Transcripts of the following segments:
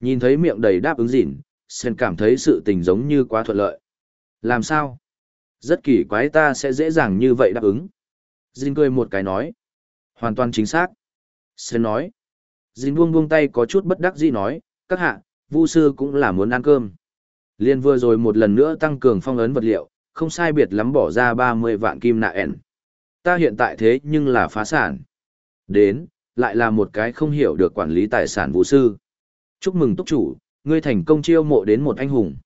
Nhìn thấy miệng đầy đáp ứng dịn, Sen cảm thấy sự tình giống như quá thuận lợi. Làm sao? Rất kỳ quái ta sẽ dễ dàng như vậy đáp ứng. Jin cười một cái nói. Hoàn toàn chính xác. Sen nói. Jin buông buông tay có chút bất đắc dĩ nói, các hạ, vu sư cũng là muốn ăn cơm. Liên vừa rồi một lần nữa tăng cường phong ấn vật liệu, không sai biệt lắm bỏ ra 30 vạn kim nạ ẻn. Ta hiện tại thế nhưng là phá sản. Đến, lại là một cái không hiểu được quản lý tài sản vũ sư. Chúc mừng túc chủ, ngươi thành công chiêu mộ đến một anh hùng.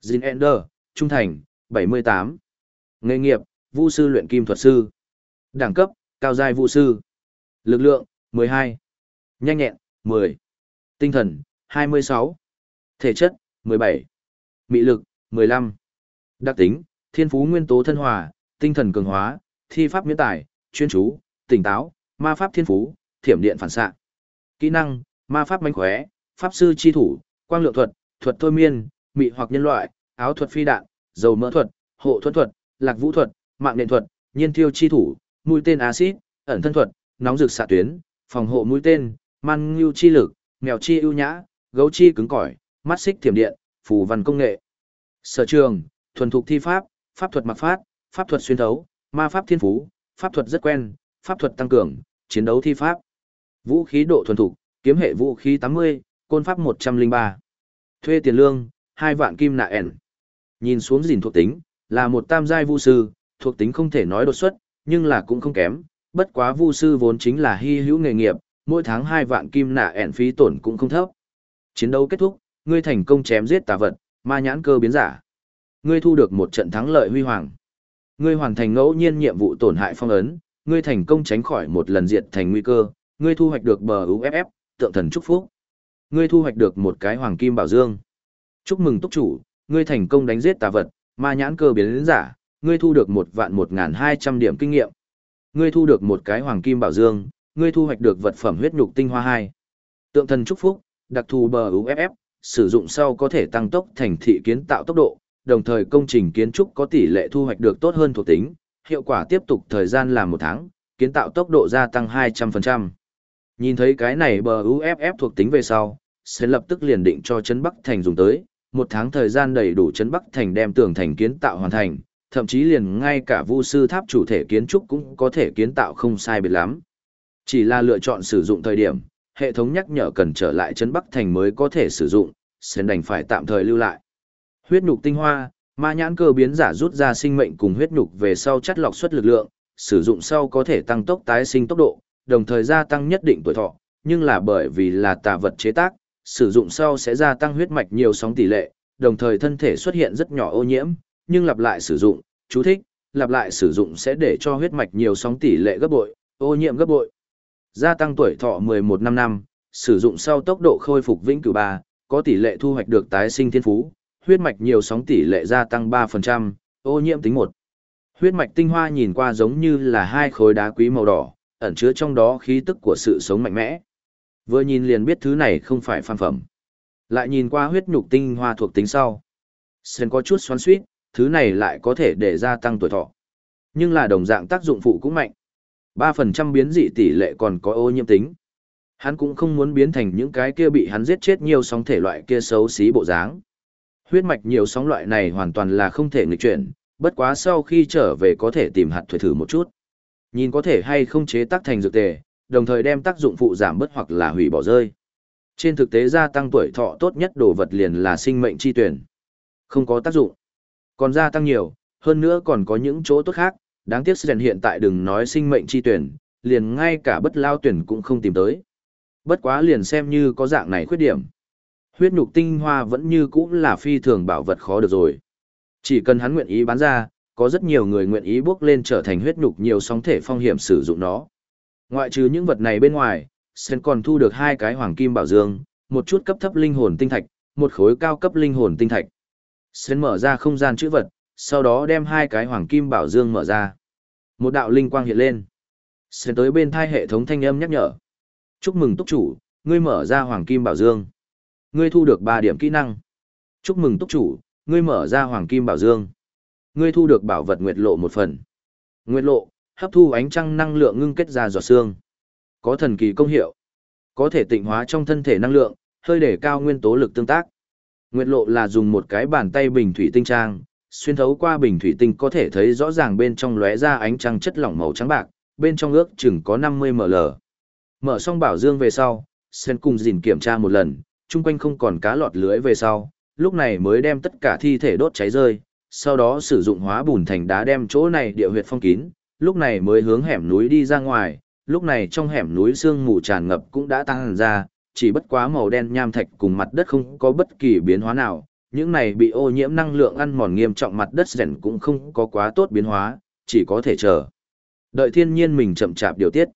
Jin Ender, Trung Thành, 78. Nghề nghiệp, Vu sư luyện kim thuật sư. Đẳng cấp, cao giai Vu sư. Lực lượng, 12. Nhanh nhẹn, 10. Tinh thần, 26. Thể chất, 17. Mị lực, 15. Đặc tính, thiên phú nguyên tố thân hòa, tinh thần cường hóa, thi pháp miễn tải, chuyên chú, tỉnh táo, ma pháp thiên phú, thiểm điện phản xạ. Kỹ năng, ma pháp mánh khóe, pháp sư chi thủ, quang lượng thuật, thuật thôi miên, mị hoặc nhân loại, áo thuật phi đạn, dầu mỡ thuật, hộ thuật thuật, lạc vũ thuật, mạng nền thuật, nhiên thiêu chi thủ, mũi tên axit, ẩn thân thuật, nóng rực xạ tuyến, phòng hộ mũi tên, man ngưu chi lực, mèo chi ưu nhã, gấu chi cứng cỏi, mắt xích thiểm điện, phù văn công nghệ. Sở trường, thuần thục thi pháp, pháp thuật mặc phát, pháp thuật xuyên thấu, ma pháp thiên phú, pháp thuật rất quen, pháp thuật tăng cường, chiến đấu thi pháp. Vũ khí độ thuần thục, kiếm hệ vũ khí 80, côn pháp 103. Thuê tiền lương, 2 vạn kim nạ ẻn. Nhìn xuống gìn thuộc tính, là một tam giai vu sư, thuộc tính không thể nói đột xuất, nhưng là cũng không kém. Bất quá vu sư vốn chính là hy hữu nghề nghiệp, mỗi tháng 2 vạn kim nạ ẻn phí tổn cũng không thấp. Chiến đấu kết thúc, ngươi thành công chém giết tà vật, ma nhãn cơ biến giả. Ngươi thu được một trận thắng lợi huy hoàng. Ngươi hoàn thành ngẫu nhiên nhiệm vụ tổn hại phong ấn, ngươi thành công tránh khỏi một lần diệt thành nguy cơ, ngươi thu hoạch được bờ UFF, tượng thần chúc phúc. Ngươi thu hoạch được một cái hoàng kim bảo dương. Chúc mừng túc chủ, ngươi thành công đánh giết tà vật, ma nhãn cơ biến giả, ngươi thu được một vạn một ngàn hai trăm điểm kinh nghiệm. Ngươi thu được một cái hoàng kim bảo dương, ngươi thu hoạch được vật phẩm huyết nhục tinh hoa hai. Tượng thần chúc phúc, đặc thù bờ UFF, sử dụng sau có thể tăng tốc thành thị kiến tạo tốc độ, đồng thời công trình kiến trúc có tỷ lệ thu hoạch được tốt hơn thuộc tính, hiệu quả tiếp tục thời gian là một tháng, kiến tạo tốc độ gia tăng 200%. Nhìn thấy cái này bờ UFF thuộc tính về sau, sẽ lập tức liền định cho Trấn Bắc Thành dùng tới, một tháng thời gian đầy đủ Trấn Bắc Thành đem tường thành kiến tạo hoàn thành, thậm chí liền ngay cả vu sư tháp chủ thể kiến trúc cũng có thể kiến tạo không sai biệt lắm. Chỉ là lựa chọn sử dụng thời điểm, hệ thống nhắc nhở cần trở lại Trấn Bắc Thành mới có thể sử dụng, sẽ đành phải tạm thời lưu lại. Huyết nhục tinh hoa, ma nhãn cơ biến giả rút ra sinh mệnh cùng huyết nhục về sau chất lọc suất lực lượng, sử dụng sau có thể tăng tốc tái sinh tốc độ, đồng thời gia tăng nhất định tuổi thọ, nhưng là bởi vì là tà vật chế tác, sử dụng sau sẽ gia tăng huyết mạch nhiều sóng tỷ lệ, đồng thời thân thể xuất hiện rất nhỏ ô nhiễm, nhưng lặp lại sử dụng, chú thích, lặp lại sử dụng sẽ để cho huyết mạch nhiều sóng tỷ lệ gấp bội, ô nhiễm gấp bội. Gia tăng tuổi thọ 11 năm năm, sử dụng sau tốc độ khôi phục vĩnh cửu 3, có tỷ lệ thu hoạch được tái sinh thiên phú, huyết mạch nhiều sóng tỷ lệ gia tăng 3%, ô nhiễm tính 1. Huyết mạch tinh hoa nhìn qua giống như là hai khối đá quý màu đỏ, ẩn chứa trong đó khí tức của sự sống mạnh mẽ. Vừa nhìn liền biết thứ này không phải phàm phẩm. Lại nhìn qua huyết nhục tinh hoa thuộc tính sau. Sơn có chút xoắn xuýt, thứ này lại có thể để gia tăng tuổi thọ. Nhưng là đồng dạng tác dụng phụ cũng mạnh. 3% biến dị tỷ lệ còn có ô nhiễm tính. Hắn cũng không muốn biến thành những cái kia bị hắn giết chết nhiều sóng thể loại kia xấu xí bộ dáng. Huyết mạch nhiều sóng loại này hoàn toàn là không thể nghịch chuyển, bất quá sau khi trở về có thể tìm hạt thuế thử một chút. Nhìn có thể hay không chế tác thành dược tề, đồng thời đem tác dụng phụ giảm bớt hoặc là hủy bỏ rơi. Trên thực tế gia tăng tuổi thọ tốt nhất đồ vật liền là sinh mệnh chi tuyển. Không có tác dụng. Còn gia tăng nhiều, hơn nữa còn có những chỗ tốt khác, đáng tiếc Sren hiện tại đừng nói sinh mệnh chi tuyển, liền ngay cả bất lao tuyển cũng không tìm tới. Bất quá liền xem như có dạng này khuyết điểm. Huyết nhục tinh hoa vẫn như cũ là phi thường bảo vật khó được rồi. Chỉ cần hắn nguyện ý bán ra, có rất nhiều người nguyện ý bước lên trở thành huyết nhục nhiều sóng thể phong hiểm sử dụng nó. Ngoại trừ những vật này bên ngoài, Sen còn thu được hai cái hoàng kim bảo dương, một chút cấp thấp linh hồn tinh thạch, một khối cao cấp linh hồn tinh thạch. Sen mở ra không gian chữ vật, sau đó đem hai cái hoàng kim bảo dương mở ra. Một đạo linh quang hiện lên. Sen tới bên thai hệ thống thanh âm nhắc nhở. Chúc mừng túc chủ, ngươi mở ra hoàng kim bảo dương. Ngươi thu được ba điểm kỹ năng. Chúc mừng túc chủ, ngươi mở ra hoàng kim bảo dương. Ngươi thu được bảo vật nguyệt lộ một phần. Nguyệt lộ, hấp thu ánh trăng năng lượng ngưng kết ra giọt xương. Có thần kỳ công hiệu. Có thể tịnh hóa trong thân thể năng lượng, hơi để cao nguyên tố lực tương tác. Nguyệt lộ là dùng một cái bàn tay bình thủy tinh trang, xuyên thấu qua bình thủy tinh có thể thấy rõ ràng bên trong lóe ra ánh trăng chất lỏng màu trắng bạc, bên trong ước chừng có 50 ml. Mở xong bảo dương về sau, Sen cùng dìn kiểm tra một lần, chung quanh không còn cá lọt lưới về sau, lúc này mới đem tất cả thi thể đốt cháy rơi, sau đó sử dụng hóa bùn thành đá đem chỗ này địa huyệt phong kín, lúc này mới hướng hẻm núi đi ra ngoài, lúc này trong hẻm núi sương mù tràn ngập cũng đã tăng ra, chỉ bất quá màu đen nham thạch cùng mặt đất không có bất kỳ biến hóa nào, những này bị ô nhiễm năng lượng ăn mòn nghiêm trọng mặt đất rèn cũng không có quá tốt biến hóa, chỉ có thể chờ. Đợi thiên nhiên mình chậm chạp điều tiết.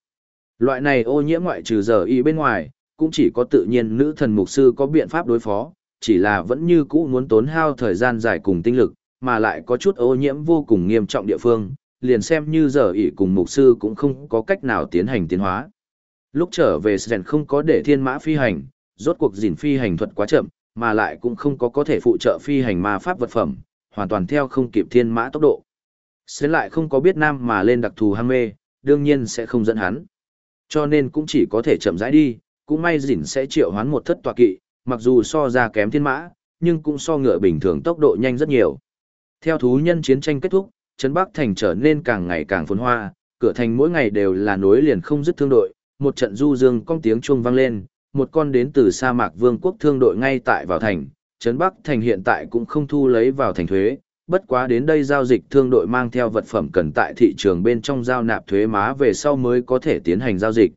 Loại này ô nhiễm ngoại trừ giờ y bên ngoài, cũng chỉ có tự nhiên nữ thần mục sư có biện pháp đối phó, chỉ là vẫn như cũ muốn tốn hao thời gian dài cùng tinh lực, mà lại có chút ô nhiễm vô cùng nghiêm trọng địa phương, liền xem như giờ ỷ cùng mục sư cũng không có cách nào tiến hành tiến hóa. Lúc trở về Sren không có để thiên mã phi hành, rốt cuộc gìn phi hành thuật quá chậm, mà lại cũng không có có thể phụ trợ phi hành ma pháp vật phẩm, hoàn toàn theo không kịp thiên mã tốc độ. Sren lại không có biết nam mà lên đặc thù ham mê, đương nhiên sẽ không dẫn hắn. Cho nên cũng chỉ có thể chậm rãi đi, cũng may gìn sẽ triệu hoán một thất tọa kỵ, mặc dù so ra kém thiên mã, nhưng cũng so ngựa bình thường tốc độ nhanh rất nhiều. Theo thú nhân chiến tranh kết thúc, Trấn Bắc Thành trở nên càng ngày càng phồn hoa, cửa thành mỗi ngày đều là nối liền không dứt thương đội, một trận du dương con tiếng chuông vang lên, một con đến từ sa mạc vương quốc thương đội ngay tại vào thành, Trấn Bắc Thành hiện tại cũng không thu lấy vào thành thuế, bất quá đến đây giao dịch thương đội mang theo vật phẩm cần tại thị trường bên trong giao nạp thuế má về sau mới có thể tiến hành giao dịch.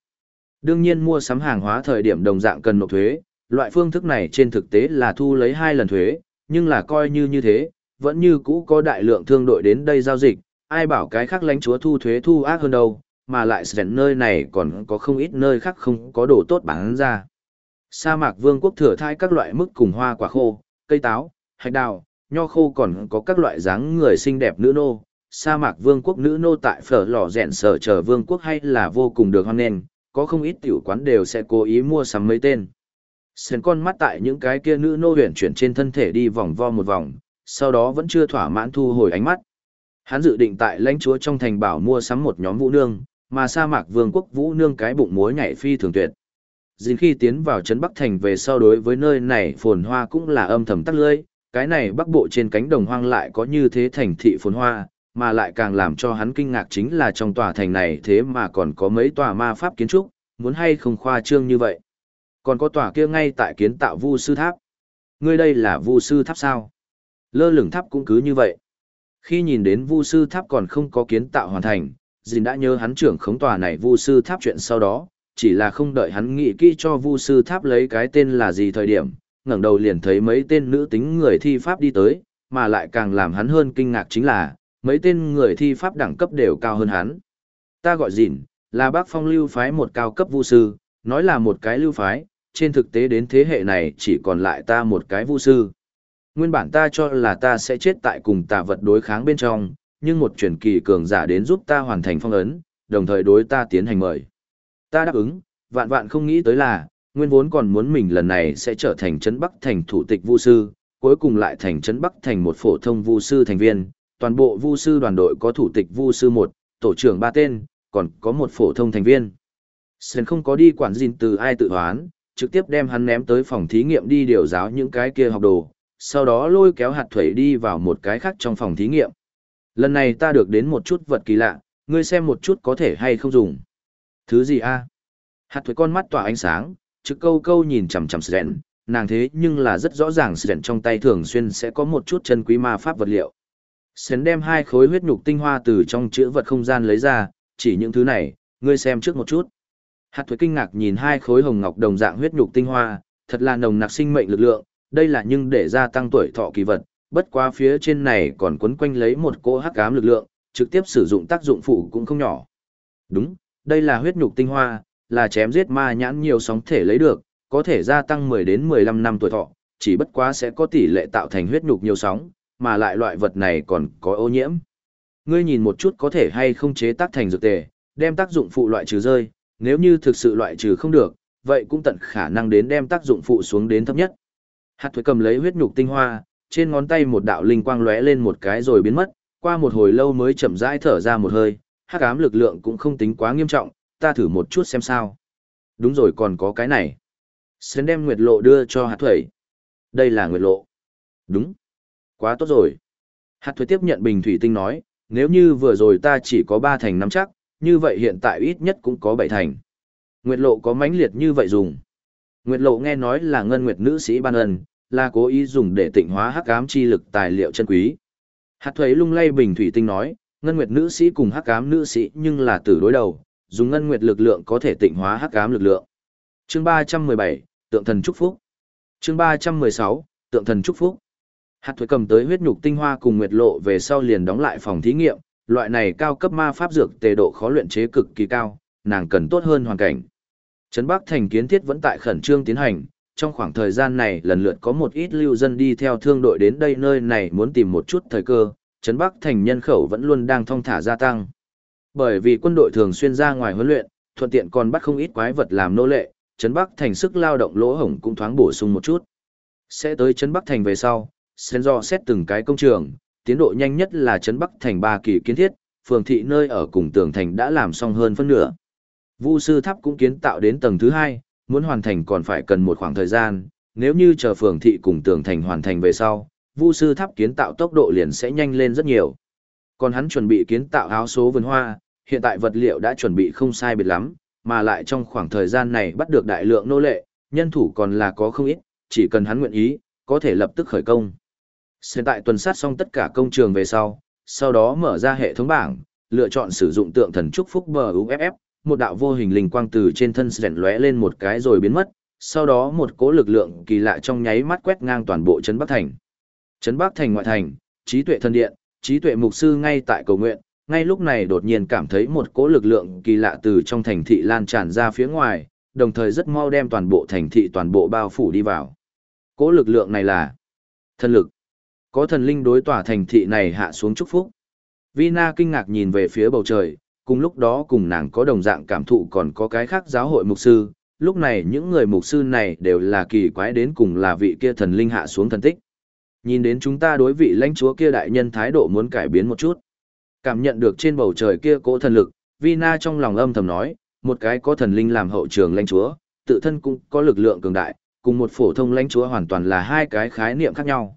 Đương nhiên mua sắm hàng hóa thời điểm đồng dạng cần nộp thuế, loại phương thức này trên thực tế là thu lấy hai lần thuế, nhưng là coi như như thế, vẫn như cũ có đại lượng thương đội đến đây giao dịch, ai bảo cái khác lãnh chúa thu thuế thu ác hơn đâu, mà lại sẵn nơi này còn có không ít nơi khác không có đồ tốt bán ra. Sa mạc vương quốc thừa thai các loại mức cùng hoa quả khô, cây táo, hạch đào, nho khô còn có các loại dáng người xinh đẹp nữ nô. Sa mạc vương quốc nữ nô tại phở lò rẹn sở chờ vương quốc hay là vô cùng được hoan nghênh, có không ít tiểu quán đều sẽ cố ý mua sắm mấy tên. Sến con mắt tại những cái kia nữ nô huyền chuyển trên thân thể đi vòng vo một vòng, sau đó vẫn chưa thỏa mãn thu hồi ánh mắt. Hắn dự định tại lãnh chúa trong thành bảo mua sắm một nhóm vũ nương, mà sa mạc vương quốc vũ nương cái bụng muối nhảy phi thường tuyệt. Dính khi tiến vào trấn Bắc Thành về sau đối với nơi này phồn hoa cũng là âm thầm tắc lưỡi, cái này bắc bộ trên cánh đồng hoang lại có như thế thành thị phồn hoa, mà lại càng làm cho hắn kinh ngạc chính là trong tòa thành này thế mà còn có mấy tòa ma pháp kiến trúc, muốn hay không khoa trương như vậy. Còn có tòa kia ngay tại kiến tạo vu sư tháp. Ngươi đây là vu sư tháp sao? Lơ lửng tháp cũng cứ như vậy. Khi nhìn đến vu sư tháp còn không có kiến tạo hoàn thành, Dìn đã nhớ hắn trưởng khống tòa này vu sư tháp chuyện sau đó, chỉ là không đợi hắn nghĩ kỹ cho vu sư tháp lấy cái tên là gì thời điểm, ngẩng đầu liền thấy mấy tên nữ tính người thi pháp đi tới, mà lại càng làm hắn hơn kinh ngạc chính là, mấy tên người thi pháp đẳng cấp đều cao hơn hắn. Ta gọi Dìn, là bác phong lưu phái một cao cấp vu sư, nói là một cái lưu phái, trên thực tế đến thế hệ này chỉ còn lại ta một cái vu sư. Nguyên bản ta cho là ta sẽ chết tại cùng tà vật đối kháng bên trong, nhưng một truyền kỳ cường giả đến giúp ta hoàn thành phong ấn, đồng thời đối ta tiến hành mời. Ta đáp ứng, vạn vạn không nghĩ tới là, nguyên vốn còn muốn mình lần này sẽ trở thành trấn Bắc thành thủ tịch vu sư, cuối cùng lại thành trấn Bắc thành một phổ thông vu sư thành viên, toàn bộ vu sư đoàn đội có thủ tịch vu sư một, tổ trưởng ba tên, còn có một phổ thông thành viên. Sơn không có đi quản gìn từ ai tự hoán, trực tiếp đem hắn ném tới phòng thí nghiệm đi điều giáo những cái kia học đồ, sau đó lôi kéo hạt thuẩy đi vào một cái khác trong phòng thí nghiệm. Lần này ta được đến một chút vật kỳ lạ, ngươi xem một chút có thể hay không dùng. Thứ gì a? Hạt thuẩy con mắt tỏa ánh sáng, trực câu câu nhìn chằm chằm Sren, nàng thế nhưng là rất rõ ràng Sren trong tay thường xuyên sẽ có một chút chân quý ma pháp vật liệu. Sren đem hai khối huyết nhục tinh hoa từ trong chữ vật không gian lấy ra, chỉ những thứ này, ngươi xem trước một chút. Hạt thuế kinh ngạc nhìn hai khối hồng ngọc đồng dạng huyết nhục tinh hoa, thật là nồng nặc sinh mệnh lực lượng, đây là nhưng để gia tăng tuổi thọ kỳ vật, bất quá phía trên này còn quấn quanh lấy một cỗ hắc ám lực lượng, trực tiếp sử dụng tác dụng phụ cũng không nhỏ. Đúng, đây là huyết nhục tinh hoa, là chém giết ma nhãn nhiều sóng thể lấy được, có thể gia tăng 10 đến 15 năm tuổi thọ, chỉ bất quá sẽ có tỷ lệ tạo thành huyết nhục nhiều sóng, mà lại loại vật này còn có ô nhiễm. Ngươi nhìn một chút có thể hay không chế tác thành dược tề, đem tác dụng phụ loại trừ rơi, nếu như thực sự loại trừ không được, vậy cũng tận khả năng đến đem tác dụng phụ xuống đến thấp nhất. Hạt thuế cầm lấy huyết nhục tinh hoa, trên ngón tay một đạo linh quang lóe lên một cái rồi biến mất, qua một hồi lâu mới chậm rãi thở ra một hơi, hắc ám lực lượng cũng không tính quá nghiêm trọng, ta thử một chút xem sao. Đúng rồi còn có cái này. Sến đem nguyệt lộ đưa cho hạt thuế. Đây là nguyệt lộ. Đúng. Quá tốt rồi. Hạt thuế tiếp nhận bình thủy tinh nói, nếu như vừa rồi ta chỉ có ba thành nắm chắc, như vậy hiện tại ít nhất cũng có bảy thành. Nguyệt lộ có mãnh liệt như vậy dùng. Nguyệt lộ nghe nói là ngân nguyệt nữ sĩ ban ân, là cố ý dùng để tịnh hóa hắc ám chi lực tài liệu chân quý. Hạt thuế lung lay bình thủy tinh nói, ngân nguyệt nữ sĩ cùng hắc ám nữ sĩ nhưng là tử đối đầu, dùng ngân nguyệt lực lượng có thể tịnh hóa hắc ám lực lượng. Chương 317, tượng thần chúc phúc. Chương 316, tượng thần chúc phúc. Hạt thuế cầm tới huyết nhục tinh hoa cùng nguyệt lộ về sau liền đóng lại phòng thí nghiệm, loại này cao cấp ma pháp dược tề độ khó luyện chế cực kỳ cao, nàng cần tốt hơn hoàn cảnh. Trấn Bắc thành kiến thiết vẫn tại khẩn trương tiến hành, trong khoảng thời gian này lần lượt có một ít lưu dân đi theo thương đội đến đây nơi này muốn tìm một chút thời cơ, Trấn Bắc thành nhân khẩu vẫn luôn đang thong thả gia tăng. Bởi vì quân đội thường xuyên ra ngoài huấn luyện, thuận tiện còn bắt không ít quái vật làm nô lệ, Trấn Bắc thành sức lao động lỗ hổng cũng thoáng bổ sung một chút. Sẽ tới Trấn Bắc thành về sau, sen do xét từng cái công trường, tiến độ nhanh nhất là Trấn Bắc thành ba kỳ kiến thiết, phường thị nơi ở cùng tường thành đã làm xong hơn phân nửa. Vu sư tháp cũng kiến tạo đến tầng thứ hai, muốn hoàn thành còn phải cần một khoảng thời gian, nếu như chờ phường thị cùng tường thành hoàn thành về sau, Vu sư tháp kiến tạo tốc độ liền sẽ nhanh lên rất nhiều. Còn hắn chuẩn bị kiến tạo áo số vườn hoa, hiện tại vật liệu đã chuẩn bị không sai biệt lắm, mà lại trong khoảng thời gian này bắt được đại lượng nô lệ, nhân thủ còn là có không ít, chỉ cần hắn nguyện ý, có thể lập tức khởi công. Hiện tại tuần sát xong tất cả công trường về sau, sau đó mở ra hệ thống bảng, lựa chọn sử dụng tượng thần chúc phúc bờ UFF, một đạo vô hình linh quang từ trên thân rèn lóe lên một cái rồi biến mất, sau đó một cỗ lực lượng kỳ lạ trong nháy mắt quét ngang toàn bộ trấn Bắc Thành. Trấn Bắc Thành ngoại thành, trí tuệ thân điện, trí tuệ mục sư ngay tại cầu nguyện, ngay lúc này đột nhiên cảm thấy một cỗ lực lượng kỳ lạ từ trong thành thị lan tràn ra phía ngoài, đồng thời rất mau đem toàn bộ thành thị toàn bộ bao phủ đi vào. Cỗ lực lượng này là thân lực. Có thần linh đối tỏa thành thị này hạ xuống chúc phúc. Vina kinh ngạc nhìn về phía bầu trời, cùng lúc đó cùng nàng có đồng dạng cảm thụ còn có cái khác giáo hội mục sư, lúc này những người mục sư này đều là kỳ quái đến cùng là vị kia thần linh hạ xuống thần tích. Nhìn đến chúng ta đối vị lãnh chúa kia đại nhân thái độ muốn cải biến một chút. Cảm nhận được trên bầu trời kia cỗ thần lực, Vina trong lòng âm thầm nói, một cái có thần linh làm hậu trường lãnh chúa, tự thân cũng có lực lượng cường đại, cùng một phổ thông lãnh chúa hoàn toàn là hai cái khái niệm khác nhau.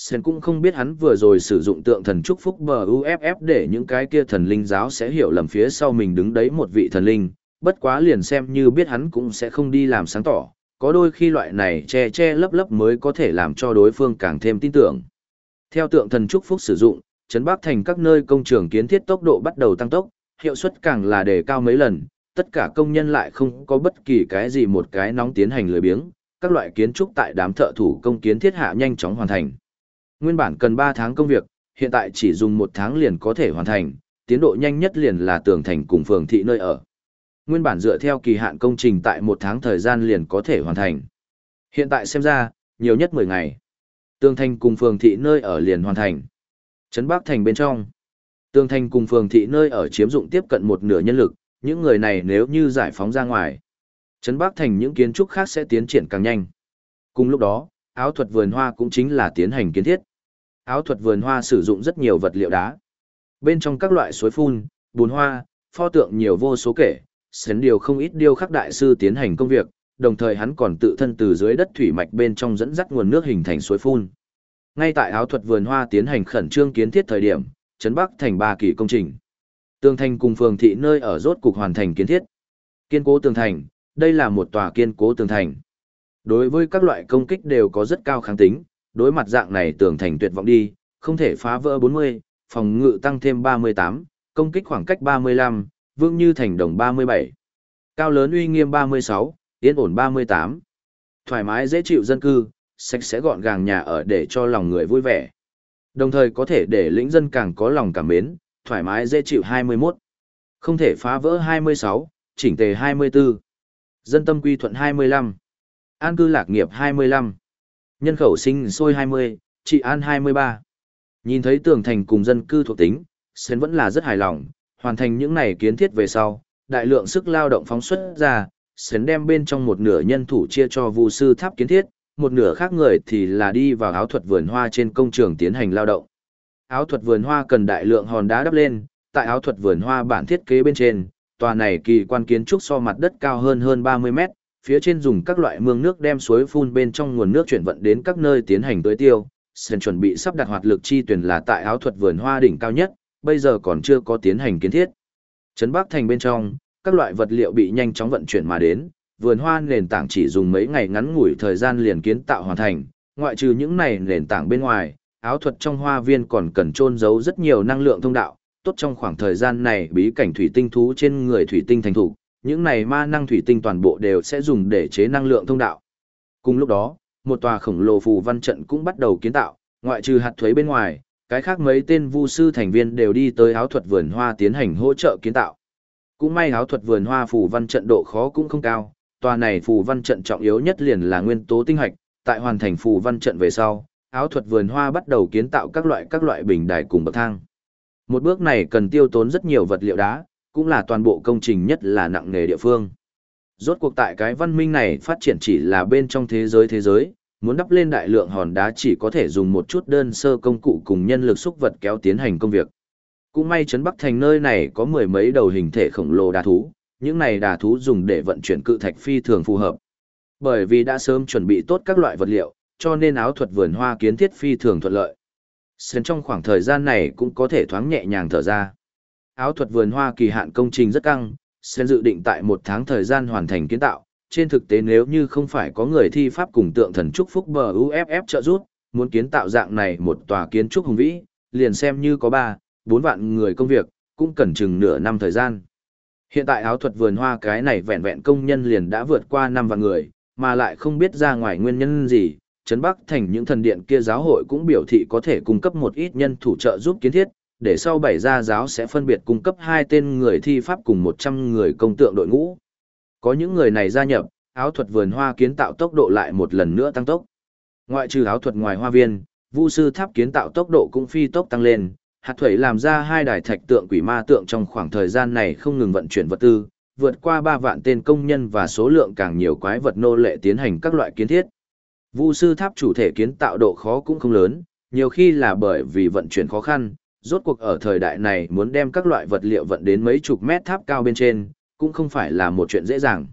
Sen cũng không biết hắn vừa rồi sử dụng tượng thần chúc phúc bờ UFF để những cái kia thần linh giáo sẽ hiểu lầm phía sau mình đứng đấy một vị thần linh, bất quá liền xem như biết hắn cũng sẽ không đi làm sáng tỏ, có đôi khi loại này che che lấp lấp mới có thể làm cho đối phương càng thêm tin tưởng. Theo tượng thần chúc phúc sử dụng, Trấn Bắc thành các nơi công trường kiến thiết tốc độ bắt đầu tăng tốc, hiệu suất càng là đề cao mấy lần, tất cả công nhân lại không có bất kỳ cái gì một cái nóng tiến hành lười biếng, các loại kiến trúc tại đám thợ thủ công kiến thiết hạ nhanh chóng hoàn thành. Nguyên bản cần 3 tháng công việc, hiện tại chỉ dùng 1 tháng liền có thể hoàn thành, tiến độ nhanh nhất liền là tường thành cùng phường thị nơi ở. Nguyên bản dựa theo kỳ hạn công trình tại 1 tháng thời gian liền có thể hoàn thành. Hiện tại xem ra, nhiều nhất 10 ngày. Tường thành cùng phường thị nơi ở liền hoàn thành. Trấn Bắc thành bên trong. Tường thành cùng phường thị nơi ở chiếm dụng tiếp cận một nửa nhân lực, những người này nếu như giải phóng ra ngoài. Trấn Bắc thành những kiến trúc khác sẽ tiến triển càng nhanh. Cùng lúc đó, áo thuật vườn hoa cũng chính là tiến hành kiến thiết. Áo thuật vườn hoa sử dụng rất nhiều vật liệu đá. Bên trong các loại suối phun, bùn hoa, pho tượng nhiều vô số kể, sến điều không ít điêu khắc đại sư tiến hành công việc, đồng thời hắn còn tự thân từ dưới đất thủy mạch bên trong dẫn dắt nguồn nước hình thành suối phun. Ngay tại áo thuật vườn hoa tiến hành khẩn trương kiến thiết thời điểm, trấn Bắc thành ba kỳ công trình. Tường thành cùng phường thị nơi ở rốt cục hoàn thành kiến thiết. Kiên cố tường thành, đây là một tòa kiên cố tường thành. Đối với các loại công kích đều có rất cao kháng tính, đối mặt dạng này tưởng thành tuyệt vọng đi, không thể phá vỡ 40, phòng ngự tăng thêm 38, công kích khoảng cách 35, vương như thành đồng 37. Cao lớn uy nghiêm 36, yên ổn 38. Thoải mái dễ chịu dân cư, sạch sẽ gọn gàng nhà ở để cho lòng người vui vẻ. Đồng thời có thể để lĩnh dân càng có lòng cảm mến, thoải mái dễ chịu 21. Không thể phá vỡ 26, chỉnh tề 24. Dân tâm quy thuận 25. An cư lạc nghiệp 25. Nhân khẩu sinh sôi 20, trị an 23. Nhìn thấy tường thành cùng dân cư thuộc tính, Sến vẫn là rất hài lòng, hoàn thành những này kiến thiết về sau, đại lượng sức lao động phóng xuất ra, Sến đem bên trong một nửa nhân thủ chia cho vụ sư tháp kiến thiết, một nửa khác người thì là đi vào áo thuật vườn hoa trên công trường tiến hành lao động. Áo thuật vườn hoa cần đại lượng hòn đá đắp lên, tại áo thuật vườn hoa bản thiết kế bên trên, tòa này kỳ quan kiến trúc so mặt đất cao hơn hơn 30 mét, phía trên dùng các loại mương nước đem suối phun bên trong nguồn nước chuyển vận đến các nơi tiến hành tưới tiêu. Sơn chuẩn bị sắp đặt hoạt lực chi tuyển là tại áo thuật vườn hoa đỉnh cao nhất, bây giờ còn chưa có tiến hành kiến thiết. Trấn Bắc thành bên trong, các loại vật liệu bị nhanh chóng vận chuyển mà đến, vườn hoa nền tảng chỉ dùng mấy ngày ngắn ngủi thời gian liền kiến tạo hoàn thành, ngoại trừ những này nền tảng bên ngoài, áo thuật trong hoa viên còn cần trôn giấu rất nhiều năng lượng thông đạo, tốt trong khoảng thời gian này bí cảnh thủy tinh thú trên người thủy tinh thành thủ, những này ma năng thủy tinh toàn bộ đều sẽ dùng để chế năng lượng thông đạo. Cùng lúc đó, một tòa khổng lồ phù văn trận cũng bắt đầu kiến tạo, ngoại trừ hạt thuế bên ngoài, cái khác mấy tên vu sư thành viên đều đi tới áo thuật vườn hoa tiến hành hỗ trợ kiến tạo. Cũng may áo thuật vườn hoa phù văn trận độ khó cũng không cao, tòa này phù văn trận trọng yếu nhất liền là nguyên tố tinh hạch, tại hoàn thành phù văn trận về sau, áo thuật vườn hoa bắt đầu kiến tạo các loại các loại bình đài cùng bậc thang. Một bước này cần tiêu tốn rất nhiều vật liệu đá, cũng là toàn bộ công trình nhất là nặng nghề địa phương. Rốt cuộc tại cái văn minh này phát triển chỉ là bên trong thế giới thế giới, muốn đắp lên đại lượng hòn đá chỉ có thể dùng một chút đơn sơ công cụ cùng nhân lực xúc vật kéo tiến hành công việc. Cũng may trấn Bắc Thành nơi này có mười mấy đầu hình thể khổng lồ đá thú, những này đà thú dùng để vận chuyển cự thạch phi thường phù hợp. Bởi vì đã sớm chuẩn bị tốt các loại vật liệu, cho nên áo thuật vườn hoa kiến thiết phi thường thuận lợi. Sen trong khoảng thời gian này cũng có thể thoáng nhẹ nhàng thở ra. Áo thuật vườn hoa kỳ hạn công trình rất căng, sẽ dự định tại một tháng thời gian hoàn thành kiến tạo. Trên thực tế nếu như không phải có người thi pháp cùng tượng thần chúc phúc bờ UFF trợ giúp, muốn kiến tạo dạng này một tòa kiến trúc hùng vĩ, liền xem như có 3, 4 vạn người công việc, cũng cần chừng nửa năm thời gian. Hiện tại áo thuật vườn hoa cái này vẹn vẹn công nhân liền đã vượt qua 5 vạn người, mà lại không biết ra ngoài nguyên nhân gì, Trấn Bắc thành những thần điện kia giáo hội cũng biểu thị có thể cung cấp một ít nhân thủ trợ giúp kiến thiết, để sau bảy gia giáo sẽ phân biệt cung cấp hai tên người thi pháp cùng 100 người công tượng đội ngũ. Có những người này gia nhập, áo thuật vườn hoa kiến tạo tốc độ lại một lần nữa tăng tốc. Ngoại trừ áo thuật ngoài hoa viên, vu sư tháp kiến tạo tốc độ cũng phi tốc tăng lên, hạt thủy làm ra hai đài thạch tượng quỷ ma tượng trong khoảng thời gian này không ngừng vận chuyển vật tư, vượt qua 3 vạn tên công nhân và số lượng càng nhiều quái vật nô lệ tiến hành các loại kiến thiết. Vu sư tháp chủ thể kiến tạo độ khó cũng không lớn, nhiều khi là bởi vì vận chuyển khó khăn, rốt cuộc ở thời đại này muốn đem các loại vật liệu vận đến mấy chục mét tháp cao bên trên, cũng không phải là một chuyện dễ dàng.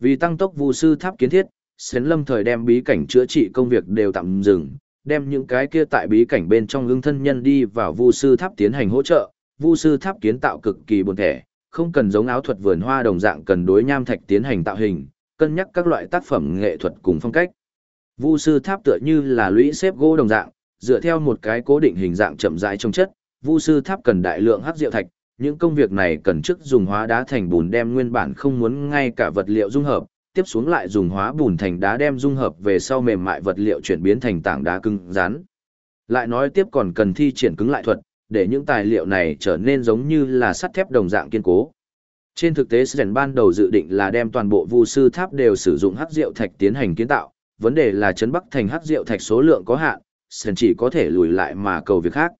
Vì tăng tốc vu sư tháp kiến thiết, Sến Lâm thời đem bí cảnh chữa trị công việc đều tạm dừng, đem những cái kia tại bí cảnh bên trong ưng thân nhân đi vào vu sư tháp tiến hành hỗ trợ. Vu sư tháp kiến tạo cực kỳ buồn thẻ, không cần giống áo thuật vườn hoa đồng dạng cần đối nham thạch tiến hành tạo hình, cân nhắc các loại tác phẩm nghệ thuật cùng phong cách. Vu sư tháp tựa như là lũy xếp gỗ đồng dạng, dựa theo một cái cố định hình dạng chậm rãi trong chất, Vu sư tháp cần đại lượng hắc diệu thạch, những công việc này cần trước dùng hóa đá thành bùn đem nguyên bản không muốn ngay cả vật liệu dung hợp, tiếp xuống lại dùng hóa bùn thành đá đem dung hợp về sau mềm mại vật liệu chuyển biến thành tảng đá cứng rắn. Lại nói tiếp còn cần thi triển cứng lại thuật, để những tài liệu này trở nên giống như là sắt thép đồng dạng kiên cố. Trên thực tế Sren ban đầu dự định là đem toàn bộ vu sư tháp đều sử dụng hắc diệu thạch tiến hành kiến tạo, vấn đề là trấn bắc thành hắc diệu thạch số lượng có hạn, Sren chỉ có thể lùi lại mà cầu việc khác.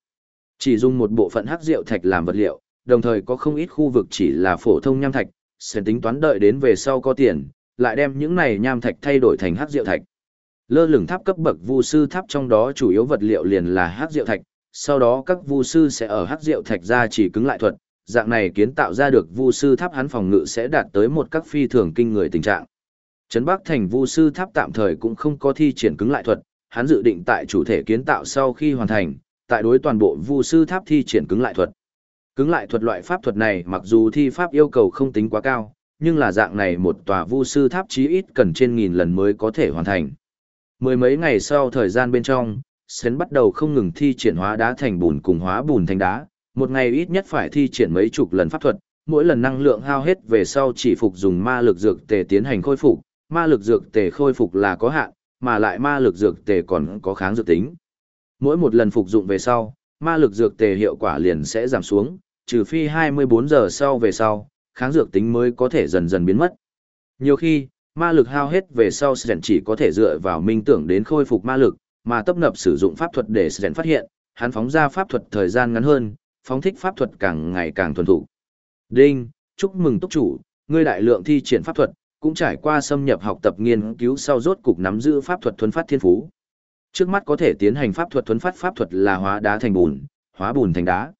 Chỉ dùng một bộ phận hắc rượu thạch làm vật liệu, đồng thời có không ít khu vực chỉ là phổ thông nham thạch, Sren tính toán đợi đến về sau có tiền, lại đem những này nham thạch thay đổi thành hắc rượu thạch. Lơ lửng tháp cấp bậc vu sư tháp trong đó chủ yếu vật liệu liền là hắc rượu thạch, sau đó các vu sư sẽ ở hắc rượu thạch ra chỉ cứng lại thuật, dạng này kiến tạo ra được vu sư tháp hắn phòng ngự sẽ đạt tới một các phi thường kinh người tình trạng. Trấn Bắc thành Vu sư tháp tạm thời cũng không có thi triển cứng lại thuật, hắn dự định tại chủ thể kiến tạo sau khi hoàn thành, tại đối toàn bộ Vu sư tháp thi triển cứng lại thuật. Cứng lại thuật loại pháp thuật này mặc dù thi pháp yêu cầu không tính quá cao, nhưng là dạng này một tòa Vu sư tháp chí ít cần trên nghìn lần mới có thể hoàn thành. Mười mấy ngày sau thời gian bên trong, Sến bắt đầu không ngừng thi triển hóa đá thành bùn cùng hóa bùn thành đá, một ngày ít nhất phải thi triển mấy chục lần pháp thuật, mỗi lần năng lượng hao hết về sau chỉ phục dùng ma lực dược tề tiến hành khôi phục, ma lực dược tề khôi phục là có hạn, mà lại ma lực dược tề còn có kháng dược tính. Mỗi một lần phục dụng về sau, ma lực dược tề hiệu quả liền sẽ giảm xuống, trừ phi 24 giờ sau về sau, kháng dược tính mới có thể dần dần biến mất. Nhiều khi, ma lực hao hết về sau Sren chỉ có thể dựa vào minh tưởng đến khôi phục ma lực, mà tấp nập sử dụng pháp thuật để Sren phát hiện, hắn phóng ra pháp thuật thời gian ngắn hơn, phóng thích pháp thuật càng ngày càng thuần thủ. Đinh, chúc mừng túc chủ, ngươi đại lượng thi triển pháp thuật, cũng trải qua xâm nhập học tập nghiên cứu sau rốt cục nắm giữ pháp thuật thuấn phát thiên phú. Trước mắt có thể tiến hành pháp thuật thuấn phát pháp thuật là hóa đá thành bùn, hóa bùn thành đá.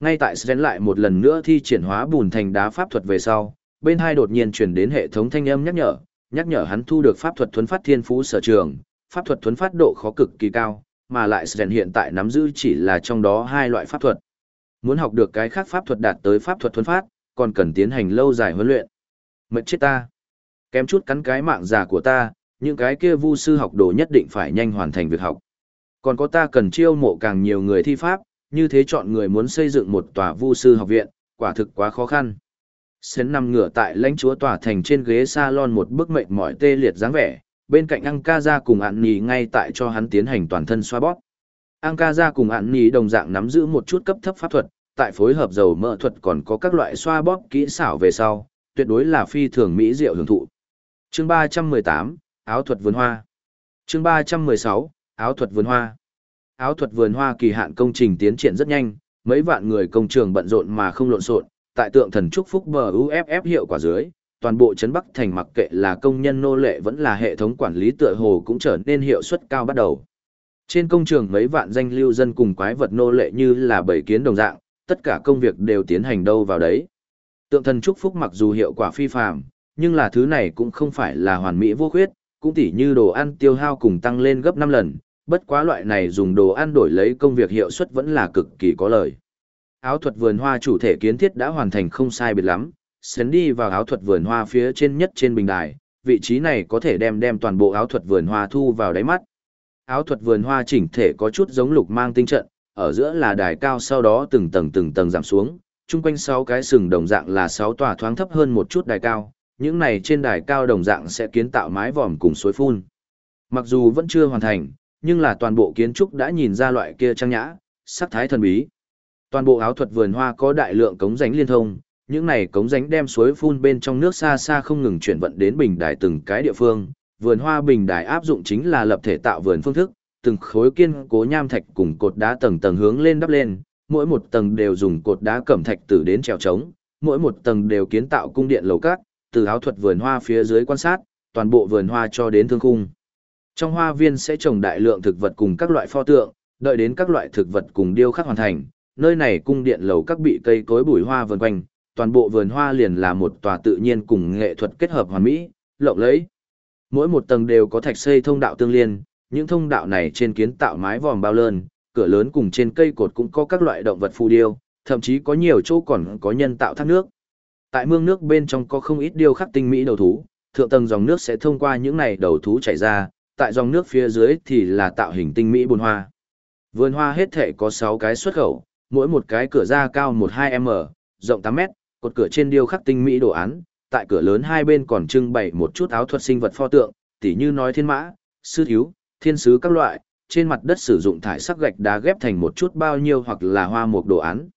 Ngay tại Sren lại một lần nữa thi triển hóa bùn thành đá pháp thuật về sau, bên hai đột nhiên chuyển đến hệ thống thanh âm nhắc nhở, nhắc nhở hắn thu được pháp thuật thuấn phát thiên phú sở trường, pháp thuật thuấn phát độ khó cực kỳ cao, mà lại Sren hiện tại nắm giữ chỉ là trong đó hai loại pháp thuật. Muốn học được cái khác pháp thuật đạt tới pháp thuật thuấn phát, còn cần tiến hành lâu dài huấn luyện. Mệt chết ta. Kém chút cắn cái mạng già của ta, những cái kia vu sư học đồ nhất định phải nhanh hoàn thành việc học. Còn có ta cần chiêu mộ càng nhiều người thi pháp, như thế chọn người muốn xây dựng một tòa vu sư học viện, quả thực quá khó khăn. Sến nằm ngửa tại lãnh chúa tòa thành trên ghế salon một bức mệnh mỏi tê liệt dáng vẻ, bên cạnh Ang Ca Gia cùng ạn nì ngay tại cho hắn tiến hành toàn thân xoa bóp. Ang Ca Gia cùng ạn nì đồng dạng nắm giữ một chút cấp thấp pháp thuật, tại phối hợp dầu mỡ thuật còn có các loại xoa bóp kỹ xảo về sau, tuyệt đối là phi thường mỹ diệu hưởng thụ. Chương 318, áo thuật vườn hoa. Chương 316, áo thuật vườn hoa. Áo thuật vườn hoa kỳ hạn công trình tiến triển rất nhanh, mấy vạn người công trường bận rộn mà không lộn xộn, tại tượng thần chúc phúc bờ UFF hiệu quả dưới, toàn bộ trấn Bắc thành mặc kệ là công nhân nô lệ vẫn là hệ thống quản lý tựa hồ cũng trở nên hiệu suất cao bắt đầu. Trên công trường mấy vạn danh lưu dân cùng quái vật nô lệ như là bảy kiến đồng dạng, tất cả công việc đều tiến hành đâu vào đấy. Tượng thần chúc phúc mặc dù hiệu quả phi phàm, nhưng là thứ này cũng không phải là hoàn mỹ vô khuyết, cũng tỉ như đồ ăn tiêu hao cùng tăng lên gấp 5 lần, bất quá loại này dùng đồ ăn đổi lấy công việc hiệu suất vẫn là cực kỳ có lợi Áo thuật vườn hoa chủ thể kiến thiết đã hoàn thành không sai biệt lắm, sến đi vào áo thuật vườn hoa phía trên nhất trên bình đài, vị trí này có thể đem đem toàn bộ áo thuật vườn hoa thu vào đáy mắt. Áo thuật vườn hoa chỉnh thể có chút giống lục mang tinh trận, ở giữa là đài cao sau đó từng tầng từng tầng giảm xuống, chung quanh sáu cái sừng đồng dạng là sáu tòa thoáng thấp hơn một chút đài cao, những này trên đài cao đồng dạng sẽ kiến tạo mái vòm cùng suối phun. Mặc dù vẫn chưa hoàn thành, nhưng là toàn bộ kiến trúc đã nhìn ra loại kia trang nhã, sắc thái thần bí. Toàn bộ áo thuật vườn hoa có đại lượng cống rãnh liên thông, những này cống rãnh đem suối phun bên trong nước xa xa không ngừng chuyển vận đến bình đài từng cái địa phương. Vườn hoa bình đài áp dụng chính là lập thể tạo vườn phương thức, từng khối kiên cố nham thạch cùng cột đá tầng tầng hướng lên đắp lên, mỗi một tầng đều dùng cột đá cẩm thạch tử đến trèo trống, mỗi một tầng đều kiến tạo cung điện lầu cát, từ áo thuật vườn hoa phía dưới quan sát, toàn bộ vườn hoa cho đến thương khung. Trong hoa viên sẽ trồng đại lượng thực vật cùng các loại pho tượng, đợi đến các loại thực vật cùng điêu khắc hoàn thành, nơi này cung điện lầu các bị cây cối bụi hoa vần quanh, toàn bộ vườn hoa liền là một tòa tự nhiên cùng nghệ thuật kết hợp hoàn mỹ, lộng lẫy. Mỗi một tầng đều có thạch xây thông đạo tương liên, những thông đạo này trên kiến tạo mái vòm bao lớn, cửa lớn cùng trên cây cột cũng có các loại động vật phù điêu, thậm chí có nhiều chỗ còn có nhân tạo thác nước. Tại mương nước bên trong có không ít điêu khắc tinh mỹ đầu thú, thượng tầng dòng nước sẽ thông qua những này đầu thú chảy ra, tại dòng nước phía dưới thì là tạo hình tinh mỹ bồn hoa. Vườn hoa hết thể có 6 cái xuất khẩu, mỗi một cái cửa ra cao 1-2m, rộng 8m, cột cửa trên điêu khắc tinh mỹ đồ án, tại cửa lớn hai bên còn trưng bày một chút áo thuật sinh vật pho tượng, tỉ như nói thiên mã, sư thiếu, thiên sứ các loại, trên mặt đất sử dụng thải sắc gạch đá ghép thành một chút bao nhiêu hoặc là hoa mục đồ án.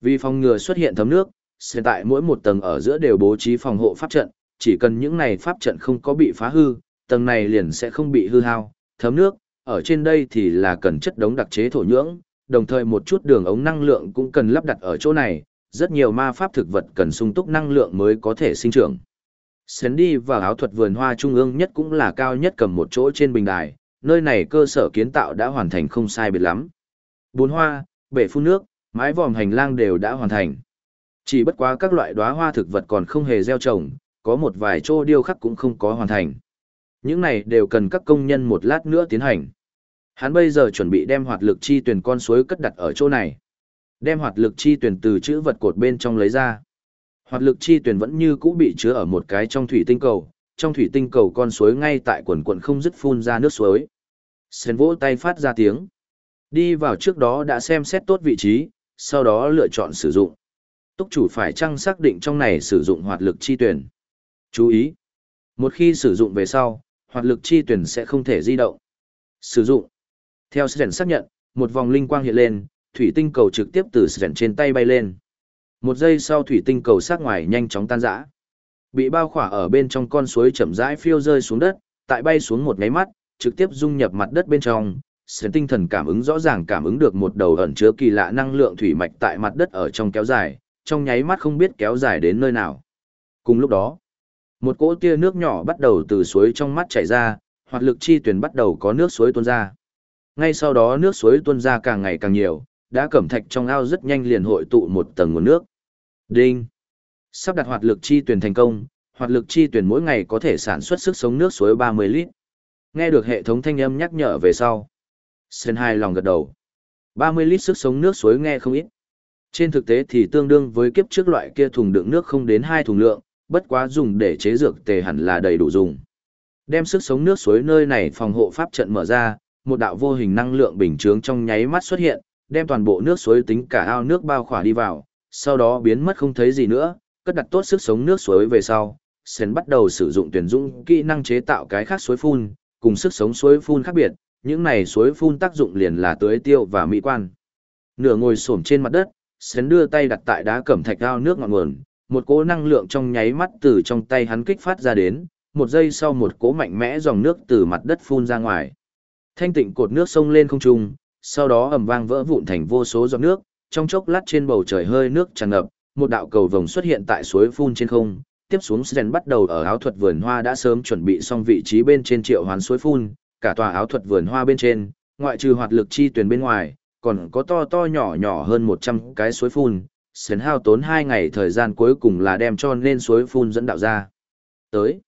Vì phòng ngừa xuất hiện thấm nước, hiện tại mỗi một tầng ở giữa đều bố trí phòng hộ pháp trận, chỉ cần những này pháp trận không có bị phá hư, tầng này liền sẽ không bị hư hao, thấm nước, ở trên đây thì là cần chất đống đặc chế thổ nhưỡng, đồng thời một chút đường ống năng lượng cũng cần lắp đặt ở chỗ này, rất nhiều ma pháp thực vật cần sung túc năng lượng mới có thể sinh trưởng. Sến đi vào áo thuật vườn hoa trung ương nhất cũng là cao nhất cầm một chỗ trên bình đài, nơi này cơ sở kiến tạo đã hoàn thành không sai biệt lắm. Bốn hoa, bể phun nước, mái vòm hành lang đều đã hoàn thành. Chỉ bất quá các loại đóa hoa thực vật còn không hề gieo trồng, có một vài chỗ điêu khắc cũng không có hoàn thành. Những này đều cần các công nhân một lát nữa tiến hành. Hắn bây giờ chuẩn bị đem hoạt lực chi tuyển con suối cất đặt ở chỗ này. Đem hoạt lực chi tuyển từ chữ vật cột bên trong lấy ra. Hoạt lực chi tuyển vẫn như cũ bị chứa ở một cái trong thủy tinh cầu, trong thủy tinh cầu con suối ngay tại quần quần không dứt phun ra nước suối. Sến vỗ tay phát ra tiếng. Đi vào trước đó đã xem xét tốt vị trí, sau đó lựa chọn sử dụng. Túc chủ phải chăng xác định trong này sử dụng hoạt lực chi tuyển. Chú ý! Một khi sử dụng về sau, hoạt lực chi tuyển sẽ không thể di động. Sử dụng. Theo Sren xác nhận, một vòng linh quang hiện lên, thủy tinh cầu trực tiếp từ Sren trên tay bay lên. Một giây sau thủy tinh cầu sát ngoài nhanh chóng tan rã. Bị bao khỏa ở bên trong con suối chậm rãi phiêu rơi xuống đất, tại bay xuống một nháy mắt, trực tiếp dung nhập mặt đất bên trong. Sren tinh thần cảm ứng rõ ràng cảm ứng được một đầu ẩn chứa kỳ lạ năng lượng thủy mạch tại mặt đất ở trong kéo dài, trong nháy mắt không biết kéo dài đến nơi nào. Cùng lúc đó, một cỗ tia nước nhỏ bắt đầu từ suối trong mắt chảy ra, hoạt lực chi tuyển bắt đầu có nước suối tuôn ra. Ngay sau đó nước suối tuôn ra càng ngày càng nhiều, đã cẩm thạch trong ao rất nhanh liền hội tụ một tầng nguồn nước. Đinh! Sắp đặt hoạt lực chi tuyển thành công, hoạt lực chi tuyển mỗi ngày có thể sản xuất sức sống nước suối 30 lít. Nghe được hệ thống thanh âm nhắc nhở về sau. Sơn hai lòng gật đầu. 30 lít sức sống nước suối nghe không ít. Trên thực tế thì tương đương với kiếp trước loại kia thùng đựng nước không đến hai thùng lượng, bất quá dùng để chế dược tề hẳn là đầy đủ dùng. Đem sức sống nước suối nơi này phòng hộ pháp trận mở ra, một đạo vô hình năng lượng bình chướng trong nháy mắt xuất hiện, đem toàn bộ nước suối tính cả ao nước bao khỏa đi vào, sau đó biến mất không thấy gì nữa, cất đặt tốt sức sống nước suối về sau, Sen bắt đầu sử dụng tuyển dụng kỹ năng chế tạo cái khác suối phun, cùng sức sống suối phun khác biệt, những này suối phun tác dụng liền là tưới tiêu và mỹ quan. Nửa ngồi xổm trên mặt đất, Sến đưa tay đặt tại đá cẩm thạch ao nước ngọn nguồn, một cỗ năng lượng trong nháy mắt từ trong tay hắn kích phát ra đến, một giây sau một cỗ mạnh mẽ dòng nước từ mặt đất phun ra ngoài. Thanh tịnh cột nước sông lên không trung, sau đó ầm vang vỡ vụn thành vô số giọt nước, trong chốc lát trên bầu trời hơi nước tràn ngập, một đạo cầu vồng xuất hiện tại suối phun trên không, tiếp xuống Sren bắt đầu ở áo thuật vườn hoa đã sớm chuẩn bị xong vị trí bên trên triệu hoán suối phun, cả tòa áo thuật vườn hoa bên trên, ngoại trừ hoạt lực chi tuyển bên ngoài, còn có to to nhỏ nhỏ hơn 100 cái suối phun, sến hao tốn 2 ngày thời gian cuối cùng là đem cho nên suối phun dẫn đạo ra. Tới.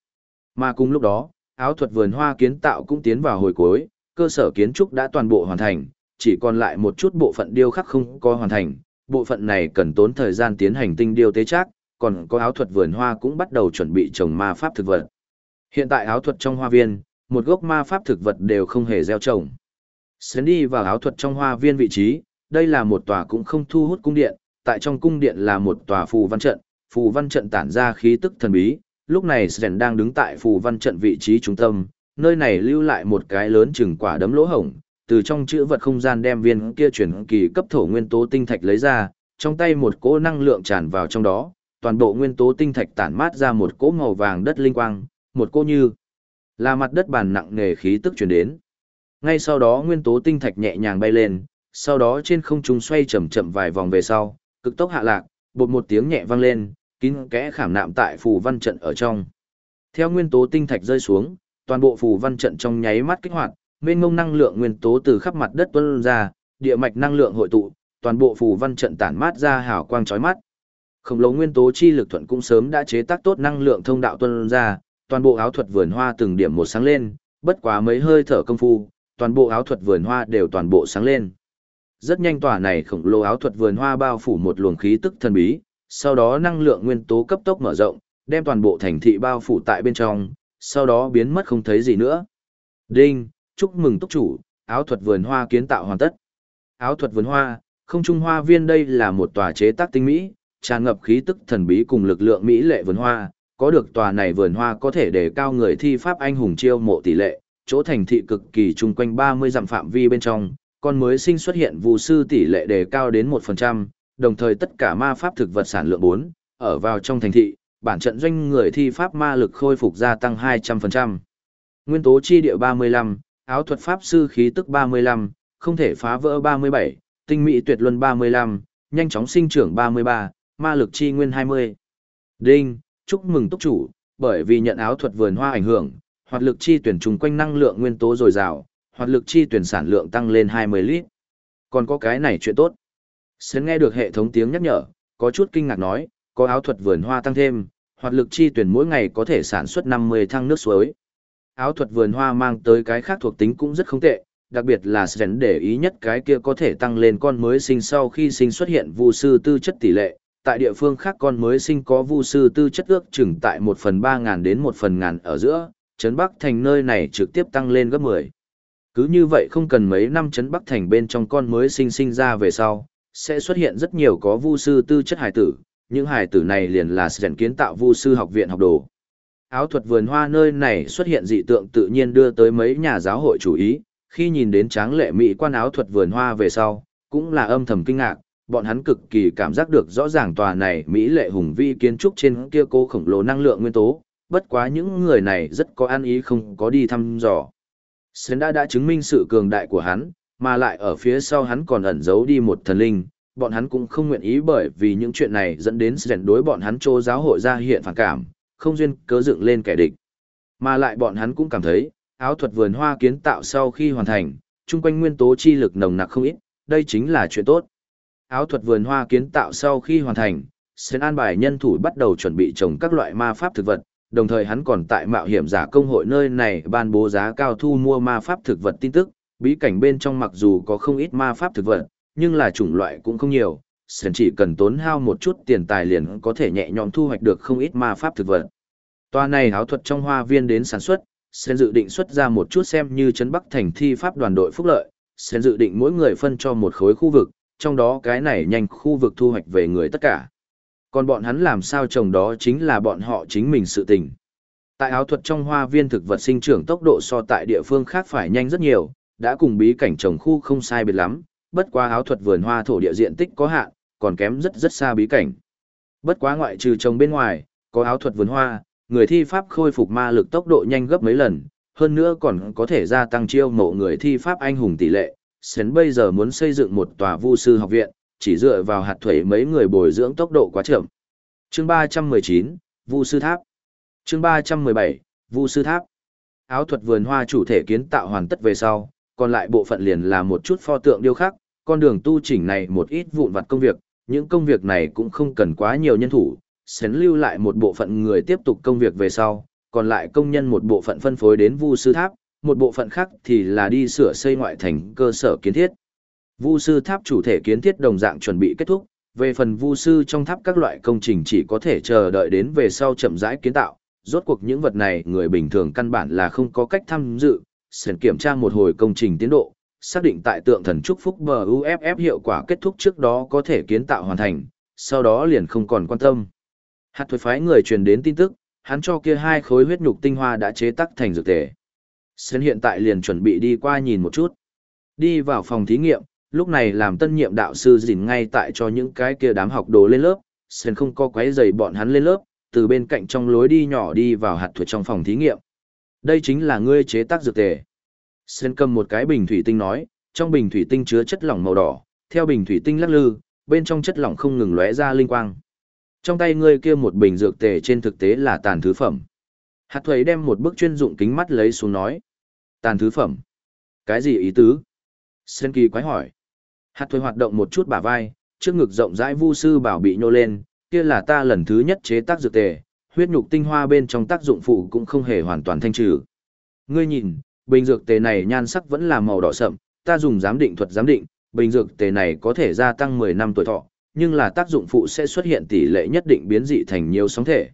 Mà cùng lúc đó, áo thuật vườn hoa kiến tạo cũng tiến vào hồi cuối, cơ sở kiến trúc đã toàn bộ hoàn thành, chỉ còn lại một chút bộ phận điêu khắc không có hoàn thành, bộ phận này cần tốn thời gian tiến hành tinh điêu tế chắc, còn có áo thuật vườn hoa cũng bắt đầu chuẩn bị trồng ma pháp thực vật. Hiện tại áo thuật trong hoa viên, một gốc ma pháp thực vật đều không hề gieo trồng. Sến đi vào áo thuật trong hoa viên vị trí, đây là một tòa cũng không thu hút cung điện, tại trong cung điện là một tòa phù văn trận, phù văn trận tản ra khí tức thần bí, lúc này Sren đang đứng tại phù văn trận vị trí trung tâm, nơi này lưu lại một cái lớn chừng quả đấm lỗ hổng, từ trong chữ vật không gian đem viên kia chuyển kỳ cấp thổ nguyên tố tinh thạch lấy ra, trong tay một cỗ năng lượng tràn vào trong đó, toàn bộ nguyên tố tinh thạch tản mát ra một cỗ màu vàng đất linh quang, một cỗ như là mặt đất bàn nặng nề khí tức truyền đến. Ngay sau đó nguyên tố tinh thạch nhẹ nhàng bay lên, sau đó trên không trung xoay chậm chậm vài vòng về sau, cực tốc hạ lạc, bột một tiếng nhẹ vang lên, kín kẽ khảm nạm tại phù văn trận ở trong. Theo nguyên tố tinh thạch rơi xuống, toàn bộ phù văn trận trong nháy mắt kích hoạt, mênh mông năng lượng nguyên tố từ khắp mặt đất tuôn ra, địa mạch năng lượng hội tụ, toàn bộ phù văn trận tản mát ra hào quang chói mắt. Khổng lồ nguyên tố chi lực thuận cũng sớm đã chế tác tốt năng lượng thông đạo tuôn ra, toàn bộ áo thuật vườn hoa từng điểm một sáng lên, bất quá mấy hơi thở công phu, toàn bộ áo thuật vườn hoa đều toàn bộ sáng lên. Rất nhanh tòa này khổng lồ áo thuật vườn hoa bao phủ một luồng khí tức thần bí, sau đó năng lượng nguyên tố cấp tốc mở rộng, đem toàn bộ thành thị bao phủ tại bên trong, sau đó biến mất không thấy gì nữa. Đinh, chúc mừng túc chủ, áo thuật vườn hoa kiến tạo hoàn tất. Áo thuật vườn hoa, không trung hoa viên đây là một tòa chế tác tinh mỹ, tràn ngập khí tức thần bí cùng lực lượng mỹ lệ vườn hoa, có được tòa này vườn hoa có thể để cao người thi pháp anh hùng chiêu mộ tỷ lệ, chỗ thành thị cực kỳ chung quanh 30 dặm phạm vi bên trong, con mới sinh xuất hiện vụ sư tỷ lệ đề cao đến 1%, đồng thời tất cả ma pháp thực vật sản lượng 4, ở vào trong thành thị, bản trận doanh người thi pháp ma lực khôi phục gia tăng 200%. Nguyên tố chi địa 35, áo thuật pháp sư khí tức 35, không thể phá vỡ 37, tinh mỹ tuyệt luân 35, nhanh chóng sinh trưởng 33, ma lực chi nguyên 20. Đinh, chúc mừng túc chủ, bởi vì nhận áo thuật vườn hoa ảnh hưởng, hoạt lực chi tuyển trùng quanh năng lượng nguyên tố dồi dào, hoạt lực chi tuyển sản lượng tăng lên 20 lít. Còn có cái này chuyện tốt. Sến nghe được hệ thống tiếng nhắc nhở, có chút kinh ngạc nói, có áo thuật vườn hoa tăng thêm, hoạt lực chi tuyển mỗi ngày có thể sản xuất 50 thăng nước suối. Áo thuật vườn hoa mang tới cái khác thuộc tính cũng rất không tệ, đặc biệt là Sến để ý nhất cái kia có thể tăng lên con mới sinh sau khi sinh xuất hiện vu sư tư chất tỷ lệ. Tại địa phương khác con mới sinh có vu sư tư chất ước chừng tại 1 phần 3 ngàn đến 1 phần ngàn ở giữa, Trấn Bắc Thành nơi này trực tiếp tăng lên gấp 10. Cứ như vậy không cần mấy năm Trấn Bắc Thành bên trong con mới sinh sinh ra về sau, sẽ xuất hiện rất nhiều có vu sư tư chất hải tử, những hải tử này liền là rèn kiến tạo vu sư học viện học đồ. Áo thuật vườn hoa nơi này xuất hiện dị tượng tự nhiên đưa tới mấy nhà giáo hội chú ý, khi nhìn đến tráng lệ mỹ quan áo thuật vườn hoa về sau, cũng là âm thầm kinh ngạc, bọn hắn cực kỳ cảm giác được rõ ràng tòa này mỹ lệ hùng vi kiến trúc trên kia cô khổng lồ năng lượng nguyên tố, bất quá những người này rất có an ý không có đi thăm dò. Sến đã đã chứng minh sự cường đại của hắn, mà lại ở phía sau hắn còn ẩn giấu đi một thần linh, bọn hắn cũng không nguyện ý bởi vì những chuyện này dẫn đến Sến đối bọn hắn trô giáo hội ra hiện phản cảm, không duyên cớ dựng lên kẻ địch. Mà lại bọn hắn cũng cảm thấy, áo thuật vườn hoa kiến tạo sau khi hoàn thành, chung quanh nguyên tố chi lực nồng nặc không ít, đây chính là chuyện tốt. Áo thuật vườn hoa kiến tạo sau khi hoàn thành, Sến an bài nhân thủ bắt đầu chuẩn bị trồng các loại ma pháp thực vật, đồng thời hắn còn tại mạo hiểm giả công hội nơi này ban bố giá cao thu mua ma pháp thực vật tin tức, bí cảnh bên trong mặc dù có không ít ma pháp thực vật, nhưng là chủng loại cũng không nhiều, Sến chỉ cần tốn hao một chút tiền tài liền có thể nhẹ nhõm thu hoạch được không ít ma pháp thực vật. Toa này áo thuật trong hoa viên đến sản xuất, Sến dự định xuất ra một chút xem như chấn bắc thành thi pháp đoàn đội phúc lợi, Sến dự định mỗi người phân cho một khối khu vực, trong đó cái này nhanh khu vực thu hoạch về người tất cả. Còn bọn hắn làm sao trồng đó chính là bọn họ chính mình sự tình. Tại áo thuật trong hoa viên thực vật sinh trưởng tốc độ so tại địa phương khác phải nhanh rất nhiều, đã cùng bí cảnh trồng khu không sai biệt lắm, bất quá áo thuật vườn hoa thổ địa diện tích có hạn, còn kém rất rất xa bí cảnh. Bất quá ngoại trừ trồng bên ngoài, có áo thuật vườn hoa, người thi pháp khôi phục ma lực tốc độ nhanh gấp mấy lần, hơn nữa còn có thể gia tăng chiêu mộ người thi pháp anh hùng tỷ lệ. Sến bây giờ muốn xây dựng một tòa vu sư học viện, chỉ dựa vào hạt thuẩy mấy người bồi dưỡng tốc độ quá chậm. Chương 319, Vu sư tháp. Chương 317, Vu sư tháp. Áo thuật vườn hoa chủ thể kiến tạo hoàn tất về sau, còn lại bộ phận liền là một chút pho tượng điêu khắc, con đường tu chỉnh này một ít vụn vặt công việc, những công việc này cũng không cần quá nhiều nhân thủ, xén lưu lại một bộ phận người tiếp tục công việc về sau, còn lại công nhân một bộ phận phân phối đến Vu sư tháp, một bộ phận khác thì là đi sửa xây ngoại thành cơ sở kiến thiết. Vu sư tháp chủ thể kiến thiết đồng dạng chuẩn bị kết thúc, về phần vu sư trong tháp các loại công trình chỉ có thể chờ đợi đến về sau chậm rãi kiến tạo, rốt cuộc những vật này người bình thường căn bản là không có cách tham dự, sẽ kiểm tra một hồi công trình tiến độ, xác định tại tượng thần chúc phúc bờ UFF hiệu quả kết thúc trước đó có thể kiến tạo hoàn thành, sau đó liền không còn quan tâm. Hạt thuế phái người truyền đến tin tức, hắn cho kia hai khối huyết nhục tinh hoa đã chế tác thành dược tề. Sến hiện tại liền chuẩn bị đi qua nhìn một chút. Đi vào phòng thí nghiệm, lúc này làm tân nhiệm đạo sư dình ngay tại cho những cái kia đám học đồ lên lớp, Sến không có quấy dày bọn hắn lên lớp, từ bên cạnh trong lối đi nhỏ đi vào hạt thuật trong phòng thí nghiệm. Đây chính là ngươi chế tác dược tề. Sến cầm một cái bình thủy tinh nói, trong bình thủy tinh chứa chất lỏng màu đỏ, theo bình thủy tinh lắc lư, bên trong chất lỏng không ngừng lóe ra linh quang. Trong tay ngươi kia một bình dược tề trên thực tế là tàn thứ phẩm. Hạt thuế đem một bức chuyên dụng kính mắt lấy xuống nói. Tàn thứ phẩm. Cái gì ý tứ? Sen kỳ quái hỏi. Hạt thuế hoạt động một chút bả vai, trước ngực rộng rãi vu sư bảo bị nhô lên, kia là ta lần thứ nhất chế tác dược tề, huyết nhục tinh hoa bên trong tác dụng phụ cũng không hề hoàn toàn thanh trừ. Ngươi nhìn, bình dược tề này nhan sắc vẫn là màu đỏ sậm, ta dùng giám định thuật giám định, bình dược tề này có thể gia tăng 10 năm tuổi thọ, nhưng là tác dụng phụ sẽ xuất hiện tỷ lệ nhất định biến dị thành nhiều sóng thể.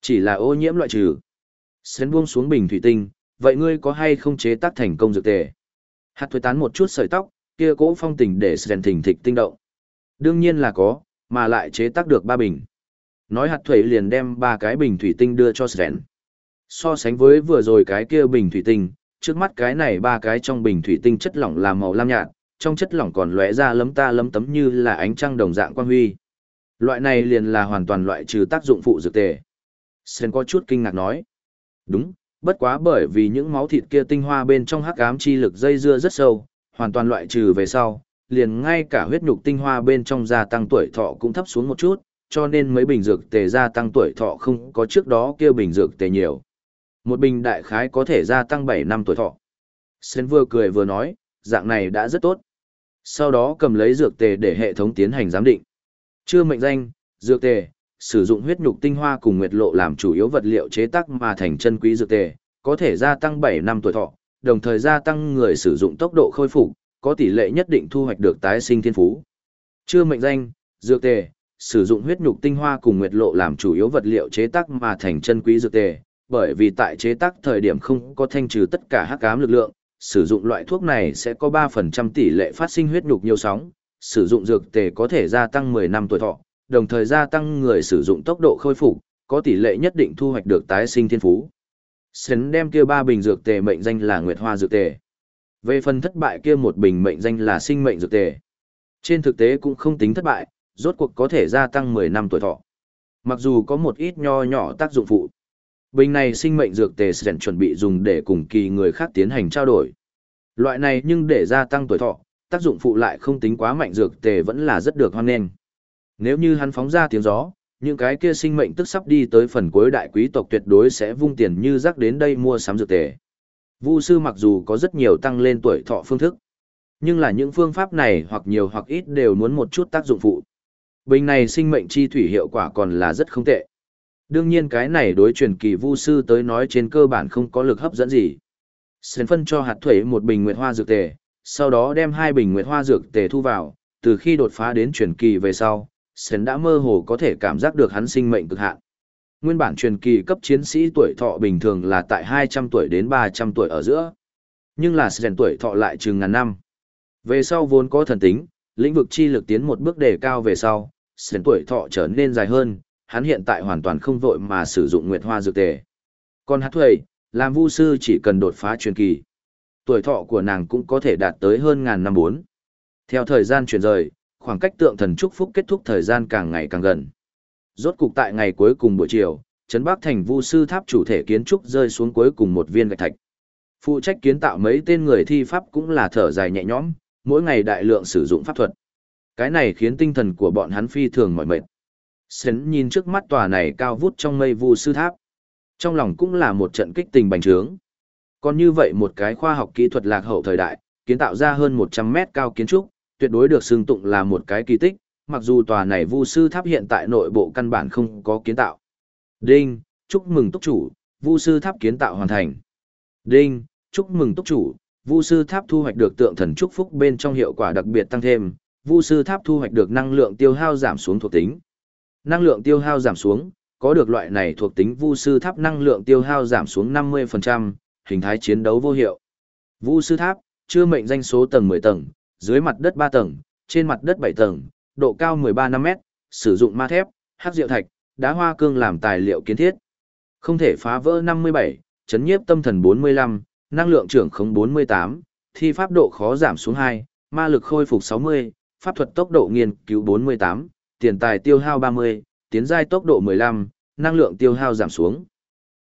Chỉ là ô nhiễm loại trừ. Sến buông xuống bình thủy tinh, vậy ngươi có hay không chế tác thành công dược tề? Hạt thuế tán một chút sợi tóc, kia cỗ phong tình để sèn thình thịch tinh động. Đương nhiên là có, mà lại chế tác được ba bình. Nói hạt thuẩy liền đem ba cái bình thủy tinh đưa cho sèn. So sánh với vừa rồi cái kia bình thủy tinh, trước mắt cái này ba cái trong bình thủy tinh chất lỏng là màu lam nhạt, trong chất lỏng còn lóe ra lấm ta lấm tấm như là ánh trăng đồng dạng quang huy. Loại này liền là hoàn toàn loại trừ tác dụng phụ dược tề. Sen có chút kinh ngạc nói. Đúng, bất quá bởi vì những máu thịt kia tinh hoa bên trong hắc ám chi lực dây dưa rất sâu, hoàn toàn loại trừ về sau, liền ngay cả huyết nhục tinh hoa bên trong gia tăng tuổi thọ cũng thấp xuống một chút, cho nên mấy bình dược tề gia tăng tuổi thọ không có trước đó kia bình dược tề nhiều. Một bình đại khái có thể gia tăng 7 năm tuổi thọ. Sen vừa cười vừa nói, dạng này đã rất tốt. Sau đó cầm lấy dược tề để hệ thống tiến hành giám định. Chưa mệnh danh, dược tề, sử dụng huyết nhục tinh hoa cùng nguyệt lộ làm chủ yếu vật liệu chế tác mà thành chân quý dược tề, có thể gia tăng 7 năm tuổi thọ, đồng thời gia tăng người sử dụng tốc độ khôi phục, có tỷ lệ nhất định thu hoạch được tái sinh thiên phú. Chưa mệnh danh, dược tề, sử dụng huyết nhục tinh hoa cùng nguyệt lộ làm chủ yếu vật liệu chế tác mà thành chân quý dược tề, bởi vì tại chế tác thời điểm không có thanh trừ tất cả hắc ám lực lượng, sử dụng loại thuốc này sẽ có 3% tỷ lệ phát sinh huyết nhục nhiều sóng, sử dụng dược tề có thể gia tăng 10 năm tuổi thọ, đồng thời gia tăng người sử dụng tốc độ khôi phục, có tỷ lệ nhất định thu hoạch được tái sinh thiên phú. Sến đem kia ba bình dược tề mệnh danh là Nguyệt Hoa dược tề. Về phần thất bại kia một bình mệnh danh là sinh mệnh dược tề. Trên thực tế cũng không tính thất bại, rốt cuộc có thể gia tăng 10 năm tuổi thọ. Mặc dù có một ít nho nhỏ tác dụng phụ. Bình này sinh mệnh dược tề sẽ chuẩn bị dùng để cùng kỳ người khác tiến hành trao đổi. Loại này nhưng để gia tăng tuổi thọ, tác dụng phụ lại không tính quá mạnh dược tề vẫn là rất được hoan nghênh. Nếu như hắn phóng ra tiếng gió, những cái kia sinh mệnh tức sắp đi tới phần cuối đại quý tộc tuyệt đối sẽ vung tiền như rác đến đây mua sắm dược tề. Vu sư mặc dù có rất nhiều tăng lên tuổi thọ phương thức, nhưng là những phương pháp này hoặc nhiều hoặc ít đều muốn một chút tác dụng phụ. Bình này sinh mệnh chi thủy hiệu quả còn là rất không tệ. Đương nhiên cái này đối truyền kỳ vu sư tới nói trên cơ bản không có lực hấp dẫn gì. Sến phân cho hạt thuế một bình nguyệt hoa dược tề, sau đó đem hai bình nguyệt hoa dược tề thu vào, từ khi đột phá đến truyền kỳ về sau, Sến đã mơ hồ có thể cảm giác được hắn sinh mệnh cực hạn. Nguyên bản truyền kỳ cấp chiến sĩ tuổi thọ bình thường là tại 200 tuổi đến 300 tuổi ở giữa. Nhưng là Sến tuổi thọ lại chừng ngàn năm. Về sau vốn có thần tính, lĩnh vực chi lực tiến một bước đề cao về sau, Sến tuổi thọ trở nên dài hơn, hắn hiện tại hoàn toàn không vội mà sử dụng nguyệt hoa dược tề. Còn hát thuầy, làm vu sư chỉ cần đột phá truyền kỳ. Tuổi thọ của nàng cũng có thể đạt tới hơn ngàn năm bốn. Theo thời gian chuyển rời, khoảng cách tượng thần chúc phúc kết thúc thời gian càng ngày càng gần. Rốt cục tại ngày cuối cùng buổi chiều, Trấn Bắc Thành Vu sư tháp chủ thể kiến trúc rơi xuống cuối cùng một viên gạch thạch. Phụ trách kiến tạo mấy tên người thi pháp cũng là thở dài nhẹ nhõm, mỗi ngày đại lượng sử dụng pháp thuật. Cái này khiến tinh thần của bọn hắn phi thường mỏi mệt. Sến nhìn trước mắt tòa này cao vút trong mây Vu sư tháp. Trong lòng cũng là một trận kích tình bành trướng. Còn như vậy một cái khoa học kỹ thuật lạc hậu thời đại, kiến tạo ra hơn 100 mét cao kiến trúc, tuyệt đối được xưng tụng là một cái kỳ tích, mặc dù tòa này Vu sư tháp hiện tại nội bộ căn bản không có kiến tạo. Đinh, chúc mừng túc chủ, Vu sư tháp kiến tạo hoàn thành. Đinh, chúc mừng túc chủ, Vu sư tháp thu hoạch được tượng thần chúc phúc bên trong hiệu quả đặc biệt tăng thêm, Vu sư tháp thu hoạch được năng lượng tiêu hao giảm xuống thuộc tính. Năng lượng tiêu hao giảm xuống, có được loại này thuộc tính Vu sư tháp năng lượng tiêu hao giảm xuống 50%, hình thái chiến đấu vô hiệu. Vu sư tháp, chưa mệnh danh số tầng 10 tầng, dưới mặt đất 3 tầng, trên mặt đất 7 tầng, độ cao 13 5 mét, sử dụng ma thép, hắc diệu thạch, đá hoa cương làm tài liệu kiến thiết. Không thể phá vỡ 57, chấn nhiếp tâm thần 45, năng lượng trưởng khống 48, thi pháp độ khó giảm xuống 2, ma lực khôi phục 60, pháp thuật tốc độ nghiên cứu 48, tiền tài tiêu hao 30, tiến giai tốc độ 15, năng lượng tiêu hao giảm xuống.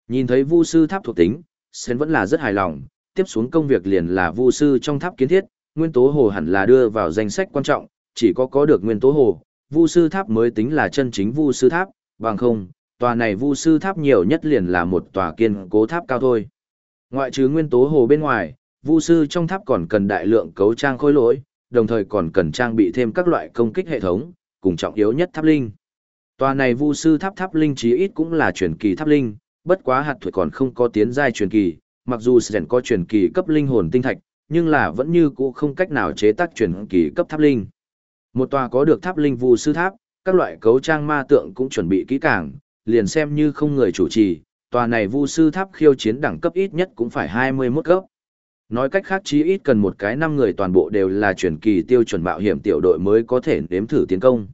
Nhìn thấy Vu sư tháp thuộc tính, Sến vẫn là rất hài lòng, tiếp xuống công việc liền là Vu sư trong tháp kiến thiết, nguyên tố hồ hẳn là đưa vào danh sách quan trọng, chỉ có có được nguyên tố hồ, Vu sư tháp mới tính là chân chính Vu sư tháp, bằng không, tòa này Vu sư tháp nhiều nhất liền là một tòa kiên cố tháp cao thôi. Ngoại trừ nguyên tố hồ bên ngoài, Vu sư trong tháp còn cần đại lượng cấu trang khối lỗi, đồng thời còn cần trang bị thêm các loại công kích hệ thống, cùng trọng yếu nhất tháp linh. Tòa này Vu sư tháp tháp linh chí ít cũng là truyền kỳ tháp linh, bất quá hạt thuật còn không có tiến giai truyền kỳ, mặc dù Sren có truyền kỳ cấp linh hồn tinh thạch, nhưng là vẫn như cũ không cách nào chế tác truyền kỳ cấp tháp linh. Một tòa có được tháp linh Vu sư tháp, các loại cấu trang ma tượng cũng chuẩn bị kỹ càng, liền xem như không người chủ trì, tòa này Vu sư tháp khiêu chiến đẳng cấp ít nhất cũng phải 21 cấp. Nói cách khác chí ít cần một cái năm người toàn bộ đều là truyền kỳ tiêu chuẩn mạo hiểm tiểu đội mới có thể nếm thử tiến công.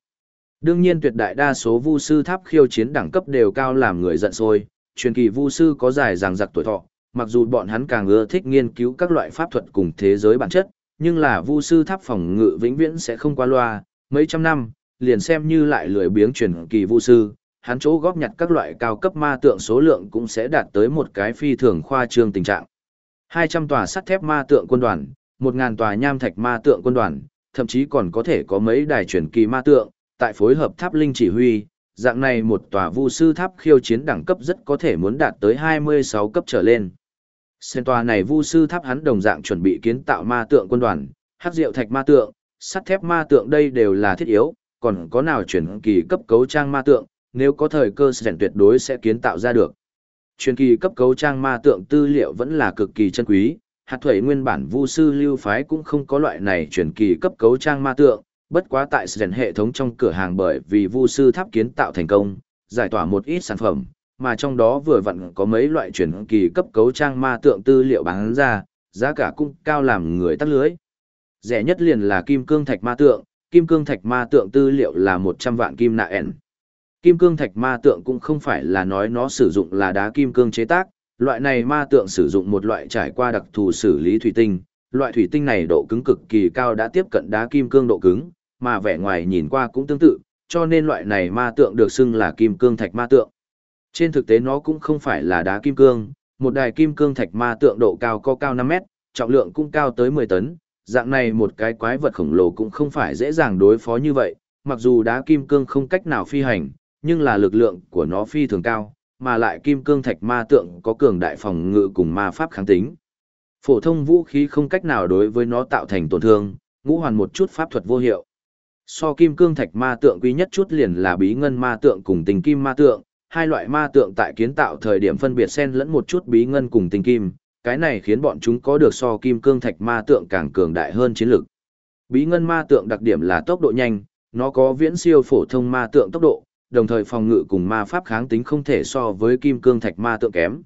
Đương nhiên tuyệt đại đa số vu sư tháp khiêu chiến đẳng cấp đều cao làm người giận sôi, truyền kỳ vu sư có dài ràng giặc tuổi thọ, mặc dù bọn hắn càng ưa thích nghiên cứu các loại pháp thuật cùng thế giới bản chất, nhưng là vu sư tháp phòng ngự vĩnh viễn sẽ không qua loa, mấy trăm năm, liền xem như lại lười biếng truyền kỳ vu sư, hắn chỗ góp nhặt các loại cao cấp ma tượng số lượng cũng sẽ đạt tới một cái phi thường khoa trương tình trạng. 200 tòa sắt thép ma tượng quân đoàn, 1000 tòa nham thạch ma tượng quân đoàn, thậm chí còn có thể có mấy đài truyền kỳ ma tượng, tại phối hợp tháp linh chỉ huy, dạng này một tòa vu sư tháp khiêu chiến đẳng cấp rất có thể muốn đạt tới 26 cấp trở lên. Xên tòa này vu sư tháp hắn đồng dạng chuẩn bị kiến tạo ma tượng quân đoàn, hắc diệu thạch ma tượng, sắt thép ma tượng đây đều là thiết yếu, còn có nào chuyển kỳ cấp cấu trang ma tượng, nếu có thời cơ rèn tuyệt đối sẽ kiến tạo ra được. Truyền kỳ cấp cấu trang ma tượng tư liệu vẫn là cực kỳ chân quý, hạt thuẩy nguyên bản vu sư lưu phái cũng không có loại này truyền kỳ cấp cấu trang ma tượng, bất quá tại rèn hệ thống trong cửa hàng bởi vì vu sư tháp kiến tạo thành công, giải tỏa một ít sản phẩm, mà trong đó vừa vặn có mấy loại truyền kỳ cấp cấu trang ma tượng tư liệu bán ra, giá cả cũng cao làm người tắt lưới. Rẻ nhất liền là kim cương thạch ma tượng, kim cương thạch ma tượng tư liệu là 100 vạn kim nạ ẻn. Kim cương thạch ma tượng cũng không phải là nói nó sử dụng là đá kim cương chế tác, loại này ma tượng sử dụng một loại trải qua đặc thù xử lý thủy tinh, loại thủy tinh này độ cứng cực kỳ cao đã tiếp cận đá kim cương độ cứng, mà vẻ ngoài nhìn qua cũng tương tự, cho nên loại này ma tượng được xưng là kim cương thạch ma tượng. Trên thực tế nó cũng không phải là đá kim cương, một đài kim cương thạch ma tượng độ cao có cao 5 mét, trọng lượng cũng cao tới 10 tấn, dạng này một cái quái vật khổng lồ cũng không phải dễ dàng đối phó như vậy, mặc dù đá kim cương không cách nào phi hành, nhưng là lực lượng của nó phi thường cao, mà lại kim cương thạch ma tượng có cường đại phòng ngự cùng ma pháp kháng tính. Phổ thông vũ khí không cách nào đối với nó tạo thành tổn thương, ngũ hoàn một chút pháp thuật vô hiệu. So kim cương thạch ma tượng quý nhất chút liền là bí ngân ma tượng cùng tình kim ma tượng, hai loại ma tượng tại kiến tạo thời điểm phân biệt xen lẫn một chút bí ngân cùng tinh kim, cái này khiến bọn chúng có được so kim cương thạch ma tượng càng cường đại hơn chiến lực. Bí ngân ma tượng đặc điểm là tốc độ nhanh, nó có viễn siêu phổ thông ma tượng tốc độ, đồng thời phòng ngự cùng ma pháp kháng tính không thể so với kim cương thạch ma tượng kém.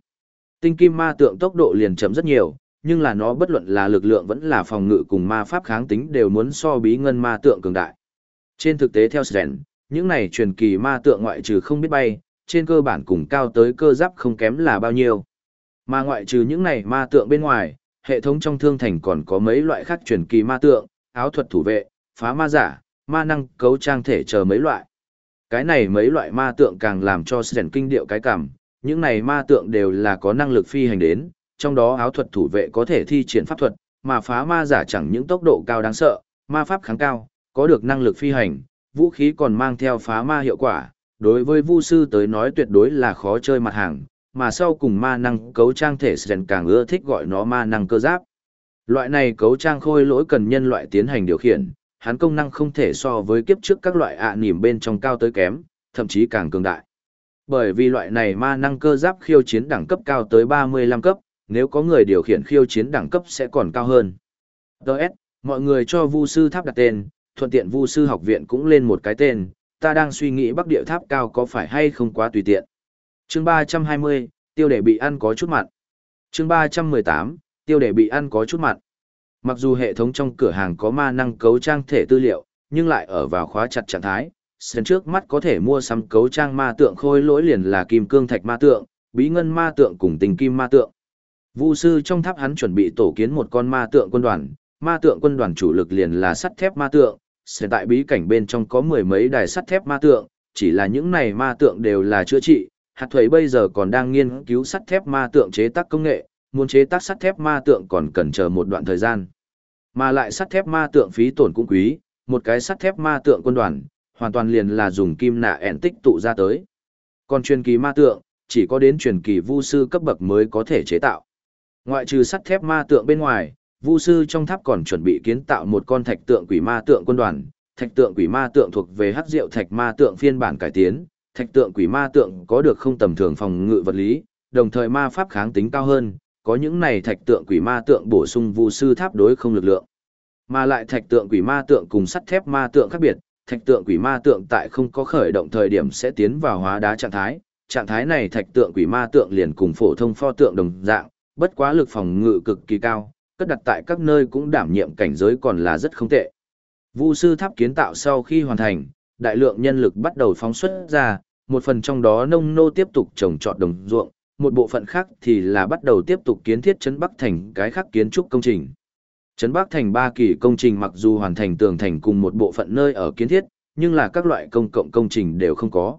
Tinh kim ma tượng tốc độ liền chậm rất nhiều, nhưng là nó bất luận là lực lượng vẫn là phòng ngự cùng ma pháp kháng tính đều muốn so bí ngân ma tượng cường đại. Trên thực tế theo Sren, những này truyền kỳ ma tượng ngoại trừ không biết bay, trên cơ bản cùng cao tới cơ giáp không kém là bao nhiêu. Mà ngoại trừ những này ma tượng bên ngoài, hệ thống trong thương thành còn có mấy loại khác truyền kỳ ma tượng, áo thuật thủ vệ, phá ma giả, ma năng, cấu trang thể chờ mấy loại. Cái này mấy loại ma tượng càng làm cho sẻn kinh điệu cái cảm, những này ma tượng đều là có năng lực phi hành đến, trong đó áo thuật thủ vệ có thể thi triển pháp thuật, mà phá ma giả chẳng những tốc độ cao đáng sợ, ma pháp kháng cao, có được năng lực phi hành, vũ khí còn mang theo phá ma hiệu quả, đối với vu sư tới nói tuyệt đối là khó chơi mặt hàng, mà sau cùng ma năng cấu trang thể Sren càng ưa thích gọi nó ma năng cơ giáp. Loại này cấu trang khôi lỗi cần nhân loại tiến hành điều khiển, hắn công năng không thể so với kiếp trước các loại ạ à nỉm bên trong cao tới kém, thậm chí càng cường đại. Bởi vì loại này ma năng cơ giáp khiêu chiến đẳng cấp cao tới 35 cấp, nếu có người điều khiển khiêu chiến đẳng cấp sẽ còn cao hơn. Đợt, mọi người cho Vu sư tháp đặt tên, thuận tiện Vu sư học viện cũng lên một cái tên, ta đang suy nghĩ Bắc Địa tháp cao có phải hay không quá tùy tiện. Chương 320, tiêu đề bị ăn có chút mặn. Chương 318, tiêu đề bị ăn có chút mặn. Mặc dù hệ thống trong cửa hàng có ma năng cấu trang thể tư liệu, nhưng lại ở vào khóa chặt trạng thái. Sân trước mắt có thể mua sắm cấu trang ma tượng khôi lỗi liền là kim cương thạch ma tượng, bí ngân ma tượng cùng tình kim ma tượng. Vu sư trong tháp hắn chuẩn bị tổ kiến một con ma tượng quân đoàn, ma tượng quân đoàn chủ lực liền là sắt thép ma tượng, sẽ tại bí cảnh bên trong có mười mấy đài sắt thép ma tượng, chỉ là những này ma tượng đều là chữa trị, hạt thuế bây giờ còn đang nghiên cứu sắt thép ma tượng chế tác công nghệ, muốn chế tác sắt thép ma tượng còn cần chờ một đoạn thời gian. Mà lại sắt thép ma tượng phí tổn cũng quý, một cái sắt thép ma tượng quân đoàn, hoàn toàn liền là dùng kim nạ ẻn tích tụ ra tới. Còn truyền kỳ ma tượng, chỉ có đến truyền kỳ vu sư cấp bậc mới có thể chế tạo. Ngoại trừ sắt thép ma tượng bên ngoài, Vu sư trong tháp còn chuẩn bị kiến tạo một con thạch tượng quỷ ma tượng quân đoàn. Thạch tượng quỷ ma tượng thuộc về hắc diệu thạch ma tượng phiên bản cải tiến, thạch tượng quỷ ma tượng có được không tầm thường phòng ngự vật lý, đồng thời ma pháp kháng tính cao hơn, có những này thạch tượng quỷ ma tượng bổ sung Vu sư tháp đối không lực lượng. Mà lại thạch tượng quỷ ma tượng cùng sắt thép ma tượng khác biệt, thạch tượng quỷ ma tượng tại không có khởi động thời điểm sẽ tiến vào hóa đá trạng thái, trạng thái này thạch tượng quỷ ma tượng liền cùng phổ thông pho tượng đồng dạng, bất quá lực phòng ngự cực kỳ cao, cất đặt tại các nơi cũng đảm nhiệm cảnh giới còn là rất không tệ. Vu sư tháp kiến tạo sau khi hoàn thành, đại lượng nhân lực bắt đầu phóng xuất ra, một phần trong đó nông nô tiếp tục trồng trọt đồng ruộng, một bộ phận khác thì là bắt đầu tiếp tục kiến thiết trấn Bắc Thành cái khác kiến trúc công trình. Trấn Bắc Thành ba kỳ công trình mặc dù hoàn thành tường thành cùng một bộ phận nơi ở kiến thiết, nhưng là các loại công cộng công trình đều không có.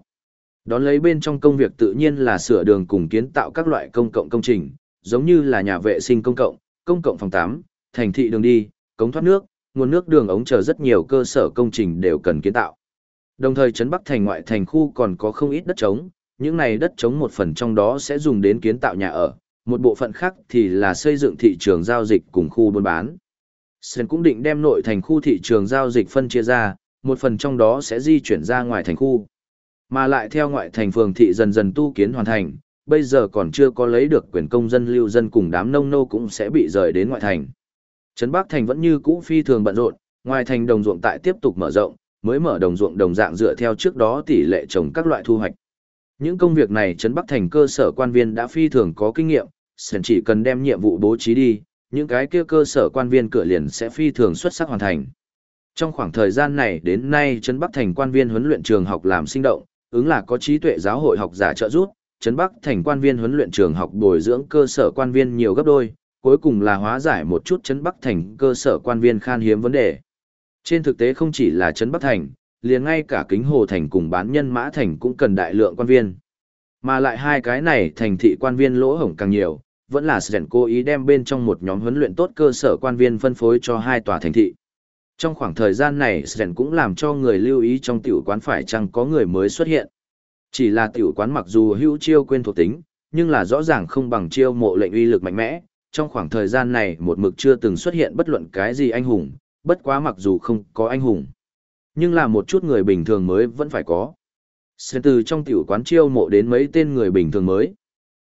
Đón lấy bên trong công việc tự nhiên là sửa đường cùng kiến tạo các loại công cộng công trình, giống như là nhà vệ sinh công cộng, công cộng phòng tắm, thành thị đường đi, cống thoát nước, nguồn nước đường ống chờ rất nhiều cơ sở công trình đều cần kiến tạo. Đồng thời trấn Bắc thành ngoại thành khu còn có không ít đất trống, những này đất trống một phần trong đó sẽ dùng đến kiến tạo nhà ở, một bộ phận khác thì là xây dựng thị trường giao dịch cùng khu buôn bán. Sơn cũng định đem nội thành khu thị trường giao dịch phân chia ra, một phần trong đó sẽ di chuyển ra ngoài thành khu. Mà lại theo ngoại thành phường thị dần dần tu kiến hoàn thành, bây giờ còn chưa có lấy được quyền công dân lưu dân cùng đám nông nô cũng sẽ bị rời đến ngoại thành. Trấn Bắc Thành vẫn như cũ phi thường bận rộn, ngoài thành đồng ruộng tại tiếp tục mở rộng, mới mở đồng ruộng đồng dạng dựa theo trước đó tỷ lệ trồng các loại thu hoạch. Những công việc này Trấn Bắc Thành cơ sở quan viên đã phi thường có kinh nghiệm, sẵn chỉ cần đem nhiệm vụ bố trí đi, những cái kia cơ sở quan viên cửa liền sẽ phi thường xuất sắc hoàn thành. Trong khoảng thời gian này đến nay Trấn Bắc Thành quan viên huấn luyện trường học làm sinh động, ứng là có trí tuệ giáo hội học giả trợ giúp, Trấn Bắc thành quan viên huấn luyện trường học bồi dưỡng cơ sở quan viên nhiều gấp đôi, cuối cùng là hóa giải một chút Trấn Bắc thành cơ sở quan viên khan hiếm vấn đề. Trên thực tế không chỉ là Trấn Bắc thành, liền ngay cả kính hồ thành cùng bán nhân mã thành cũng cần đại lượng quan viên. Mà lại hai cái này thành thị quan viên lỗ hổng càng nhiều, vẫn là Sren cố ý đem bên trong một nhóm huấn luyện tốt cơ sở quan viên phân phối cho hai tòa thành thị. Trong khoảng thời gian này Sren cũng làm cho người lưu ý trong tiểu quán phải chăng có người mới xuất hiện. Chỉ là tiểu quán mặc dù hữu chiêu quên thuộc tính, nhưng là rõ ràng không bằng chiêu mộ lệnh uy lực mạnh mẽ, trong khoảng thời gian này một mực chưa từng xuất hiện bất luận cái gì anh hùng, bất quá mặc dù không có anh hùng, nhưng là một chút người bình thường mới vẫn phải có. Sẽ từ trong tiểu quán chiêu mộ đến mấy tên người bình thường mới.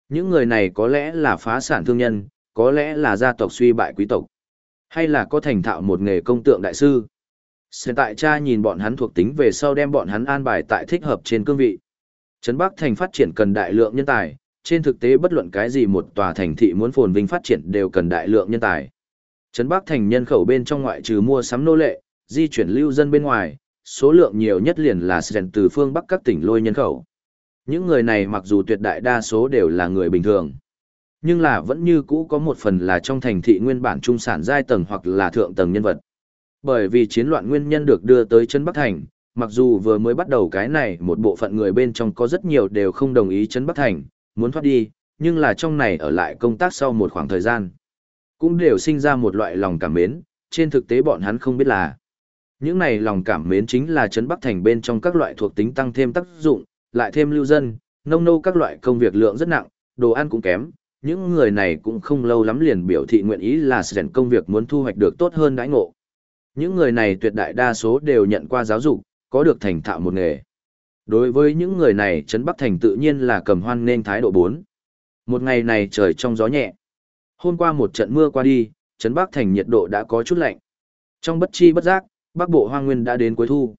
Những người này có lẽ là phá sản thương nhân, có lẽ là gia tộc suy bại quý tộc, hay là có thành thạo một nghề công tượng đại sư. Hiện tại cha nhìn bọn hắn thuộc tính về sau đem bọn hắn an bài tại thích hợp trên cương vị. Trấn Bắc thành phát triển cần đại lượng nhân tài, trên thực tế bất luận cái gì một tòa thành thị muốn phồn vinh phát triển đều cần đại lượng nhân tài. Trấn Bắc thành nhân khẩu bên trong ngoại trừ mua sắm nô lệ, di chuyển lưu dân bên ngoài, số lượng nhiều nhất liền là Sren từ phương Bắc các tỉnh lôi nhân khẩu. Những người này mặc dù tuyệt đại đa số đều là người bình thường, nhưng là vẫn như cũ có một phần là trong thành thị nguyên bản trung sản giai tầng hoặc là thượng tầng nhân vật. Bởi vì chiến loạn nguyên nhân được đưa tới chân Bắc Thành, mặc dù vừa mới bắt đầu cái này một bộ phận người bên trong có rất nhiều đều không đồng ý chấn Bắc Thành, muốn thoát đi, nhưng là trong này ở lại công tác sau một khoảng thời gian. Cũng đều sinh ra một loại lòng cảm mến, trên thực tế bọn hắn không biết là. Những này lòng cảm mến chính là chấn Bắc Thành bên trong các loại thuộc tính tăng thêm tác dụng, lại thêm lưu dân, nông nô các loại công việc lượng rất nặng, đồ ăn cũng kém. Những người này cũng không lâu lắm liền biểu thị nguyện ý là sẽ công việc muốn thu hoạch được tốt hơn đãi ngộ. Những người này tuyệt đại đa số đều nhận qua giáo dục, có được thành thạo một nghề. Đối với những người này Trấn Bắc Thành tự nhiên là cầm hoan nên thái độ 4. Một ngày này trời trong gió nhẹ. Hôm qua một trận mưa qua đi, Trấn Bắc Thành nhiệt độ đã có chút lạnh. Trong bất chi bất giác, Bắc Bộ hoang nguyên đã đến cuối thu.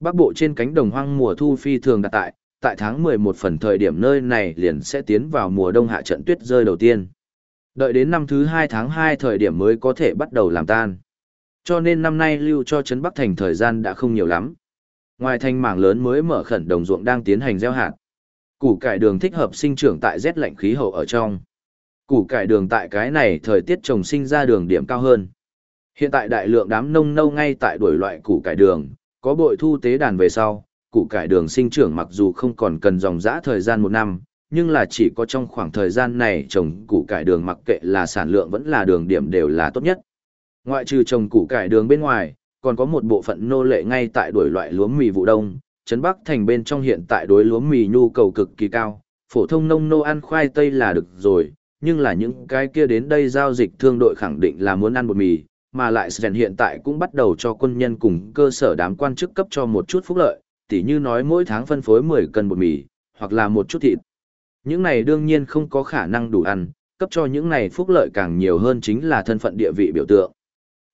Bắc Bộ trên cánh đồng hoang mùa thu phi thường đặt tại, tại tháng 11 phần thời điểm nơi này liền sẽ tiến vào mùa đông hạ trận tuyết rơi đầu tiên. Đợi đến năm thứ 2 tháng 2 thời điểm mới có thể bắt đầu làm tan. Cho nên năm nay lưu cho Trấn Bắc Thành thời gian đã không nhiều lắm. Ngoài thành mảng lớn mới mở khẩn đồng ruộng đang tiến hành gieo hạt. Củ cải đường thích hợp sinh trưởng tại rét lạnh khí hậu ở trong. Củ cải đường tại cái này thời tiết trồng sinh ra đường điểm cao hơn. Hiện tại đại lượng đám nông nâu ngay tại đuổi loại củ cải đường, có bội thu tế đàn về sau, củ cải đường sinh trưởng mặc dù không còn cần dòng dã thời gian một năm, nhưng là chỉ có trong khoảng thời gian này trồng củ cải đường mặc kệ là sản lượng vẫn là đường điểm đều là tốt nhất. Ngoại trừ trồng củ cải đường bên ngoài, còn có một bộ phận nô lệ ngay tại đuổi loại lúa mì vụ đông, trấn Bắc thành bên trong hiện tại đối lúa mì nhu cầu cực kỳ cao, phổ thông nông nô ăn khoai tây là được rồi, nhưng là những cái kia đến đây giao dịch thương đội khẳng định là muốn ăn bột mì, mà lại Sren hiện tại cũng bắt đầu cho quân nhân cùng cơ sở đám quan chức cấp cho một chút phúc lợi, tỉ như nói mỗi tháng phân phối 10 cân bột mì, hoặc là một chút thịt. Những này đương nhiên không có khả năng đủ ăn, cấp cho những này phúc lợi càng nhiều hơn chính là thân phận địa vị biểu tượng.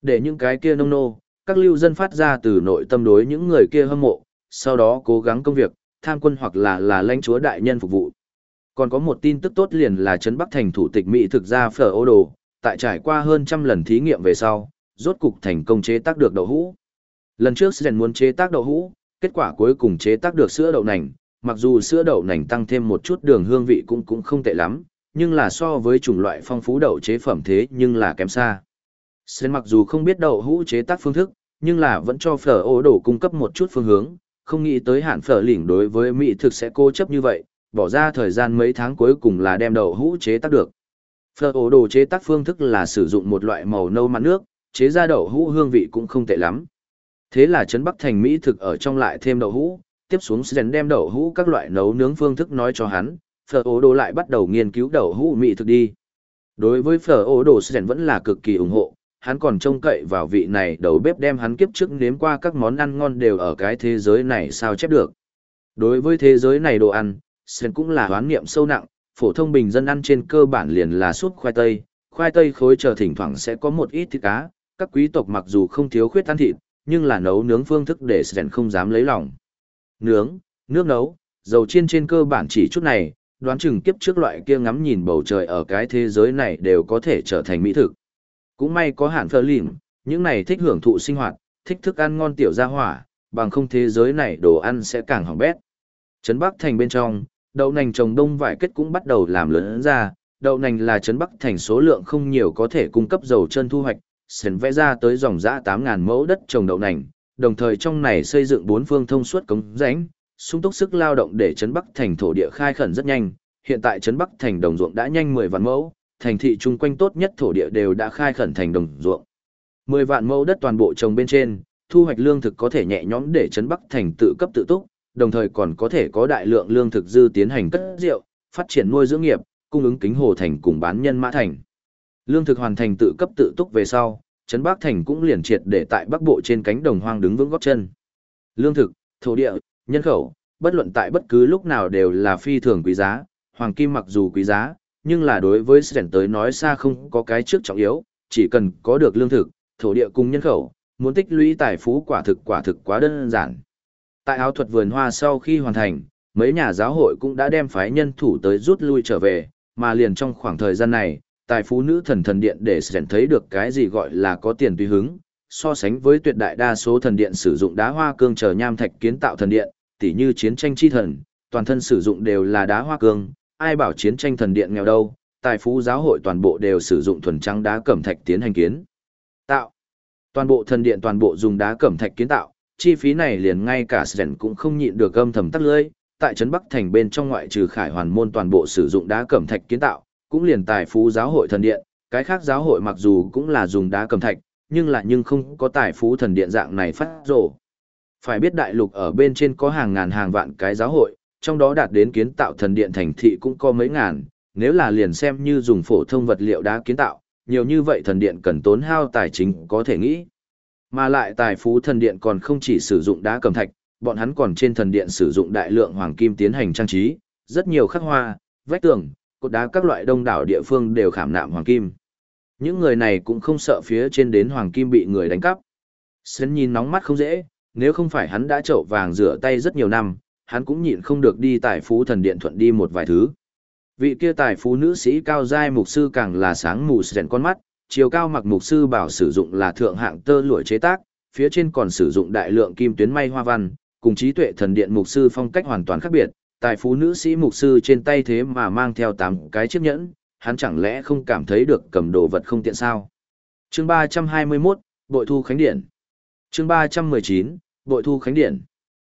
Để những cái kia nông nô, các lưu dân phát ra từ nội tâm đối những người kia hâm mộ, sau đó cố gắng công việc, tham quân hoặc là là lãnh chúa đại nhân phục vụ. Còn có một tin tức tốt liền là Trấn Bắc Thành thủ tịch Mỹ thực ra phở ô đồ, tại trải qua hơn trăm lần thí nghiệm về sau, rốt cục thành công chế tác được đậu hũ. Lần trước Sren muốn chế tác đậu hũ, kết quả cuối cùng chế tác được sữa đậu nành, mặc dù sữa đậu nành tăng thêm một chút đường hương vị cũng cũng không tệ lắm, nhưng là so với chủng loại phong phú đậu chế phẩm thế nhưng là kém xa. Sren mặc dù không biết đậu hũ chế tác phương thức, nhưng là vẫn cho phở ô đổ cung cấp một chút phương hướng, không nghĩ tới hạn phở lỉnh đối với Mỹ thực sẽ cố chấp như vậy, bỏ ra thời gian mấy tháng cuối cùng là đem đậu hũ chế tác được. Phở ô đổ chế tác phương thức là sử dụng một loại màu nâu mặn nước, chế ra đậu hũ hương vị cũng không tệ lắm. Thế là Trấn Bắc Thành Mỹ thực ở trong lại thêm đậu hũ, tiếp xuống Sren đem đậu hũ các loại nấu nướng phương thức nói cho hắn, phở Ô đồ lại bắt đầu nghiên cứu đậu hũ Mỹ thực đi. Đối với phở Ô đồ Sren vẫn là cực kỳ ủng hộ, hắn còn trông cậy vào vị này đầu bếp đem hắn kiếp trước nếm qua các món ăn ngon đều ở cái thế giới này sao chép được. Đối với thế giới này đồ ăn, Sơn cũng là hoán niệm sâu nặng, phổ thông bình dân ăn trên cơ bản liền là súp khoai tây, khoai tây khối chờ thỉnh thoảng sẽ có một ít thịt cá, các quý tộc mặc dù không thiếu khuyết ăn thịt, nhưng là nấu nướng phương thức để Sơn không dám lấy lòng. Nướng, nước nấu, dầu chiên trên cơ bản chỉ chút này, đoán chừng kiếp trước loại kia ngắm nhìn bầu trời ở cái thế giới này đều có thể trở thành mỹ thực. Cũng may có hạn phơ lìm, những này thích hưởng thụ sinh hoạt, thích thức ăn ngon tiểu gia hỏa, bằng không thế giới này đồ ăn sẽ càng hỏng bét. Trấn Bắc Thành bên trong, đậu nành trồng đông vải kết cũng bắt đầu làm lớn ra, đậu nành là Trấn Bắc Thành số lượng không nhiều có thể cung cấp dầu chân thu hoạch, sền vẽ ra tới dòng dã 8.000 mẫu đất trồng đậu nành, đồng thời trong này xây dựng bốn phương thông suốt cống rãnh, sung túc sức lao động để Trấn Bắc Thành thổ địa khai khẩn rất nhanh, hiện tại Trấn Bắc Thành đồng ruộng đã nhanh 10 vạn mẫu, thành thị chung quanh tốt nhất thổ địa đều đã khai khẩn thành đồng ruộng. 10 vạn mẫu đất toàn bộ trồng bên trên, thu hoạch lương thực có thể nhẹ nhõm để trấn Bắc thành tự cấp tự túc, đồng thời còn có thể có đại lượng lương thực dư tiến hành cất rượu, phát triển nuôi dưỡng nghiệp, cung ứng kính hồ thành cùng bán nhân mã thành. Lương thực hoàn thành tự cấp tự túc về sau, trấn Bắc thành cũng liền triệt để tại Bắc Bộ trên cánh đồng hoang đứng vững gót chân. Lương thực, thổ địa, nhân khẩu, bất luận tại bất cứ lúc nào đều là phi thường quý giá, hoàng kim mặc dù quý giá, nhưng là đối với Sren tới nói xa không có cái trước trọng yếu, chỉ cần có được lương thực, thổ địa cùng nhân khẩu, muốn tích lũy tài phú quả thực quả thực quá đơn giản. Tại áo thuật vườn hoa sau khi hoàn thành, mấy nhà giáo hội cũng đã đem phái nhân thủ tới rút lui trở về, mà liền trong khoảng thời gian này, tài phú nữ thần thần điện để Sren thấy được cái gì gọi là có tiền tùy hứng, so sánh với tuyệt đại đa số thần điện sử dụng đá hoa cương chờ nham thạch kiến tạo thần điện, tỉ như chiến tranh chi thần, toàn thân sử dụng đều là đá hoa cương, ai bảo chiến tranh thần điện nghèo đâu, tài phú giáo hội toàn bộ đều sử dụng thuần trắng đá cẩm thạch tiến hành kiến. Tạo. Toàn bộ thần điện toàn bộ dùng đá cẩm thạch kiến tạo, chi phí này liền ngay cả Sren cũng không nhịn được âm thầm tắt lưỡi, tại trấn Bắc thành bên trong ngoại trừ Khải Hoàn môn toàn bộ sử dụng đá cẩm thạch kiến tạo, cũng liền tài phú giáo hội thần điện, cái khác giáo hội mặc dù cũng là dùng đá cẩm thạch, nhưng lại nhưng không có tài phú thần điện dạng này phát rồ. Phải biết đại lục ở bên trên có hàng ngàn hàng vạn cái giáo hội, trong đó đạt đến kiến tạo thần điện thành thị cũng có mấy ngàn, nếu là liền xem như dùng phổ thông vật liệu đá kiến tạo, nhiều như vậy thần điện cần tốn hao tài chính có thể nghĩ. Mà lại tài phú thần điện còn không chỉ sử dụng đá cầm thạch, bọn hắn còn trên thần điện sử dụng đại lượng hoàng kim tiến hành trang trí, rất nhiều khắc hoa, vách tường, cột đá các loại đông đảo địa phương đều khảm nạm hoàng kim. Những người này cũng không sợ phía trên đến hoàng kim bị người đánh cắp. Sến nhìn nóng mắt không dễ, nếu không phải hắn đã trậu vàng rửa tay rất nhiều năm, hắn cũng nhịn không được đi tài phú thần điện thuận đi một vài thứ. Vị kia tài phú nữ sĩ cao giai mục sư càng là sáng mù rèn con mắt, chiều cao mặc mục sư bảo sử dụng là thượng hạng tơ lụa chế tác, phía trên còn sử dụng đại lượng kim tuyến may hoa văn, cùng trí tuệ thần điện mục sư phong cách hoàn toàn khác biệt. Tài phú nữ sĩ mục sư trên tay thế mà mang theo tám cái chiếc nhẫn, hắn chẳng lẽ không cảm thấy được cầm đồ vật không tiện sao? Chương 321, Bội thu khánh điện. Chương 319, Bội thu khánh điện.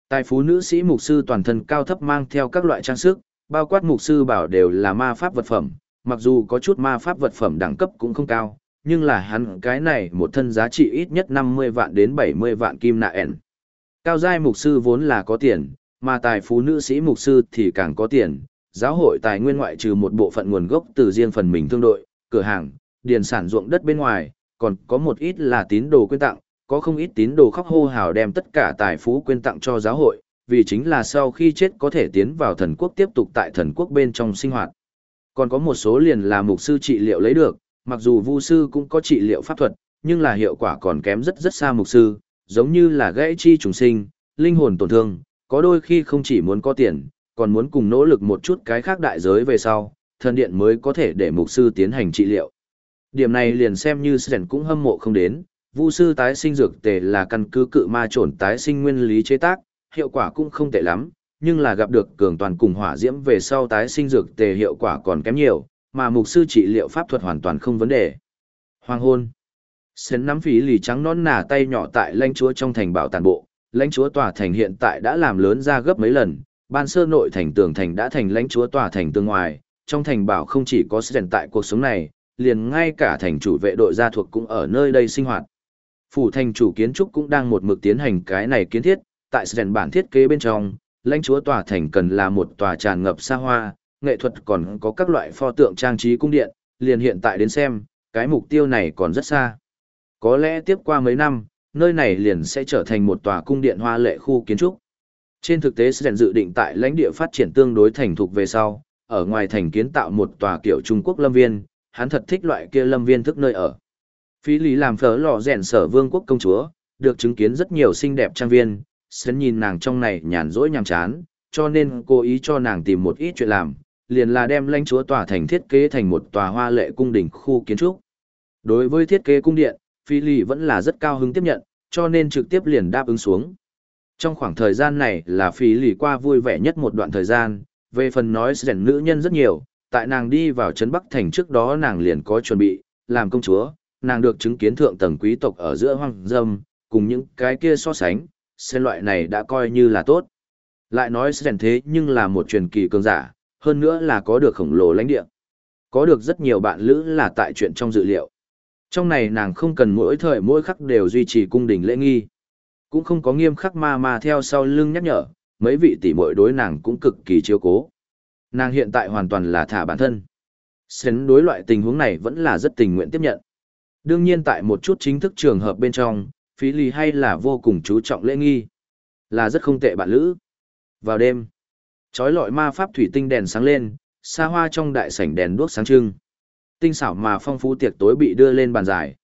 Tài phú nữ sĩ mục sư toàn thân cao thấp mang theo các loại trang sức, bao quát mục sư bảo đều là ma pháp vật phẩm, mặc dù có chút ma pháp vật phẩm đẳng cấp cũng không cao, nhưng là hắn cái này một thân giá trị ít nhất 50 vạn đến 70 vạn kim nạ ẻn. Cao giai mục sư vốn là có tiền, mà tài phú nữ sĩ mục sư thì càng có tiền. Giáo hội tài nguyên ngoại trừ một bộ phận nguồn gốc từ riêng phần mình thương đội, cửa hàng, điền sản ruộng đất bên ngoài, còn có một ít là tín đồ quyên tặng, có không ít tín đồ khóc hô hào đem tất cả tài phú quyên tặng cho giáo hội, vì chính là sau khi chết có thể tiến vào thần quốc tiếp tục tại thần quốc bên trong sinh hoạt. Còn có một số liền là mục sư trị liệu lấy được, mặc dù vu sư cũng có trị liệu pháp thuật, nhưng là hiệu quả còn kém rất rất xa mục sư, giống như là gãy chi trùng sinh, linh hồn tổn thương, có đôi khi không chỉ muốn có tiền, còn muốn cùng nỗ lực một chút cái khác đại giới về sau, thần điện mới có thể để mục sư tiến hành trị liệu. Điểm này liền xem như Sren cũng hâm mộ không đến, vu sư tái sinh dược tề là căn cứ cự ma trồn tái sinh nguyên lý chế tác, hiệu quả cũng không tệ lắm, nhưng là gặp được cường toàn cùng hỏa diễm về sau tái sinh dược tề hiệu quả còn kém nhiều, mà mục sư trị liệu pháp thuật hoàn toàn không vấn đề. Hoàng hôn. Sến nắm phí lì trắng nón nà tay nhỏ tại lãnh chúa trong thành bảo tàn bộ, lãnh chúa tòa thành hiện tại đã làm lớn ra gấp mấy lần, ban sơ nội thành tường thành đã thành lãnh chúa tòa thành tương ngoài, trong thành bảo không chỉ có Sến tại cuộc sống này, liền ngay cả thành chủ vệ đội gia thuộc cũng ở nơi đây sinh hoạt. Phủ thành chủ kiến trúc cũng đang một mực tiến hành cái này kiến thiết, tại Sren bản thiết kế bên trong, lãnh chúa tòa thành cần là một tòa tràn ngập xa hoa, nghệ thuật còn có các loại pho tượng trang trí cung điện, liền hiện tại đến xem, cái mục tiêu này còn rất xa. Có lẽ tiếp qua mấy năm, nơi này liền sẽ trở thành một tòa cung điện hoa lệ khu kiến trúc. Trên thực tế Sren dự định tại lãnh địa phát triển tương đối thành thục về sau, ở ngoài thành kiến tạo một tòa kiểu Trung Quốc lâm viên, hắn thật thích loại kia lâm viên thức nơi ở. Phí lý làm phở lò rèn sở vương quốc công chúa, được chứng kiến rất nhiều xinh đẹp trang viên, Sến nhìn nàng trong này nhàn rỗi nhàm chán, cho nên cố ý cho nàng tìm một ít chuyện làm, liền là đem lãnh chúa tòa thành thiết kế thành một tòa hoa lệ cung đình khu kiến trúc. Đối với thiết kế cung điện, Phi Lì vẫn là rất cao hứng tiếp nhận, cho nên trực tiếp liền đáp ứng xuống. Trong khoảng thời gian này là Phi Lì qua vui vẻ nhất một đoạn thời gian, về phần nói rèn nữ nhân rất nhiều, tại nàng đi vào trấn Bắc Thành trước đó nàng liền có chuẩn bị, làm công chúa, nàng được chứng kiến thượng tầng quý tộc ở giữa hoang dâm, cùng những cái kia so sánh, sen loại này đã coi như là tốt. Lại nói sen thế nhưng là một truyền kỳ cường giả, hơn nữa là có được khổng lồ lãnh địa. Có được rất nhiều bạn lữ là tại chuyện trong dự liệu. Trong này nàng không cần mỗi thời mỗi khắc đều duy trì cung đình lễ nghi. Cũng không có nghiêm khắc ma ma theo sau lưng nhắc nhở, mấy vị tỷ muội đối nàng cũng cực kỳ chiếu cố. Nàng hiện tại hoàn toàn là thả bản thân. Sến đối loại tình huống này vẫn là rất tình nguyện tiếp nhận. Đương nhiên tại một chút chính thức trường hợp bên trong, phí lì hay là vô cùng chú trọng lễ nghi. Là rất không tệ bạn lữ. Vào đêm, chói lọi ma pháp thủy tinh đèn sáng lên, xa hoa trong đại sảnh đèn đuốc sáng trưng. Tinh xảo mà phong phú tiệc tối bị đưa lên bàn dài.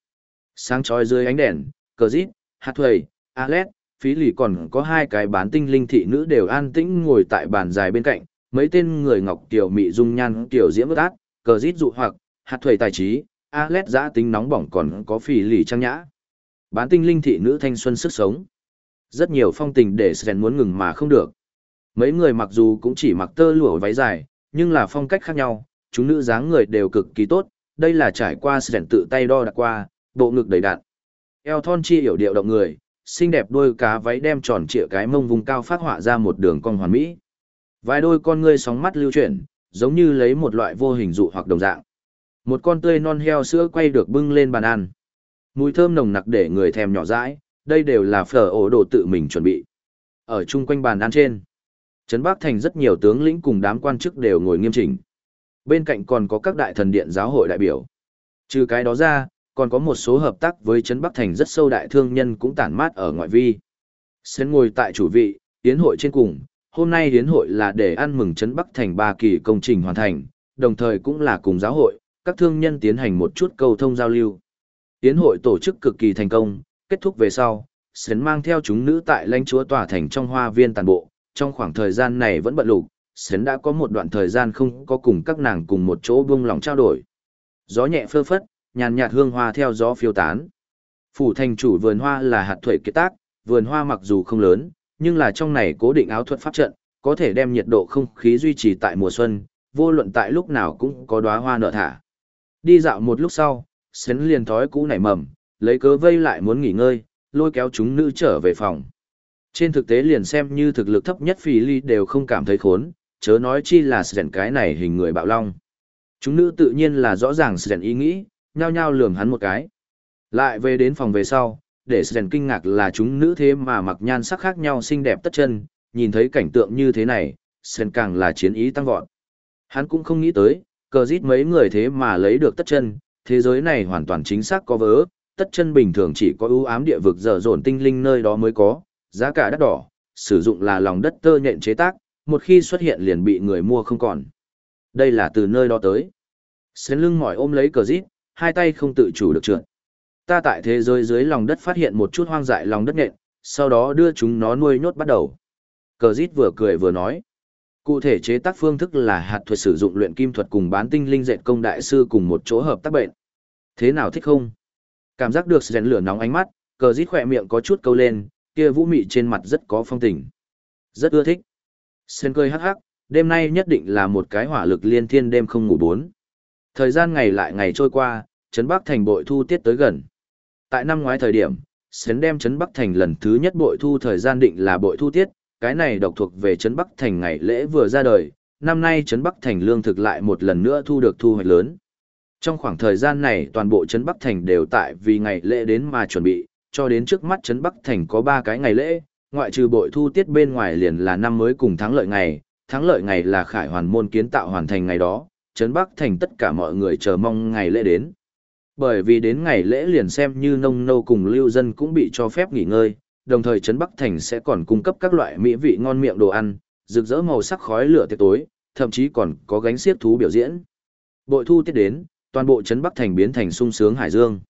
Sáng chói dưới ánh đèn, cờ dít, hạt thuầy, Alet, phí lì còn có hai cái bán tinh linh thị nữ đều an tĩnh ngồi tại bàn dài bên cạnh, mấy tên người ngọc tiểu mị dung nhan tiểu diễm ước át, cờ dít dụ hoặc, hạt thuầy tài trí, Alex giã tính nóng bỏng còn có phì lì trang nhã. Bán tinh linh thị nữ thanh xuân sức sống. Rất nhiều phong tình để Sren muốn ngừng mà không được. Mấy người mặc dù cũng chỉ mặc tơ lụa váy dài, nhưng là phong cách khác nhau, chúng nữ dáng người đều cực kỳ tốt, đây là trải qua Sren tự tay đo đạc qua, bộ ngực đầy đặn. Eo thon chi hiểu điệu động người, xinh đẹp đôi cá váy đem tròn trịa cái mông vùng cao phát họa ra một đường cong hoàn mỹ. Vài đôi con ngươi sóng mắt lưu chuyển, giống như lấy một loại vô hình dụ hoặc đồng dạng. Một con tươi non heo sữa quay được bưng lên bàn ăn. Mùi thơm nồng nặc để người thèm nhỏ dãi, đây đều là phở ổ đồ tự mình chuẩn bị. Ở chung quanh bàn ăn trên, Trấn Bắc Thành rất nhiều tướng lĩnh cùng đám quan chức đều ngồi nghiêm chỉnh. Bên cạnh còn có các đại thần điện giáo hội đại biểu. Trừ cái đó ra, còn có một số hợp tác với Trấn Bắc Thành rất sâu đại thương nhân cũng tản mát ở ngoại vi. Sến ngồi tại chủ vị, hiến hội trên cùng, hôm nay hiến hội là để ăn mừng Trấn Bắc Thành ba kỳ công trình hoàn thành, đồng thời cũng là cùng giáo hội, các thương nhân tiến hành một chút cầu thông giao lưu. Hiến hội tổ chức cực kỳ thành công, kết thúc về sau, Sến mang theo chúng nữ tại lãnh chúa tòa thành trong hoa viên tàn bộ, trong khoảng thời gian này vẫn bận lục, Sến đã có một đoạn thời gian không có cùng các nàng cùng một chỗ buông lòng trao đổi. Gió nhẹ phơ phất, nhàn nhạt hương hoa theo gió phiêu tán. Phủ thành chủ vườn hoa là hạt thuệ kết tác, vườn hoa mặc dù không lớn, nhưng là trong này cố định áo thuật pháp trận, có thể đem nhiệt độ không khí duy trì tại mùa xuân, vô luận tại lúc nào cũng có đóa hoa nở thả. Đi dạo một lúc sau, Sến liền thói cũ nảy mầm, lấy cớ vây lại muốn nghỉ ngơi, lôi kéo chúng nữ trở về phòng. Trên thực tế liền xem như thực lực thấp nhất phi ly đều không cảm thấy khốn, chớ nói chi là Sến cái này hình người bạo long. Chúng nữ tự nhiên là rõ ràng Sến ý nghĩ, nhao nhao lườm hắn một cái. Lại về đến phòng về sau, để Sến kinh ngạc là chúng nữ thế mà mặc nhan sắc khác nhau xinh đẹp tất chân, nhìn thấy cảnh tượng như thế này, Sến càng là chiến ý tăng vọt. Hắn cũng không nghĩ tới, cờ rít mấy người thế mà lấy được tất chân, thế giới này hoàn toàn chính xác có vớ, tất chân bình thường chỉ có ưu ám địa vực dở dồn tinh linh nơi đó mới có, giá cả đắt đỏ, sử dụng là lòng đất tơ nhện chế tác, một khi xuất hiện liền bị người mua không còn. Đây là từ nơi đó tới. Sến lưng mỏi ôm lấy cờ rít, hai tay không tự chủ được trượt. Ta tại thế giới dưới lòng đất phát hiện một chút hoang dại lòng đất nện, sau đó đưa chúng nó nuôi nhốt bắt đầu. Cờ rít vừa cười vừa nói. Cụ thể chế tác phương thức là hạt thuật sử dụng luyện kim thuật cùng bán tinh linh dệt công đại sư cùng một chỗ hợp tác bệnh. Thế nào thích không? Cảm giác được rèn lửa nóng ánh mắt, cờ dít khỏe miệng có chút câu lên, kia vũ mị trên mặt rất có phong tình. Rất ưa thích. Sen cười hắc hắc, đêm nay nhất định là một cái hỏa lực liên thiên đêm không ngủ bốn. Thời gian ngày lại ngày trôi qua, Trấn Bắc Thành bội thu tiết tới gần. Tại năm ngoái thời điểm, Sến đem Trấn Bắc Thành lần thứ nhất bội thu thời gian định là bội thu tiết, cái này độc thuộc về Trấn Bắc Thành ngày lễ vừa ra đời, năm nay Trấn Bắc Thành lương thực lại một lần nữa thu được thu hoạch lớn. Trong khoảng thời gian này toàn bộ Trấn Bắc Thành đều tại vì ngày lễ đến mà chuẩn bị, cho đến trước mắt Trấn Bắc Thành có 3 cái ngày lễ, ngoại trừ bội thu tiết bên ngoài liền là năm mới cùng thắng lợi ngày, thắng lợi ngày là khải hoàn môn kiến tạo hoàn thành ngày đó, Trấn Bắc Thành tất cả mọi người chờ mong ngày lễ đến. Bởi vì đến ngày lễ liền xem như nông nâu cùng lưu dân cũng bị cho phép nghỉ ngơi, đồng thời Trấn Bắc Thành sẽ còn cung cấp các loại mỹ vị ngon miệng đồ ăn, rực rỡ màu sắc khói lửa tiệc tối, thậm chí còn có gánh xiếc thú biểu diễn. Bội thu tiết đến, toàn bộ Trấn Bắc Thành biến thành sung sướng hải dương.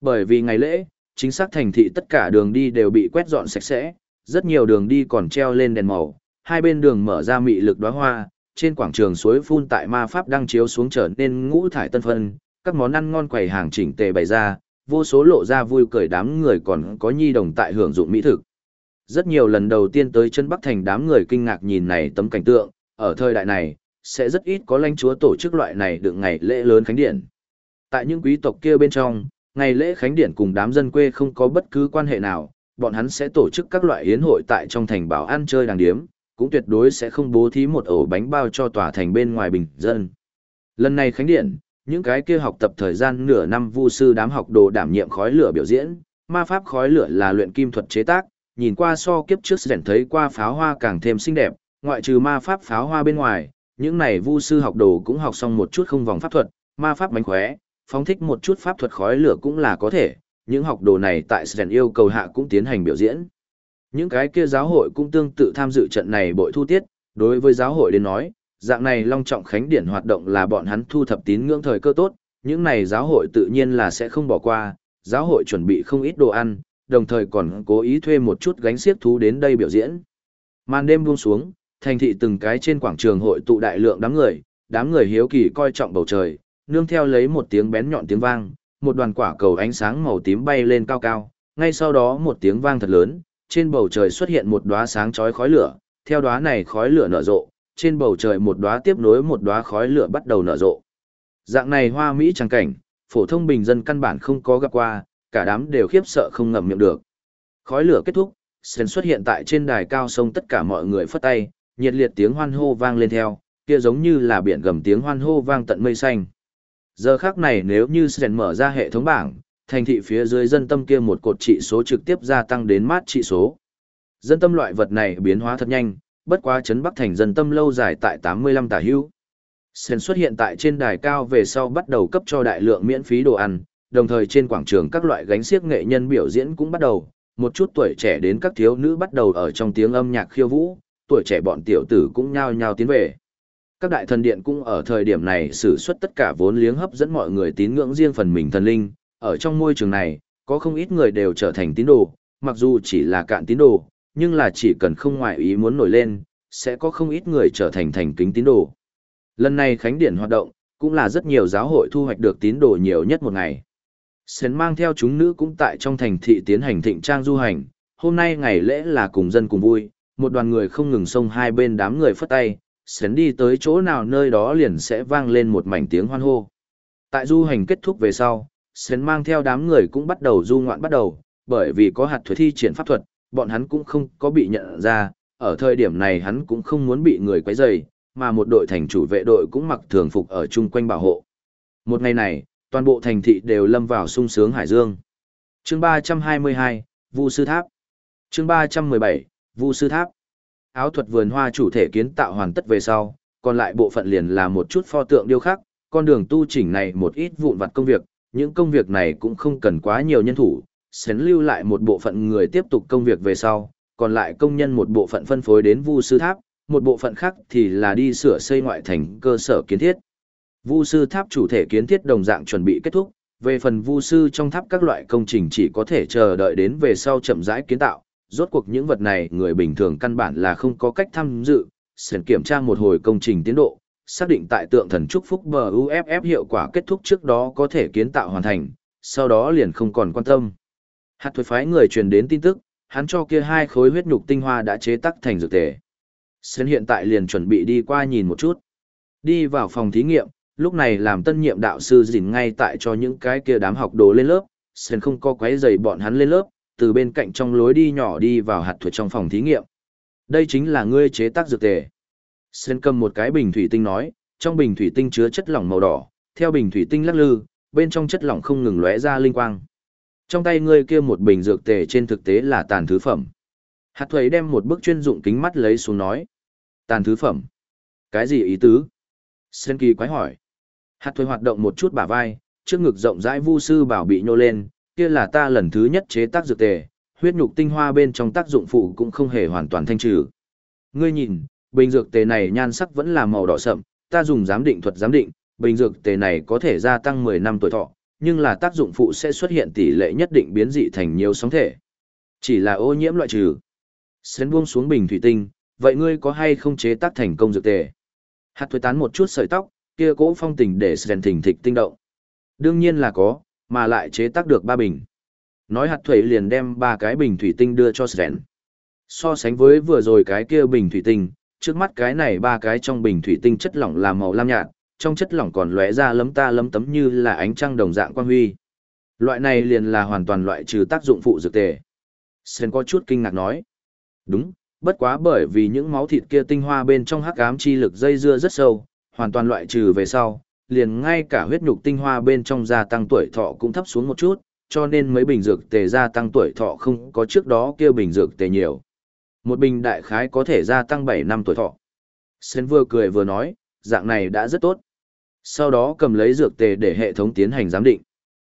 Bởi vì ngày lễ, chính xác thành thị tất cả đường đi đều bị quét dọn sạch sẽ, rất nhiều đường đi còn treo lên đèn màu, hai bên đường mở ra mị lực đóa hoa, trên quảng trường suối phun tại ma pháp đang chiếu xuống trở nên ngũ thải tân phân, các món ăn ngon quầy hàng chỉnh tề bày ra, vô số lộ ra vui cười đám người còn có nhi đồng tại hưởng dụng mỹ thực. Rất nhiều lần đầu tiên tới chân Bắc Thành đám người kinh ngạc nhìn này tấm cảnh tượng, ở thời đại này, sẽ rất ít có lãnh chúa tổ chức loại này được ngày lễ lớn khánh điện. Tại những quý tộc kia bên trong, ngày lễ khánh điện cùng đám dân quê không có bất cứ quan hệ nào, bọn hắn sẽ tổ chức các loại hiến hội tại trong thành bảo ăn chơi đàng điếm, cũng tuyệt đối sẽ không bố thí một ổ bánh bao cho tòa thành bên ngoài bình dân. Lần này khánh điện, những cái kia học tập thời gian nửa năm vu sư đám học đồ đảm nhiệm khói lửa biểu diễn, ma pháp khói lửa là luyện kim thuật chế tác, nhìn qua so kiếp trước rèn thấy qua pháo hoa càng thêm xinh đẹp, ngoại trừ ma pháp pháo hoa bên ngoài, những này vu sư học đồ cũng học xong một chút không vòng pháp thuật, ma pháp mánh khóe, phóng thích một chút pháp thuật khói lửa cũng là có thể, những học đồ này tại rèn yêu cầu hạ cũng tiến hành biểu diễn. Những cái kia giáo hội cũng tương tự tham dự trận này bội thu tiết, đối với giáo hội đến nói, dạng này long trọng khánh điển hoạt động là bọn hắn thu thập tín ngưỡng thời cơ tốt, những này giáo hội tự nhiên là sẽ không bỏ qua, giáo hội chuẩn bị không ít đồ ăn, đồng thời còn cố ý thuê một chút gánh xiếc thú đến đây biểu diễn. Màn đêm buông xuống, thành thị từng cái trên quảng trường hội tụ đại lượng đám người, đám người hiếu kỳ coi trọng bầu trời, nương theo lấy một tiếng bén nhọn tiếng vang, một đoàn quả cầu ánh sáng màu tím bay lên cao cao, ngay sau đó một tiếng vang thật lớn, trên bầu trời xuất hiện một đóa sáng chói khói lửa, theo đóa này khói lửa nở rộ, trên bầu trời một đóa tiếp nối một đóa khói lửa bắt đầu nở rộ. Dạng này hoa mỹ trang cảnh, phổ thông bình dân căn bản không có gặp qua, cả đám đều khiếp sợ không ngậm miệng được. Khói lửa kết thúc, Sen xuất hiện tại trên đài cao sông tất cả mọi người phất tay, nhiệt liệt tiếng hoan hô vang lên theo, kia giống như là biển gầm tiếng hoan hô vang tận mây xanh. Giờ khác này nếu như Sen mở ra hệ thống bảng, thành thị phía dưới dân tâm kia một cột trị số trực tiếp gia tăng đến mát trị số. Dân tâm loại vật này biến hóa thật nhanh, bất quá chấn Bắc thành dân tâm lâu dài tại 85 tả hữu. Sen xuất hiện tại trên đài cao về sau bắt đầu cấp cho đại lượng miễn phí đồ ăn, đồng thời trên quảng trường các loại gánh xiếc nghệ nhân biểu diễn cũng bắt đầu, một chút tuổi trẻ đến các thiếu nữ bắt đầu ở trong tiếng âm nhạc khiêu vũ, tuổi trẻ bọn tiểu tử cũng nhao nhao tiến về. Các đại thần điện cũng ở thời điểm này sử xuất tất cả vốn liếng hấp dẫn mọi người tín ngưỡng riêng phần mình thần linh, ở trong môi trường này, có không ít người đều trở thành tín đồ, mặc dù chỉ là cạn tín đồ, nhưng là chỉ cần không ngoại ý muốn nổi lên, sẽ có không ít người trở thành thành kính tín đồ. Lần này Khánh Điển hoạt động, cũng là rất nhiều giáo hội thu hoạch được tín đồ nhiều nhất một ngày. Sến mang theo chúng nữ cũng tại trong thành thị tiến hành thịnh trang du hành, hôm nay ngày lễ là cùng dân cùng vui, một đoàn người không ngừng xông hai bên đám người phất tay, Sến đi tới chỗ nào nơi đó liền sẽ vang lên một mảnh tiếng hoan hô. Tại du hành kết thúc về sau, Sến mang theo đám người cũng bắt đầu du ngoạn bắt đầu, bởi vì có hạt thuế thi triển pháp thuật, bọn hắn cũng không có bị nhận ra, ở thời điểm này hắn cũng không muốn bị người quấy rầy, mà một đội thành chủ vệ đội cũng mặc thường phục ở chung quanh bảo hộ. Một ngày này, toàn bộ thành thị đều lâm vào sung sướng hải dương. Chương 322, Vu sư tháp. Chương 317, Vu sư tháp. Áo thuật vườn hoa chủ thể kiến tạo hoàn tất về sau, còn lại bộ phận liền là một chút pho tượng điêu khắc, con đường tu chỉnh này một ít vụn vặt công việc, những công việc này cũng không cần quá nhiều nhân thủ, xén lưu lại một bộ phận người tiếp tục công việc về sau, còn lại công nhân một bộ phận phân phối đến Vu sư tháp, một bộ phận khác thì là đi sửa xây ngoại thành cơ sở kiến thiết. Vu sư tháp chủ thể kiến thiết đồng dạng chuẩn bị kết thúc, về phần vu sư trong tháp các loại công trình chỉ có thể chờ đợi đến về sau chậm rãi kiến tạo, rốt cuộc những vật này người bình thường căn bản là không có cách tham dự, sẽ kiểm tra một hồi công trình tiến độ, xác định tại tượng thần chúc phúc bờ UFF hiệu quả kết thúc trước đó có thể kiến tạo hoàn thành, sau đó liền không còn quan tâm. Hạt thuế phái người truyền đến tin tức, hắn cho kia hai khối huyết nhục tinh hoa đã chế tác thành dược tề. Sen hiện tại liền chuẩn bị đi qua nhìn một chút. Đi vào phòng thí nghiệm, lúc này làm tân nhiệm đạo sư dình ngay tại cho những cái kia đám học đồ lên lớp, Sen không có quấy giày bọn hắn lên lớp, từ bên cạnh trong lối đi nhỏ đi vào hạt thuật trong phòng thí nghiệm. Đây chính là ngươi chế tác dược tề. Sen cầm một cái bình thủy tinh nói, trong bình thủy tinh chứa chất lỏng màu đỏ, theo bình thủy tinh lắc lư, bên trong chất lỏng không ngừng lóe ra linh quang. Trong tay ngươi kia một bình dược tề trên thực tế là tàn thứ phẩm. Hạt thuế đem một bức chuyên dụng kính mắt lấy xuống nói. Tàn thứ phẩm. Cái gì ý tứ? Sơn kỳ quái hỏi. Hạt thuế hoạt động một chút bả vai, trước ngực rộng rãi vu sư bảo bị nhô lên, kia là ta lần thứ nhất chế tác dược tề, huyết nhục tinh hoa bên trong tác dụng phụ cũng không hề hoàn toàn thanh trừ. Ngươi nhìn, bình dược tề này nhan sắc vẫn là màu đỏ sậm, ta dùng giám định thuật giám định, bình dược tề này có thể gia tăng 10 năm tuổi thọ, nhưng là tác dụng phụ sẽ xuất hiện tỷ lệ nhất định biến dị thành nhiều sóng thể. Chỉ là ô nhiễm loại trừ. Sến buông xuống bình thủy tinh, vậy ngươi có hay không chế tác thành công dược tề? Hạt thuế tán một chút sợi tóc, kia cỗ phong tình để Sến thỉnh thịch tinh động. Đương nhiên là có, mà lại chế tác được ba bình. Nói hạt thuế liền đem ba cái bình thủy tinh đưa cho Sến. So sánh với vừa rồi cái kia bình thủy tinh, trước mắt cái này ba cái trong bình thủy tinh chất lỏng là màu lam nhạt, trong chất lỏng còn lóe ra lấm ta lấm tấm như là ánh trăng đồng dạng quang huy. Loại này liền là hoàn toàn loại trừ tác dụng phụ dược tề. Sen có chút kinh ngạc nói. Đúng, bất quá bởi vì những máu thịt kia tinh hoa bên trong hắc ám chi lực dây dưa rất sâu, hoàn toàn loại trừ về sau, liền ngay cả huyết nhục tinh hoa bên trong gia tăng tuổi thọ cũng thấp xuống một chút, cho nên mấy bình dược tề gia tăng tuổi thọ không có trước đó kia bình dược tề nhiều. Một bình đại khái có thể gia tăng 7 năm tuổi thọ. Sen vừa cười vừa nói, dạng này đã rất tốt. Sau đó cầm lấy dược tề để hệ thống tiến hành giám định.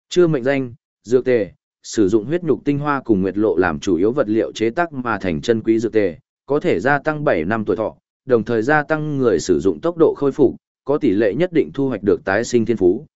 Chưa mệnh danh, dược tề, sử dụng huyết nhục tinh hoa cùng nguyệt lộ làm chủ yếu vật liệu chế tác mà thành chân quý dược tề, có thể gia tăng 7 năm tuổi thọ, đồng thời gia tăng người sử dụng tốc độ khôi phục, có tỷ lệ nhất định thu hoạch được tái sinh thiên phú.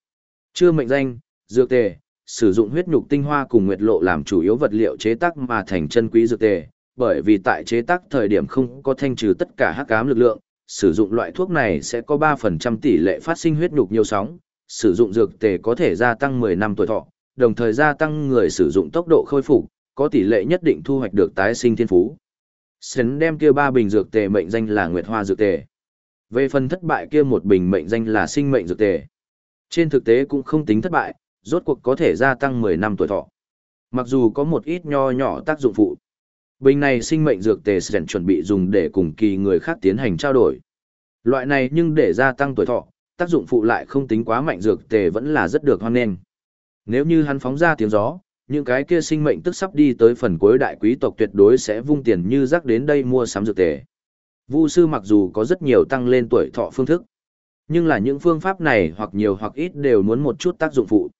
Chưa mệnh danh, dược tề, sử dụng huyết nhục tinh hoa cùng nguyệt lộ làm chủ yếu vật liệu chế tác mà thành chân quý dược tề, bởi vì tại chế tác thời điểm không có thanh trừ tất cả hắc ám lực lượng, sử dụng loại thuốc này sẽ có 3% tỷ lệ phát sinh huyết nhục nhiều sóng, sử dụng dược tề có thể gia tăng 10 năm tuổi thọ, đồng thời gia tăng người sử dụng tốc độ khôi phục, có tỷ lệ nhất định thu hoạch được tái sinh thiên phú. Sến đem kia ba bình dược tề mệnh danh là Nguyệt Hoa dược tề. Về phần thất bại kia một bình mệnh danh là sinh mệnh dược tề. Trên thực tế cũng không tính thất bại, rốt cuộc có thể gia tăng 10 năm tuổi thọ. Mặc dù có một ít nho nhỏ tác dụng phụ. Bình này sinh mệnh dược tề sẻn chuẩn bị dùng để cùng kỳ người khác tiến hành trao đổi. Loại này nhưng để gia tăng tuổi thọ, tác dụng phụ lại không tính quá mạnh dược tề vẫn là rất được hoan nghênh. Nếu như hắn phóng ra tiếng gió, những cái kia sinh mệnh tức sắp đi tới phần cuối đại quý tộc tuyệt đối sẽ vung tiền như rác đến đây mua sắm dược tề. Vu sư mặc dù có rất nhiều tăng lên tuổi thọ phương thức, nhưng là những phương pháp này hoặc nhiều hoặc ít đều muốn một chút tác dụng phụ.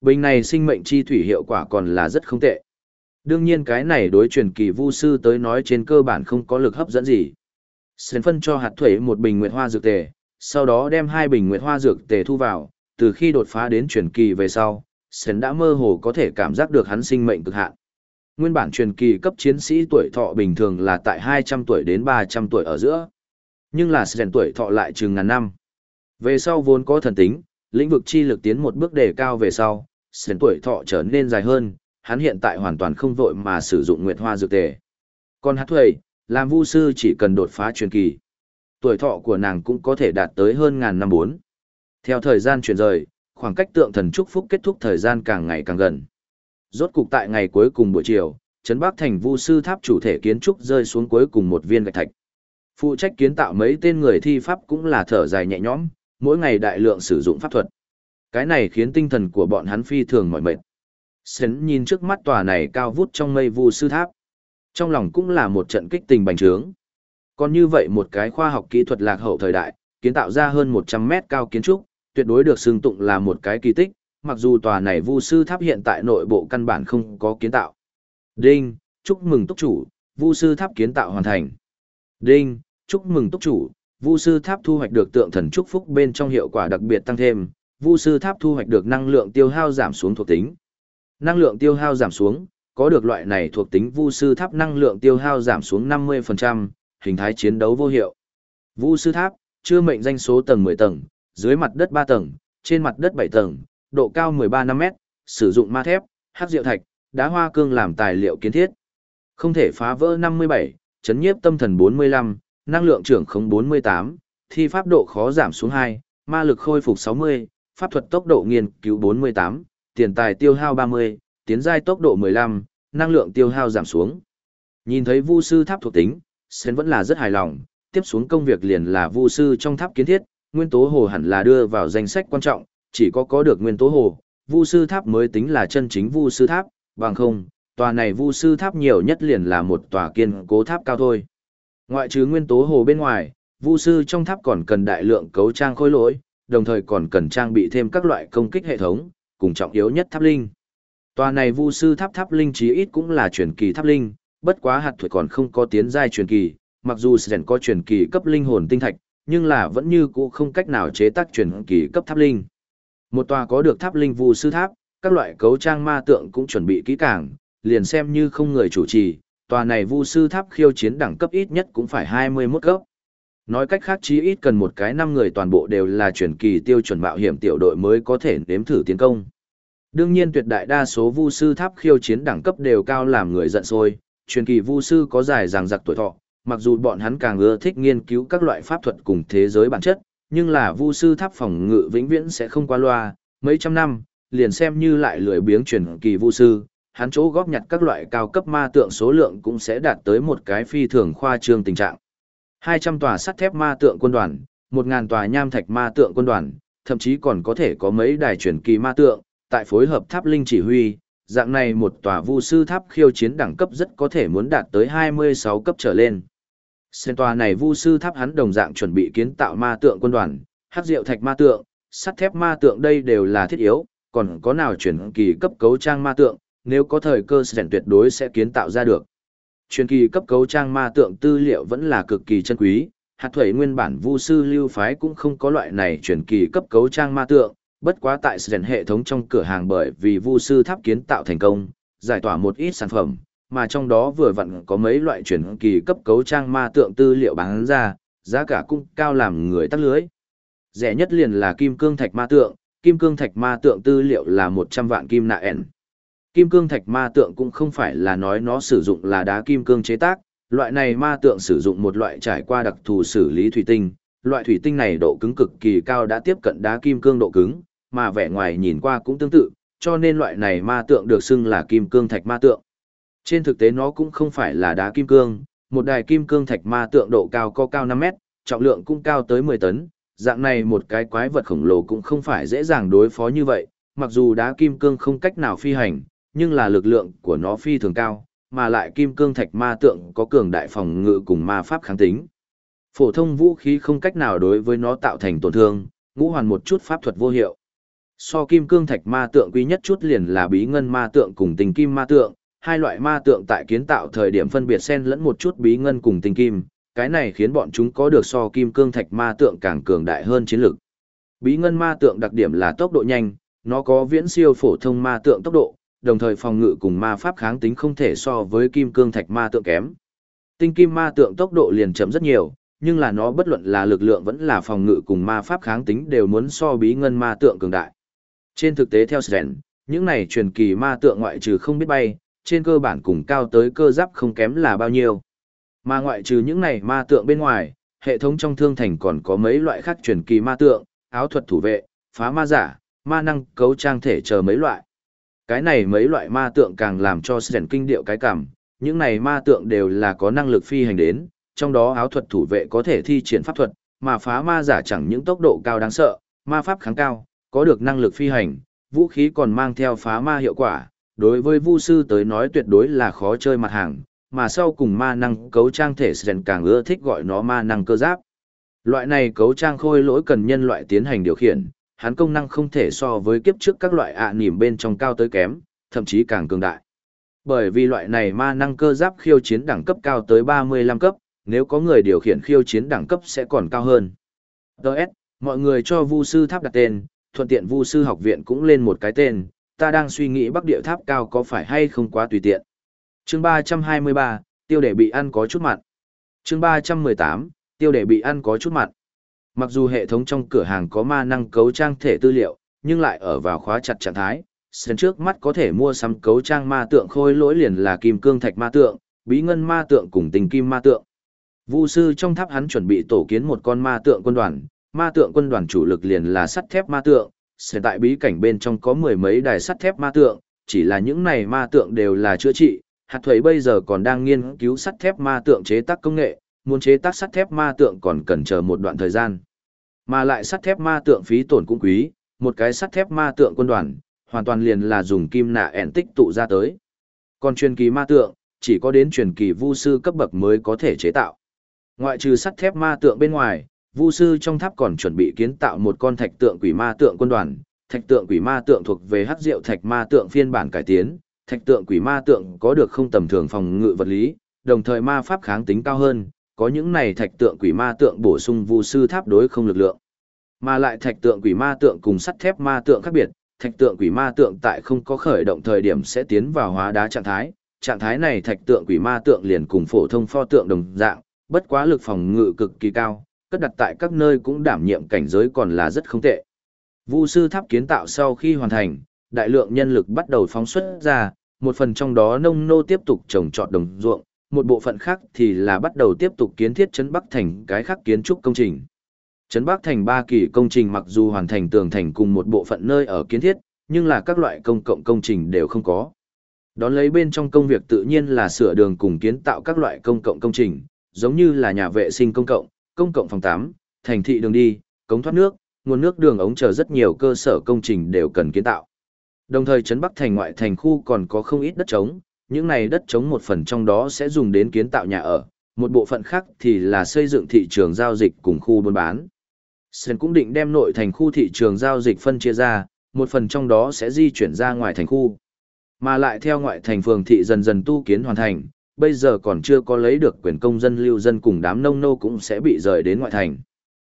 Bình này sinh mệnh chi thủy hiệu quả còn là rất không tệ. Đương nhiên cái này đối truyền kỳ vu sư tới nói trên cơ bản không có lực hấp dẫn gì. Sến phân cho hạt thuế một bình nguyệt hoa dược tề, sau đó đem hai bình nguyệt hoa dược tề thu vào, từ khi đột phá đến truyền kỳ về sau, Sến đã mơ hồ có thể cảm giác được hắn sinh mệnh cực hạn. Nguyên bản truyền kỳ cấp chiến sĩ tuổi thọ bình thường là tại 200 tuổi đến 300 tuổi ở giữa. Nhưng là Sến tuổi thọ lại chừng ngàn năm. Về sau vốn có thần tính, lĩnh vực chi lực tiến một bước đề cao về sau, Sến tuổi thọ trở nên dài hơn, hắn hiện tại hoàn toàn không vội mà sử dụng nguyệt hoa dược tề. Còn hát thuầy, làm vu sư chỉ cần đột phá truyền kỳ. Tuổi thọ của nàng cũng có thể đạt tới hơn ngàn năm bốn. Theo thời gian chuyển rời, khoảng cách tượng thần chúc phúc kết thúc thời gian càng ngày càng gần. Rốt cục tại ngày cuối cùng buổi chiều, Trấn Bắc Thành Vu sư tháp chủ thể kiến trúc rơi xuống cuối cùng một viên gạch thạch. Phụ trách kiến tạo mấy tên người thi pháp cũng là thở dài nhẹ nhõm, mỗi ngày đại lượng sử dụng pháp thuật. Cái này khiến tinh thần của bọn hắn phi thường mỏi mệt. Sến nhìn trước mắt tòa này cao vút trong mây vu sư tháp. Trong lòng cũng là một trận kích tình bành trướng. Còn như vậy một cái khoa học kỹ thuật lạc hậu thời đại, kiến tạo ra hơn 100 mét cao kiến trúc, tuyệt đối được xưng tụng là một cái kỳ tích, mặc dù tòa này vu sư tháp hiện tại nội bộ căn bản không có kiến tạo. Đinh, chúc mừng túc chủ, vu sư tháp kiến tạo hoàn thành. Đinh, chúc mừng túc chủ, vu sư tháp thu hoạch được tượng thần chúc phúc bên trong hiệu quả đặc biệt tăng thêm, vu sư tháp thu hoạch được năng lượng tiêu hao giảm xuống thuộc tính. Năng lượng tiêu hao giảm xuống, có được loại này thuộc tính vu sư tháp năng lượng tiêu hao giảm xuống 50%, hình thái chiến đấu vô hiệu. Vu sư tháp, chưa mệnh danh số tầng 10 tầng, dưới mặt đất 3 tầng, trên mặt đất 7 tầng, độ cao 13 5 mét, sử dụng ma thép, hắc diệu thạch, đá hoa cương làm tài liệu kiến thiết. Không thể phá vỡ 57, chấn nhiếp tâm thần 45, năng lượng trưởng không 48, thi pháp độ khó giảm xuống 2, ma lực khôi phục 60, pháp thuật tốc độ nghiên cứu 48, tiền tài tiêu hao 30, tiến giai tốc độ 15, năng lượng tiêu hao giảm xuống. Nhìn thấy Vu sư tháp thuộc tính, Sen vẫn là rất hài lòng, tiếp xuống công việc liền là Vu sư trong tháp kiến thiết, nguyên tố hồ hẳn là đưa vào danh sách quan trọng, chỉ có có được nguyên tố hồ, Vu sư tháp mới tính là chân chính Vu sư tháp, bằng không, tòa này Vu sư tháp nhiều nhất liền là một tòa kiên cố tháp cao thôi. Ngoại trừ nguyên tố hồ bên ngoài, Vu sư trong tháp còn cần đại lượng cấu trang khối lỗi, đồng thời còn cần trang bị thêm các loại công kích hệ thống, cùng trọng yếu nhất tháp linh. Tòa này Vu sư tháp tháp linh chí ít cũng là truyền kỳ tháp linh, bất quá hạt thuật còn không có tiến giai truyền kỳ, mặc dù Sren có truyền kỳ cấp linh hồn tinh thạch, nhưng là vẫn như cũ không cách nào chế tác truyền kỳ cấp tháp linh. Một tòa có được tháp linh Vu sư tháp, các loại cấu trang ma tượng cũng chuẩn bị kỹ càng, liền xem như không người chủ trì, tòa này Vu sư tháp khiêu chiến đẳng cấp ít nhất cũng phải 21 cấp. Nói cách khác chí ít cần một cái năm người toàn bộ đều là truyền kỳ tiêu chuẩn mạo hiểm tiểu đội mới có thể nếm thử tiến công. Đương nhiên tuyệt đại đa số vu sư tháp khiêu chiến đẳng cấp đều cao làm người giận sôi, truyền kỳ vu sư có dài ràng giặc tuổi thọ, mặc dù bọn hắn càng ưa thích nghiên cứu các loại pháp thuật cùng thế giới bản chất, nhưng là vu sư tháp phòng ngự vĩnh viễn sẽ không qua loa, mấy trăm năm, liền xem như lại lười biếng truyền kỳ vu sư, hắn chỗ góp nhặt các loại cao cấp ma tượng số lượng cũng sẽ đạt tới một cái phi thường khoa trương tình trạng. 200 tòa sắt thép ma tượng quân đoàn, 1000 tòa nham thạch ma tượng quân đoàn, thậm chí còn có thể có mấy đài truyền kỳ ma tượng, tại phối hợp tháp linh chỉ huy, dạng này một tòa vu sư tháp khiêu chiến đẳng cấp rất có thể muốn đạt tới 26 cấp trở lên. Sen tòa này vu sư tháp hắn đồng dạng chuẩn bị kiến tạo ma tượng quân đoàn, hắc diệu thạch ma tượng, sắt thép ma tượng đây đều là thiết yếu, còn có nào chuyển kỳ cấp cấu trang ma tượng, nếu có thời cơ sẽ tuyệt đối sẽ kiến tạo ra được. Truyền kỳ cấp cấu trang ma tượng tư liệu vẫn là cực kỳ chân quý, hạt thuẩy nguyên bản vu sư lưu phái cũng không có loại này truyền kỳ cấp cấu trang ma tượng, bất quá tại Sren hệ thống trong cửa hàng bởi vì vu sư tháp kiến tạo thành công, giải tỏa một ít sản phẩm, mà trong đó vừa vặn có mấy loại truyền kỳ cấp cấu trang ma tượng tư liệu bán ra, giá cả cũng cao làm người tắt lưới. Rẻ nhất liền là kim cương thạch ma tượng, kim cương thạch ma tượng tư liệu là 100 vạn kim nạ ẻn. Kim cương thạch ma tượng cũng không phải là nói nó sử dụng là đá kim cương chế tác, loại này ma tượng sử dụng một loại trải qua đặc thù xử lý thủy tinh, loại thủy tinh này độ cứng cực kỳ cao đã tiếp cận đá kim cương độ cứng, mà vẻ ngoài nhìn qua cũng tương tự, cho nên loại này ma tượng được xưng là kim cương thạch ma tượng. Trên thực tế nó cũng không phải là đá kim cương, một đài kim cương thạch ma tượng độ cao có cao 5 mét, trọng lượng cũng cao tới 10 tấn, dạng này một cái quái vật khổng lồ cũng không phải dễ dàng đối phó như vậy, mặc dù đá kim cương không cách nào phi hành, nhưng là lực lượng của nó phi thường cao, mà lại kim cương thạch ma tượng có cường đại phòng ngự cùng ma pháp kháng tính. Phổ thông vũ khí không cách nào đối với nó tạo thành tổn thương, ngũ hoàn một chút pháp thuật vô hiệu. So kim cương thạch ma tượng quý nhất chút liền là bí ngân ma tượng cùng tình kim ma tượng, hai loại ma tượng tại kiến tạo thời điểm phân biệt xen lẫn một chút bí ngân cùng tình kim, cái này khiến bọn chúng có được so kim cương thạch ma tượng càng cường đại hơn chiến lực. Bí ngân ma tượng đặc điểm là tốc độ nhanh, nó có viễn siêu phổ thông ma tượng tốc độ, đồng thời phòng ngự cùng ma pháp kháng tính không thể so với kim cương thạch ma tượng kém. Tinh kim ma tượng tốc độ liền chậm rất nhiều, nhưng là nó bất luận là lực lượng vẫn là phòng ngự cùng ma pháp kháng tính đều muốn so bí ngân ma tượng cường đại. Trên thực tế theo Sren, những này truyền kỳ ma tượng ngoại trừ không biết bay, trên cơ bản cùng cao tới cơ giáp không kém là bao nhiêu. Mà ngoại trừ những này ma tượng bên ngoài, hệ thống trong thương thành còn có mấy loại khác truyền kỳ ma tượng, áo thuật thủ vệ, phá ma giả, ma năng cấu trang thể chờ mấy loại. Cái này mấy loại ma tượng càng làm cho Sren kinh điệu cái cảm, những này ma tượng đều là có năng lực phi hành đến, trong đó áo thuật thủ vệ có thể thi triển pháp thuật, mà phá ma giả chẳng những tốc độ cao đáng sợ, ma pháp kháng cao, có được năng lực phi hành, vũ khí còn mang theo phá ma hiệu quả, đối với vu sư tới nói tuyệt đối là khó chơi mặt hàng, mà sau cùng ma năng cấu trang thể Sren càng ưa thích gọi nó ma năng cơ giáp. Loại này cấu trang khôi lỗi cần nhân loại tiến hành điều khiển, hắn công năng không thể so với kiếp trước các loại ạ à nỉm bên trong cao tới kém, thậm chí càng cường đại. Bởi vì loại này ma năng cơ giáp khiêu chiến đẳng cấp cao tới 35 cấp, nếu có người điều khiển khiêu chiến đẳng cấp sẽ còn cao hơn. Đợt, mọi người cho vu sư tháp đặt tên, thuận tiện vu sư học viện cũng lên một cái tên, ta đang suy nghĩ bắc địa tháp cao có phải hay không quá tùy tiện. chương 323, tiêu đề bị ăn có chút mặn. chương 318, tiêu đề bị ăn có chút mặn. Mặc dù hệ thống trong cửa hàng có ma năng cấu trang thể tư liệu, nhưng lại ở vào khóa chặt trạng thái. Sân trước mắt có thể mua sắm cấu trang ma tượng khôi lỗi liền là kim cương thạch ma tượng, bí ngân ma tượng cùng tình kim ma tượng. Vu sư trong tháp hắn chuẩn bị tổ kiến một con ma tượng quân đoàn, ma tượng quân đoàn chủ lực liền là sắt thép ma tượng, sẽ tại bí cảnh bên trong có mười mấy đài sắt thép ma tượng, chỉ là những này ma tượng đều là chữa trị, hạt thuế bây giờ còn đang nghiên cứu sắt thép ma tượng chế tác công nghệ, muốn chế tác sắt thép ma tượng còn cần chờ một đoạn thời gian. Mà lại sắt thép ma tượng phí tổn cũng quý, một cái sắt thép ma tượng quân đoàn, hoàn toàn liền là dùng kim nạ ẻn tích tụ ra tới. Còn truyền kỳ ma tượng, chỉ có đến truyền kỳ vu sư cấp bậc mới có thể chế tạo. Ngoại trừ sắt thép ma tượng bên ngoài, Vu sư trong tháp còn chuẩn bị kiến tạo một con thạch tượng quỷ ma tượng quân đoàn, thạch tượng quỷ ma tượng thuộc về hắc diệu thạch ma tượng phiên bản cải tiến, thạch tượng quỷ ma tượng có được không tầm thường phòng ngự vật lý, đồng thời ma pháp kháng tính cao hơn, có những này thạch tượng quỷ ma tượng bổ sung vu sư tháp đối không lực lượng. Mà lại thạch tượng quỷ ma tượng cùng sắt thép ma tượng khác biệt, thạch tượng quỷ ma tượng tại không có khởi động thời điểm sẽ tiến vào hóa đá trạng thái, trạng thái này thạch tượng quỷ ma tượng liền cùng phổ thông pho tượng đồng dạng, bất quá lực phòng ngự cực kỳ cao, cất đặt tại các nơi cũng đảm nhiệm cảnh giới còn là rất không tệ. Vu sư tháp kiến tạo sau khi hoàn thành, đại lượng nhân lực bắt đầu phóng xuất ra, một phần trong đó nông nô tiếp tục trồng trọt đồng ruộng, một bộ phận khác thì là bắt đầu tiếp tục kiến thiết trấn Bắc thành cái khác kiến trúc công trình. Trấn Bắc thành ba kỳ công trình mặc dù hoàn thành tường thành cùng một bộ phận nơi ở kiến thiết, nhưng là các loại công cộng công trình đều không có. Đón lấy bên trong công việc tự nhiên là sửa đường cùng kiến tạo các loại công cộng công trình, giống như là nhà vệ sinh công cộng, công cộng phòng tắm, thành thị đường đi, cống thoát nước, nguồn nước đường ống chờ rất nhiều cơ sở công trình đều cần kiến tạo. Đồng thời trấn Bắc thành ngoại thành khu còn có không ít đất trống, những này đất chống một phần trong đó sẽ dùng đến kiến tạo nhà ở, một bộ phận khác thì là xây dựng thị trường giao dịch cùng khu buôn bán. Sơn cũng định đem nội thành khu thị trường giao dịch phân chia ra, một phần trong đó sẽ di chuyển ra ngoài thành khu. Mà lại theo ngoại thành phường thị dần dần tu kiến hoàn thành, bây giờ còn chưa có lấy được quyền công dân lưu dân cùng đám nông nô cũng sẽ bị rời đến ngoại thành.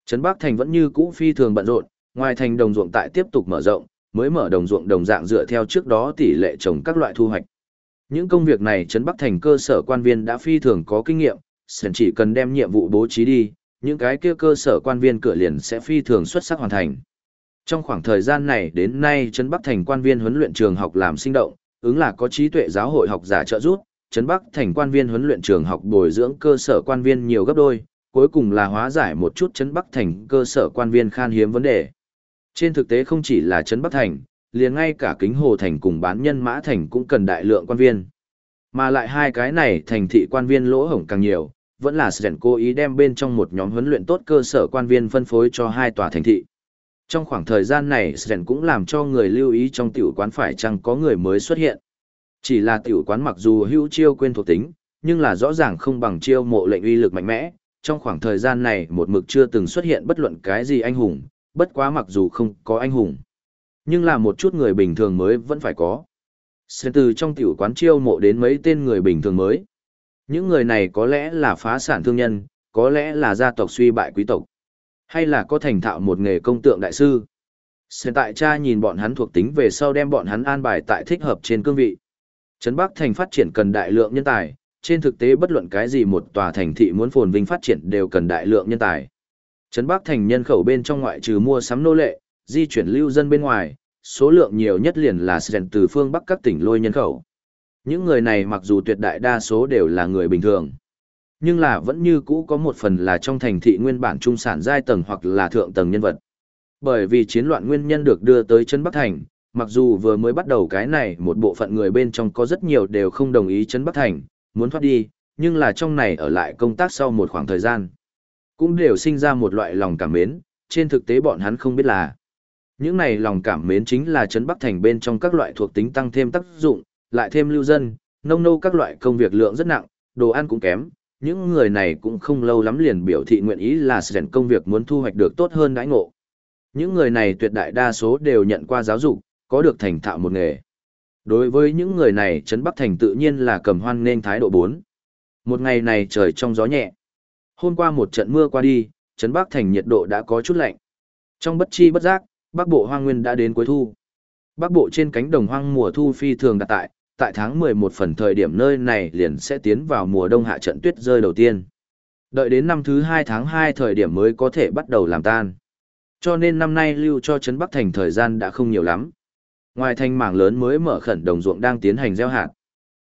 Trấn Bắc Thành vẫn như cũ phi thường bận rộn, ngoài thành đồng ruộng tại tiếp tục mở rộng, mới mở đồng ruộng đồng dạng dựa theo trước đó tỷ lệ trồng các loại thu hoạch. Những công việc này Trấn Bắc Thành cơ sở quan viên đã phi thường có kinh nghiệm, sẵn chỉ cần đem nhiệm vụ bố trí đi, những cái kia cơ sở quan viên cửa liền sẽ phi thường xuất sắc hoàn thành. Trong khoảng thời gian này đến nay Trấn Bắc Thành quan viên huấn luyện trường học làm sinh động, ứng là có trí tuệ giáo hội học giả trợ giúp, Trấn Bắc Thành quan viên huấn luyện trường học bồi dưỡng cơ sở quan viên nhiều gấp đôi, cuối cùng là hóa giải một chút Trấn Bắc Thành cơ sở quan viên khan hiếm vấn đề. Trên thực tế không chỉ là Trấn Bắc Thành, liền ngay cả kính hồ thành cùng bán nhân mã thành cũng cần đại lượng quan viên. Mà lại hai cái này thành thị quan viên lỗ hổng càng nhiều, vẫn là Sren cố ý đem bên trong một nhóm huấn luyện tốt cơ sở quan viên phân phối cho hai tòa thành thị. Trong khoảng thời gian này Sren cũng làm cho người lưu ý trong tiểu quán phải chăng có người mới xuất hiện. Chỉ là tiểu quán mặc dù hữu chiêu quên thuộc tính, nhưng là rõ ràng không bằng chiêu mộ lệnh uy lực mạnh mẽ. Trong khoảng thời gian này một mực chưa từng xuất hiện bất luận cái gì anh hùng, bất quá mặc dù không có anh hùng. Nhưng là một chút người bình thường mới vẫn phải có. Sẽ từ trong tiểu quán chiêu mộ đến mấy tên người bình thường mới. Những người này có lẽ là phá sản thương nhân, có lẽ là gia tộc suy bại quý tộc, hay là có thành thạo một nghề công tượng đại sư. Hiện tại cha nhìn bọn hắn thuộc tính về sau đem bọn hắn an bài tại thích hợp trên cương vị. Trấn Bắc thành phát triển cần đại lượng nhân tài, trên thực tế bất luận cái gì một tòa thành thị muốn phồn vinh phát triển đều cần đại lượng nhân tài. Trấn Bắc thành nhân khẩu bên trong ngoại trừ mua sắm nô lệ, di chuyển lưu dân bên ngoài, số lượng nhiều nhất liền là Sren từ phương Bắc các tỉnh lôi nhân khẩu. Những người này mặc dù tuyệt đại đa số đều là người bình thường, nhưng là vẫn như cũ có một phần là trong thành thị nguyên bản trung sản giai tầng hoặc là thượng tầng nhân vật. Bởi vì chiến loạn nguyên nhân được đưa tới chân Bắc Thành, mặc dù vừa mới bắt đầu cái này một bộ phận người bên trong có rất nhiều đều không đồng ý chân Bắc Thành, muốn thoát đi, nhưng là trong này ở lại công tác sau một khoảng thời gian. Cũng đều sinh ra một loại lòng cảm mến, trên thực tế bọn hắn không biết là. Những này lòng cảm mến chính là Trấn Bắc Thành bên trong các loại thuộc tính tăng thêm tác dụng, lại thêm lưu dân, nông nô các loại công việc lượng rất nặng, đồ ăn cũng kém. Những người này cũng không lâu lắm liền biểu thị nguyện ý là sẽ công việc muốn thu hoạch được tốt hơn đãi ngộ. Những người này tuyệt đại đa số đều nhận qua giáo dục, có được thành thạo một nghề. Đối với những người này Trấn Bắc Thành tự nhiên là cầm hoan nên thái độ 4. Một ngày này trời trong gió nhẹ. Hôm qua một trận mưa qua đi, Trấn Bắc Thành nhiệt độ đã có chút lạnh. Trong bất chi bất giác, Bắc Bộ hoang nguyên đã đến cuối thu. Bắc Bộ trên cánh đồng hoang mùa thu phi thường đặt tại, tại tháng 11 phần thời điểm nơi này liền sẽ tiến vào mùa đông hạ trận tuyết rơi đầu tiên. Đợi đến năm thứ 2 tháng 2 thời điểm mới có thể bắt đầu làm tan. Cho nên năm nay lưu cho Trấn Bắc Thành thời gian đã không nhiều lắm. Ngoài thành mảng lớn mới mở khẩn đồng ruộng đang tiến hành gieo hạt.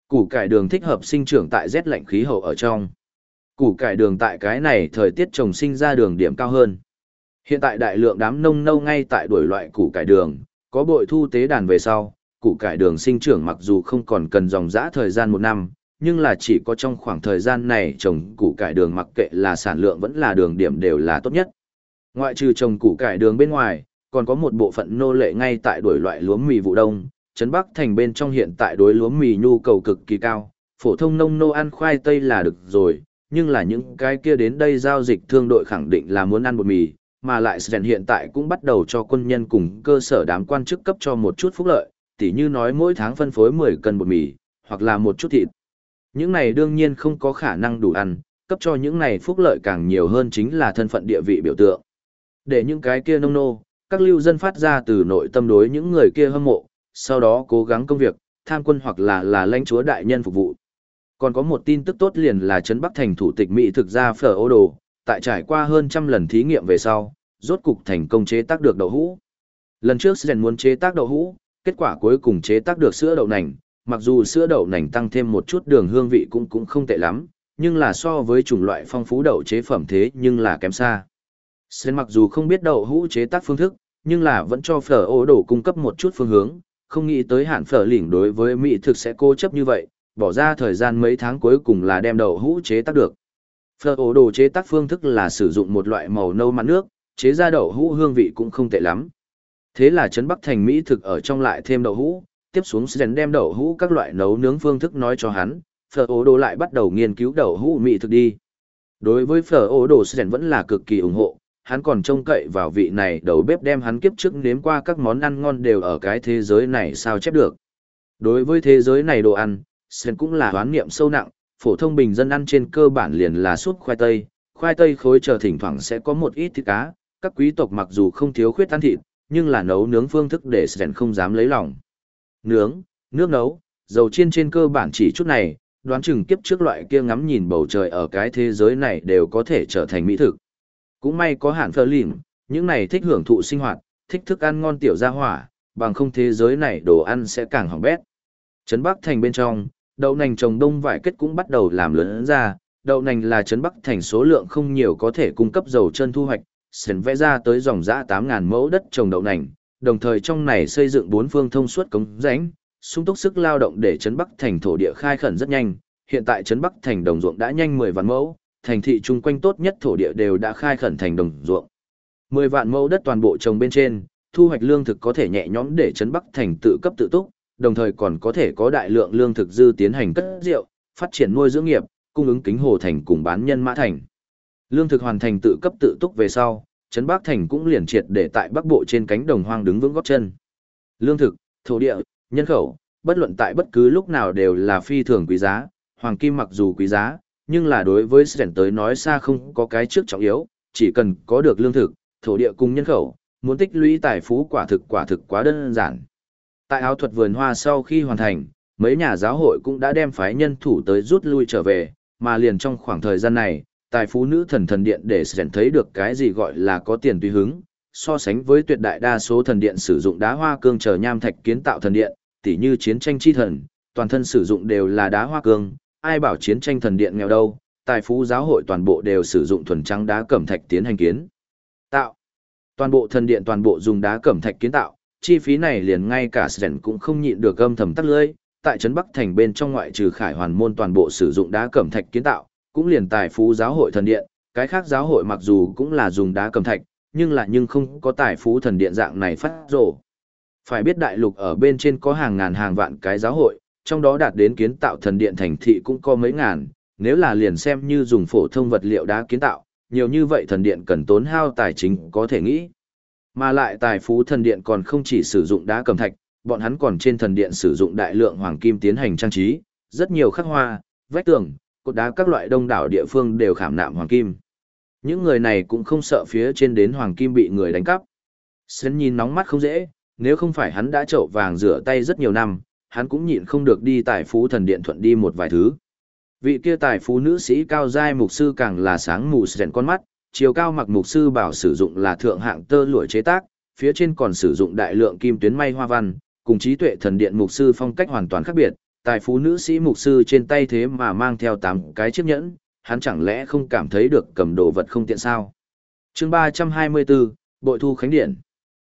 Củ cải đường thích hợp sinh trưởng tại rét lạnh khí hậu ở trong. Củ cải đường tại cái này thời tiết trồng sinh ra đường điểm cao hơn. Hiện tại đại lượng đám nông nâu ngay tại đuổi loại củ cải đường, có bội thu tế đàn về sau, củ cải đường sinh trưởng mặc dù không còn cần dòng dã thời gian một năm, nhưng là chỉ có trong khoảng thời gian này trồng củ cải đường mặc kệ là sản lượng vẫn là đường điểm đều là tốt nhất. Ngoại trừ trồng củ cải đường bên ngoài, còn có một bộ phận nô lệ ngay tại đuổi loại lúa mì vụ đông, Trấn Bắc thành bên trong hiện tại đối lúa mì nhu cầu cực kỳ cao, phổ thông nông nô ăn khoai tây là được rồi, nhưng là những cái kia đến đây giao dịch thương đội khẳng định là muốn ăn bột mì, mà lại Sren hiện tại cũng bắt đầu cho quân nhân cùng cơ sở đám quan chức cấp cho một chút phúc lợi, tỉ như nói mỗi tháng phân phối 10 cân bột mì, hoặc là một chút thịt. Những này đương nhiên không có khả năng đủ ăn, cấp cho những này phúc lợi càng nhiều hơn chính là thân phận địa vị biểu tượng. Để những cái kia nông nô, các lưu dân phát ra từ nội tâm đối những người kia hâm mộ, sau đó cố gắng công việc, tham quân hoặc là là lãnh chúa đại nhân phục vụ. Còn có một tin tức tốt liền là Trấn Bắc Thành thủ tịch Mỹ thực ra phở ô đồ, tại trải qua hơn trăm lần thí nghiệm về sau, rốt cục thành công chế tác được đậu hũ. Lần trước Sren muốn chế tác đậu hũ, kết quả cuối cùng chế tác được sữa đậu nành, mặc dù sữa đậu nành tăng thêm một chút đường hương vị cũng cũng không tệ lắm, nhưng là so với chủng loại phong phú đậu chế phẩm thế nhưng là kém xa. Sren mặc dù không biết đậu hũ chế tác phương thức, nhưng là vẫn cho phở ô đổ cung cấp một chút phương hướng, không nghĩ tới hạn phở lỉnh đối với Mỹ thực sẽ cố chấp như vậy, bỏ ra thời gian mấy tháng cuối cùng là đem đậu hũ chế tác được. Phở ổ đồ chế tác phương thức là sử dụng một loại màu nâu mặn nước, chế ra đậu hũ hương vị cũng không tệ lắm. Thế là Trấn Bắc Thành Mỹ thực ở trong lại thêm đậu hũ, tiếp xuống Sren đem đậu hũ các loại nấu nướng phương thức nói cho hắn, phở ổ đồ lại bắt đầu nghiên cứu đậu hũ Mỹ thực đi. Đối với phở ổ đồ Sren vẫn là cực kỳ ủng hộ, hắn còn trông cậy vào vị này đầu bếp đem hắn kiếp trước nếm qua các món ăn ngon đều ở cái thế giới này sao chép được. Đối với thế giới này đồ ăn, Sren cũng là hoán niệm sâu nặng, phổ thông bình dân ăn trên cơ bản liền là súp khoai tây, khoai tây khối chờ thỉnh thoảng sẽ có một ít thịt cá, các quý tộc mặc dù không thiếu khuyết ăn thịt, nhưng là nấu nướng phương thức để Sren không dám lấy lòng. Nướng, nước nấu, dầu chiên trên cơ bản chỉ chút này, đoán chừng kiếp trước loại kia ngắm nhìn bầu trời ở cái thế giới này đều có thể trở thành mỹ thực. Cũng may có hạn phơ lìm, những này thích hưởng thụ sinh hoạt, thích thức ăn ngon tiểu gia hỏa, bằng không thế giới này đồ ăn sẽ càng hỏng bét. Trấn Bắc Thành bên trong, đậu nành trồng đông vải kết cũng bắt đầu làm lớn ra, đậu nành là Trấn Bắc Thành số lượng không nhiều có thể cung cấp dầu chân thu hoạch, sển vẽ ra tới dòng dã 8.000 mẫu đất trồng đậu nành, đồng thời trong này xây dựng bốn phương thông suốt cống rãnh, sung túc sức lao động để Trấn Bắc Thành thổ địa khai khẩn rất nhanh, hiện tại Trấn Bắc Thành đồng ruộng đã nhanh 10 vạn mẫu, thành thị chung quanh tốt nhất thổ địa đều đã khai khẩn thành đồng ruộng. 10 vạn mẫu đất toàn bộ trồng bên trên, thu hoạch lương thực có thể nhẹ nhõm để Trấn Bắc Thành tự cấp tự túc, đồng thời còn có thể có đại lượng lương thực dư tiến hành cất rượu, phát triển nuôi dưỡng nghiệp, cung ứng kính hồ thành cùng bán nhân mã thành. Lương thực hoàn thành tự cấp tự túc về sau, Trấn Bắc Thành cũng liền triệt để tại Bắc Bộ trên cánh đồng hoang đứng vững góp chân. Lương thực, thổ địa, nhân khẩu, bất luận tại bất cứ lúc nào đều là phi thường quý giá, hoàng kim mặc dù quý giá, nhưng là đối với Sren tới nói xa không có cái trước trọng yếu, chỉ cần có được lương thực, thổ địa cùng nhân khẩu, muốn tích lũy tài phú quả thực quả thực quá đơn giản. Tại áo thuật vườn hoa sau khi hoàn thành, mấy nhà giáo hội cũng đã đem phái nhân thủ tới rút lui trở về, mà liền trong khoảng thời gian này, tài phú nữ thần thần điện để sẽ thấy được cái gì gọi là có tiền tùy hứng, so sánh với tuyệt đại đa số thần điện sử dụng đá hoa cương chờ nham thạch kiến tạo thần điện, tỉ như chiến tranh chi thần, toàn thân sử dụng đều là đá hoa cương, ai bảo chiến tranh thần điện nghèo đâu, tài phú giáo hội toàn bộ đều sử dụng thuần trắng đá cẩm thạch tiến hành kiến. Tạo. Toàn bộ thần điện toàn bộ dùng đá cẩm thạch kiến tạo, chi phí này liền ngay cả Sren cũng không nhịn được âm thầm tắt lưỡi. Tại trấn Bắc thành bên trong ngoại trừ Khải Hoàn môn toàn bộ sử dụng đá cẩm thạch kiến tạo, cũng liền tài phú giáo hội thần điện, cái khác giáo hội mặc dù cũng là dùng đá cẩm thạch, nhưng là nhưng không có tài phú thần điện dạng này phát rổ. Phải biết đại lục ở bên trên có hàng ngàn hàng vạn cái giáo hội, trong đó đạt đến kiến tạo thần điện thành thị cũng có mấy ngàn, nếu là liền xem như dùng phổ thông vật liệu đá kiến tạo, nhiều như vậy thần điện cần tốn hao tài chính có thể nghĩ. Mà lại tài phú thần điện còn không chỉ sử dụng đá cầm thạch, bọn hắn còn trên thần điện sử dụng đại lượng hoàng kim tiến hành trang trí, rất nhiều khắc hoa, vách tường, cột đá các loại đông đảo địa phương đều khảm nạm hoàng kim. Những người này cũng không sợ phía trên đến hoàng kim bị người đánh cắp. Sến nhìn nóng mắt không dễ, nếu không phải hắn đã trậu vàng rửa tay rất nhiều năm, hắn cũng nhịn không được đi tài phú thần điện thuận đi một vài thứ. Vị kia tài phú nữ sĩ cao giai mục sư càng là sáng mù rèn con mắt, chiều cao mặc mục sư bảo sử dụng là thượng hạng tơ lụa chế tác, phía trên còn sử dụng đại lượng kim tuyến may hoa văn, cùng trí tuệ thần điện mục sư phong cách hoàn toàn khác biệt. Tài phú nữ sĩ mục sư trên tay thế mà mang theo tám cái chiếc nhẫn, hắn chẳng lẽ không cảm thấy được cầm đồ vật không tiện sao? Chương 324, Bội thu khánh điện.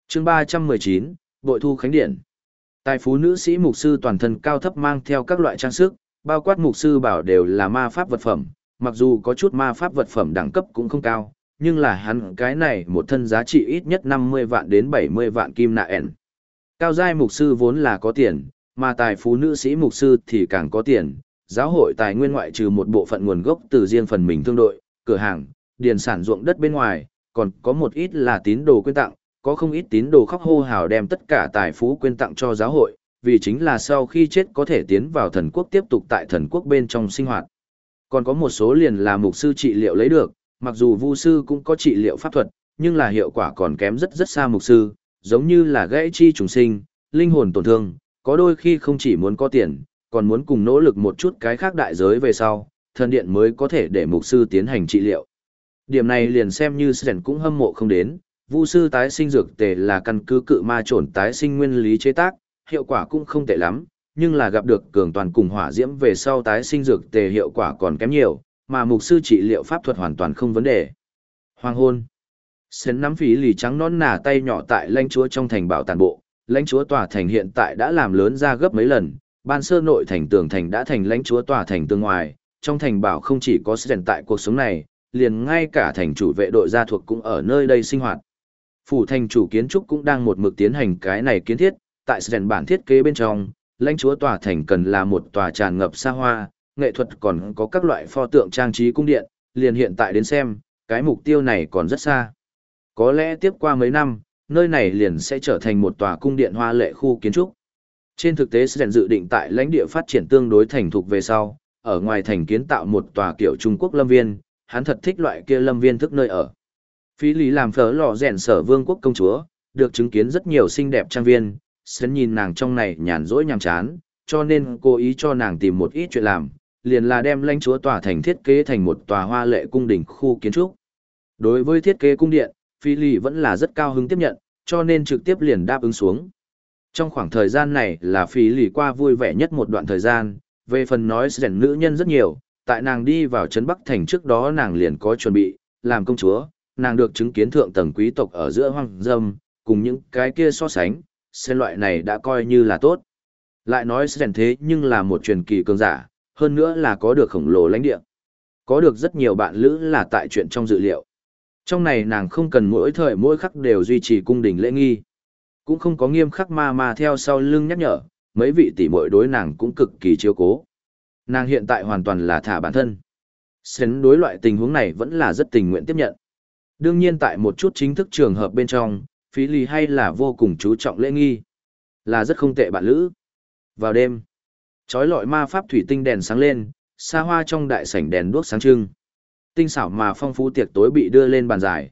Chương 319, Bội thu khánh điện. Tài phú nữ sĩ mục sư toàn thân cao thấp mang theo các loại trang sức, bao quát mục sư bảo đều là ma pháp vật phẩm, mặc dù có chút ma pháp vật phẩm đẳng cấp cũng không cao, nhưng là hắn cái này một thân giá trị ít nhất 50 vạn đến 70 vạn kim nạ ẻn. Cao giai mục sư vốn là có tiền, mà tài phú nữ sĩ mục sư thì càng có tiền. Giáo hội tài nguyên ngoại trừ một bộ phận nguồn gốc từ riêng phần mình thương đội, cửa hàng, điền sản ruộng đất bên ngoài, còn có một ít là tín đồ quyên tặng, có không ít tín đồ khóc hô hào đem tất cả tài phú quyên tặng cho giáo hội, vì chính là sau khi chết có thể tiến vào thần quốc tiếp tục tại thần quốc bên trong sinh hoạt. Còn có một số liền là mục sư trị liệu lấy được, mặc dù vu sư cũng có trị liệu pháp thuật, nhưng là hiệu quả còn kém rất rất xa mục sư, giống như là gãy chi trùng sinh, linh hồn tổn thương, có đôi khi không chỉ muốn có tiền, còn muốn cùng nỗ lực một chút cái khác đại giới về sau, thần điện mới có thể để mục sư tiến hành trị liệu. Điểm này liền xem như Sren cũng hâm mộ không đến, vu sư tái sinh dược tề là căn cứ cự ma trồn tái sinh nguyên lý chế tác, hiệu quả cũng không tệ lắm, nhưng là gặp được cường toàn cùng hỏa diễm về sau tái sinh dược tề hiệu quả còn kém nhiều, mà mục sư trị liệu pháp thuật hoàn toàn không vấn đề. Hoàng hôn. Sến nắm phí lì trắng non nà tay nhỏ tại lãnh chúa trong thành bảo tàn bộ, lãnh chúa tòa thành hiện tại đã làm lớn ra gấp mấy lần, ban sơ nội thành tường thành đã thành lãnh chúa tòa thành tương ngoài, trong thành bảo không chỉ có Sến tại cuộc sống này, liền ngay cả thành chủ vệ đội gia thuộc cũng ở nơi đây sinh hoạt. Phủ thành chủ kiến trúc cũng đang một mực tiến hành cái này kiến thiết, tại Sến bản thiết kế bên trong, lãnh chúa tòa thành cần là một tòa tràn ngập xa hoa, nghệ thuật còn có các loại pho tượng trang trí cung điện, liền hiện tại đến xem, cái mục tiêu này còn rất xa. Có lẽ tiếp qua mấy năm, nơi này liền sẽ trở thành một tòa cung điện hoa lệ khu kiến trúc. Trên thực tế Sren dự định tại lãnh địa phát triển tương đối thành thục về sau, ở ngoài thành kiến tạo một tòa kiểu Trung Quốc lâm viên, hắn thật thích loại kia lâm viên thức nơi ở. Phí lý làm phở lò rèn sở vương quốc công chúa, được chứng kiến rất nhiều xinh đẹp trang viên, sến nhìn nàng trong này nhàn rỗi nhàm chán, cho nên cố ý cho nàng tìm một ít chuyện làm, liền là đem lãnh chúa tòa thành thiết kế thành một tòa hoa lệ cung đình khu kiến trúc. Đối với thiết kế cung điện, Phi Lì vẫn là rất cao hứng tiếp nhận, cho nên trực tiếp liền đáp ứng xuống. Trong khoảng thời gian này là Phi Lì qua vui vẻ nhất một đoạn thời gian, về phần nói rèn nữ nhân rất nhiều, tại nàng đi vào Trấn Bắc Thành trước đó nàng liền có chuẩn bị, làm công chúa, nàng được chứng kiến thượng tầng quý tộc ở giữa hoang dâm, cùng những cái kia so sánh, xem loại này đã coi như là tốt. Lại nói rèn thế nhưng là một truyền kỳ cường giả, hơn nữa là có được khổng lồ lãnh địa. Có được rất nhiều bạn lữ là tại chuyện trong dự liệu. Trong này nàng không cần mỗi thời mỗi khắc đều duy trì cung đình lễ nghi. Cũng không có nghiêm khắc ma ma theo sau lưng nhắc nhở, mấy vị tỷ muội đối nàng cũng cực kỳ chiếu cố. Nàng hiện tại hoàn toàn là thả bản thân. Sến đối loại tình huống này vẫn là rất tình nguyện tiếp nhận. Đương nhiên tại một chút chính thức trường hợp bên trong, phí lì hay là vô cùng chú trọng lễ nghi. Là rất không tệ bạn lữ. Vào đêm, Chói lọi ma pháp thủy tinh đèn sáng lên, xa hoa trong đại sảnh đèn đuốc sáng trưng. Tinh xảo mà phong phú tiệc tối bị đưa lên bàn dài.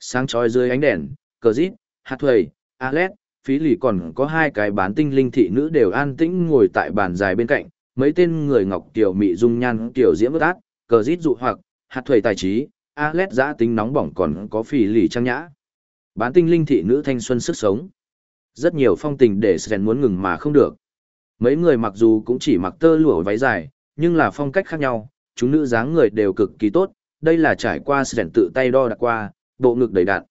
Sáng chói dưới ánh đèn, cờ rít, hạt thuầy, Alet, phí lì còn có hai cái bán tinh linh thị nữ đều an tĩnh ngồi tại bàn dài bên cạnh, mấy tên người ngọc tiểu mị dung nhan tiểu diễm ướt át, cờ rít dụ hoặc, hạt thuầy tài trí, Alet giã tính nóng bỏng còn có phí lì trang nhã. Bán tinh linh thị nữ thanh xuân sức sống. Rất nhiều phong tình để Sren muốn ngừng mà không được. Mấy người mặc dù cũng chỉ mặc tơ lụa váy dài, nhưng là phong cách khác nhau, chúng nữ dáng người đều cực kỳ tốt, đây là trải qua Sren tự tay đo đạc qua, bộ ngực đầy đặn.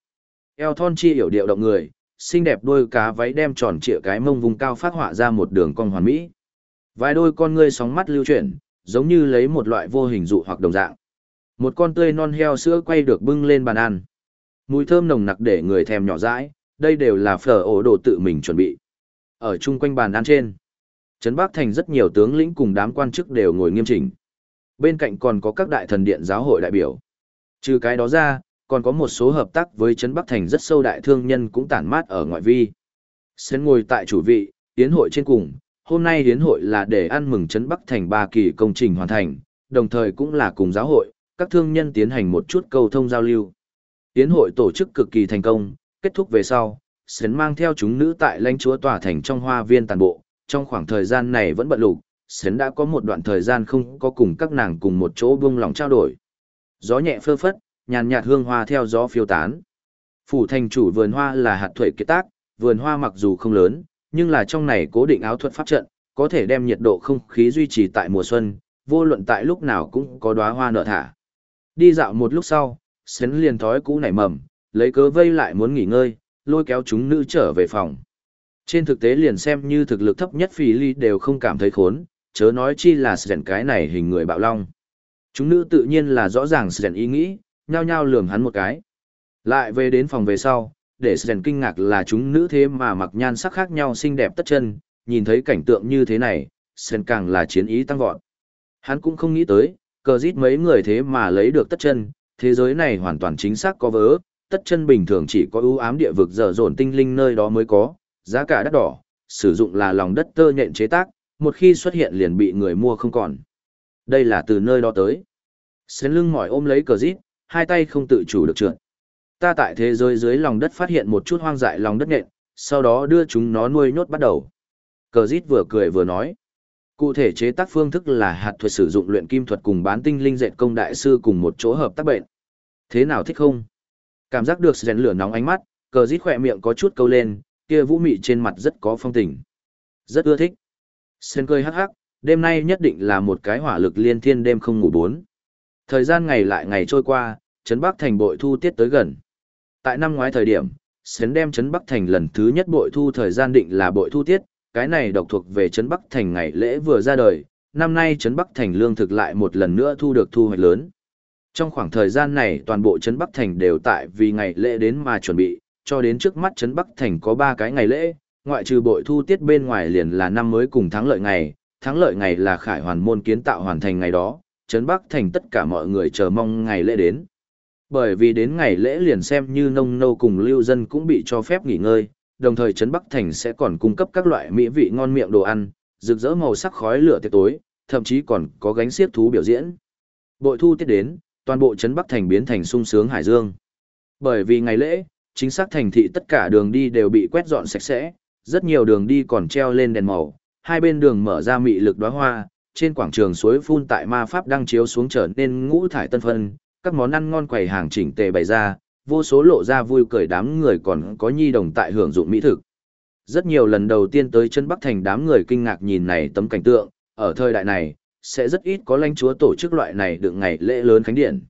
Eo thon chi hiểu điệu động người, xinh đẹp đôi cá váy đem tròn trịa cái mông vùng cao phát họa ra một đường cong hoàn mỹ. Vài đôi con ngươi sóng mắt lưu chuyển, giống như lấy một loại vô hình dụ hoặc đồng dạng. Một con tươi non heo sữa quay được bưng lên bàn ăn. Mùi thơm nồng nặc để người thèm nhỏ dãi, đây đều là phở ổ đồ tự mình chuẩn bị. Ở chung quanh bàn ăn trên, Trấn Bắc Thành rất nhiều tướng lĩnh cùng đám quan chức đều ngồi nghiêm chỉnh. Bên cạnh còn có các đại thần điện giáo hội đại biểu. Trừ cái đó ra, còn có một số hợp tác với Trấn Bắc Thành rất sâu đại thương nhân cũng tản mát ở ngoại vi. Sến ngồi tại chủ vị, tiến hội trên cùng, hôm nay hiến hội là để ăn mừng Trấn Bắc Thành ba kỳ công trình hoàn thành, đồng thời cũng là cùng giáo hội, các thương nhân tiến hành một chút cầu thông giao lưu. Tiến hội tổ chức cực kỳ thành công, kết thúc về sau, Sến mang theo chúng nữ tại lãnh chúa tòa thành trong hoa viên tàn bộ, trong khoảng thời gian này vẫn bận lục, Sến đã có một đoạn thời gian không có cùng các nàng cùng một chỗ buông lòng trao đổi. Gió nhẹ phơ phất, nhàn nhạt hương hoa theo gió phiêu tán. Phủ thành chủ vườn hoa là hạt thuệ kết tác, vườn hoa mặc dù không lớn, nhưng là trong này cố định áo thuật pháp trận, có thể đem nhiệt độ không khí duy trì tại mùa xuân, vô luận tại lúc nào cũng có đóa hoa nở thả. Đi dạo một lúc sau, Sến liền thói cũ nảy mầm, lấy cớ vây lại muốn nghỉ ngơi, lôi kéo chúng nữ trở về phòng. Trên thực tế liền xem như thực lực thấp nhất phi ly đều không cảm thấy khốn, chớ nói chi là sren cái này hình người bạo long. Chúng nữ tự nhiên là rõ ràng sren ý nghĩ, nhao nhao lườm hắn một cái. Lại về đến phòng về sau, để sren kinh ngạc là chúng nữ thế mà mặc nhan sắc khác nhau xinh đẹp tất chân, nhìn thấy cảnh tượng như thế này, sren càng là chiến ý tăng vọt. Hắn cũng không nghĩ tới, cờ rít mấy người thế mà lấy được tất chân, thế giới này hoàn toàn chính xác có vớ, tất chân bình thường chỉ có ưu ám địa vực dở dồn tinh linh nơi đó mới có, giá cả đắt đỏ, sử dụng là lòng đất tơ nhện chế tác, một khi xuất hiện liền bị người mua không còn. Đây là từ nơi đó tới. Xến lưng mỏi ôm lấy cờ rít, hai tay không tự chủ được trượt. Ta tại thế giới dưới lòng đất phát hiện một chút hoang dại lòng đất nhện, sau đó đưa chúng nó nuôi nhốt bắt đầu. Cờ rít vừa cười vừa nói. Cụ thể chế tác phương thức là hạt thuật sử dụng luyện kim thuật cùng bán tinh linh dệt công đại sư cùng một chỗ hợp tác bệnh. Thế nào thích không? Cảm giác được rèn lửa nóng ánh mắt, cờ rít khỏe miệng có chút câu lên, kia vũ mị trên mặt rất có phong tình. Rất ưa thích. Sen cười hắc hắc, đêm nay nhất định là một cái hỏa lực liên thiên đêm không ngủ bốn. Thời gian ngày lại ngày trôi qua, Trấn Bắc Thành bội thu tiết tới gần. Tại năm ngoái thời điểm, Sến đem Trấn Bắc Thành lần thứ nhất bội thu thời gian định là bội thu tiết, cái này độc thuộc về Trấn Bắc Thành ngày lễ vừa ra đời, năm nay Trấn Bắc Thành lương thực lại một lần nữa thu được thu hoạch lớn. Trong khoảng thời gian này toàn bộ Trấn Bắc Thành đều tại vì ngày lễ đến mà chuẩn bị, cho đến trước mắt Trấn Bắc Thành có 3 cái ngày lễ, ngoại trừ bội thu tiết bên ngoài liền là năm mới cùng tháng lợi ngày, Tháng lợi ngày là khải hoàn môn kiến tạo hoàn thành ngày đó, Trấn Bắc Thành tất cả mọi người chờ mong ngày lễ đến. Bởi vì đến ngày lễ liền xem như nông nô cùng lưu dân cũng bị cho phép nghỉ ngơi, đồng thời Trấn Bắc Thành sẽ còn cung cấp các loại mỹ vị ngon miệng đồ ăn, rực rỡ màu sắc khói lửa tiệc tối, thậm chí còn có gánh xiếc thú biểu diễn. Bội thu tiết đến, toàn bộ Trấn Bắc Thành biến thành sung sướng hải dương. Bởi vì ngày lễ, chính xác thành thị tất cả đường đi đều bị quét dọn sạch sẽ, rất nhiều đường đi còn treo lên đèn màu, hai bên đường mở ra mị lực đóa hoa, trên quảng trường suối phun tại ma pháp đang chiếu xuống trở nên ngũ thải tân phân, các món ăn ngon quầy hàng chỉnh tề bày ra, vô số lộ ra vui cười đám người còn có nhi đồng tại hưởng dụng mỹ thực. Rất nhiều lần đầu tiên tới chân Bắc Thành đám người kinh ngạc nhìn này tấm cảnh tượng, ở thời đại này, sẽ rất ít có lãnh chúa tổ chức loại này được ngày lễ lớn khánh điện.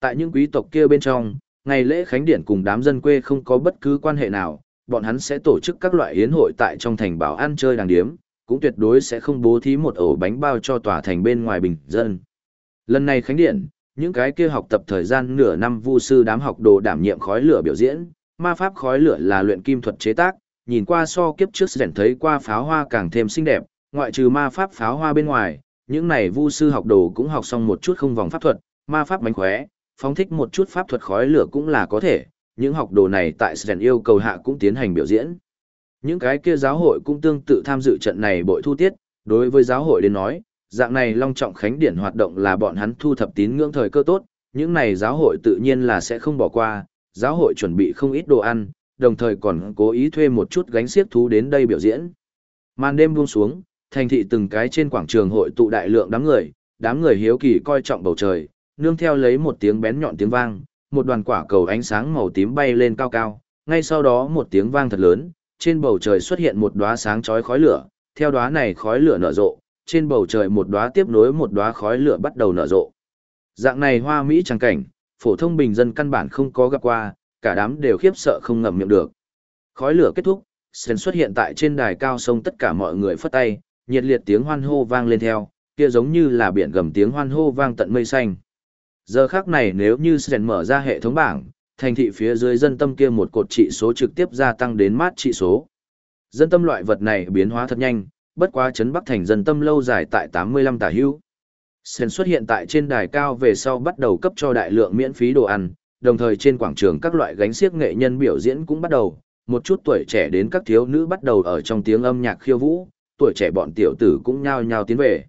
Tại những quý tộc kia bên trong, ngày lễ khánh điện cùng đám dân quê không có bất cứ quan hệ nào, bọn hắn sẽ tổ chức các loại hiến hội tại trong thành bảo ăn chơi đàng điếm, cũng tuyệt đối sẽ không bố thí một ổ bánh bao cho tòa thành bên ngoài bình dân. Lần này khánh điện, những cái kia học tập thời gian nửa năm vu sư đám học đồ đảm nhiệm khói lửa biểu diễn, ma pháp khói lửa là luyện kim thuật chế tác, nhìn qua so kiếp trước rèn thấy qua pháo hoa càng thêm xinh đẹp, ngoại trừ ma pháp pháo hoa bên ngoài, những này vu sư học đồ cũng học xong một chút không vòng pháp thuật, ma pháp bánh khóe, phóng thích một chút pháp thuật khói lửa cũng là có thể, những học đồ này tại rèn yêu cầu hạ cũng tiến hành biểu diễn. Những cái kia giáo hội cũng tương tự tham dự trận này bội thu tiết, đối với giáo hội đến nói, dạng này long trọng khánh điển hoạt động là bọn hắn thu thập tín ngưỡng thời cơ tốt, những này giáo hội tự nhiên là sẽ không bỏ qua, giáo hội chuẩn bị không ít đồ ăn, đồng thời còn cố ý thuê một chút gánh xiếc thú đến đây biểu diễn. Màn đêm buông xuống, thành thị từng cái trên quảng trường hội tụ đại lượng đám người, đám người hiếu kỳ coi trọng bầu trời, nương theo lấy một tiếng bén nhọn tiếng vang, một đoàn quả cầu ánh sáng màu tím bay lên cao cao, ngay sau đó một tiếng vang thật lớn, trên bầu trời xuất hiện một đóa sáng chói khói lửa, theo đóa này khói lửa nở rộ, trên bầu trời một đóa tiếp nối một đóa khói lửa bắt đầu nở rộ. Dạng này hoa mỹ trang cảnh, phổ thông bình dân căn bản không có gặp qua, cả đám đều khiếp sợ không ngậm miệng được. Khói lửa kết thúc, Sen xuất hiện tại trên đài cao sông tất cả mọi người phất tay, nhiệt liệt tiếng hoan hô vang lên theo, kia giống như là biển gầm tiếng hoan hô vang tận mây xanh. Giờ khác này nếu như Sen mở ra hệ thống bảng, thành thị phía dưới dân tâm kia một cột trị số trực tiếp gia tăng đến mát trị số. Dân tâm loại vật này biến hóa thật nhanh, bất quá chấn Bắc thành dân tâm lâu dài tại 85 tả hữu. Sen xuất hiện tại trên đài cao về sau bắt đầu cấp cho đại lượng miễn phí đồ ăn, đồng thời trên quảng trường các loại gánh xiếc nghệ nhân biểu diễn cũng bắt đầu, một chút tuổi trẻ đến các thiếu nữ bắt đầu ở trong tiếng âm nhạc khiêu vũ, tuổi trẻ bọn tiểu tử cũng nhao nhao tiến về.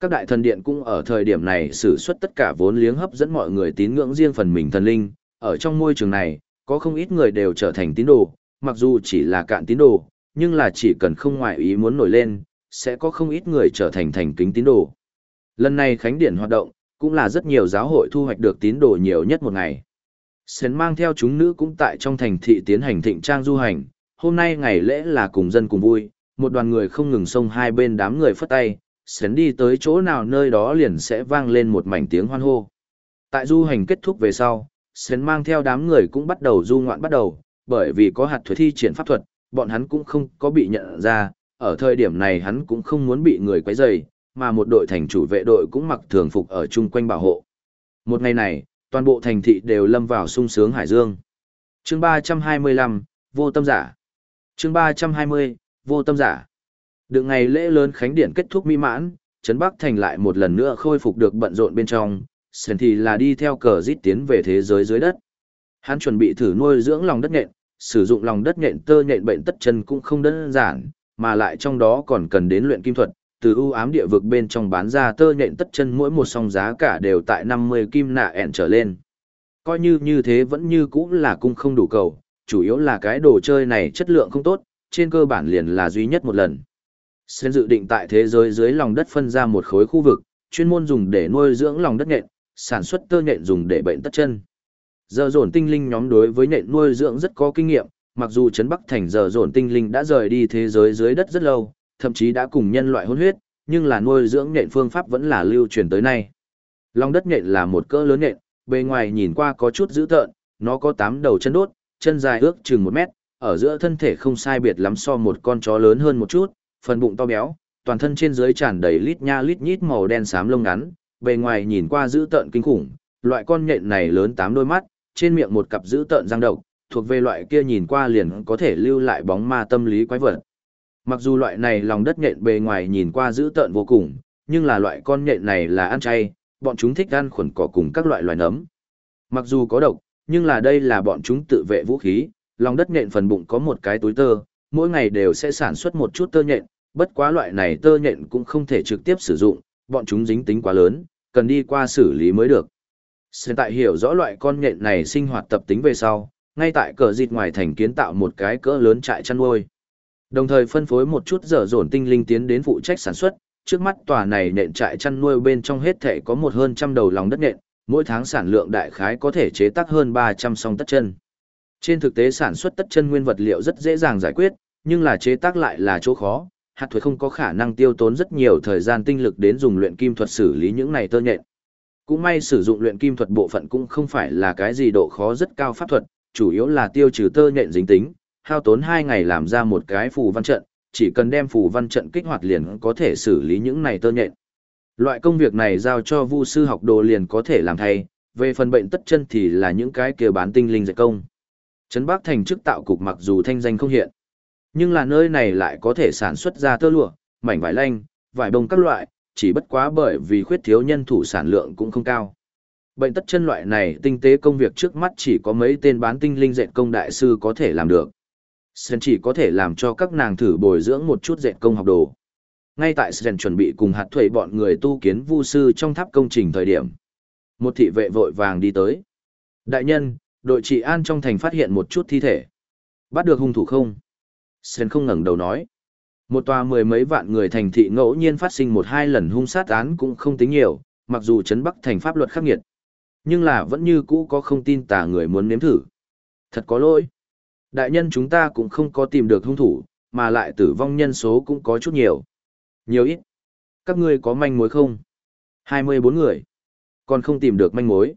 Các đại thần điện cũng ở thời điểm này sử xuất tất cả vốn liếng hấp dẫn mọi người tín ngưỡng riêng phần mình thần linh, ở trong môi trường này, có không ít người đều trở thành tín đồ, mặc dù chỉ là cạn tín đồ, nhưng là chỉ cần không ngoại ý muốn nổi lên, sẽ có không ít người trở thành thành kính tín đồ. Lần này Khánh Điển hoạt động, cũng là rất nhiều giáo hội thu hoạch được tín đồ nhiều nhất một ngày. Sến mang theo chúng nữ cũng tại trong thành thị tiến hành thịnh trang du hành, hôm nay ngày lễ là cùng dân cùng vui, một đoàn người không ngừng xông hai bên đám người phất tay, Sến đi tới chỗ nào nơi đó liền sẽ vang lên một mảnh tiếng hoan hô. Tại du hành kết thúc về sau, Sến mang theo đám người cũng bắt đầu du ngoạn bắt đầu, bởi vì có hạt thuế thi triển pháp thuật, bọn hắn cũng không có bị nhận ra, ở thời điểm này hắn cũng không muốn bị người quấy rầy, mà một đội thành chủ vệ đội cũng mặc thường phục ở chung quanh bảo hộ. Một ngày này, toàn bộ thành thị đều lâm vào sung sướng hải dương. Chương 325, vô tâm giả. Chương 320, vô tâm giả. Được ngày lễ lớn khánh điển kết thúc mỹ mãn, Trấn Bắc Thành lại một lần nữa khôi phục được bận rộn bên trong, Sền thì là đi theo cờ rít tiến về thế giới dưới đất. Hắn chuẩn bị thử nuôi dưỡng lòng đất nện sử dụng lòng đất nhện tơ nhện bệnh tất chân cũng không đơn giản, mà lại trong đó còn cần đến luyện kim thuật, từ ưu ám địa vực bên trong bán ra tơ nhện tất chân mỗi một song giá cả đều tại 50 kim nạ ẹn trở lên. Coi như như thế vẫn như cũ là cung không đủ cầu, chủ yếu là cái đồ chơi này chất lượng không tốt, trên cơ bản liền là duy nhất một lần. Sen dự định tại thế giới dưới lòng đất phân ra một khối khu vực, chuyên môn dùng để nuôi dưỡng lòng đất nhện, sản xuất tơ nhện dùng để bệnh tất chân. Giờ dồn tinh linh nhóm đối với nện nuôi dưỡng rất có kinh nghiệm, mặc dù Trấn Bắc Thành giờ dồn tinh linh đã rời đi thế giới dưới đất rất lâu, thậm chí đã cùng nhân loại hôn huyết, nhưng là nuôi dưỡng nện phương pháp vẫn là lưu truyền tới nay. Long đất nện là một cỡ lớn nện bề ngoài nhìn qua có chút dữ tợn, nó có 8 đầu chân đốt, chân dài ước chừng 1 mét, ở giữa thân thể không sai biệt lắm so một con chó lớn hơn một chút, phần bụng to béo, toàn thân trên dưới tràn đầy lít nha lít nhít màu đen xám lông ngắn, bề ngoài nhìn qua dữ tợn kinh khủng, loại con nhện này lớn 8 đôi mắt, trên miệng một cặp dữ tợn răng độc, thuộc về loại kia nhìn qua liền có thể lưu lại bóng ma tâm lý quái vật. Mặc dù loại này lòng đất nhện bề ngoài nhìn qua dữ tợn vô cùng, nhưng là loại con nhện này là ăn chay, bọn chúng thích ăn khuẩn cỏ cùng các loại loài nấm. Mặc dù có độc, nhưng là đây là bọn chúng tự vệ vũ khí, lòng đất nhện phần bụng có một cái túi tơ, mỗi ngày đều sẽ sản xuất một chút tơ nhện, bất quá loại này tơ nhện cũng không thể trực tiếp sử dụng, bọn chúng dính tính quá lớn, cần đi qua xử lý mới được. Sơn tại hiểu rõ loại con nhện này sinh hoạt tập tính về sau, ngay tại cờ dịt ngoài thành kiến tạo một cái cỡ lớn trại chăn nuôi. Đồng thời phân phối một chút dở dồn tinh linh tiến đến phụ trách sản xuất, trước mắt tòa này nện trại chăn nuôi bên trong hết thể có một hơn trăm đầu lòng đất nện, mỗi tháng sản lượng đại khái có thể chế tác hơn 300 song tất chân. Trên thực tế sản xuất tất chân nguyên vật liệu rất dễ dàng giải quyết, nhưng là chế tác lại là chỗ khó, hạt thuế không có khả năng tiêu tốn rất nhiều thời gian tinh lực đến dùng luyện kim thuật xử lý những này tơ nhện. Cũng may sử dụng luyện kim thuật bộ phận cũng không phải là cái gì độ khó rất cao pháp thuật, chủ yếu là tiêu trừ tơ nhện dính tính, hao tốn 2 ngày làm ra một cái phù văn trận, chỉ cần đem phù văn trận kích hoạt liền có thể xử lý những này tơ nhện. Loại công việc này giao cho Vu sư học đồ liền có thể làm thay, về phần bệnh tất chân thì là những cái kia bán tinh linh dạy công. Trấn Bắc thành chức tạo cục mặc dù thanh danh không hiện, nhưng là nơi này lại có thể sản xuất ra tơ lụa, mảnh vải lanh, vải bông các loại, chỉ bất quá bởi vì khuyết thiếu nhân thủ sản lượng cũng không cao. Bệnh tất chân loại này tinh tế công việc trước mắt chỉ có mấy tên bán tinh linh dệt công đại sư có thể làm được. sơn chỉ có thể làm cho các nàng thử bồi dưỡng một chút dệt công học đồ. Ngay tại sơn chuẩn bị cùng hạt thuầy bọn người tu kiến vu sư trong tháp công trình thời điểm. Một thị vệ vội vàng đi tới. Đại nhân, đội trị an trong thành phát hiện một chút thi thể. Bắt được hung thủ không? sơn không ngẩng đầu nói. Một tòa mười mấy vạn người thành thị ngẫu nhiên phát sinh một hai lần hung sát án cũng không tính nhiều, mặc dù Trấn Bắc thành pháp luật khắc nghiệt. Nhưng là vẫn như cũ có không tin tà người muốn nếm thử. Thật có lỗi. Đại nhân chúng ta cũng không có tìm được hung thủ, mà lại tử vong nhân số cũng có chút nhiều. Nhiều ít. Các ngươi có manh mối không? 24 người. Còn không tìm được manh mối.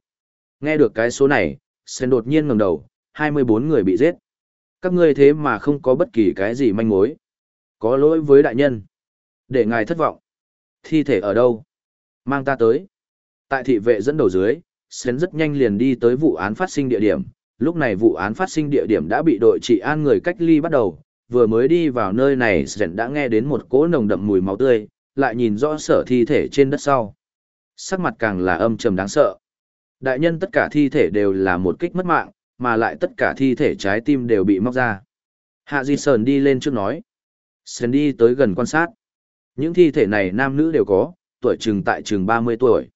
Nghe được cái số này, Sen đột nhiên ngẩng đầu, 24 người bị giết. Các ngươi thế mà không có bất kỳ cái gì manh mối. Có lỗi với đại nhân. Để ngài thất vọng. Thi thể ở đâu? Mang ta tới. Tại thị vệ dẫn đầu dưới, Sến rất nhanh liền đi tới vụ án phát sinh địa điểm, lúc này vụ án phát sinh địa điểm đã bị đội trị an người cách ly bắt đầu, vừa mới đi vào nơi này Sến đã nghe đến một cỗ nồng đậm mùi máu tươi, lại nhìn rõ sở thi thể trên đất sau. Sắc mặt càng là âm trầm đáng sợ. Đại nhân tất cả thi thể đều là một kích mất mạng, mà lại tất cả thi thể trái tim đều bị móc ra. Hạ Di Sơn đi lên trước nói. Sơn đi tới gần quan sát. Những thi thể này nam nữ đều có, tuổi chừng tại chừng 30 tuổi.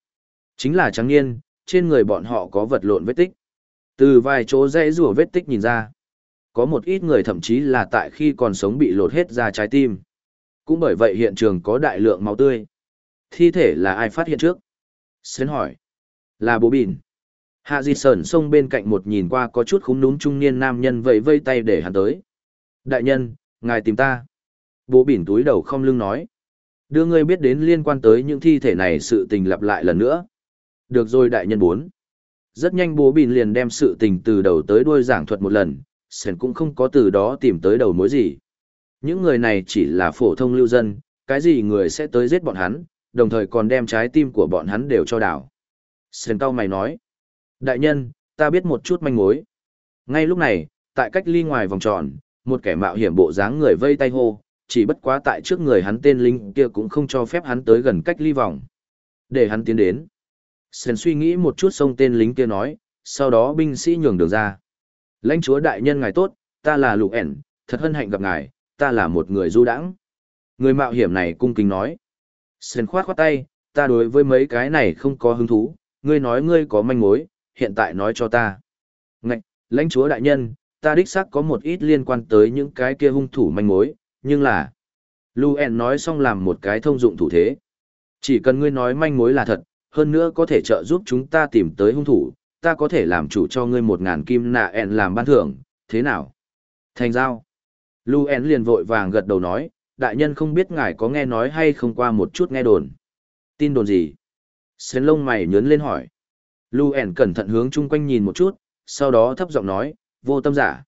Chính là trắng niên, trên người bọn họ có vật lộn vết tích. Từ vài chỗ dãy rùa vết tích nhìn ra, có một ít người thậm chí là tại khi còn sống bị lột hết ra trái tim. Cũng bởi vậy hiện trường có đại lượng máu tươi. Thi thể là ai phát hiện trước? Sơn hỏi. Là bố bình Hạ di sờn sông bên cạnh một nhìn qua có chút khúng núm trung niên nam nhân vẫy vây tay để hắn tới. Đại nhân, ngài tìm ta. Bố bỉn túi đầu không lưng nói. Đưa ngươi biết đến liên quan tới những thi thể này sự tình lặp lại lần nữa. Được rồi đại nhân bốn. Rất nhanh bố bỉn liền đem sự tình từ đầu tới đuôi giảng thuật một lần, Sền cũng không có từ đó tìm tới đầu mối gì. Những người này chỉ là phổ thông lưu dân, cái gì người sẽ tới giết bọn hắn, đồng thời còn đem trái tim của bọn hắn đều cho đảo. Sền cao mày nói, đại nhân, ta biết một chút manh mối. Ngay lúc này, tại cách ly ngoài vòng tròn, một kẻ mạo hiểm bộ dáng người vây tay hô, chỉ bất quá tại trước người hắn tên linh kia cũng không cho phép hắn tới gần cách ly vòng. Để hắn tiến đến. Sền suy nghĩ một chút xông tên lính kia nói, sau đó binh sĩ nhường đường ra. Lãnh chúa đại nhân ngài tốt, ta là lục ẻn, thật hân hạnh gặp ngài, ta là một người du đãng. Người mạo hiểm này cung kính nói. Sền khoát khoát tay, ta đối với mấy cái này không có hứng thú, ngươi nói ngươi có manh mối, hiện tại nói cho ta. Ngạch, lãnh chúa đại nhân, ta đích xác có một ít liên quan tới những cái kia hung thủ manh mối, nhưng là... Luen nói xong làm một cái thông dụng thủ thế. Chỉ cần ngươi nói manh mối là thật, hơn nữa có thể trợ giúp chúng ta tìm tới hung thủ, ta có thể làm chủ cho ngươi một ngàn kim nạ ẹn làm ban thưởng, thế nào? Thành giao. Lu liền vội vàng gật đầu nói, đại nhân không biết ngài có nghe nói hay không qua một chút nghe đồn. Tin đồn gì? Sến lông mày nhớn lên hỏi. Luen cẩn thận hướng chung quanh nhìn một chút, sau đó thấp giọng nói, vô tâm giả.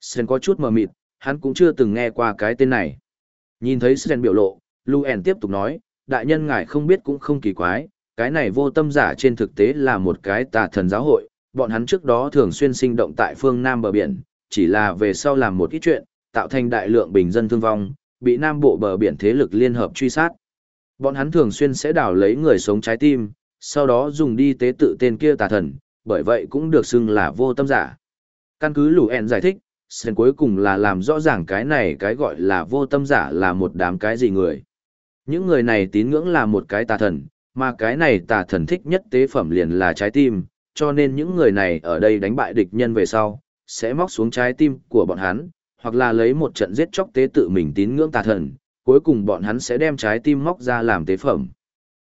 Sến có chút mờ mịt, hắn cũng chưa từng nghe qua cái tên này. Nhìn thấy Sren biểu lộ, Luen tiếp tục nói, đại nhân ngài không biết cũng không kỳ quái, cái này vô tâm giả trên thực tế là một cái tà thần giáo hội, bọn hắn trước đó thường xuyên sinh động tại phương Nam bờ biển, chỉ là về sau làm một ít chuyện, tạo thành đại lượng bình dân thương vong, bị Nam bộ bờ biển thế lực liên hợp truy sát. Bọn hắn thường xuyên sẽ đào lấy người sống trái tim, sau đó dùng đi tế tự tên kia tà thần, bởi vậy cũng được xưng là vô tâm giả. Căn cứ Luen giải thích, Sen cuối cùng là làm rõ ràng cái này cái gọi là vô tâm giả là một đám cái gì người. Những người này tín ngưỡng là một cái tà thần, mà cái này tà thần thích nhất tế phẩm liền là trái tim, cho nên những người này ở đây đánh bại địch nhân về sau, sẽ móc xuống trái tim của bọn hắn, hoặc là lấy một trận giết chóc tế tự mình tín ngưỡng tà thần, cuối cùng bọn hắn sẽ đem trái tim móc ra làm tế phẩm.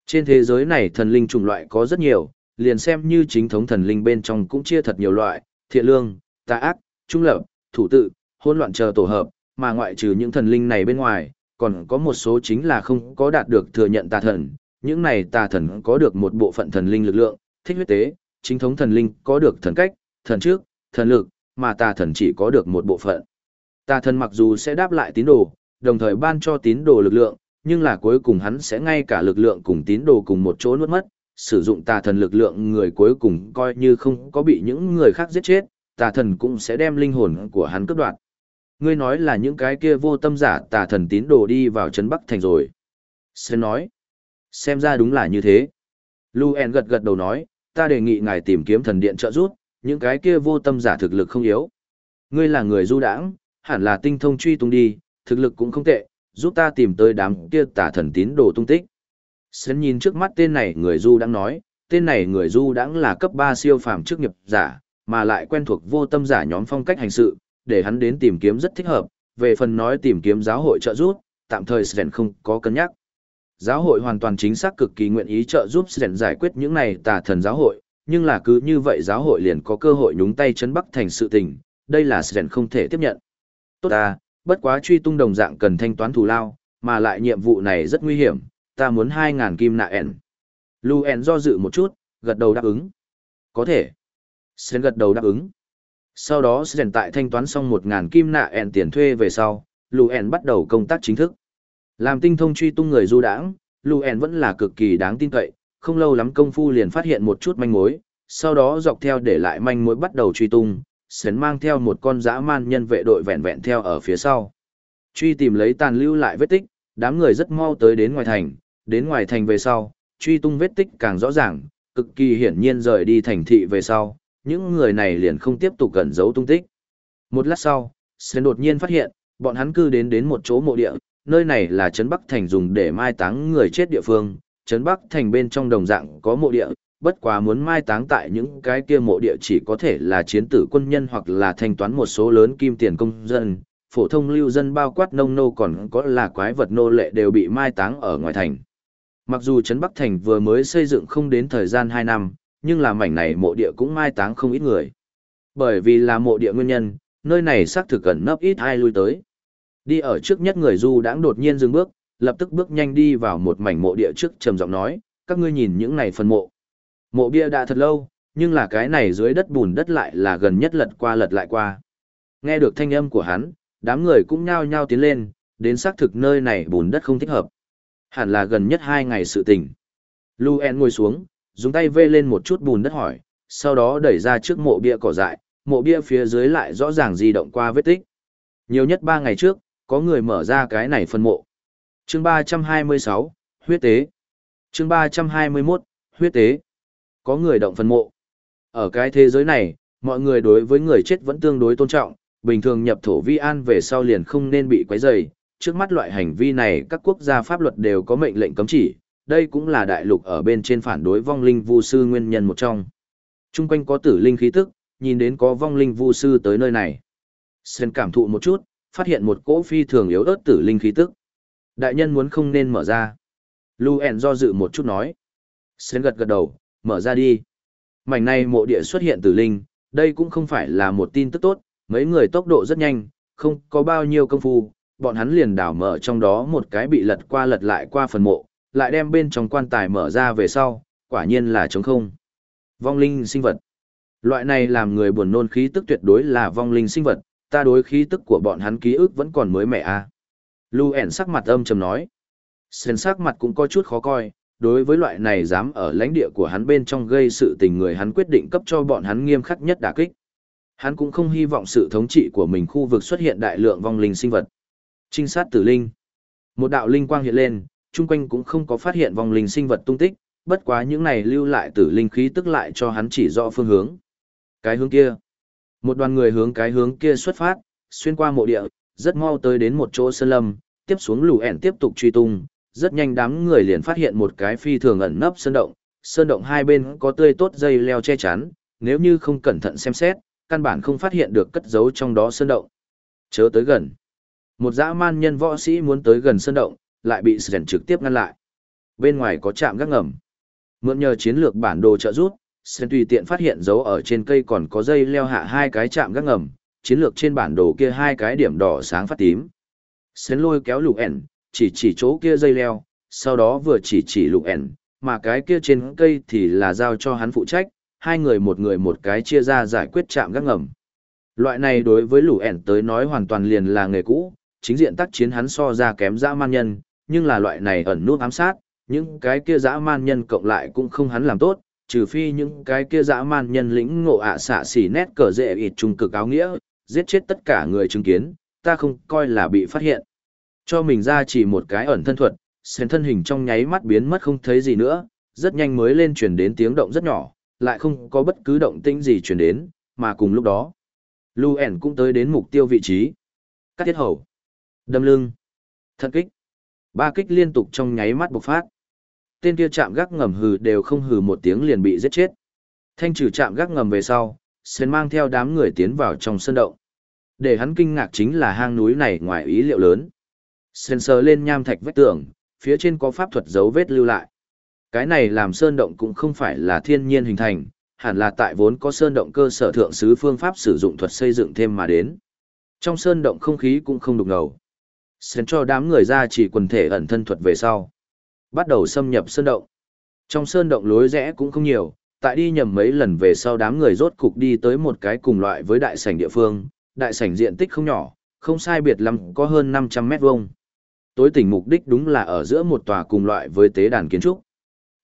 Trên thế giới này thần linh chủng loại có rất nhiều, liền xem như chính thống thần linh bên trong cũng chia thật nhiều loại, thiện lương, tà ác, trung lập, thủ tự, hỗn loạn chờ tổ hợp, mà ngoại trừ những thần linh này bên ngoài, còn có một số chính là không có đạt được thừa nhận tà thần, những này tà thần có được một bộ phận thần linh lực lượng, thích huyết tế, chính thống thần linh có được thần cách, thần trước, thần lực, mà tà thần chỉ có được một bộ phận. Tà thần mặc dù sẽ đáp lại tín đồ, đồng thời ban cho tín đồ lực lượng, nhưng là cuối cùng hắn sẽ ngay cả lực lượng cùng tín đồ cùng một chỗ nuốt mất, sử dụng tà thần lực lượng người cuối cùng coi như không có bị những người khác giết chết, tà thần cũng sẽ đem linh hồn của hắn cướp đoạt. Ngươi nói là những cái kia vô tâm giả tà thần tín đồ đi vào trấn Bắc Thành rồi. Sơn nói, xem ra đúng là như thế. Luen gật gật đầu nói, ta đề nghị ngài tìm kiếm thần điện trợ giúp, những cái kia vô tâm giả thực lực không yếu. Ngươi là người du đãng, hẳn là tinh thông truy tung đi, thực lực cũng không tệ, giúp ta tìm tới đám kia tà thần tín đồ tung tích. Sơn nhìn trước mắt tên này người du đãng nói, tên này người du đãng là cấp 3 siêu phàm chức nghiệp giả, mà lại quen thuộc vô tâm giả nhóm phong cách hành sự, để hắn đến tìm kiếm rất thích hợp, về phần nói tìm kiếm giáo hội trợ giúp, tạm thời Sren không có cân nhắc. Giáo hội hoàn toàn chính xác cực kỳ nguyện ý trợ giúp Sren giải quyết những này tà thần giáo hội, nhưng là cứ như vậy giáo hội liền có cơ hội nhúng tay chấn bắc thành sự tình, đây là Sren không thể tiếp nhận. Tốt ta, bất quá truy tung đồng dạng cần thanh toán thù lao, mà lại nhiệm vụ này rất nguy hiểm, ta muốn 2.000 kim nạ ẻn. Lu do dự một chút, gật đầu đáp ứng. Có thể. Sến gật đầu đáp ứng. Sau đó Sến tại thanh toán xong 1.000 kim nạ ẹn tiền thuê về sau, Lù ẹn bắt đầu công tác chính thức. Làm tinh thông truy tung người du đãng, Lù ẹn vẫn là cực kỳ đáng tin cậy, không lâu lắm công phu liền phát hiện một chút manh mối, sau đó dọc theo để lại manh mối bắt đầu truy tung, Sến mang theo một con dã man nhân vệ đội vẹn vẹn theo ở phía sau. Truy tìm lấy tàn lưu lại vết tích, đám người rất mau tới đến ngoài thành, đến ngoài thành về sau, truy tung vết tích càng rõ ràng, cực kỳ hiển nhiên rời đi thành thị về sau, những người này liền không tiếp tục gần giấu tung tích. Một lát sau, Sến đột nhiên phát hiện, bọn hắn cư đến đến một chỗ mộ địa, nơi này là trấn Bắc Thành dùng để mai táng người chết địa phương, trấn Bắc Thành bên trong đồng dạng có mộ địa, bất quá muốn mai táng tại những cái kia mộ địa chỉ có thể là chiến tử quân nhân hoặc là thanh toán một số lớn kim tiền công dân, phổ thông lưu dân bao quát nông nô còn có là quái vật nô lệ đều bị mai táng ở ngoài thành. Mặc dù Trấn Bắc Thành vừa mới xây dựng không đến thời gian 2 năm, nhưng là mảnh này mộ địa cũng mai táng không ít người. Bởi vì là mộ địa nguyên nhân, nơi này xác thực gần nấp ít ai lui tới. Đi ở trước nhất người du đãng đột nhiên dừng bước, lập tức bước nhanh đi vào một mảnh mộ địa trước trầm giọng nói, các ngươi nhìn những này phần mộ. Mộ bia đã thật lâu, nhưng là cái này dưới đất bùn đất lại là gần nhất lật qua lật lại qua. Nghe được thanh âm của hắn, đám người cũng nhao nhao tiến lên, đến xác thực nơi này bùn đất không thích hợp. Hẳn là gần nhất hai ngày sự tình. Luen ngồi xuống, dùng tay vê lên một chút bùn đất hỏi, sau đó đẩy ra trước mộ bia cỏ dại, mộ bia phía dưới lại rõ ràng di động qua vết tích. Nhiều nhất ba ngày trước, có người mở ra cái này phân mộ. Chương 326, huyết tế. Chương 321, huyết tế. Có người động phân mộ. Ở cái thế giới này, mọi người đối với người chết vẫn tương đối tôn trọng, bình thường nhập thổ vi an về sau liền không nên bị quấy rầy. Trước mắt loại hành vi này các quốc gia pháp luật đều có mệnh lệnh cấm chỉ, đây cũng là đại lục ở bên trên phản đối vong linh vu sư nguyên nhân một trong. Trung quanh có tử linh khí tức, nhìn đến có vong linh vu sư tới nơi này. Sen cảm thụ một chút, phát hiện một cỗ phi thường yếu ớt tử linh khí tức. Đại nhân muốn không nên mở ra. Luen do dự một chút nói. Sen gật gật đầu, mở ra đi. Mảnh này mộ địa xuất hiện tử linh, đây cũng không phải là một tin tức tốt, mấy người tốc độ rất nhanh, không có bao nhiêu công phu, bọn hắn liền đảo mở trong đó một cái bị lật qua lật lại qua phần mộ, lại đem bên trong quan tài mở ra về sau, quả nhiên là trống không. Vong linh sinh vật. Loại này làm người buồn nôn khí tức tuyệt đối là vong linh sinh vật, ta đối khí tức của bọn hắn ký ức vẫn còn mới mẻ a. À. Lu ẻn sắc mặt âm trầm nói. Sen sắc mặt cũng có chút khó coi, đối với loại này dám ở lãnh địa của hắn bên trong gây sự tình người hắn quyết định cấp cho bọn hắn nghiêm khắc nhất đả kích. Hắn cũng không hy vọng sự thống trị của mình khu vực xuất hiện đại lượng vong linh sinh vật. Trinh sát tử linh. Một đạo linh quang hiện lên, chung quanh cũng không có phát hiện vong linh sinh vật tung tích, bất quá những này lưu lại tử linh khí tức lại cho hắn chỉ rõ phương hướng. Cái hướng kia. Một đoàn người hướng cái hướng kia xuất phát, xuyên qua mộ địa, rất mau tới đến một chỗ sơn lâm, tiếp xuống lù ẻn tiếp tục truy tung, rất nhanh đám người liền phát hiện một cái phi thường ẩn nấp sơn động, sơn động hai bên có tươi tốt dây leo che chắn, nếu như không cẩn thận xem xét, căn bản không phát hiện được cất giấu trong đó sơn động. Chớ tới gần. Một dã man nhân võ sĩ muốn tới gần sơn động, lại bị Sren trực tiếp ngăn lại. Bên ngoài có trạm gác ngầm. Mượn nhờ chiến lược bản đồ trợ rút, Sren tùy tiện phát hiện dấu ở trên cây còn có dây leo hạ hai cái trạm gác ngầm, chiến lược trên bản đồ kia hai cái điểm đỏ sáng phát tím. Sren lôi kéo lục ẻn, chỉ chỉ chỗ kia dây leo, sau đó vừa chỉ chỉ lục ẻn, mà cái kia trên cây thì là giao cho hắn phụ trách, hai người một người một cái chia ra giải quyết chạm gác ngầm. Loại này đối với lũ ẻn tới nói hoàn toàn liền là nghề cũ, chính diện tác chiến hắn so ra kém dã man nhân, nhưng là loại này ẩn nút ám sát, những cái kia dã man nhân cộng lại cũng không hắn làm tốt, trừ phi những cái kia dã man nhân lĩnh ngộ ạ xạ xỉ nét cờ dễ ịt trung cực áo nghĩa, giết chết tất cả người chứng kiến, ta không coi là bị phát hiện. Cho mình ra chỉ một cái ẩn thân thuật, sen thân hình trong nháy mắt biến mất không thấy gì nữa, rất nhanh mới lên chuyển đến tiếng động rất nhỏ, lại không có bất cứ động tĩnh gì chuyển đến, mà cùng lúc đó, Luen cũng tới đến mục tiêu vị trí. Cắt thiết hầu, đâm lưng, thận kích. Ba kích liên tục trong nháy mắt bộc phát. Tên kia chạm gác ngầm hừ đều không hừ một tiếng liền bị giết chết. Thanh trừ chạm gác ngầm về sau, Sến mang theo đám người tiến vào trong sân động. Để hắn kinh ngạc chính là hang núi này ngoài ý liệu lớn. Sến sờ lên nham thạch vách tường, phía trên có pháp thuật dấu vết lưu lại. Cái này làm sơn động cũng không phải là thiên nhiên hình thành, hẳn là tại vốn có sơn động cơ sở thượng sứ phương pháp sử dụng thuật xây dựng thêm mà đến. Trong sơn động không khí cũng không đục ngầu. Xén cho đám người ra chỉ quần thể ẩn thân thuật về sau. Bắt đầu xâm nhập sơn động. Trong sơn động lối rẽ cũng không nhiều, tại đi nhầm mấy lần về sau đám người rốt cục đi tới một cái cùng loại với đại sảnh địa phương, đại sảnh diện tích không nhỏ, không sai biệt lắm có hơn 500 mét vuông. Tối tỉnh mục đích đúng là ở giữa một tòa cùng loại với tế đàn kiến trúc.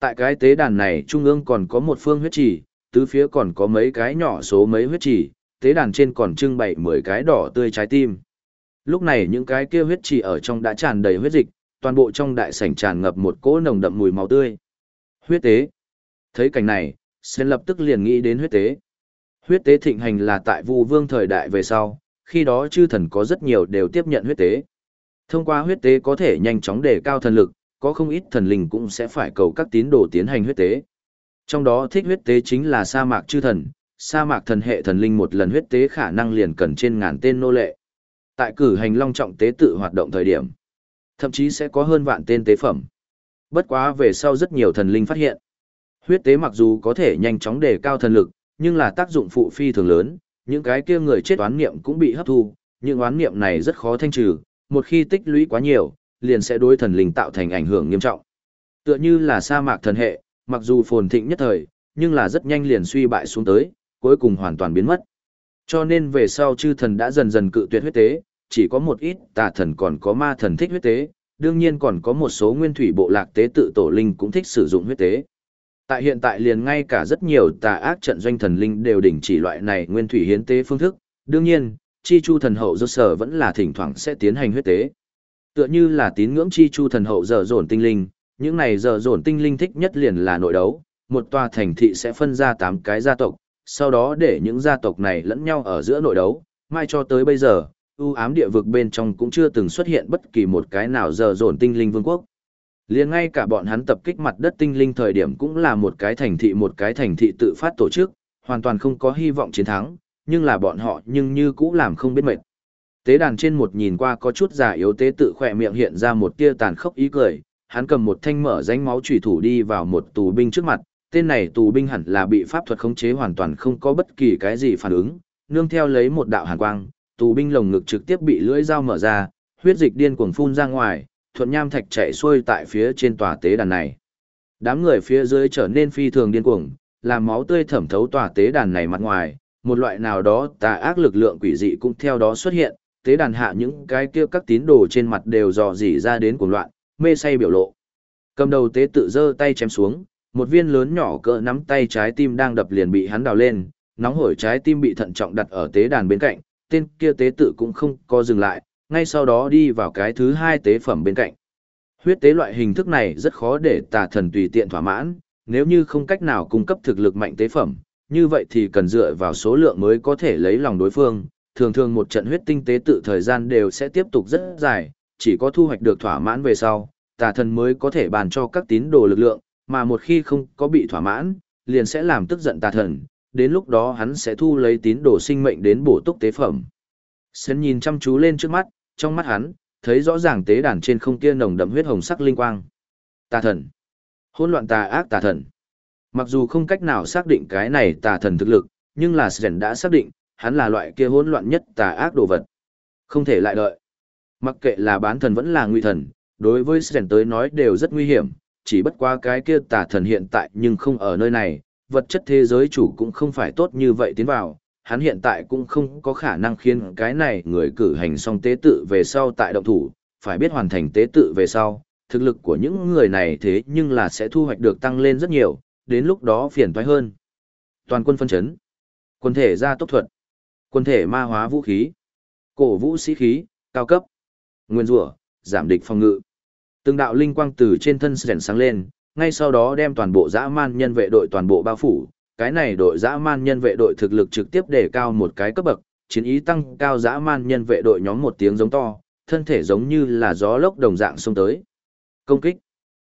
Tại cái tế đàn này trung ương còn có một phương huyết trì, tứ phía còn có mấy cái nhỏ số mấy huyết trì, tế đàn trên còn trưng bày 10 cái đỏ tươi trái tim. Lúc này những cái kia huyết trì ở trong đã tràn đầy huyết dịch, toàn bộ trong đại sảnh tràn ngập một cỗ nồng đậm mùi máu tươi. Huyết tế. Thấy cảnh này, Sen lập tức liền nghĩ đến huyết tế. Huyết tế thịnh hành là tại Vu Vương thời đại về sau, khi đó chư thần có rất nhiều đều tiếp nhận huyết tế. Thông qua huyết tế có thể nhanh chóng đề cao thần lực, có không ít thần linh cũng sẽ phải cầu các tín đồ tiến hành huyết tế. Trong đó thích huyết tế chính là sa mạc chư thần, sa mạc thần hệ thần linh một lần huyết tế khả năng liền cần trên ngàn tên nô lệ. Tại cử hành long trọng tế tự hoạt động thời điểm, thậm chí sẽ có hơn vạn tên tế phẩm. Bất quá về sau rất nhiều thần linh phát hiện, huyết tế mặc dù có thể nhanh chóng đề cao thần lực, nhưng là tác dụng phụ phi thường lớn, những cái kia người chết oán niệm cũng bị hấp thu, những oán niệm này rất khó thanh trừ, một khi tích lũy quá nhiều, liền sẽ đối thần linh tạo thành ảnh hưởng nghiêm trọng. Tựa như là sa mạc thần hệ, mặc dù phồn thịnh nhất thời, nhưng là rất nhanh liền suy bại xuống tới, cuối cùng hoàn toàn biến mất. Cho nên về sau chư thần đã dần dần cự tuyệt huyết tế, chỉ có một ít tà thần còn có ma thần thích huyết tế, đương nhiên còn có một số nguyên thủy bộ lạc tế tự tổ linh cũng thích sử dụng huyết tế. Tại hiện tại liền ngay cả rất nhiều tà ác trận doanh thần linh đều đình chỉ loại này nguyên thủy hiến tế phương thức, đương nhiên, chi chu thần hậu do sở vẫn là thỉnh thoảng sẽ tiến hành huyết tế. Tựa như là tín ngưỡng chi chu thần hậu dở dồn tinh linh, những này dở dồn tinh linh thích nhất liền là nội đấu, một tòa thành thị sẽ phân ra 8 cái gia tộc, sau đó để những gia tộc này lẫn nhau ở giữa nội đấu, mai cho tới bây giờ, U ám địa vực bên trong cũng chưa từng xuất hiện bất kỳ một cái nào dở dồn tinh linh vương quốc. Liền ngay cả bọn hắn tập kích mặt đất tinh linh thời điểm cũng là một cái thành thị một cái thành thị tự phát tổ chức, hoàn toàn không có hy vọng chiến thắng, nhưng là bọn họ nhưng như cũ làm không biết mệt. Tế đàn trên một nhìn qua có chút giả yếu tế tự khỏe miệng hiện ra một tia tàn khốc ý cười, hắn cầm một thanh mở ránh máu chủy thủ đi vào một tù binh trước mặt, tên này tù binh hẳn là bị pháp thuật khống chế hoàn toàn không có bất kỳ cái gì phản ứng, nương theo lấy một đạo hàn quang, tù binh lồng ngực trực tiếp bị lưỡi dao mở ra, huyết dịch điên cuồng phun ra ngoài, thuận nham thạch chạy xuôi tại phía trên tòa tế đàn này. Đám người phía dưới trở nên phi thường điên cuồng, làm máu tươi thẩm thấu tòa tế đàn này mặt ngoài, một loại nào đó tà ác lực lượng quỷ dị cũng theo đó xuất hiện, tế đàn hạ những cái kia các tín đồ trên mặt đều dò dỉ ra đến cuồng loạn, mê say biểu lộ. Cầm đầu tế tự giơ tay chém xuống, một viên lớn nhỏ cỡ nắm tay trái tim đang đập liền bị hắn đào lên, nóng hổi trái tim bị thận trọng đặt ở tế đàn bên cạnh, tên kia tế tự cũng không có dừng lại, ngay sau đó đi vào cái thứ hai tế phẩm bên cạnh. Huyết tế loại hình thức này rất khó để tà thần tùy tiện thỏa mãn, nếu như không cách nào cung cấp thực lực mạnh tế phẩm, như vậy thì cần dựa vào số lượng mới có thể lấy lòng đối phương, thường thường một trận huyết tinh tế tự thời gian đều sẽ tiếp tục rất dài, chỉ có thu hoạch được thỏa mãn về sau, tà thần mới có thể bàn cho các tín đồ lực lượng, mà một khi không có bị thỏa mãn, liền sẽ làm tức giận tà thần, đến lúc đó hắn sẽ thu lấy tín đồ sinh mệnh đến bổ túc tế phẩm. Sơn nhìn chăm chú lên trước mắt, trong mắt hắn, thấy rõ ràng tế đàn trên không kia nồng đậm huyết hồng sắc linh quang. Tà thần. Hỗn loạn tà ác tà thần. Mặc dù không cách nào xác định cái này tà thần thực lực, nhưng là Sơn đã xác định, hắn là loại kia hỗn loạn nhất tà ác đồ vật. Không thể lại đợi. Mặc kệ là bán thần vẫn là nguy thần, đối với Sơn tới nói đều rất nguy hiểm, chỉ bất qua cái kia tà thần hiện tại nhưng không ở nơi này, vật chất thế giới chủ cũng không phải tốt như vậy tiến vào, hắn hiện tại cũng không có khả năng khiến cái này người cử hành xong tế tự về sau tại động thủ, phải biết hoàn thành tế tự về sau, thực lực của những người này thế nhưng là sẽ thu hoạch được tăng lên rất nhiều, đến lúc đó phiền toái hơn. Toàn quân phân chấn, quân thể ra tốc thuật, quân thể ma hóa vũ khí, cổ vũ sĩ khí, cao cấp, nguyên rủa, giảm địch phòng ngự. Từng đạo linh quang từ trên thân sèn sáng lên, ngay sau đó đem toàn bộ dã man nhân vệ đội toàn bộ bao phủ. Cái này đội dã man nhân vệ đội thực lực trực tiếp đề cao một cái cấp bậc, chiến ý tăng cao dã man nhân vệ đội nhóm một tiếng giống to, thân thể giống như là gió lốc đồng dạng xông tới. Công kích.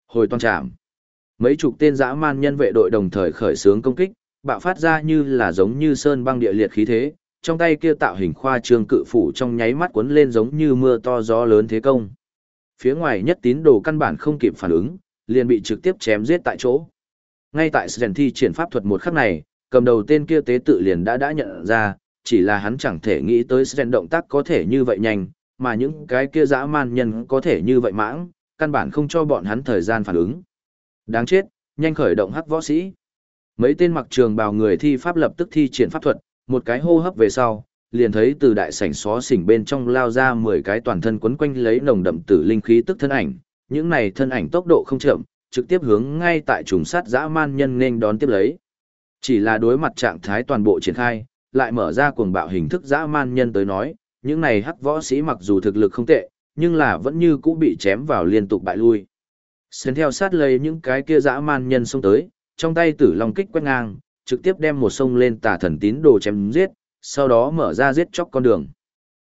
Hồi toàn trạm. Mấy chục tên dã man nhân vệ đội đồng thời khởi xướng công kích, bạo phát ra như là giống như sơn băng địa liệt khí thế, trong tay kia tạo hình khoa trương cự phủ trong nháy mắt cuốn lên giống như mưa to gió lớn thế công. Phía ngoài nhất tín đồ căn bản không kịp phản ứng, liền bị trực tiếp chém giết tại chỗ. Ngay tại Sren thi triển pháp thuật một khắc này, cầm đầu tên kia tế tự liền đã đã nhận ra, chỉ là hắn chẳng thể nghĩ tới Sren động tác có thể như vậy nhanh, mà những cái kia dã man nhân có thể như vậy mãng, căn bản không cho bọn hắn thời gian phản ứng. Đáng chết, nhanh khởi động hắc võ sĩ. Mấy tên mặc trường bào người thi pháp lập tức thi triển pháp thuật, một cái hô hấp về sau, liền thấy từ đại sảnh xó xỉnh bên trong lao ra 10 cái toàn thân quấn quanh lấy nồng đậm tử linh khí tức thân ảnh, những này thân ảnh tốc độ không chậm, trực tiếp hướng ngay tại trùng sát dã man nhân nên đón tiếp lấy. Chỉ là đối mặt trạng thái toàn bộ triển khai, lại mở ra cuồng bạo hình thức dã man nhân tới nói, những này hắc võ sĩ mặc dù thực lực không tệ, nhưng là vẫn như cũ bị chém vào liên tục bại lui. Xến theo sát lấy những cái kia dã man nhân xông tới, trong tay tử long kích quét ngang, trực tiếp đem một sông lên tà thần tín đồ chém giết, sau đó mở ra giết chóc con đường.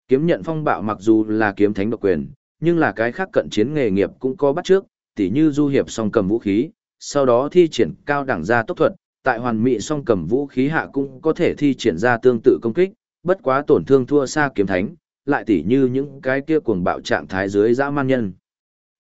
Kiếm nhận phong bạo mặc dù là kiếm thánh độc quyền, nhưng là cái khác cận chiến nghề nghiệp cũng có bắt trước, tỉ như du hiệp song cầm vũ khí, sau đó thi triển cao đẳng gia tốc thuật, tại hoàn mỹ song cầm vũ khí hạ cũng có thể thi triển ra tương tự công kích, bất quá tổn thương thua xa kiếm thánh, lại tỉ như những cái kia cuồng bạo trạng thái dưới dã man nhân.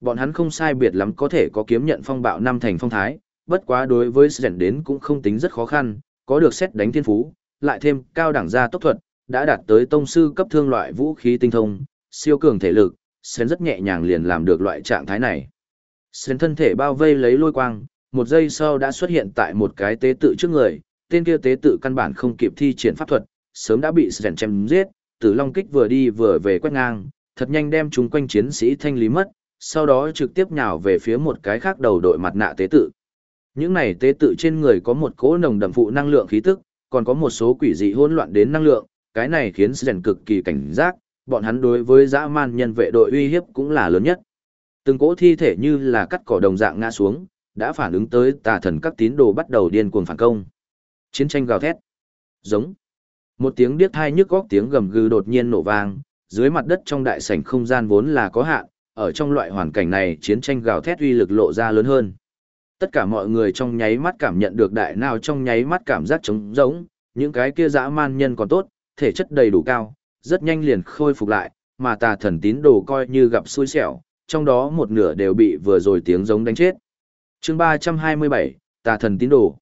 Bọn hắn không sai biệt lắm có thể có kiếm nhận phong bạo năm thành phong thái, bất quá đối với Sren đến cũng không tính rất khó khăn, có được xét đánh thiên phú, lại thêm cao đẳng gia tốc thuật, đã đạt tới tông sư cấp thương loại vũ khí tinh thông, siêu cường thể lực, Sến rất nhẹ nhàng liền làm được loại trạng thái này. Sến thân thể bao vây lấy lôi quang, một giây sau đã xuất hiện tại một cái tế tự trước người, tên kia tế tự căn bản không kịp thi triển pháp thuật, sớm đã bị Sến chém giết, tử long kích vừa đi vừa về quét ngang, thật nhanh đem chúng quanh chiến sĩ thanh lý mất, sau đó trực tiếp nhào về phía một cái khác đầu đội mặt nạ tế tự. Những này tế tự trên người có một cỗ nồng đậm phụ năng lượng khí tức, còn có một số quỷ dị hỗn loạn đến năng lượng, cái này khiến Sren cực kỳ cảnh giác, bọn hắn đối với dã man nhân vệ đội uy hiếp cũng là lớn nhất. Từng cỗ thi thể như là cắt cỏ đồng dạng ngã xuống, đã phản ứng tới tà thần các tín đồ bắt đầu điên cuồng phản công. Chiến tranh gào thét. Giống. Một tiếng điếc thai nhức góc tiếng gầm gừ đột nhiên nổ vang, dưới mặt đất trong đại sảnh không gian vốn là có hạn, ở trong loại hoàn cảnh này chiến tranh gào thét uy lực lộ ra lớn hơn. Tất cả mọi người trong nháy mắt cảm nhận được đại nào trong nháy mắt cảm giác trống rỗng, những cái kia dã man nhân còn tốt, thể chất đầy đủ cao, rất nhanh liền khôi phục lại, mà tà thần tín đồ coi như gặp xui xẻo, trong đó một nửa đều bị vừa rồi tiếng giống đánh chết. Chương 327, tà thần tín đồ.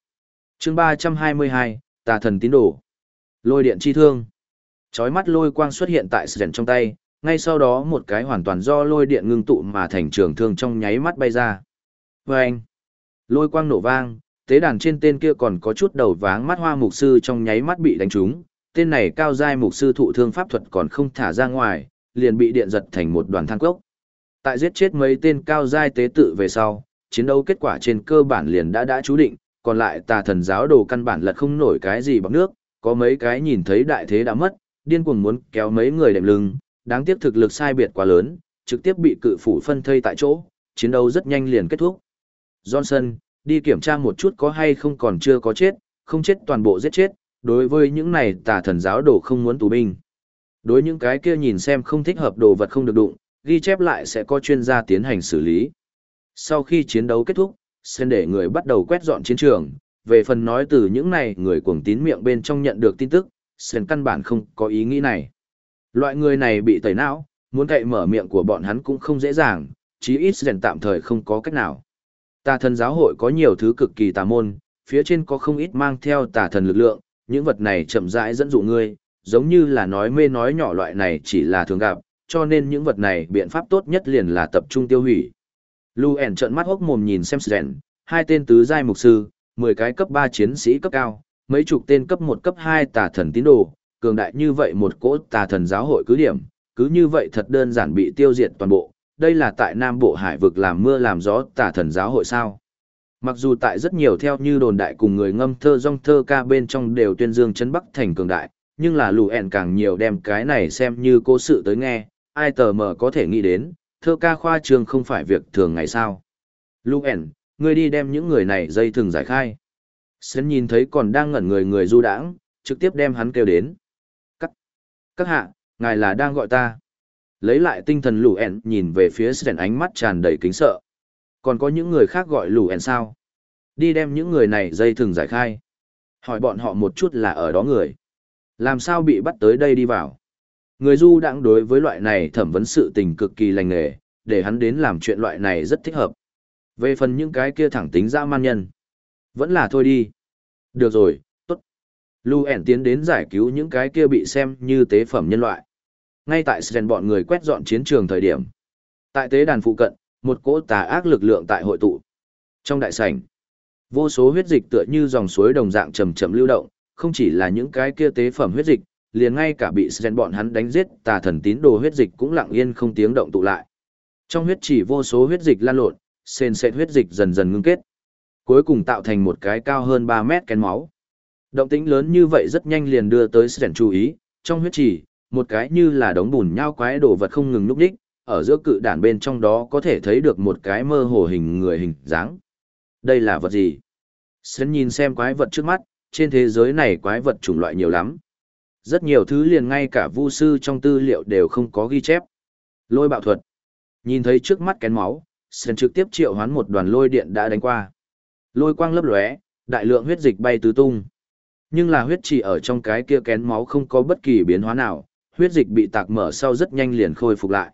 Chương 322, tà thần tín đồ. Lôi điện chi thương. Chói mắt lôi quang xuất hiện tại sườn trong tay, ngay sau đó một cái hoàn toàn do lôi điện ngưng tụ mà thành trường thương trong nháy mắt bay ra. Vâng! Lôi quang nổ vang, tế đàn trên tên kia còn có chút đầu váng mắt hoa mục sư trong nháy mắt bị đánh trúng, tên này cao giai mục sư thụ thương pháp thuật còn không thả ra ngoài, liền bị điện giật thành một đoàn than cốc. Tại giết chết mấy tên cao giai tế tự về sau, chiến đấu kết quả trên cơ bản liền đã đã chú định, còn lại tà thần giáo đồ căn bản lật không nổi cái gì bằng nước, có mấy cái nhìn thấy đại thế đã mất, điên cuồng muốn kéo mấy người đệm lưng, đáng tiếc thực lực sai biệt quá lớn, trực tiếp bị cự phủ phân thây tại chỗ, chiến đấu rất nhanh liền kết thúc. Johnson, đi kiểm tra một chút có hay không còn chưa có chết, không chết toàn bộ giết chết, đối với những này tà thần giáo đồ không muốn tù binh. Đối những cái kia nhìn xem không thích hợp đồ vật không được đụng, ghi chép lại sẽ có chuyên gia tiến hành xử lý. Sau khi chiến đấu kết thúc, Sen để người bắt đầu quét dọn chiến trường, về phần nói từ những này người cuồng tín miệng bên trong nhận được tin tức, Sen căn bản không có ý nghĩ này. Loại người này bị tẩy não, muốn cậy mở miệng của bọn hắn cũng không dễ dàng, chí ít Sen tạm thời không có cách nào. Tà thần giáo hội có nhiều thứ cực kỳ tà môn, phía trên có không ít mang theo tà thần lực lượng, những vật này chậm rãi dẫn dụ ngươi, giống như là nói mê nói nhỏ loại này chỉ là thường gặp, cho nên những vật này biện pháp tốt nhất liền là tập trung tiêu hủy. Lu ẻn trợn mắt hốc mồm nhìn xem Sren, hai tên tứ giai mục sư, 10 cái cấp 3 chiến sĩ cấp cao, mấy chục tên cấp 1 cấp 2 tà thần tín đồ, cường đại như vậy một cỗ tà thần giáo hội cứ điểm, cứ như vậy thật đơn giản bị tiêu diệt toàn bộ, đây là tại Nam Bộ Hải vực làm mưa làm gió tà thần giáo hội sao. Mặc dù tại rất nhiều theo như đồn đại cùng người ngâm thơ rong thơ ca bên trong đều tuyên dương chấn Bắc thành cường đại, nhưng là lù ẻn càng nhiều đem cái này xem như cố sự tới nghe, ai tờ mờ có thể nghĩ đến, thơ ca khoa trường không phải việc thường ngày sao. Lù ẻn, ngươi đi đem những người này dây thừng giải khai. Sến nhìn thấy còn đang ngẩn người người du đãng, trực tiếp đem hắn kêu đến. Các, các hạ, ngài là đang gọi ta. Lấy lại tinh thần lù ẻn nhìn về phía Sến ánh mắt tràn đầy kính sợ. Còn có những người khác gọi lù ẻn sao? Đi đem những người này dây thừng giải khai. Hỏi bọn họ một chút là ở đó người. Làm sao bị bắt tới đây đi vào? Người du đãng đối với loại này thẩm vấn sự tình cực kỳ lành nghề, để hắn đến làm chuyện loại này rất thích hợp. Về phần những cái kia thẳng tính dã man nhân. Vẫn là thôi đi. Được rồi, tốt. Lu ẻn tiến đến giải cứu những cái kia bị xem như tế phẩm nhân loại. Ngay tại Sren bọn người quét dọn chiến trường thời điểm. Tại tế đàn phụ cận, một cỗ tà ác lực lượng tại hội tụ. Trong đại sảnh, vô số huyết dịch tựa như dòng suối đồng dạng chậm chậm lưu động, không chỉ là những cái kia tế phẩm huyết dịch, liền ngay cả bị Sren bọn hắn đánh giết tà thần tín đồ huyết dịch cũng lặng yên không tiếng động tụ lại. Trong huyết chỉ vô số huyết dịch lan lộn, sền sệt huyết dịch dần dần ngưng kết. Cuối cùng tạo thành một cái cao hơn 3 mét kén máu. Động tĩnh lớn như vậy rất nhanh liền đưa tới Sren chú ý, trong huyết chỉ, một cái như là đống bùn nhau quái đồ vật không ngừng núp đích, ở giữa cự đản bên trong đó có thể thấy được một cái mơ hồ hình người hình dáng. Đây là vật gì? Sến nhìn xem quái vật trước mắt, trên thế giới này quái vật chủng loại nhiều lắm. Rất nhiều thứ liền ngay cả vu sư trong tư liệu đều không có ghi chép. Lôi bạo thuật. Nhìn thấy trước mắt kén máu, Sến trực tiếp triệu hoán một đoàn lôi điện đã đánh qua. Lôi quang lấp lóe, đại lượng huyết dịch bay tứ tung. Nhưng là huyết chỉ ở trong cái kia kén máu không có bất kỳ biến hóa nào, huyết dịch bị tạc mở sau rất nhanh liền khôi phục lại.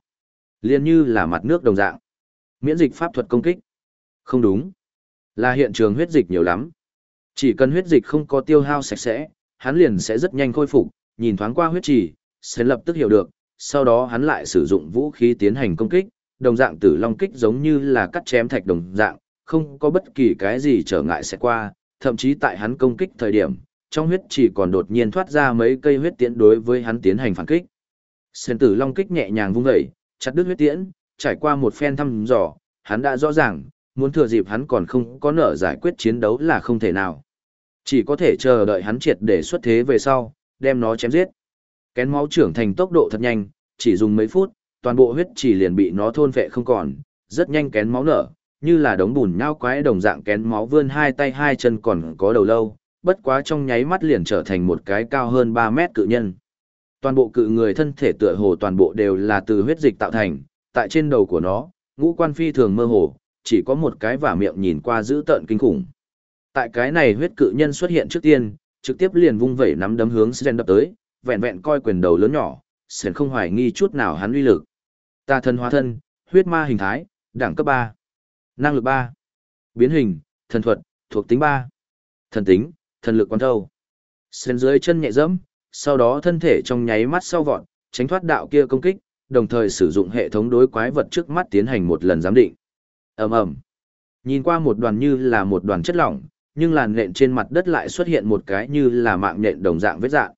Liền như là mặt nước đồng dạng. Miễn dịch pháp thuật công kích. Không đúng. Là hiện trường huyết dịch nhiều lắm. Chỉ cần huyết dịch không có tiêu hao sạch sẽ, hắn liền sẽ rất nhanh khôi phục, nhìn thoáng qua huyết trì, sẽ lập tức hiểu được, sau đó hắn lại sử dụng vũ khí tiến hành công kích, đồng dạng tử long kích giống như là cắt chém thạch đồng dạng, không có bất kỳ cái gì trở ngại sẽ qua, thậm chí tại hắn công kích thời điểm, trong huyết chỉ còn đột nhiên thoát ra mấy cây huyết tiễn đối với hắn tiến hành phản kích. sơn tử long kích nhẹ nhàng vung dậy, chặt đứt huyết tiễn, trải qua một phen thăm dò, hắn đã rõ ràng, muốn thừa dịp hắn còn không có nở giải quyết chiến đấu là không thể nào. Chỉ có thể chờ đợi hắn triệt để xuất thế về sau, đem nó chém giết. Kén máu trưởng thành tốc độ thật nhanh, chỉ dùng mấy phút, toàn bộ huyết chỉ liền bị nó thôn vệ không còn, rất nhanh kén máu nở, như là đống bùn nhao quái đồng dạng kén máu vươn hai tay hai chân còn có đầu lâu, bất quá trong nháy mắt liền trở thành một cái cao hơn 3 mét cự nhân. Toàn bộ cự người thân thể tựa hồ toàn bộ đều là từ huyết dịch tạo thành, tại trên đầu của nó, ngũ quan phi thường mơ hồ, chỉ có một cái vả miệng nhìn qua dữ tợn kinh khủng. Tại cái này huyết cự nhân xuất hiện trước tiên, trực tiếp liền vung vẩy nắm đấm hướng Sren đập tới, vẹn vẹn coi quyền đầu lớn nhỏ, Sren không hoài nghi chút nào hắn uy lực. Ta thân hóa thân, huyết ma hình thái, đẳng cấp 3. Năng lực 3. Biến hình, thần thuật, thuộc tính 3. Thần tính, thần lực quan thâu. Sren dưới chân nhẹ dẫm, sau đó thân thể trong nháy mắt sau vọt, tránh thoát đạo kia công kích, đồng thời sử dụng hệ thống đối quái vật trước mắt tiến hành một lần giám định. Ầm ầm. Nhìn qua một đoàn như là một đoàn chất lỏng, nhưng làn nện trên mặt đất lại xuất hiện một cái như là mạng nện đồng dạng vết dạng.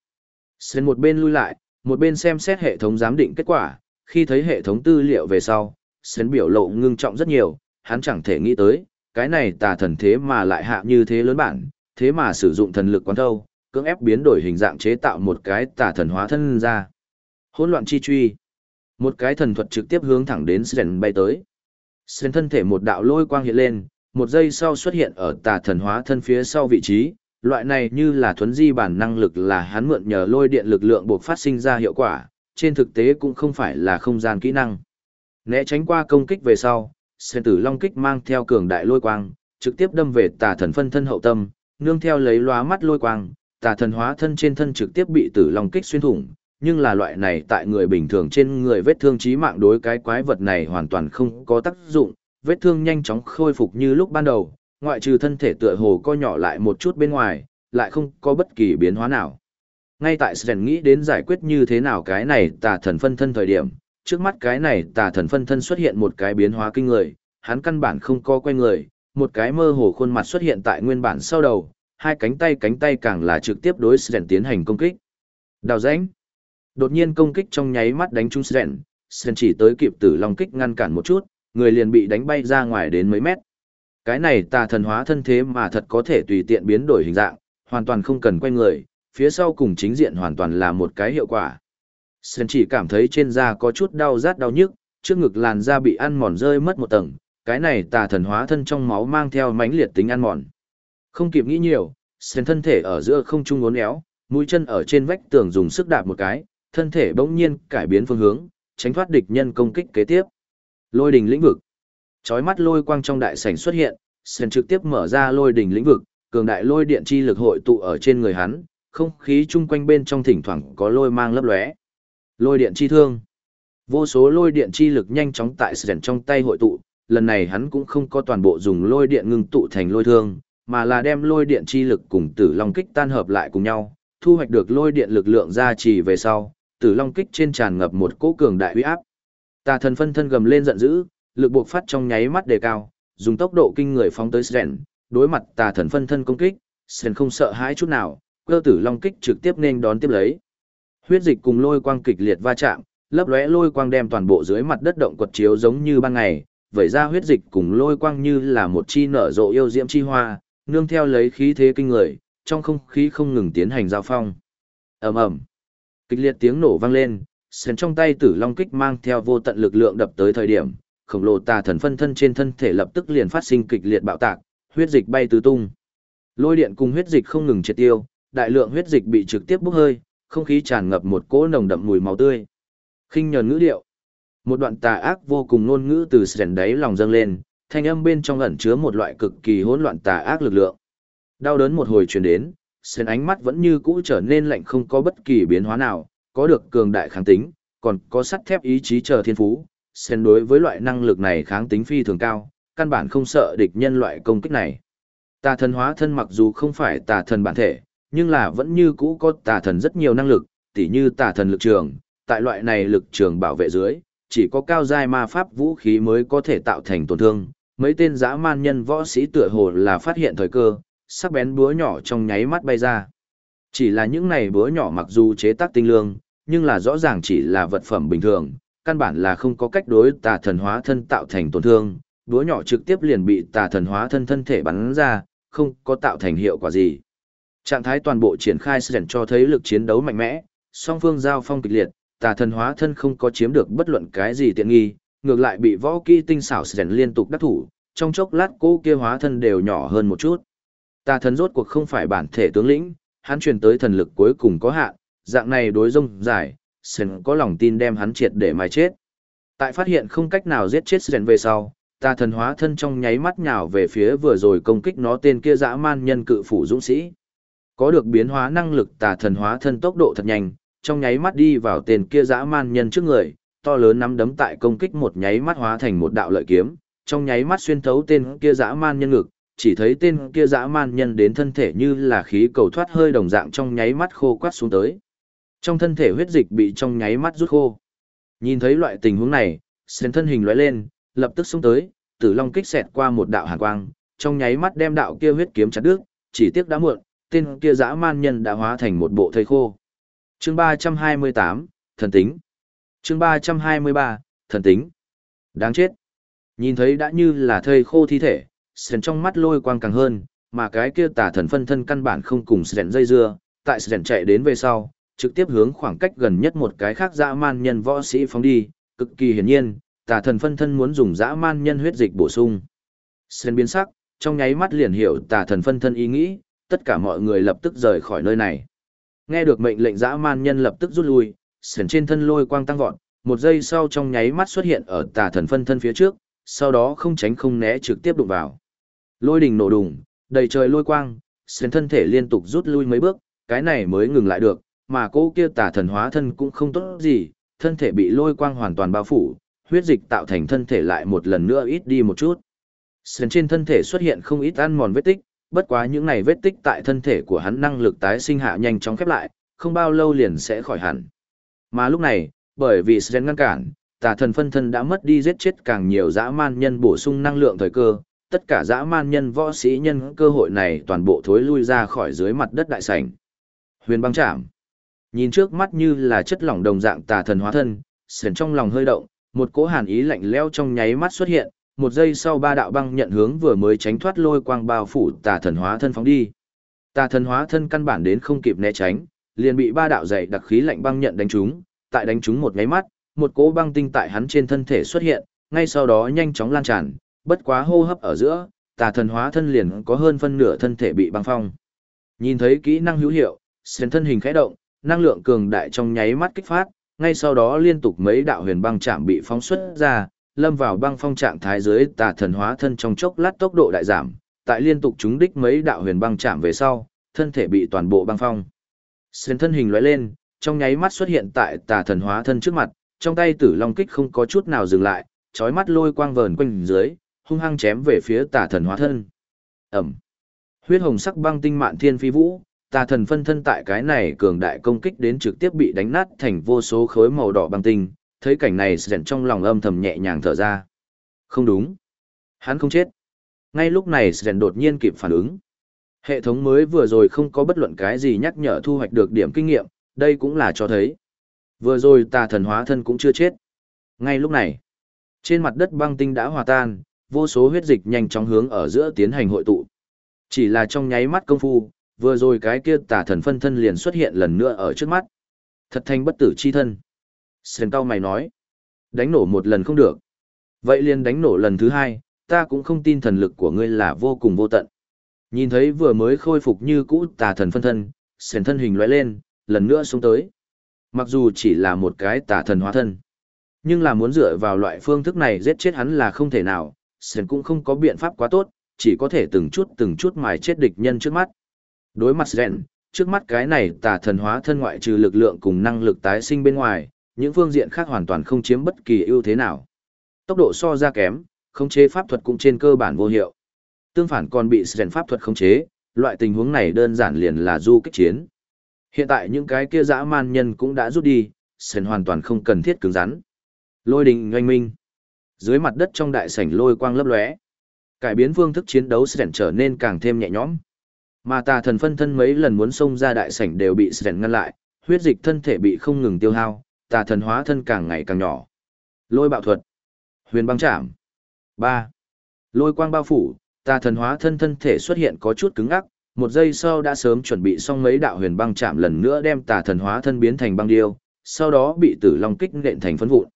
Xuyên một bên lui lại, một bên xem xét hệ thống giám định kết quả, khi thấy hệ thống tư liệu về sau, Xuyên biểu lộ ngưng trọng rất nhiều, hắn chẳng thể nghĩ tới, cái này tà thần thế mà lại hạ như thế lớn bản, thế mà sử dụng thần lực quán thâu, cưỡng ép biến đổi hình dạng chế tạo một cái tà thần hóa thân ra. Hỗn loạn chi truy. Một cái thần thuật trực tiếp hướng thẳng đến Sren bay tới. Sren thân thể một đạo lôi quang hiện lên, một giây sau xuất hiện ở tà thần hóa thân phía sau vị trí, loại này như là thuấn di bản năng lực là hắn mượn nhờ lôi điện lực lượng buộc phát sinh ra hiệu quả, trên thực tế cũng không phải là không gian kỹ năng. Né tránh qua công kích về sau, Sren tử long kích mang theo cường đại lôi quang, trực tiếp đâm về tà thần phân thân hậu tâm, nương theo lấy lóa mắt lôi quang, tà thần hóa thân trên thân trực tiếp bị tử long kích xuyên thủng, nhưng là loại này tại người bình thường trên người vết thương chí mạng đối cái quái vật này hoàn toàn không có tác dụng, vết thương nhanh chóng khôi phục như lúc ban đầu, ngoại trừ thân thể tựa hồ co nhỏ lại một chút bên ngoài, lại không có bất kỳ biến hóa nào. Ngay tại Sren nghĩ đến giải quyết như thế nào cái này tà thần phân thân thời điểm, trước mắt cái này tà thần phân thân xuất hiện một cái biến hóa kinh người, hắn căn bản không co quay người, một cái mơ hồ khuôn mặt xuất hiện tại nguyên bản sau đầu, hai cánh tay cánh tay càng là trực tiếp đối Sren tiến hành công kích. Đào rãnh. Đột nhiên công kích trong nháy mắt đánh trúng Sren, Sren chỉ tới kịp tử long kích ngăn cản một chút, người liền bị đánh bay ra ngoài đến mấy mét. Cái này tà thần hóa thân thế mà thật có thể tùy tiện biến đổi hình dạng, hoàn toàn không cần quay người, phía sau cùng chính diện hoàn toàn là một cái hiệu quả. Sren chỉ cảm thấy trên da có chút đau rát đau nhức, trước ngực làn da bị ăn mòn rơi mất một tầng, cái này tà thần hóa thân trong máu mang theo mãnh liệt tính ăn mòn. Không kịp nghĩ nhiều, sền thân thể ở giữa không trung uốn éo, mũi chân ở trên vách tường dùng sức đạp một cái, thân thể bỗng nhiên cải biến phương hướng, tránh thoát địch nhân công kích kế tiếp. Lôi đỉnh lĩnh vực. Chói mắt lôi quang trong đại sảnh xuất hiện, sền trực tiếp mở ra lôi đỉnh lĩnh vực, cường đại lôi điện chi lực hội tụ ở trên người hắn, không khí chung quanh bên trong thỉnh thoảng có lôi mang lấp lóe. Lôi điện chi thương. Vô số lôi điện chi lực nhanh chóng tại sền trong tay hội tụ, lần này hắn cũng không có toàn bộ dùng lôi điện ngưng tụ thành lôi thương, mà là đem lôi điện chi lực cùng Tử Long kích tan hợp lại cùng nhau, thu hoạch được lôi điện lực lượng gia trì về sau, Tử Long kích trên tràn ngập một cỗ cường đại uy áp. Tà thần phân thân gầm lên giận dữ, lực buộc phát trong nháy mắt đề cao, dùng tốc độ kinh người phóng tới Sren, đối mặt tà thần phân thân công kích, Sren không sợ hãi chút nào, cơ tử long kích trực tiếp nên đón tiếp lấy. Huyết dịch cùng lôi quang kịch liệt va chạm, lấp lóe lôi quang đem toàn bộ dưới mặt đất động quật chiếu giống như ban ngày, vẩy ra huyết dịch cùng lôi quang như là một chi nở rộ yêu diễm chi hoa, nương theo lấy khí thế kinh người, trong không khí không ngừng tiến hành giao phong. Ầm ầm. Kịch liệt tiếng nổ vang lên, sền trong tay tử long kích mang theo vô tận lực lượng đập tới thời điểm, khổng lồ tà thần phân thân trên thân thể lập tức liền phát sinh kịch liệt bạo tạc, huyết dịch bay tứ tung. Lôi điện cùng huyết dịch không ngừng triệt tiêu, đại lượng huyết dịch bị trực tiếp bốc hơi, không khí tràn ngập một cỗ nồng đậm mùi máu tươi. Khinh nhờn ngữ điệu. Một đoạn tà ác vô cùng ngôn ngữ từ sền đáy lòng dâng lên, thanh âm bên trong ẩn chứa một loại cực kỳ hỗn loạn tà ác lực lượng. Đau đớn một hồi truyền đến, sen ánh mắt vẫn như cũ trở nên lạnh không có bất kỳ biến hóa nào, có được cường đại kháng tính, còn có sắt thép ý chí chờ thiên phú, sen đối với loại năng lực này kháng tính phi thường cao, căn bản không sợ địch nhân loại công kích này. Tà thần hóa thân mặc dù không phải tà thần bản thể, nhưng là vẫn như cũ có tà thần rất nhiều năng lực, tỉ như tà thần lực trường, tại loại này lực trường bảo vệ dưới, chỉ có cao giai ma pháp vũ khí mới có thể tạo thành tổn thương. Mấy tên dã man nhân võ sĩ tựa hồ là phát hiện thời cơ, sắc bén búa nhỏ trong nháy mắt bay ra. Chỉ là những này búa nhỏ mặc dù chế tác tinh lương, nhưng là rõ ràng chỉ là vật phẩm bình thường, căn bản là không có cách đối tà thần hóa thân tạo thành tổn thương, búa nhỏ trực tiếp liền bị tà thần hóa thân thân thể bắn ra, không có tạo thành hiệu quả gì. Trạng thái toàn bộ triển khai sẽ cho thấy lực chiến đấu mạnh mẽ, song phương giao phong kịch liệt, tà thần hóa thân không có chiếm được bất luận cái gì tiện nghi, ngược lại bị võ kỹ tinh xảo sẽ liên tục đắc thủ, trong chốc lát cô kia hóa thân đều nhỏ hơn một chút. Tà thần rốt cuộc không phải bản thể tướng lĩnh, hắn truyền tới thần lực cuối cùng có hạn, dạng này đối rông dài, Sen có lòng tin đem hắn triệt để mai chết. Tại phát hiện không cách nào giết chết Sen về sau, tà thần hóa thân trong nháy mắt nhào về phía vừa rồi công kích nó tên kia dã man nhân cự phủ dũng sĩ. Có được biến hóa năng lực tà thần hóa thân tốc độ thật nhanh, trong nháy mắt đi vào tên kia dã man nhân trước người, to lớn nắm đấm tại công kích một nháy mắt hóa thành một đạo lợi kiếm, trong nháy mắt xuyên thấu tên kia dã man nhân ngực, chỉ thấy tên kia dã man nhân đến thân thể như là khí cầu thoát hơi đồng dạng trong nháy mắt khô quát xuống tới. Trong thân thể huyết dịch bị trong nháy mắt rút khô. Nhìn thấy loại tình huống này, sen thân hình lóe lên, lập tức xuống tới, tử long kích xẹt qua một đạo hàn quang, trong nháy mắt đem đạo kia huyết kiếm chặt đứt, chỉ tiếc đã muộn, tên kia dã man nhân đã hóa thành một bộ thây khô. Chương 328, thần tính. Chương 323, thần tính. Đáng chết. Nhìn thấy đã như là thây khô thi thể, sền trong mắt lôi quang càng hơn, mà cái kia tà thần phân thân căn bản không cùng sền dây dưa, tại sền chạy đến về sau, trực tiếp hướng khoảng cách gần nhất một cái khác dã man nhân võ sĩ phóng đi, cực kỳ hiển nhiên, tà thần phân thân muốn dùng dã man nhân huyết dịch bổ sung. Sen biến sắc, trong nháy mắt liền hiểu tà thần phân thân ý nghĩ, tất cả mọi người lập tức rời khỏi nơi này. Nghe được mệnh lệnh dã man nhân lập tức rút lui, sườn trên thân lôi quang tăng vọt, một giây sau trong nháy mắt xuất hiện ở tà thần phân thân phía trước, sau đó không tránh không né trực tiếp đụng vào. Lôi đình nổ đùng, đầy trời lôi quang, sườn thân thể liên tục rút lui mấy bước, cái này mới ngừng lại được, mà cô kia tà thần hóa thân cũng không tốt gì, thân thể bị lôi quang hoàn toàn bao phủ, huyết dịch tạo thành thân thể lại một lần nữa ít đi một chút. Sườn trên thân thể xuất hiện không ít ăn mòn vết tích, bất quá những này vết tích tại thân thể của hắn năng lực tái sinh hạ nhanh chóng khép lại, không bao lâu liền sẽ khỏi hẳn. Mà lúc này, bởi vì Sren ngăn cản, tà thần phân thân đã mất đi giết chết càng nhiều dã man nhân bổ sung năng lượng thời cơ, tất cả dã man nhân võ sĩ nhân cơ hội này toàn bộ thối lui ra khỏi dưới mặt đất đại sảnh. Huyền băng chạm. Nhìn trước mắt như là chất lỏng đồng dạng tà thần hóa thân, Sren trong lòng hơi động, một cỗ hàn ý lạnh lẽo trong nháy mắt xuất hiện, một giây sau ba đạo băng nhận hướng vừa mới tránh thoát lôi quang bao phủ tà thần hóa thân phóng đi. Tà thần hóa thân căn bản đến không kịp né tránh, liền bị ba đạo dày đặc khí lạnh băng nhận đánh trúng, tại đánh trúng một nháy mắt, một cỗ băng tinh tại hắn trên thân thể xuất hiện, ngay sau đó nhanh chóng lan tràn, bất quá hô hấp ở giữa, tà thần hóa thân liền có hơn phân nửa thân thể bị băng phong. Nhìn thấy kỹ năng hữu hiệu, xuyên thân hình khẽ động, năng lượng cường đại trong nháy mắt kích phát, ngay sau đó liên tục mấy đạo huyền băng chạm bị phóng xuất ra, lâm vào băng phong trạng thái dưới tà thần hóa thân trong chốc lát tốc độ đại giảm, tại liên tục trúng đích mấy đạo huyền băng chạm về sau, thân thể bị toàn bộ băng phong. Sến thân hình lóe lên, trong nháy mắt xuất hiện tại tà thần hóa thân trước mặt, trong tay tử long kích không có chút nào dừng lại, chói mắt lôi quang vờn quanh dưới, hung hăng chém về phía tà thần hóa thân. Ẩm. Huyết hồng sắc băng tinh mạn thiên phi vũ, tà thần phân thân tại cái này cường đại công kích đến trực tiếp bị đánh nát thành vô số khối màu đỏ băng tinh, thấy cảnh này rèn trong lòng âm thầm nhẹ nhàng thở ra. Không đúng. Hắn không chết. Ngay lúc này rèn đột nhiên kịp phản ứng. Hệ thống mới vừa rồi không có bất luận cái gì nhắc nhở thu hoạch được điểm kinh nghiệm, đây cũng là cho thấy. Vừa rồi tà thần hóa thân cũng chưa chết. Ngay lúc này, trên mặt đất băng tinh đã hòa tan, vô số huyết dịch nhanh chóng hướng ở giữa tiến hành hội tụ. Chỉ là trong nháy mắt công phu, vừa rồi cái kia tà thần phân thân liền xuất hiện lần nữa ở trước mắt. Thật thanh bất tử chi thân. Sơn cao mày nói. Đánh nổ một lần không được. Vậy liền đánh nổ lần thứ hai, ta cũng không tin thần lực của ngươi là vô cùng vô tận. Nhìn thấy vừa mới khôi phục như cũ tà thần phân thân, sền thân hình lóe lên, lần nữa xuống tới. Mặc dù chỉ là một cái tà thần hóa thân. Nhưng là muốn dựa vào loại phương thức này giết chết hắn là không thể nào, sền cũng không có biện pháp quá tốt, chỉ có thể từng chút từng chút mài chết địch nhân trước mắt. Đối mặt Ren, trước mắt cái này tà thần hóa thân ngoại trừ lực lượng cùng năng lực tái sinh bên ngoài, những phương diện khác hoàn toàn không chiếm bất kỳ ưu thế nào. Tốc độ so ra kém, khống chế pháp thuật cũng trên cơ bản vô hiệu. Tương phản còn bị rèn pháp thuật khống chế, loại tình huống này đơn giản liền là du kích chiến. Hiện tại những cái kia dã man nhân cũng đã rút đi, Ren hoàn toàn không cần thiết cứng rắn. Lôi đình oanh minh. Dưới mặt đất trong đại sảnh lôi quang lấp lóe. Cải biến phương thức chiến đấu Ren trở nên càng thêm nhẹ nhõm. Mà tà thần phân thân mấy lần muốn xông ra đại sảnh đều bị Sren ngăn lại, huyết dịch thân thể bị không ngừng tiêu hao, tà thần hóa thân càng ngày càng nhỏ. Lôi bạo thuật. Huyền băng chạm. ba Lôi quang bao phủ, tà thần hóa thân thân thể xuất hiện có chút cứng ắc, một giây sau đã sớm chuẩn bị xong mấy đạo huyền băng chạm lần nữa đem tà thần hóa thân biến thành băng điêu, sau đó bị tử long kích nện thành phân vụn.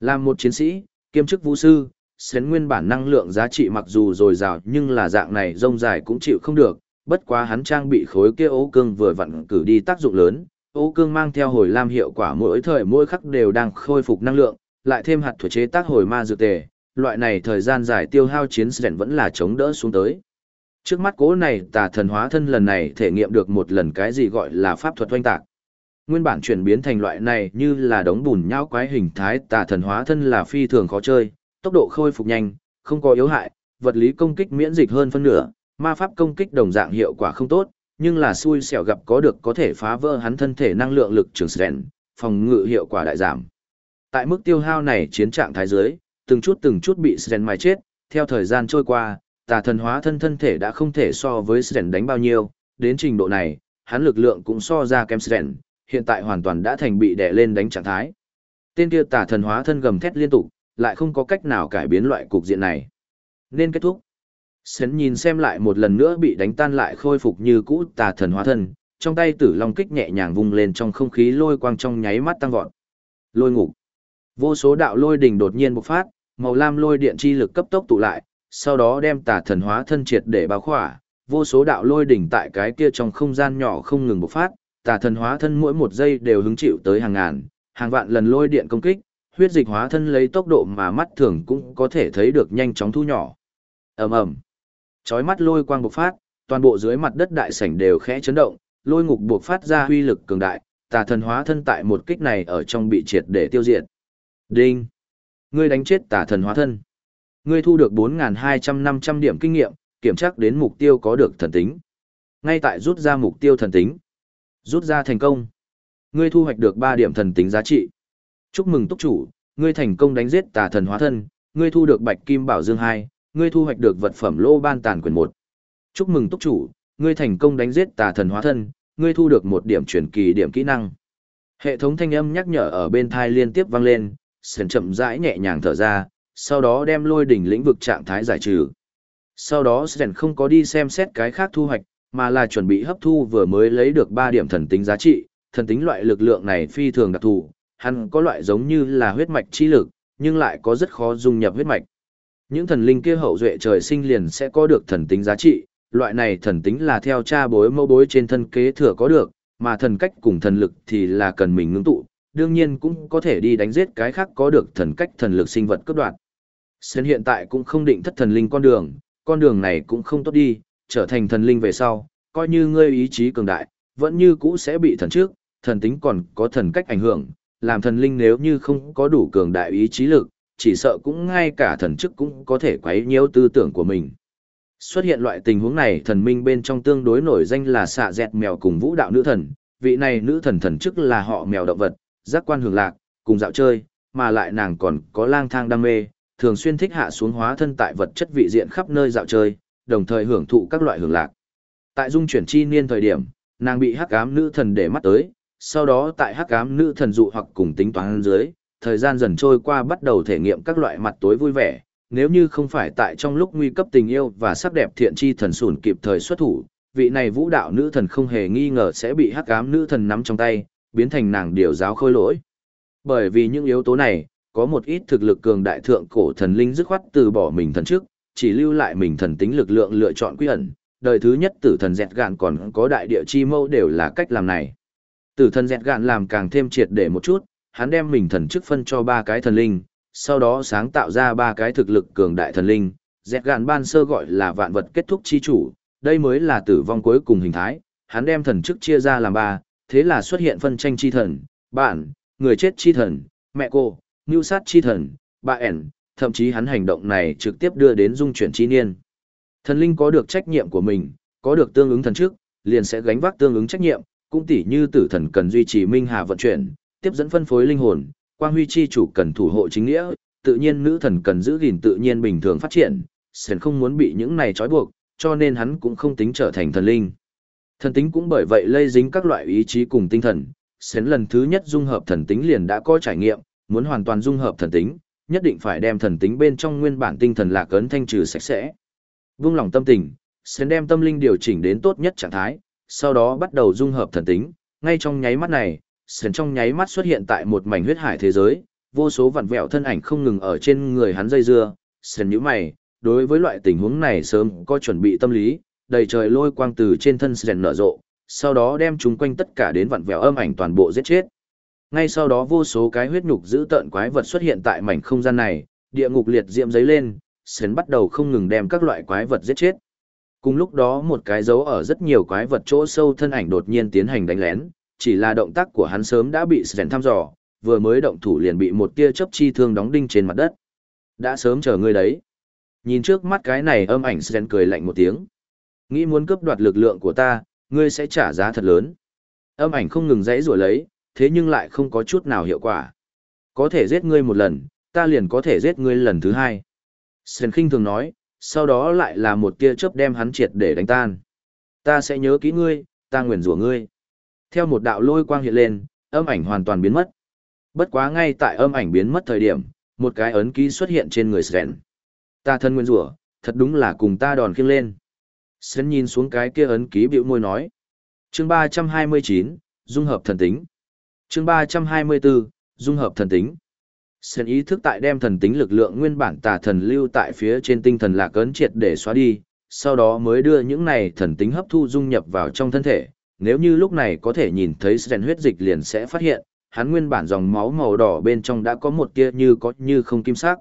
Làm một chiến sĩ, kiêm chức vũ sư, xén nguyên bản năng lượng giá trị mặc dù dồi dào nhưng là dạng này rông dài cũng chịu không được, bất quá hắn trang bị khối kia ố cương vừa vặn cử đi tác dụng lớn, ố cương mang theo hồi lam hiệu quả mỗi thời mỗi khắc đều đang khôi phục năng lượng, lại thêm hạt thuật chế tác hồi ma dược tề, loại này thời gian dài tiêu hao chiến sẻn vẫn là chống đỡ xuống tới. Trước mắt cố này tà thần hóa thân lần này thể nghiệm được một lần cái gì gọi là pháp thuật oanh tạc. Nguyên bản chuyển biến thành loại này như là đống bùn nhão quái hình thái tà thần hóa thân là phi thường khó chơi, tốc độ khôi phục nhanh, không có yếu hại, vật lý công kích miễn dịch hơn phân nửa, ma pháp công kích đồng dạng hiệu quả không tốt, nhưng là xui xẻo gặp có được có thể phá vỡ hắn thân thể năng lượng lực trường sẻn, phòng ngự hiệu quả đại giảm. Tại mức tiêu hao này chiến trạng thái dưới, từng chút từng chút bị sren mài chết, theo thời gian trôi qua, tà thần hóa thân thân thể đã không thể so với sren đánh bao nhiêu, đến trình độ này, hắn lực lượng cũng so ra kém sren, hiện tại hoàn toàn đã thành bị đè lên đánh trạng thái. Tên kia tà thần hóa thân gầm thét liên tục, lại không có cách nào cải biến loại cục diện này. Nên kết thúc. Sến nhìn xem lại một lần nữa bị đánh tan lại khôi phục như cũ tà thần hóa thân, trong tay tử long kích nhẹ nhàng vung lên trong không khí lôi quang trong nháy mắt tăng vọt. Lôi ngục. Vô số đạo lôi đỉnh đột nhiên bộc phát, màu lam lôi điện chi lực cấp tốc tụ lại, sau đó đem tà thần hóa thân triệt để bao khỏa, Vô số đạo lôi đỉnh tại cái kia trong không gian nhỏ không ngừng bộc phát, tà thần hóa thân mỗi một giây đều hứng chịu tới hàng ngàn, hàng vạn lần lôi điện công kích, huyết dịch hóa thân lấy tốc độ mà mắt thường cũng có thể thấy được nhanh chóng thu nhỏ. Ầm ầm. Chói mắt lôi quang bộc phát, toàn bộ dưới mặt đất đại sảnh đều khẽ chấn động, lôi ngục bộc phát ra huy lực cường đại, tà thần hóa thân tại một kích này ở trong bị triệt để tiêu diệt. Đinh. Ngươi đánh chết tà thần hóa thân. Ngươi thu được 4.200-500 điểm kinh nghiệm, kiểm tra đến mục tiêu có được thần tính. Ngay tại rút ra mục tiêu thần tính. Rút ra thành công. Ngươi thu hoạch được 3 điểm thần tính giá trị. Chúc mừng túc chủ, ngươi thành công đánh giết tà thần hóa thân, ngươi thu được bạch kim bảo dương 2, ngươi thu hoạch được vật phẩm lô ban tàn quyền 1. Chúc mừng túc chủ, ngươi thành công đánh giết tà thần hóa thân, ngươi thu được một điểm chuyển kỳ điểm kỹ năng. Hệ thống thanh âm nhắc nhở ở bên thai liên tiếp vang lên, sền chậm rãi nhẹ nhàng thở ra, sau đó đem lôi đỉnh lĩnh vực trạng thái giải trừ. Sau đó Sren không có đi xem xét cái khác thu hoạch, mà là chuẩn bị hấp thu vừa mới lấy được 3 điểm thần tính giá trị, thần tính loại lực lượng này phi thường đặc thù, hắn có loại giống như là huyết mạch chi lực, nhưng lại có rất khó dung nhập huyết mạch. Những thần linh kia hậu duệ trời sinh liền sẽ có được thần tính giá trị, loại này thần tính là theo cha bối mẫu bối trên thân kế thừa có được, mà thần cách cùng thần lực thì là cần mình ngưng tụ, đương nhiên cũng có thể đi đánh giết cái khác có được thần cách thần lực sinh vật cấp đoạt. Sơn hiện tại cũng không định thất thần linh con đường, con đường này cũng không tốt đi, trở thành thần linh về sau, coi như ngươi ý chí cường đại, vẫn như cũ sẽ bị thần trước, thần tính còn có thần cách ảnh hưởng, làm thần linh nếu như không có đủ cường đại ý chí lực, chỉ sợ cũng ngay cả thần chức cũng có thể quấy nhiễu tư tưởng của mình. Xuất hiện loại tình huống này thần minh bên trong tương đối nổi danh là xạ dẹt mèo cùng vũ đạo nữ thần, vị này nữ thần thần chức là họ mèo động vật, giác quan hưởng lạc, cùng dạo chơi, mà lại nàng còn có lang thang đam mê, thường xuyên thích hạ xuống hóa thân tại vật chất vị diện khắp nơi dạo chơi, đồng thời hưởng thụ các loại hưởng lạc. Tại dung chuyển chi niên thời điểm, nàng bị hắc ám nữ thần để mắt tới, sau đó tại hắc ám nữ thần dụ hoặc cùng tính toán dưới, thời gian dần trôi qua bắt đầu thể nghiệm các loại mặt tối vui vẻ, nếu như không phải tại trong lúc nguy cấp tình yêu và sắc đẹp thiện chi thần sùn kịp thời xuất thủ, vị này vũ đạo nữ thần không hề nghi ngờ sẽ bị hắc ám nữ thần nắm trong tay, biến thành nàng điều giáo khôi lỗi. Bởi vì những yếu tố này, có một ít thực lực cường đại thượng cổ thần linh dứt khoát từ bỏ mình thần trước, chỉ lưu lại mình thần tính lực lượng lựa chọn quy ẩn, đời thứ nhất tử thần dẹt gạn còn có đại địa chi mâu đều là cách làm này. Tử thần dẹt gạn làm càng thêm triệt để một chút, hắn đem mình thần chức phân cho ba cái thần linh, sau đó sáng tạo ra ba cái thực lực cường đại thần linh, dẹt gạn ban sơ gọi là vạn vật kết thúc chi chủ, đây mới là tử vong cuối cùng hình thái, hắn đem thần chức chia ra làm ba, thế là xuất hiện phân tranh chi thần, bạn, người chết chi thần, mẹ cô, ngưu sát chi thần, bà ẻn, thậm chí hắn hành động này trực tiếp đưa đến dung chuyển chi niên. Thần linh có được trách nhiệm của mình, có được tương ứng thần trước, liền sẽ gánh vác tương ứng trách nhiệm, cũng tỉ như tử thần cần duy trì minh hà vận chuyển, tiếp dẫn phân phối linh hồn, quang huy chi chủ cần thủ hộ chính nghĩa, tự nhiên nữ thần cần giữ gìn tự nhiên bình thường phát triển, Sến không muốn bị những này trói buộc, cho nên hắn cũng không tính trở thành thần linh. Thần tính cũng bởi vậy lây dính các loại ý chí cùng tinh thần, Sến lần thứ nhất dung hợp thần tính liền đã có trải nghiệm, muốn hoàn toàn dung hợp thần tính, nhất định phải đem thần tính bên trong nguyên bản tinh thần lạc ấn thanh trừ sạch sẽ. Vung lòng tâm tình, Sến đem tâm linh điều chỉnh đến tốt nhất trạng thái, sau đó bắt đầu dung hợp thần tính, ngay trong nháy mắt này, Sến trong nháy mắt xuất hiện tại một mảnh huyết hải thế giới, vô số vặn vẹo thân ảnh không ngừng ở trên người hắn dây dưa, Sến nhíu mày, đối với loại tình huống này sớm có chuẩn bị tâm lý, đầy trời lôi quang từ trên thân Sến nở rộ, sau đó đem chúng quanh tất cả đến vặn vẹo âm ảnh toàn bộ giết chết. Ngay sau đó vô số cái huyết nhục giữ tợn quái vật xuất hiện tại mảnh không gian này, địa ngục liệt diệm giấy lên, Sến bắt đầu không ngừng đem các loại quái vật giết chết. Cùng lúc đó một cái dấu ở rất nhiều quái vật chỗ sâu thân ảnh đột nhiên tiến hành đánh lén, chỉ là động tác của hắn sớm đã bị Sven thăm dò, vừa mới động thủ liền bị một tia chớp chi thương đóng đinh trên mặt đất. Đã sớm chờ ngươi đấy. Nhìn trước mắt cái này âm ảnh Sven cười lạnh một tiếng. Nghĩ muốn cướp đoạt lực lượng của ta, ngươi sẽ trả giá thật lớn. Âm ảnh không ngừng dãy rủa lấy, thế nhưng lại không có chút nào hiệu quả. Có thể giết ngươi một lần, ta liền có thể giết ngươi lần thứ hai. Sven khinh thường nói, sau đó lại là một tia chớp đem hắn triệt để đánh tan. Ta sẽ nhớ kỹ ngươi, ta nguyền rủa ngươi. Theo một đạo lôi quang hiện lên, âm ảnh hoàn toàn biến mất. Bất quá ngay tại âm ảnh biến mất thời điểm, một cái ấn ký xuất hiện trên người Sven. Ta thân nguyên rủa, thật đúng là cùng ta đòn khiêng lên. Sven nhìn xuống cái kia ấn ký biểu môi nói. Chương 329, dung hợp thần tính. Chương 324, dung hợp thần tính. Sven ý thức tại đem thần tính lực lượng nguyên bản tà thần lưu tại phía trên tinh thần lạc ấn triệt để xóa đi, sau đó mới đưa những này thần tính hấp thu dung nhập vào trong thân thể. Nếu như lúc này có thể nhìn thấy Sren huyết dịch liền sẽ phát hiện, hắn nguyên bản dòng máu màu đỏ bên trong đã có một tia như có như không kim sắc.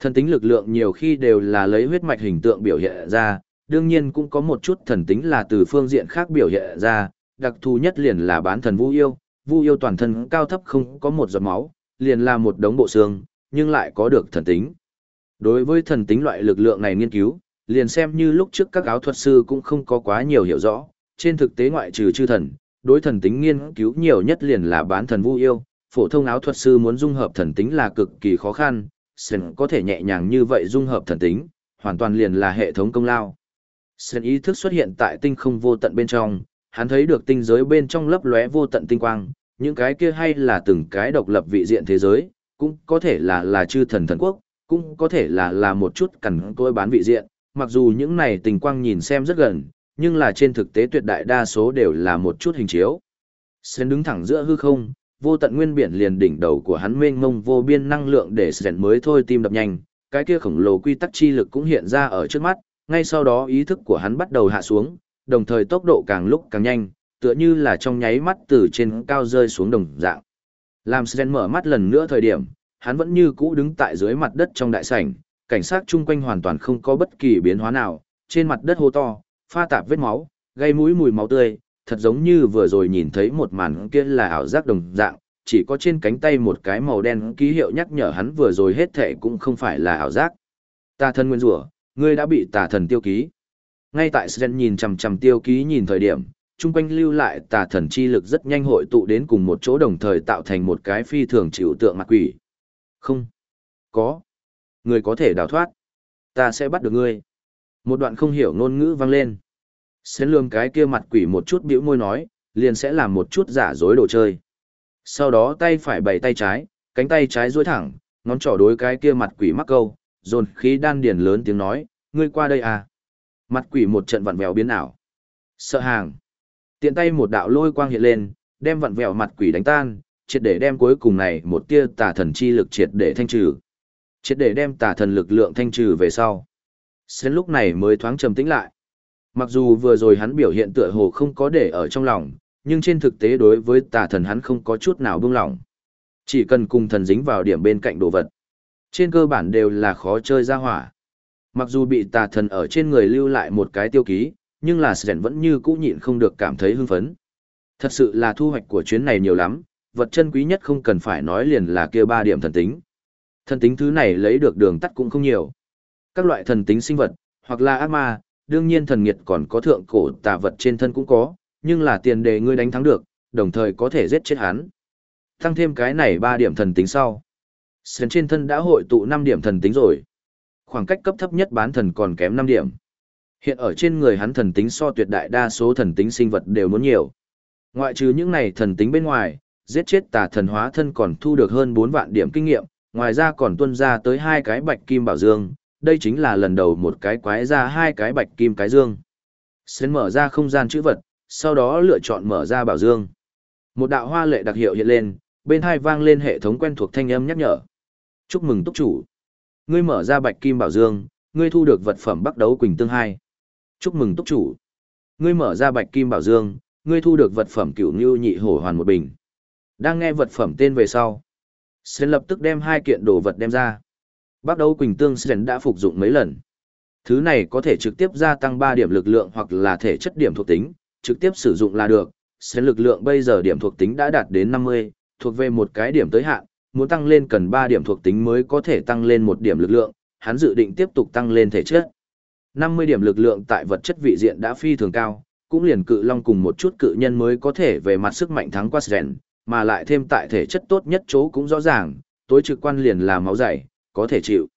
Thần tính lực lượng nhiều khi đều là lấy huyết mạch hình tượng biểu hiện ra, đương nhiên cũng có một chút thần tính là từ phương diện khác biểu hiện ra, đặc thù nhất liền là bán thần Vu Yêu, Vu Yêu toàn thân cao thấp không có một giọt máu, liền là một đống bộ xương, nhưng lại có được thần tính. Đối với thần tính loại lực lượng này nghiên cứu, liền xem như lúc trước các áo thuật sư cũng không có quá nhiều hiểu rõ, trên thực tế ngoại trừ chư thần, đối thần tính nghiên cứu nhiều nhất liền là bán thần Vu Yêu, phổ thông áo thuật sư muốn dung hợp thần tính là cực kỳ khó khăn, Sen có thể nhẹ nhàng như vậy dung hợp thần tính, hoàn toàn liền là hệ thống công lao. Sơn ý thức xuất hiện tại tinh không vô tận bên trong, hắn thấy được tinh giới bên trong lấp lóe vô tận tinh quang, những cái kia hay là từng cái độc lập vị diện thế giới, cũng có thể là là chư thần thần quốc, cũng có thể là là một chút cẩn tôi bán vị diện, mặc dù những này tình quang nhìn xem rất gần, nhưng là trên thực tế tuyệt đại đa số đều là một chút hình chiếu. Sơn đứng thẳng giữa hư không, vô tận nguyên biển liền đỉnh đầu của hắn mênh mông vô biên năng lượng để Sơn mới thôi tim đập nhanh, cái kia khổng lồ quy tắc chi lực cũng hiện ra ở trước mắt, ngay sau đó ý thức của hắn bắt đầu hạ xuống, đồng thời tốc độ càng lúc càng nhanh, tựa như là trong nháy mắt từ trên cao rơi xuống đồng dạng. Làm Sren mở mắt lần nữa thời điểm, hắn vẫn như cũ đứng tại dưới mặt đất trong đại sảnh, cảnh sát chung quanh hoàn toàn không có bất kỳ biến hóa nào, trên mặt đất hô to, pha tạp vết máu, gây mũi mùi máu tươi, thật giống như vừa rồi nhìn thấy một màn kia là ảo giác đồng dạng, chỉ có trên cánh tay một cái màu đen ký hiệu nhắc nhở hắn vừa rồi hết thệ cũng không phải là ảo giác. Ta thân nguyên rủa, ngươi đã bị tà thần tiêu ký. Ngay tại Sren nhìn chằm chằm tiêu ký nhìn thời điểm, chung quanh lưu lại tà thần chi lực rất nhanh hội tụ đến cùng một chỗ đồng thời tạo thành một cái phi thường chịu tượng mặt quỷ. Không. Có. Ngươi có thể đào thoát. Ta sẽ bắt được ngươi. Một đoạn không hiểu ngôn ngữ vang lên. Xến lương cái kia mặt quỷ một chút bĩu môi nói, liền sẽ làm một chút giả dối đồ chơi. Sau đó tay phải bày tay trái, cánh tay trái duỗi thẳng, ngón trỏ đối cái kia mặt quỷ mắc câu, dồn khí đan điền lớn tiếng nói, ngươi qua đây à. Mặt quỷ một trận vặn vẹo biến ảo. Sợ hàng. Tiện tay một đạo lôi quang hiện lên, đem vặn vẹo mặt quỷ đánh tan, triệt để đem cuối cùng này một tia tà thần chi lực triệt để thanh trừ. Triệt để đem tà thần lực lượng thanh trừ về sau. Sen lúc này mới thoáng trầm tĩnh lại. Mặc dù vừa rồi hắn biểu hiện tựa hồ không có để ở trong lòng, nhưng trên thực tế đối với tà thần hắn không có chút nào buông lỏng. Chỉ cần cùng thần dính vào điểm bên cạnh đồ vật. Trên cơ bản đều là khó chơi ra hỏa. Mặc dù bị tà thần ở trên người lưu lại một cái tiêu ký, nhưng là Sren vẫn như cũ nhịn không được cảm thấy hưng phấn. Thật sự là thu hoạch của chuyến này nhiều lắm, vật chân quý nhất không cần phải nói liền là kia ba điểm thần tính. Thần tính thứ này lấy được đường tắt cũng không nhiều. Các loại thần tính sinh vật, hoặc là ác ma, đương nhiên thần nghiệt còn có thượng cổ tà vật trên thân cũng có, nhưng là tiền đề ngươi đánh thắng được, đồng thời có thể giết chết hắn. Tăng thêm cái này ba điểm thần tính sau. Sren trên thân đã hội tụ 5 điểm thần tính rồi. Khoảng cách cấp thấp nhất bán thần còn kém 5 điểm. Hiện ở trên người hắn thần tính so tuyệt đại đa số thần tính sinh vật đều muốn nhiều. Ngoại trừ những này thần tính bên ngoài, giết chết tà thần hóa thân còn thu được hơn 4 vạn điểm kinh nghiệm, ngoài ra còn tuân ra tới hai cái bạch kim bảo dương, đây chính là lần đầu một cái quái ra hai cái bạch kim cái dương. Sến mở ra không gian chữ vật, sau đó lựa chọn mở ra bảo dương. Một đạo hoa lệ đặc hiệu hiện lên, bên hai vang lên hệ thống quen thuộc thanh âm nhắc nhở. Chúc mừng túc chủ. Ngươi mở ra bạch kim bảo dương, ngươi thu được vật phẩm bắt đấu quỳnh tương hai. Chúc mừng túc chủ. Ngươi mở ra bạch kim bảo dương, ngươi thu được vật phẩm cửu ngưu nhị hổ hoàn một bình. Đang nghe vật phẩm tên về sau. Sến lập tức đem hai kiện đồ vật đem ra. Bắt đấu Quỳnh Tương Sến đã phục dụng mấy lần. Thứ này có thể trực tiếp gia tăng 3 điểm lực lượng hoặc là thể chất điểm thuộc tính, trực tiếp sử dụng là được. Sến lực lượng bây giờ điểm thuộc tính đã đạt đến 50, thuộc về một cái điểm tới hạn, muốn tăng lên cần 3 điểm thuộc tính mới có thể tăng lên một điểm lực lượng, hắn dự định tiếp tục tăng lên thể chất. 50 điểm lực lượng tại vật chất vị diện đã phi thường cao, cũng liền cự long cùng một chút cự nhân mới có thể về mặt sức mạnh thắng qua Sren, mà lại thêm tại thể chất tốt nhất chỗ cũng rõ ràng, tối trực quan liền là máu dày, có thể chịu.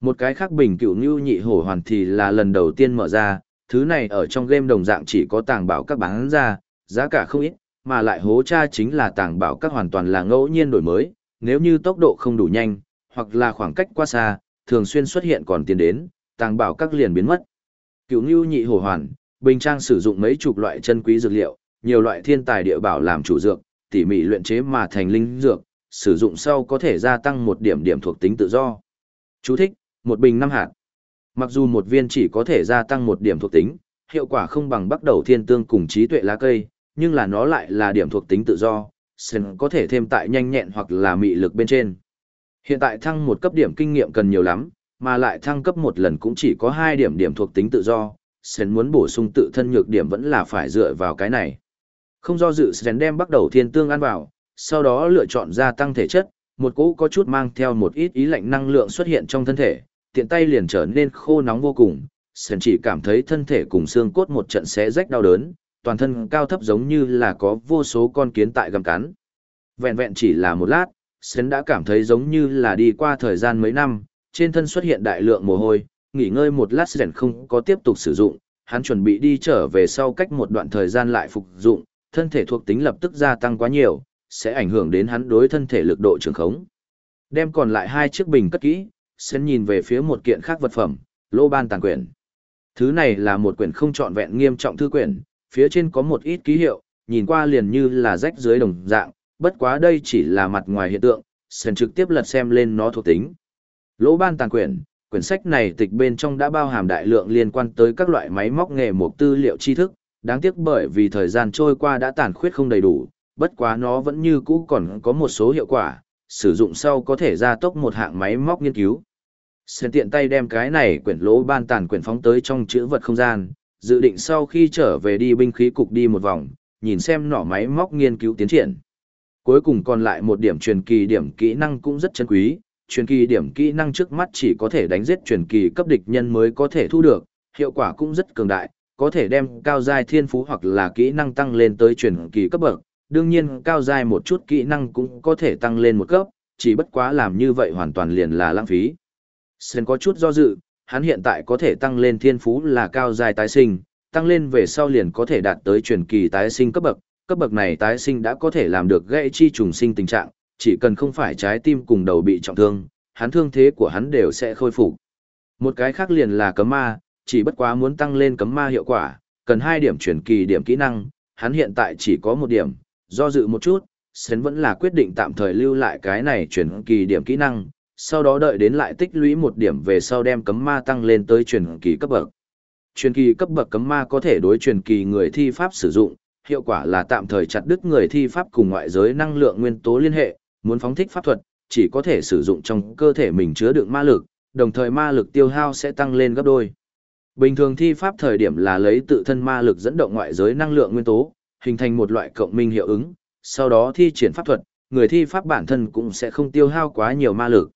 Một cái khác bình cựu như nhị hổ hoàn thì là lần đầu tiên mở ra, thứ này ở trong game đồng dạng chỉ có tàng bảo các bán ra, giá cả không ít, mà lại hố cha chính là tàng bảo các hoàn toàn là ngẫu nhiên đổi mới, nếu như tốc độ không đủ nhanh, hoặc là khoảng cách quá xa, thường xuyên xuất hiện còn tiền đến, tàng bảo các liền biến mất. Cựu Nưu nhị hổ hoàn, bình trang sử dụng mấy chục loại chân quý dược liệu, nhiều loại thiên tài địa bảo làm chủ dược, tỉ mỉ luyện chế mà thành linh dược, sử dụng sau có thể gia tăng một điểm điểm thuộc tính tự do. Chú thích, một bình năm hạt. Mặc dù một viên chỉ có thể gia tăng một điểm thuộc tính, hiệu quả không bằng bắt đầu thiên tương cùng trí tuệ lá cây, nhưng là nó lại là điểm thuộc tính tự do, Sen có thể thêm tại nhanh nhẹn hoặc là mị lực bên trên. Hiện tại thăng một cấp điểm kinh nghiệm cần nhiều lắm, mà lại thăng cấp một lần cũng chỉ có hai điểm điểm thuộc tính tự do, Sen muốn bổ sung tự thân nhược điểm vẫn là phải dựa vào cái này. Không do dự Sen đem bắt đầu thiên tương ăn vào, sau đó lựa chọn gia tăng thể chất, một cỗ có chút mang theo một ít ý lạnh năng lượng xuất hiện trong thân thể, tiện tay liền trở nên khô nóng vô cùng, Sen chỉ cảm thấy thân thể cùng xương cốt một trận xé rách đau đớn, toàn thân cao thấp giống như là có vô số con kiến tại gầm cắn. Vẹn vẹn chỉ là một lát, Sến đã cảm thấy giống như là đi qua thời gian mấy năm, trên thân xuất hiện đại lượng mồ hôi, nghỉ ngơi một lát Sến không có tiếp tục sử dụng, hắn chuẩn bị đi trở về sau cách một đoạn thời gian lại phục dụng, thân thể thuộc tính lập tức gia tăng quá nhiều, sẽ ảnh hưởng đến hắn đối thân thể lực độ trường khống. Đem còn lại hai chiếc bình cất kỹ, Sến nhìn về phía một kiện khác vật phẩm, lô ban tàn quyển. Thứ này là một quyển không trọn vẹn nghiêm trọng thư quyển, phía trên có một ít ký hiệu, nhìn qua liền như là rách dưới đồng dạng, bất quá đây chỉ là mặt ngoài hiện tượng, sần trực tiếp lật xem lên nó thuộc tính. Lỗ ban tàn quyển, quyển sách này tịch bên trong đã bao hàm đại lượng liên quan tới các loại máy móc nghề mục tư liệu tri thức, đáng tiếc bởi vì thời gian trôi qua đã tàn khuyết không đầy đủ, bất quá nó vẫn như cũ còn có một số hiệu quả, sử dụng sau có thể gia tốc một hạng máy móc nghiên cứu. Sơn tiện tay đem cái này quyển lỗ ban tàn quyển phóng tới trong chữ vật không gian, dự định sau khi trở về đi binh khí cục đi một vòng, nhìn xem nỏ máy móc nghiên cứu tiến triển. Cuối cùng còn lại một điểm truyền kỳ điểm kỹ năng cũng rất chân quý, truyền kỳ điểm kỹ năng trước mắt chỉ có thể đánh giết truyền kỳ cấp địch nhân mới có thể thu được, hiệu quả cũng rất cường đại, có thể đem cao giai thiên phú hoặc là kỹ năng tăng lên tới truyền kỳ cấp bậc, đương nhiên cao giai một chút kỹ năng cũng có thể tăng lên một cấp, chỉ bất quá làm như vậy hoàn toàn liền là lãng phí. Sen có chút do dự, hắn hiện tại có thể tăng lên thiên phú là cao dài tái sinh, tăng lên về sau liền có thể đạt tới truyền kỳ tái sinh cấp bậc, cấp bậc này tái sinh đã có thể làm được gãy chi trùng sinh tình trạng, chỉ cần không phải trái tim cùng đầu bị trọng thương, hắn thương thế của hắn đều sẽ khôi phục. Một cái khác liền là cấm ma, chỉ bất quá muốn tăng lên cấm ma hiệu quả, cần hai điểm truyền kỳ điểm kỹ năng, hắn hiện tại chỉ có một điểm, do dự một chút, Sến vẫn là quyết định tạm thời lưu lại cái này truyền kỳ điểm kỹ năng, sau đó đợi đến lại tích lũy một điểm về sau đem cấm ma tăng lên tới truyền kỳ cấp bậc. Truyền kỳ cấp bậc cấm ma có thể đối truyền kỳ người thi pháp sử dụng, hiệu quả là tạm thời chặt đứt người thi pháp cùng ngoại giới năng lượng nguyên tố liên hệ, muốn phóng thích pháp thuật, chỉ có thể sử dụng trong cơ thể mình chứa đựng ma lực, đồng thời ma lực tiêu hao sẽ tăng lên gấp đôi. Bình thường thi pháp thời điểm là lấy tự thân ma lực dẫn động ngoại giới năng lượng nguyên tố, hình thành một loại cộng minh hiệu ứng, sau đó thi triển pháp thuật, người thi pháp bản thân cũng sẽ không tiêu hao quá nhiều ma lực.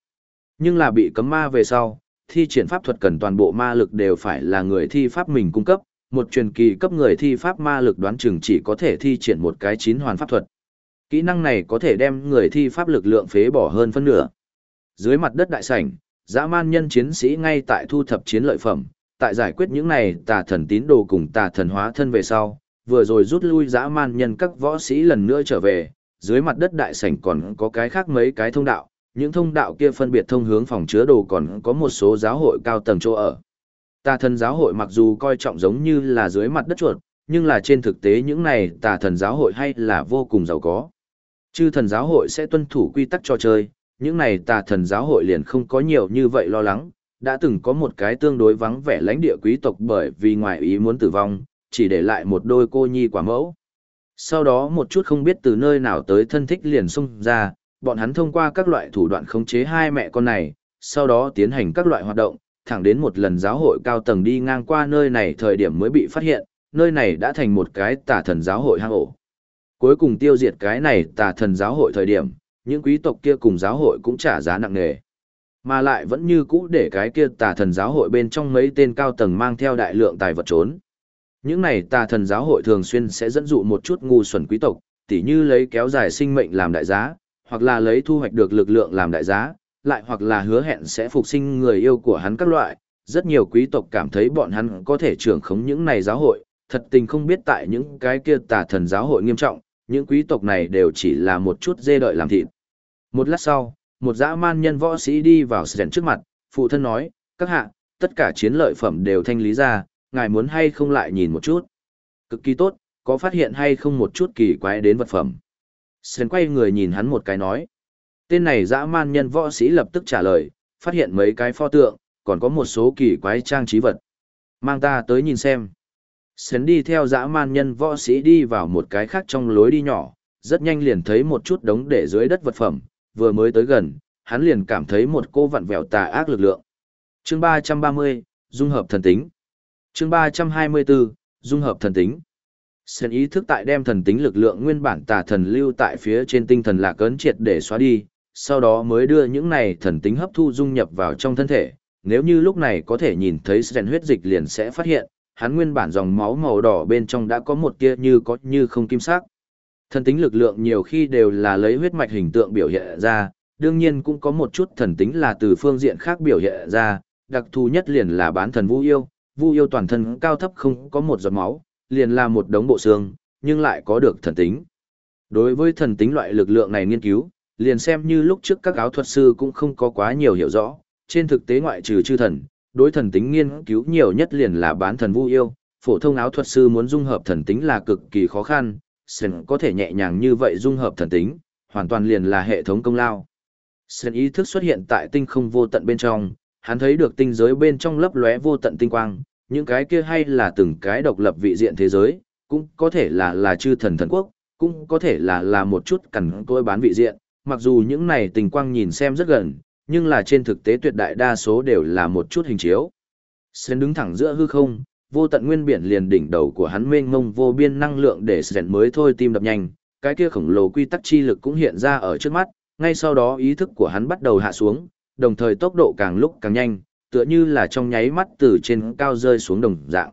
Nhưng là bị cấm ma về sau, thi triển pháp thuật cần toàn bộ ma lực đều phải là người thi pháp mình cung cấp, một truyền kỳ cấp người thi pháp ma lực đoán chừng chỉ có thể thi triển một cái chín hoàn pháp thuật. Kỹ năng này có thể đem người thi pháp lực lượng phế bỏ hơn phân nửa. Dưới mặt đất đại sảnh, dã man nhân chiến sĩ ngay tại thu thập chiến lợi phẩm, tại giải quyết những này tà thần tín đồ cùng tà thần hóa thân về sau, vừa rồi rút lui dã man nhân các võ sĩ lần nữa trở về, dưới mặt đất đại sảnh còn có cái khác mấy cái thông đạo, những thông đạo kia phân biệt thông hướng phòng chứa đồ còn có một số giáo hội cao tầng chỗ ở. Tà thần giáo hội mặc dù coi trọng giống như là dưới mặt đất chuột, nhưng là trên thực tế những này tà thần giáo hội hay là vô cùng giàu có. Chư thần giáo hội sẽ tuân thủ quy tắc trò chơi, những này tà thần giáo hội liền không có nhiều như vậy lo lắng, đã từng có một cái tương đối vắng vẻ lãnh địa quý tộc bởi vì ngoài ý muốn tử vong, chỉ để lại một đôi cô nhi quả mẫu. Sau đó một chút không biết từ nơi nào tới thân thích liền xung ra, bọn hắn thông qua các loại thủ đoạn khống chế hai mẹ con này, sau đó tiến hành các loại hoạt động, thẳng đến một lần giáo hội cao tầng đi ngang qua nơi này thời điểm mới bị phát hiện, nơi này đã thành một cái tà thần giáo hội hang ổ. Cuối cùng tiêu diệt cái này tà thần giáo hội thời điểm, những quý tộc kia cùng giáo hội cũng trả giá nặng nề. Mà lại vẫn như cũ để cái kia tà thần giáo hội bên trong mấy tên cao tầng mang theo đại lượng tài vật trốn. Những này tà thần giáo hội thường xuyên sẽ dẫn dụ một chút ngu xuẩn quý tộc, tỉ như lấy kéo dài sinh mệnh làm đại giá, hoặc là lấy thu hoạch được lực lượng làm đại giá, lại hoặc là hứa hẹn sẽ phục sinh người yêu của hắn các loại. Rất nhiều quý tộc cảm thấy bọn hắn có thể trưởng khống những này giáo hội, thật tình không biết tại những cái kia tà thần giáo hội nghiêm trọng, những quý tộc này đều chỉ là một chút dê đợi làm thịt. Một lát sau, một dã man nhân võ sĩ đi vào sền trước mặt, phụ thân nói, các hạ, tất cả chiến lợi phẩm đều thanh lý ra, ngài muốn hay không lại nhìn một chút. Cực kỳ tốt, có phát hiện hay không một chút kỳ quái đến vật phẩm. Sến quay người nhìn hắn một cái nói. Tên này dã man nhân võ sĩ lập tức trả lời, phát hiện mấy cái pho tượng, còn có một số kỳ quái trang trí vật. Mang ta tới nhìn xem. Sến đi theo dã man nhân võ sĩ đi vào một cái khác trong lối đi nhỏ, rất nhanh liền thấy một chút đống để dưới đất vật phẩm, vừa mới tới gần, hắn liền cảm thấy một cô vặn vẹo tà ác lực lượng. Chương 330, Dung hợp thần tính. Chương 324, Dung hợp thần tính. Sơn ý thức tại đem thần tính lực lượng nguyên bản tà thần lưu tại phía trên tinh thần lạc ấn triệt để xóa đi, sau đó mới đưa những này thần tính hấp thu dung nhập vào trong thân thể. Nếu như lúc này có thể nhìn thấy sơn huyết dịch liền sẽ phát hiện, hắn nguyên bản dòng máu màu đỏ bên trong đã có một tia như có như không kim sắc. Thần tính lực lượng nhiều khi đều là lấy huyết mạch hình tượng biểu hiện ra, đương nhiên cũng có một chút thần tính là từ phương diện khác biểu hiện ra, đặc thù nhất liền là bán thần Vu yêu, Vu yêu toàn thân cao thấp không có một giọt máu, liền là một đống bộ xương, nhưng lại có được thần tính. Đối với thần tính loại lực lượng này nghiên cứu, liền xem như lúc trước các áo thuật sư cũng không có quá nhiều hiểu rõ, trên thực tế ngoại trừ chư thần, đối thần tính nghiên cứu nhiều nhất liền là bán thần Vu yêu, phổ thông áo thuật sư muốn dung hợp thần tính là cực kỳ khó khăn, Sen có thể nhẹ nhàng như vậy dung hợp thần tính, hoàn toàn liền là hệ thống công lao. Sen ý thức xuất hiện tại tinh không vô tận bên trong, hắn thấy được tinh giới bên trong lấp lóe vô tận tinh quang, những cái kia hay là từng cái độc lập vị diện thế giới, cũng có thể là là chư thần thần quốc, cũng có thể là là một chút cẩn tôi bán vị diện, mặc dù những này tình quang nhìn xem rất gần, nhưng là trên thực tế tuyệt đại đa số đều là một chút hình chiếu. Sến đứng thẳng giữa hư không, vô tận nguyên biển liền đỉnh đầu của hắn mênh mông vô biên năng lượng để Sến mới thôi tim đập nhanh, cái kia khổng lồ quy tắc chi lực cũng hiện ra ở trước mắt, ngay sau đó ý thức của hắn bắt đầu hạ xuống, đồng thời tốc độ càng lúc càng nhanh, tựa như là trong nháy mắt từ trên cao rơi xuống đồng dạng.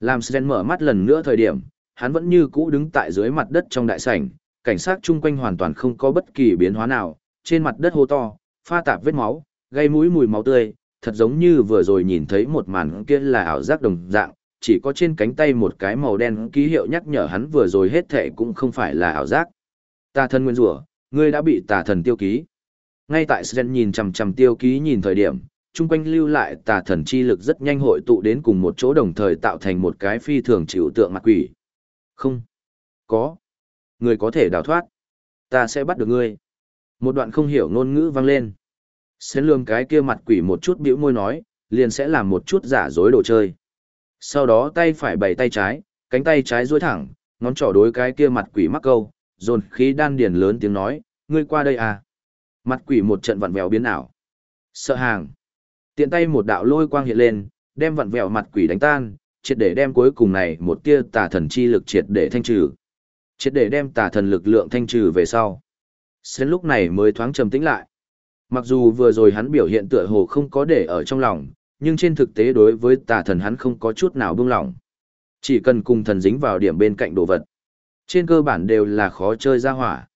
Làm Sven mở mắt lần nữa thời điểm, hắn vẫn như cũ đứng tại dưới mặt đất trong đại sảnh, cảnh sát chung quanh hoàn toàn không có bất kỳ biến hóa nào, trên mặt đất hô to, pha tạp vết máu, gây mũi mùi máu tươi, thật giống như vừa rồi nhìn thấy một màn kia là ảo giác đồng dạng, chỉ có trên cánh tay một cái màu đen ký hiệu nhắc nhở hắn vừa rồi hết thệ cũng không phải là ảo giác. Tà thần nguyên rủa, ngươi đã bị tà thần tiêu ký. Ngay tại Sren nhìn chằm chằm tiêu ký nhìn thời điểm, chung quanh lưu lại tà thần chi lực rất nhanh hội tụ đến cùng một chỗ đồng thời tạo thành một cái phi thường chịu tượng mặt quỷ. Không. Có. Người có thể đào thoát. Ta sẽ bắt được ngươi. Một đoạn không hiểu ngôn ngữ vang lên. Xến lương cái kia mặt quỷ một chút bĩu môi nói, liền sẽ làm một chút giả dối đồ chơi. Sau đó tay phải bày tay trái, cánh tay trái duỗi thẳng, ngón trỏ đối cái kia mặt quỷ mắc câu, dồn khí đan điền lớn tiếng nói, ngươi qua đây à. Mặt quỷ một trận vặn vẹo biến ảo. Sợ hàng. Tiện tay một đạo lôi quang hiện lên, đem vặn vẹo mặt quỷ đánh tan, triệt để đem cuối cùng này một tia tà thần chi lực triệt để thanh trừ. Triệt để đem tà thần lực lượng thanh trừ về sau. Xến lúc này mới thoáng trầm tĩnh lại. Mặc dù vừa rồi hắn biểu hiện tựa hồ không có để ở trong lòng, nhưng trên thực tế đối với tà thần hắn không có chút nào buông lỏng. Chỉ cần cùng thần dính vào điểm bên cạnh đồ vật. Trên cơ bản đều là khó chơi ra hỏa.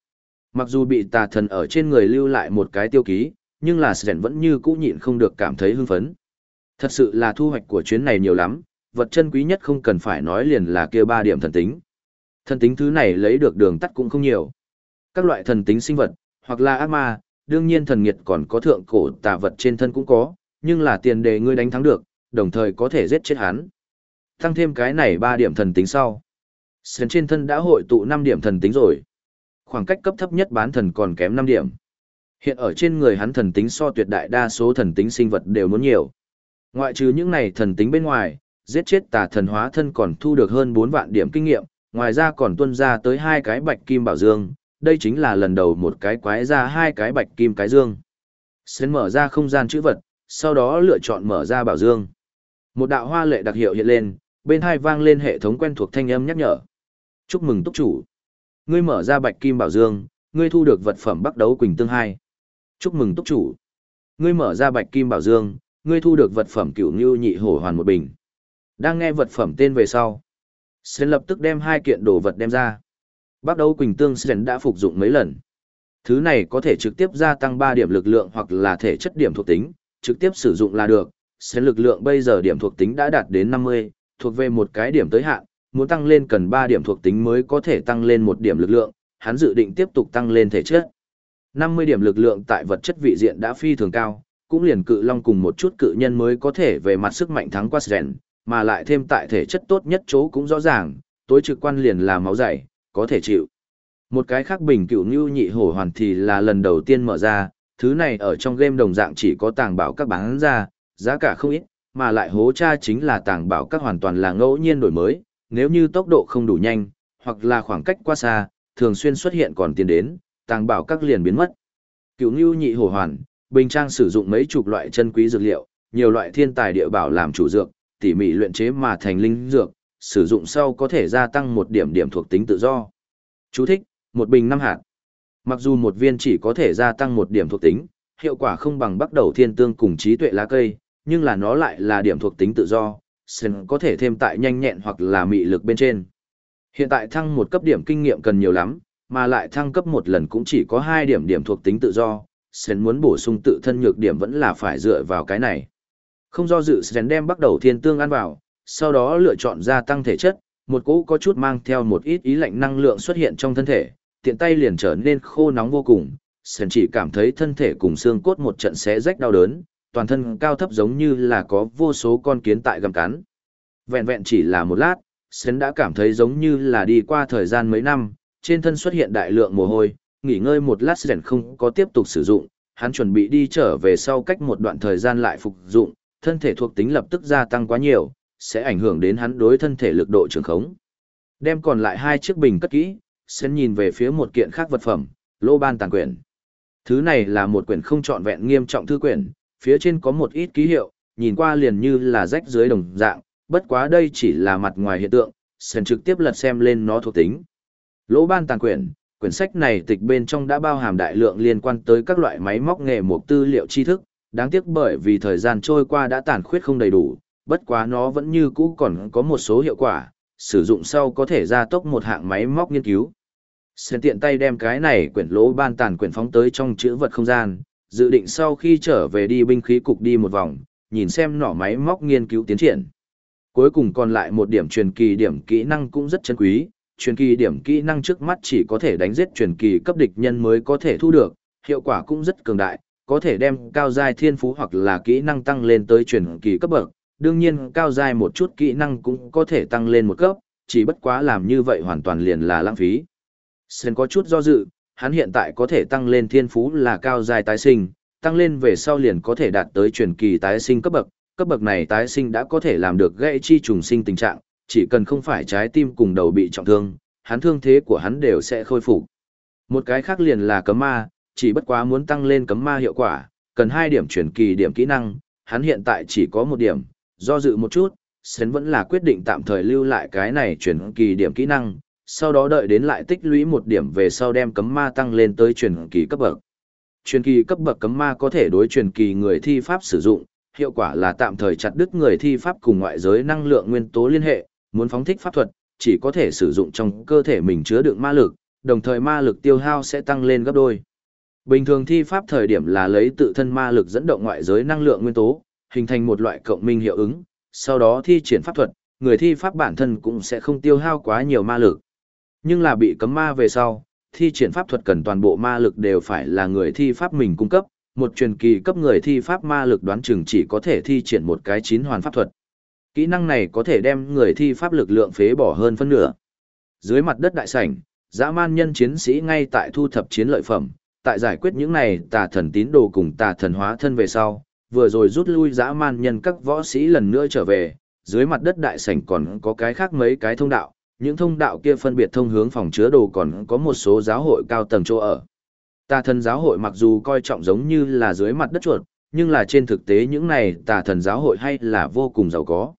Mặc dù bị tà thần ở trên người lưu lại một cái tiêu ký, nhưng là Sren vẫn như cũ nhịn không được cảm thấy hưng phấn. Thật sự là thu hoạch của chuyến này nhiều lắm, vật chân quý nhất không cần phải nói liền là kia ba điểm thần tính. Thần tính thứ này lấy được đường tắt cũng không nhiều. Các loại thần tính sinh vật, hoặc là ác ma, đương nhiên thần nghiệt còn có thượng cổ tà vật trên thân cũng có, nhưng là tiền đề ngươi đánh thắng được, đồng thời có thể giết chết hắn. Tăng thêm cái này ba điểm thần tính sau. Sren trên thân đã hội tụ 5 điểm thần tính rồi. Khoảng cách cấp thấp nhất bán thần còn kém 5 điểm. Hiện ở trên người hắn thần tính so tuyệt đại đa số thần tính sinh vật đều muốn nhiều. Ngoại trừ những này thần tính bên ngoài, giết chết tà thần hóa thân còn thu được hơn 4 vạn điểm kinh nghiệm, ngoài ra còn tuân ra tới hai cái bạch kim bảo dương, đây chính là lần đầu một cái quái ra hai cái bạch kim cái dương. Xến mở ra không gian chữ vật, sau đó lựa chọn mở ra bảo dương. Một đạo hoa lệ đặc hiệu hiện lên, bên hai vang lên hệ thống quen thuộc thanh âm nhắc nhở. Chúc mừng túc chủ. Ngươi mở ra bạch kim bảo dương, ngươi thu được vật phẩm bắt đấu quỳnh tương hai. Chúc mừng túc chủ. Ngươi mở ra bạch kim bảo dương, ngươi thu được vật phẩm cửu ngưu nhị hổ hoàn một bình. Đang nghe vật phẩm tên về sau. Sến lập tức đem hai kiện đồ vật đem ra. Bắt đầu Quỳnh Tương Sến đã phục dụng mấy lần. Thứ này có thể trực tiếp gia tăng 3 điểm lực lượng hoặc là thể chất điểm thuộc tính, trực tiếp sử dụng là được. Sến lực lượng bây giờ điểm thuộc tính đã đạt đến 50, thuộc về một cái điểm tới hạn, muốn tăng lên cần 3 điểm thuộc tính mới có thể tăng lên một điểm lực lượng, hắn dự định tiếp tục tăng lên thể chất. 50 điểm lực lượng tại vật chất vị diện đã phi thường cao, cũng liền cự long cùng một chút cự nhân mới có thể về mặt sức mạnh thắng qua Sren, mà lại thêm tại thể chất tốt nhất chỗ cũng rõ ràng, tối trực quan liền là máu dày, có thể chịu. Một cái khác bình cựu như nhị hổ hoàn thì là lần đầu tiên mở ra, thứ này ở trong game đồng dạng chỉ có tàng bảo các bán ra, giá cả không ít, mà lại hố tra chính là tàng bảo các hoàn toàn là ngẫu nhiên đổi mới, nếu như tốc độ không đủ nhanh, hoặc là khoảng cách quá xa, thường xuyên xuất hiện còn tiến đến, tàng bảo các liền biến mất. Cựu Nưu nhị hổ hoàn, bình trang sử dụng mấy chục loại chân quý dược liệu, nhiều loại thiên tài địa bảo làm chủ dược, tỉ mỉ luyện chế mà thành linh dược, sử dụng sau có thể gia tăng một điểm điểm thuộc tính tự do. Chú thích, một bình năm hạt. Mặc dù một viên chỉ có thể gia tăng một điểm thuộc tính, hiệu quả không bằng bắt đầu thiên tương cùng trí tuệ lá cây, nhưng là nó lại là điểm thuộc tính tự do, sen có thể thêm tại nhanh nhẹn hoặc là mị lực bên trên. Hiện tại thăng một cấp điểm kinh nghiệm cần nhiều lắm, mà lại thăng cấp một lần cũng chỉ có hai điểm điểm thuộc tính tự do, sen muốn bổ sung tự thân nhược điểm vẫn là phải dựa vào cái này. Không do dự sen đem bắt đầu thiên tương ăn vào, sau đó lựa chọn gia tăng thể chất, một cỗ có chút mang theo một ít ý lạnh năng lượng xuất hiện trong thân thể, tiện tay liền trở nên khô nóng vô cùng, Sen chỉ cảm thấy thân thể cùng xương cốt một trận xé rách đau đớn, toàn thân cao thấp giống như là có vô số con kiến tại gầm cắn. Vẹn vẹn chỉ là một lát, Sen đã cảm thấy giống như là đi qua thời gian mấy năm, trên thân xuất hiện đại lượng mồ hôi, nghỉ ngơi một lát rèn không có tiếp tục sử dụng, hắn chuẩn bị đi trở về sau cách một đoạn thời gian lại phục dụng, thân thể thuộc tính lập tức gia tăng quá nhiều, sẽ ảnh hưởng đến hắn đối thân thể lực độ trường khống. Đem còn lại hai chiếc bình cất kỹ, Sen nhìn về phía một kiện khác vật phẩm, lô ban tàn quyển. Thứ này là một quyển không trọn vẹn nghiêm trọng thư quyển, phía trên có một ít ký hiệu, nhìn qua liền như là rách dưới đồng dạng, bất quá đây chỉ là mặt ngoài hiện tượng, Sen trực tiếp lật xem lên nó thuộc tính. Lỗ ban tàn quyển, quyển sách này tịch bên trong đã bao hàm đại lượng liên quan tới các loại máy móc nghề mục tư liệu tri thức, đáng tiếc bởi vì thời gian trôi qua đã tàn khuyết không đầy đủ, bất quá nó vẫn như cũ còn có một số hiệu quả, sử dụng sau có thể gia tốc một hạng máy móc nghiên cứu. Xem tiện tay đem cái này quyển lỗ ban tàn quyển phóng tới trong chữ vật không gian, dự định sau khi trở về đi binh khí cục đi một vòng, nhìn xem nỏ máy móc nghiên cứu tiến triển. Cuối cùng còn lại một điểm truyền kỳ điểm kỹ năng cũng rất chân quý, truyền kỳ điểm kỹ năng trước mắt chỉ có thể đánh giết truyền kỳ cấp địch nhân mới có thể thu được, hiệu quả cũng rất cường đại, có thể đem cao giai thiên phú hoặc là kỹ năng tăng lên tới truyền kỳ cấp bậc, đương nhiên cao giai một chút kỹ năng cũng có thể tăng lên một cấp, chỉ bất quá làm như vậy hoàn toàn liền là lãng phí. Sen có chút do dự, hắn hiện tại có thể tăng lên thiên phú là cao giai tái sinh, tăng lên về sau liền có thể đạt tới truyền kỳ tái sinh cấp bậc, cấp bậc này tái sinh đã có thể làm được gãy chi trùng sinh tình trạng, chỉ cần không phải trái tim cùng đầu bị trọng thương, hắn thương thế của hắn đều sẽ khôi phục. Một cái khác liền là cấm ma, chỉ bất quá muốn tăng lên cấm ma hiệu quả, cần hai điểm truyền kỳ điểm kỹ năng, hắn hiện tại chỉ có một điểm, do dự một chút, Sến vẫn là quyết định tạm thời lưu lại cái này truyền kỳ điểm kỹ năng, sau đó đợi đến lại tích lũy một điểm về sau đem cấm ma tăng lên tới truyền kỳ cấp bậc. Truyền kỳ cấp bậc cấm ma có thể đối truyền kỳ người thi pháp sử dụng, hiệu quả là tạm thời chặt đứt người thi pháp cùng ngoại giới năng lượng nguyên tố liên hệ, muốn phóng thích pháp thuật, chỉ có thể sử dụng trong cơ thể mình chứa đựng ma lực, đồng thời ma lực tiêu hao sẽ tăng lên gấp đôi. Bình thường thi pháp thời điểm là lấy tự thân ma lực dẫn động ngoại giới năng lượng nguyên tố, hình thành một loại cộng minh hiệu ứng, sau đó thi triển pháp thuật, người thi pháp bản thân cũng sẽ không tiêu hao quá nhiều ma lực. Nhưng là bị cấm ma về sau, thi triển pháp thuật cần toàn bộ ma lực đều phải là người thi pháp mình cung cấp, một truyền kỳ cấp người thi pháp ma lực đoán chừng chỉ có thể thi triển một cái chín hoàn pháp thuật. Kỹ năng này có thể đem người thi pháp lực lượng phế bỏ hơn phân nửa. Dưới mặt đất đại sảnh, dã man nhân chiến sĩ ngay tại thu thập chiến lợi phẩm, tại giải quyết những này tà thần tín đồ cùng tà thần hóa thân về sau, vừa rồi rút lui dã man nhân các võ sĩ lần nữa trở về, dưới mặt đất đại sảnh còn có cái khác mấy cái thông đạo, những thông đạo kia phân biệt thông hướng phòng chứa đồ còn có một số giáo hội cao tầng chỗ ở. Tà thần giáo hội mặc dù coi trọng giống như là dưới mặt đất chuột, nhưng là trên thực tế những này tà thần giáo hội hay là vô cùng giàu có.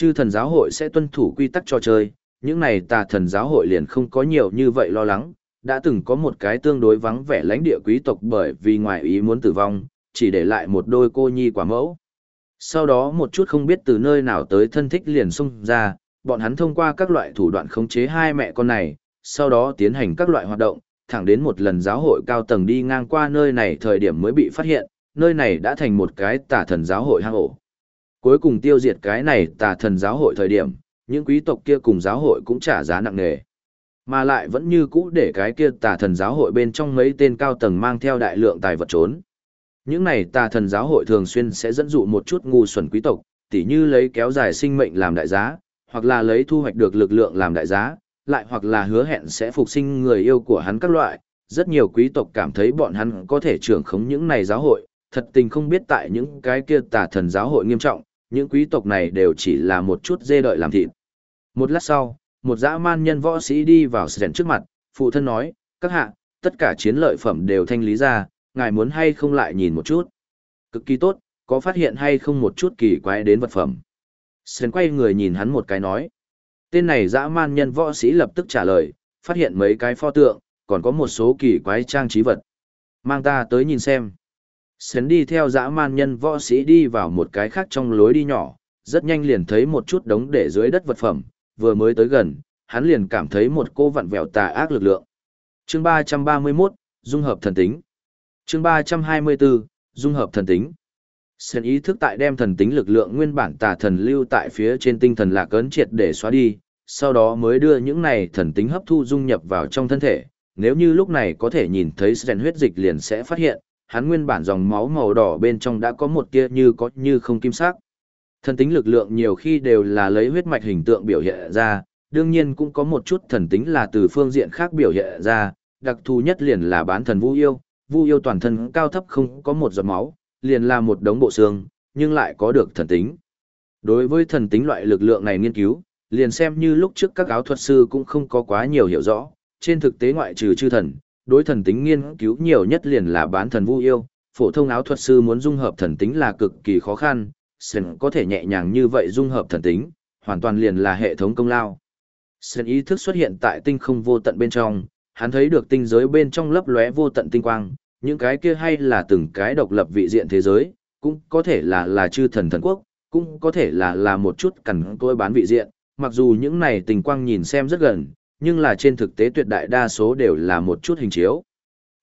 Chư thần giáo hội sẽ tuân thủ quy tắc trò chơi, những này tà thần giáo hội liền không có nhiều như vậy lo lắng, đã từng có một cái tương đối vắng vẻ lãnh địa quý tộc bởi vì ngoài ý muốn tử vong, chỉ để lại một đôi cô nhi quả mẫu. Sau đó một chút không biết từ nơi nào tới thân thích liền xung ra, bọn hắn thông qua các loại thủ đoạn khống chế hai mẹ con này, sau đó tiến hành các loại hoạt động, thẳng đến một lần giáo hội cao tầng đi ngang qua nơi này thời điểm mới bị phát hiện, nơi này đã thành một cái tà thần giáo hội hang ổ. Cuối cùng tiêu diệt cái này tà thần giáo hội thời điểm, những quý tộc kia cùng giáo hội cũng trả giá nặng nề. Mà lại vẫn như cũ để cái kia tà thần giáo hội bên trong mấy tên cao tầng mang theo đại lượng tài vật trốn. Những này tà thần giáo hội thường xuyên sẽ dẫn dụ một chút ngu xuẩn quý tộc, tỉ như lấy kéo dài sinh mệnh làm đại giá, hoặc là lấy thu hoạch được lực lượng làm đại giá, lại hoặc là hứa hẹn sẽ phục sinh người yêu của hắn các loại. Rất nhiều quý tộc cảm thấy bọn hắn có thể trưởng khống những này giáo hội, thật tình không biết tại những cái kia tà thần giáo hội nghiêm trọng, những quý tộc này đều chỉ là một chút dê đợi làm thịt. Một lát sau, một dã man nhân võ sĩ đi vào sren trước mặt, phụ thân nói, các hạ, tất cả chiến lợi phẩm đều thanh lý ra, ngài muốn hay không lại nhìn một chút. Cực kỳ tốt, có phát hiện hay không một chút kỳ quái đến vật phẩm. Sren quay người nhìn hắn một cái nói. Tên này dã man nhân võ sĩ lập tức trả lời, phát hiện mấy cái pho tượng, còn có một số kỳ quái trang trí vật. Mang ta tới nhìn xem. Sến đi theo dã man nhân võ sĩ đi vào một cái khác trong lối đi nhỏ, rất nhanh liền thấy một chút đống để dưới đất vật phẩm, vừa mới tới gần, hắn liền cảm thấy một cô vặn vẹo tà ác lực lượng. Chương 331, Dung hợp thần tính. Chương 324, Dung hợp thần tính. Sến ý thức tại đem thần tính lực lượng nguyên bản tà thần lưu tại phía trên tinh thần lạc ấn triệt để xóa đi, sau đó mới đưa những này thần tính hấp thu dung nhập vào trong thân thể. Nếu như lúc này có thể nhìn thấy Sren huyết dịch liền sẽ phát hiện, hắn nguyên bản dòng máu màu đỏ bên trong đã có một tia như có như không kim sắc. Thần tính lực lượng nhiều khi đều là lấy huyết mạch hình tượng biểu hiện ra, đương nhiên cũng có một chút thần tính là từ phương diện khác biểu hiện ra, đặc thù nhất liền là bán thần Vu Yêu, Vu Yêu toàn thân cao thấp không có một giọt máu, liền là một đống bộ xương, nhưng lại có được thần tính. Đối với thần tính loại lực lượng này nghiên cứu, liền xem như lúc trước các áo thuật sư cũng không có quá nhiều hiểu rõ, trên thực tế ngoại trừ chư thần, đối thần tính nghiên cứu nhiều nhất liền là bán thần vu yêu, phổ thông áo thuật sư muốn dung hợp thần tính là cực kỳ khó khăn, Sơn có thể nhẹ nhàng như vậy dung hợp thần tính, hoàn toàn liền là hệ thống công lao. Sơn ý thức xuất hiện tại tinh không vô tận bên trong, hắn thấy được tinh giới bên trong lấp lóe vô tận tinh quang, những cái kia hay là từng cái độc lập vị diện thế giới, cũng có thể là là chư thần thần quốc, cũng có thể là là một chút cẩn tôi bán vị diện, mặc dù những này tình quang nhìn xem rất gần, nhưng là trên thực tế tuyệt đại đa số đều là một chút hình chiếu.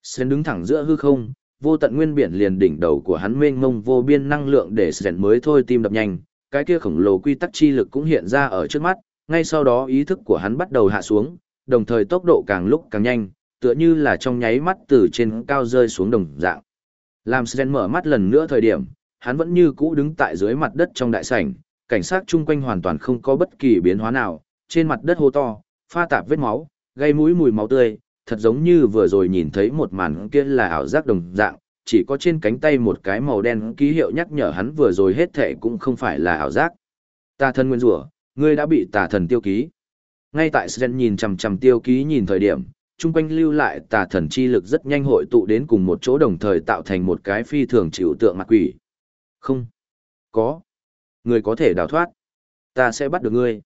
Sến đứng thẳng giữa hư không, vô tận nguyên biển liền đỉnh đầu của hắn mênh mông vô biên năng lượng để Sến mới thôi tim đập nhanh, cái kia khổng lồ quy tắc chi lực cũng hiện ra ở trước mắt, ngay sau đó ý thức của hắn bắt đầu hạ xuống, đồng thời tốc độ càng lúc càng nhanh, tựa như là trong nháy mắt từ trên cao rơi xuống đồng dạng. Làm Sến mở mắt lần nữa thời điểm, hắn vẫn như cũ đứng tại dưới mặt đất trong đại sảnh, cảnh sát chung quanh hoàn toàn không có bất kỳ biến hóa nào, trên mặt đất hô to, pha tạp vết máu, gây mũi mùi máu tươi, thật giống như vừa rồi nhìn thấy một màn kia là ảo giác đồng dạng, chỉ có trên cánh tay một cái màu đen ký hiệu nhắc nhở hắn vừa rồi hết thệ cũng không phải là ảo giác. Tà thần nguyên rủa, ngươi đã bị tà thần tiêu ký. Ngay tại Sren nhìn chằm chằm tiêu ký nhìn thời điểm, chung quanh lưu lại tà thần chi lực rất nhanh hội tụ đến cùng một chỗ đồng thời tạo thành một cái phi thường chịu tượng mặt quỷ. Không. Có. Người có thể đào thoát. Ta sẽ bắt được ngươi.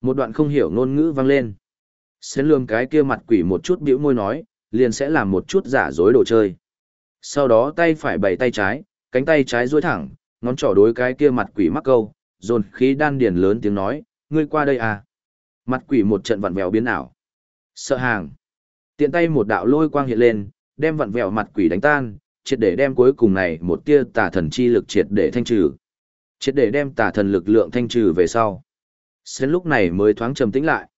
Một đoạn không hiểu ngôn ngữ vang lên. Xến lương cái kia mặt quỷ một chút bĩu môi nói, liền sẽ làm một chút giả dối đồ chơi. Sau đó tay phải bày tay trái, cánh tay trái duỗi thẳng, ngón trỏ đối cái kia mặt quỷ mắc câu, dồn khí đan điền lớn tiếng nói, ngươi qua đây à. Mặt quỷ một trận vặn vẹo biến ảo. Sợ hàng. Tiện tay một đạo lôi quang hiện lên, đem vặn vẹo mặt quỷ đánh tan, triệt để đem cuối cùng này một tia tà thần chi lực triệt để thanh trừ. Triệt để đem tà thần lực lượng thanh trừ về sau. Sến lúc này mới thoáng trầm tĩnh lại.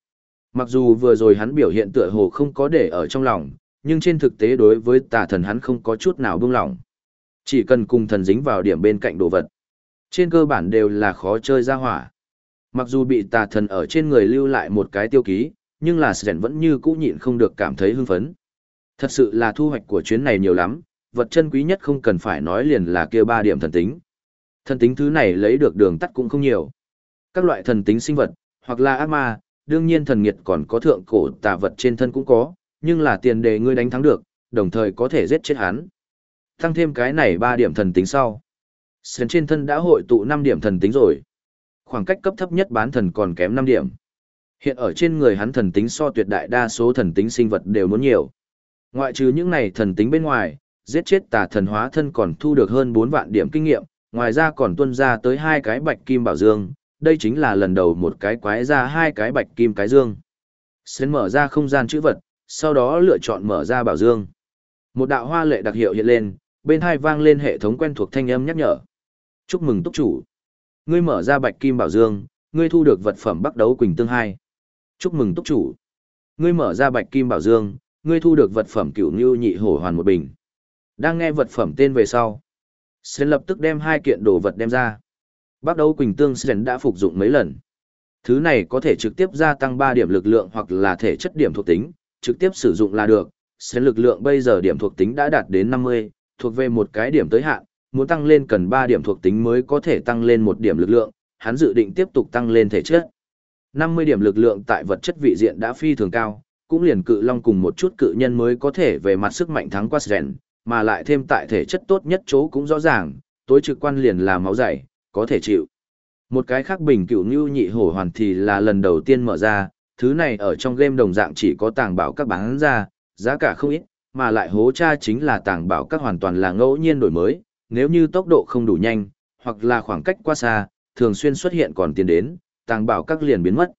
Mặc dù vừa rồi hắn biểu hiện tựa hồ không có để ở trong lòng, nhưng trên thực tế đối với tà thần hắn không có chút nào buông lỏng. Chỉ cần cùng thần dính vào điểm bên cạnh đồ vật. Trên cơ bản đều là khó chơi ra hỏa. Mặc dù bị tà thần ở trên người lưu lại một cái tiêu ký, nhưng là Sren vẫn như cũ nhịn không được cảm thấy hưng phấn. Thật sự là thu hoạch của chuyến này nhiều lắm, vật chân quý nhất không cần phải nói liền là kia ba điểm thần tính. Thần tính thứ này lấy được đường tắt cũng không nhiều. Các loại thần tính sinh vật, hoặc là ác ma, đương nhiên thần nghiệt còn có thượng cổ tà vật trên thân cũng có, nhưng là tiền đề ngươi đánh thắng được, đồng thời có thể giết chết hắn. Tăng thêm cái này 3 điểm thần tính sau. Sến trên thân đã hội tụ 5 điểm thần tính rồi. Khoảng cách cấp thấp nhất bán thần còn kém 5 điểm. Hiện ở trên người hắn thần tính so tuyệt đại đa số thần tính sinh vật đều muốn nhiều. Ngoại trừ những này thần tính bên ngoài, giết chết tà thần hóa thân còn thu được hơn 4 vạn điểm kinh nghiệm, ngoài ra còn tuân ra tới hai cái bạch kim bảo dương, đây chính là lần đầu một cái quái ra hai cái bạch kim cái dương. Sến mở ra không gian chữ vật, sau đó lựa chọn mở ra bảo dương. Một đạo hoa lệ đặc hiệu hiện lên, bên hai vang lên hệ thống quen thuộc thanh âm nhắc nhở. Chúc mừng túc chủ. Ngươi mở ra bạch kim bảo dương, ngươi thu được vật phẩm bắt đấu quỳnh tương hai. Chúc mừng túc chủ. Ngươi mở ra bạch kim bảo dương, ngươi thu được vật phẩm cửu như nhị hổ hoàn một bình. Đang nghe vật phẩm tên về sau. Sến lập tức đem hai kiện đồ vật đem ra. Bắt đầu Quỳnh Tương Sren đã phục dụng mấy lần. Thứ này có thể trực tiếp gia tăng 3 điểm lực lượng hoặc là thể chất điểm thuộc tính, trực tiếp sử dụng là được. Sren lực lượng bây giờ điểm thuộc tính đã đạt đến 50, thuộc về một cái điểm tới hạn, muốn tăng lên cần 3 điểm thuộc tính mới có thể tăng lên một điểm lực lượng, hắn dự định tiếp tục tăng lên thể chất. 50 điểm lực lượng tại vật chất vị diện đã phi thường cao, cũng liền cự long cùng một chút cự nhân mới có thể về mặt sức mạnh thắng qua Sren, mà lại thêm tại thể chất tốt nhất chỗ cũng rõ ràng, tối trực quan liền là máu dày, có thể chịu. Một cái khác bình cựu như nhị hổ hoàn thì là lần đầu tiên mở ra, thứ này ở trong game đồng dạng chỉ có tàng bảo các bán ra, giá cả không ít, mà lại hố cha chính là tàng bảo các hoàn toàn là ngẫu nhiên đổi mới, nếu như tốc độ không đủ nhanh, hoặc là khoảng cách quá xa, thường xuyên xuất hiện còn tiến đến, tàng bảo các liền biến mất.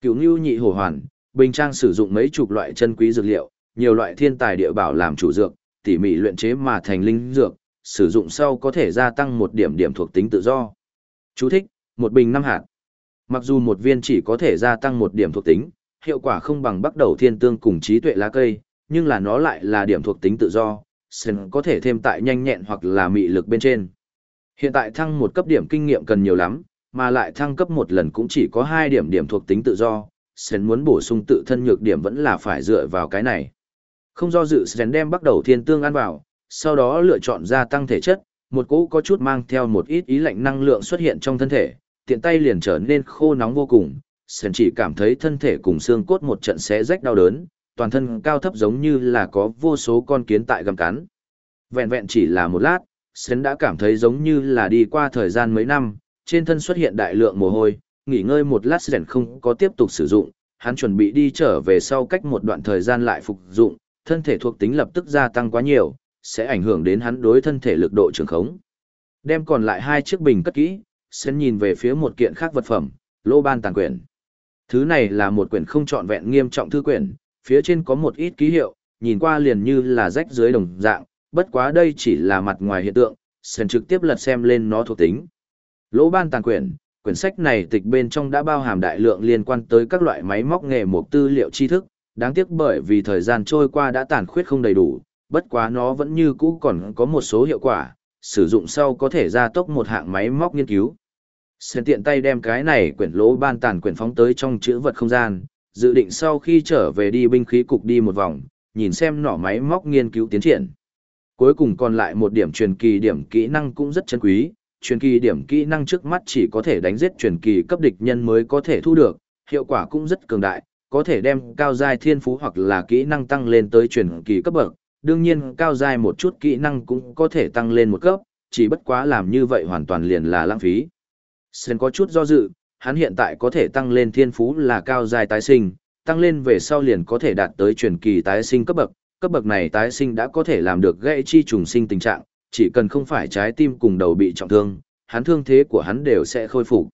Cựu như nhị hổ hoàn, bình trang sử dụng mấy chục loại chân quý dược liệu, nhiều loại thiên tài địa bảo làm chủ dược, tỉ mỉ luyện chế mà thành linh dược, sử dụng sau có thể gia tăng một điểm điểm thuộc tính tự do. Chú thích, một bình năm hạt. Mặc dù một viên chỉ có thể gia tăng một điểm thuộc tính, hiệu quả không bằng bắt đầu thiên tương cùng trí tuệ lá cây, nhưng là nó lại là điểm thuộc tính tự do, sen có thể thêm tại nhanh nhẹn hoặc là mị lực bên trên. Hiện tại thăng một cấp điểm kinh nghiệm cần nhiều lắm, mà lại thăng cấp một lần cũng chỉ có hai điểm điểm thuộc tính tự do, sen muốn bổ sung tự thân nhược điểm vẫn là phải dựa vào cái này. Không do dự sen đem bắt đầu thiên tương ăn vào, sau đó lựa chọn gia tăng thể chất, một cỗ có chút mang theo một ít ý lạnh năng lượng xuất hiện trong thân thể, tiện tay liền trở nên khô nóng vô cùng, Sơn chỉ cảm thấy thân thể cùng xương cốt một trận xé rách đau đớn, toàn thân cao thấp giống như là có vô số con kiến tại gầm cắn. Vẹn vẹn chỉ là một lát, Sơn đã cảm thấy giống như là đi qua thời gian mấy năm, trên thân xuất hiện đại lượng mồ hôi, nghỉ ngơi một lát Sơn không có tiếp tục sử dụng, hắn chuẩn bị đi trở về sau cách một đoạn thời gian lại phục dụng, thân thể thuộc tính lập tức gia tăng quá nhiều, sẽ ảnh hưởng đến hắn đối thân thể lực độ trường khống. Đem còn lại hai chiếc bình cất kỹ, Sen nhìn về phía một kiện khác vật phẩm, lô ban tàn quyển. Thứ này là một quyển không trọn vẹn nghiêm trọng thư quyển, phía trên có một ít ký hiệu, nhìn qua liền như là rách dưới đồng dạng, bất quá đây chỉ là mặt ngoài hiện tượng, Sen trực tiếp lật xem lên nó thuộc tính. Lô ban tàn quyển, quyển sách này tịch bên trong đã bao hàm đại lượng liên quan tới các loại máy móc nghề mục tư liệu tri thức, đáng tiếc bởi vì thời gian trôi qua đã tàn khuyết không đầy đủ, bất quá nó vẫn như cũ còn có một số hiệu quả, sử dụng sau có thể gia tốc một hạng máy móc nghiên cứu. Sơn tiện tay đem cái này quyển lỗ ban tàn quyển phóng tới trong chữ vật không gian, dự định sau khi trở về đi binh khí cục đi một vòng, nhìn xem nỏ máy móc nghiên cứu tiến triển. Cuối cùng còn lại một điểm truyền kỳ điểm kỹ năng cũng rất chân quý, truyền kỳ điểm kỹ năng trước mắt chỉ có thể đánh giết truyền kỳ cấp địch nhân mới có thể thu được, hiệu quả cũng rất cường đại, có thể đem cao giai thiên phú hoặc là kỹ năng tăng lên tới truyền kỳ cấp bậc, đương nhiên cao dài một chút kỹ năng cũng có thể tăng lên một cấp, chỉ bất quá làm như vậy hoàn toàn liền là lãng phí. Sen có chút do dự, hắn hiện tại có thể tăng lên thiên phú là cao dài tái sinh, tăng lên về sau liền có thể đạt tới truyền kỳ tái sinh cấp bậc, cấp bậc này tái sinh đã có thể làm được gãy chi trùng sinh tình trạng, chỉ cần không phải trái tim cùng đầu bị trọng thương, hắn thương thế của hắn đều sẽ khôi phục.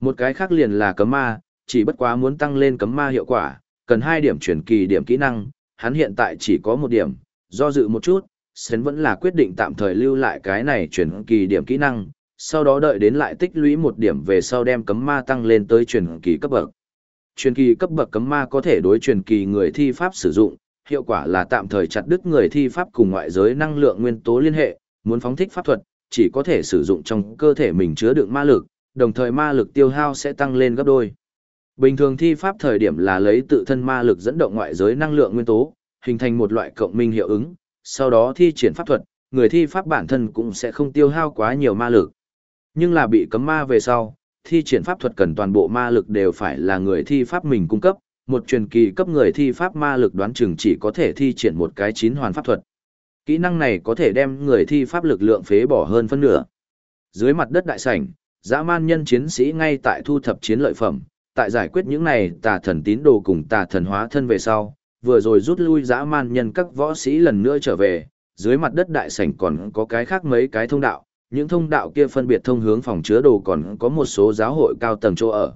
Một cái khác liền là cấm ma, chỉ bất quá muốn tăng lên cấm ma hiệu quả, cần hai điểm truyền kỳ điểm kỹ năng, hắn hiện tại chỉ có một điểm, do dự một chút, Sến vẫn là quyết định tạm thời lưu lại cái này truyền kỳ điểm kỹ năng, sau đó đợi đến lại tích lũy một điểm về sau đem cấm ma tăng lên tới truyền kỳ cấp bậc. Truyền kỳ cấp bậc cấm ma có thể đối truyền kỳ người thi pháp sử dụng, hiệu quả là tạm thời chặt đứt người thi pháp cùng ngoại giới năng lượng nguyên tố liên hệ, muốn phóng thích pháp thuật, chỉ có thể sử dụng trong cơ thể mình chứa đựng ma lực, đồng thời ma lực tiêu hao sẽ tăng lên gấp đôi. Bình thường thi pháp thời điểm là lấy tự thân ma lực dẫn động ngoại giới năng lượng nguyên tố, hình thành một loại cộng minh hiệu ứng, sau đó thi triển pháp thuật, người thi pháp bản thân cũng sẽ không tiêu hao quá nhiều ma lực. Nhưng là bị cấm ma về sau, thi triển pháp thuật cần toàn bộ ma lực đều phải là người thi pháp mình cung cấp, một truyền kỳ cấp người thi pháp ma lực đoán chừng chỉ có thể thi triển một cái chín hoàn pháp thuật. Kỹ năng này có thể đem người thi pháp lực lượng phế bỏ hơn phân nửa. Dưới mặt đất đại sảnh, dã man nhân chiến sĩ ngay tại thu thập chiến lợi phẩm, tại giải quyết những này tà thần tín đồ cùng tà thần hóa thân về sau, vừa rồi rút lui dã man nhân các võ sĩ lần nữa trở về, dưới mặt đất đại sảnh còn có cái khác mấy cái thông đạo, những thông đạo kia phân biệt thông hướng phòng chứa đồ còn có một số giáo hội cao tầng chỗ ở.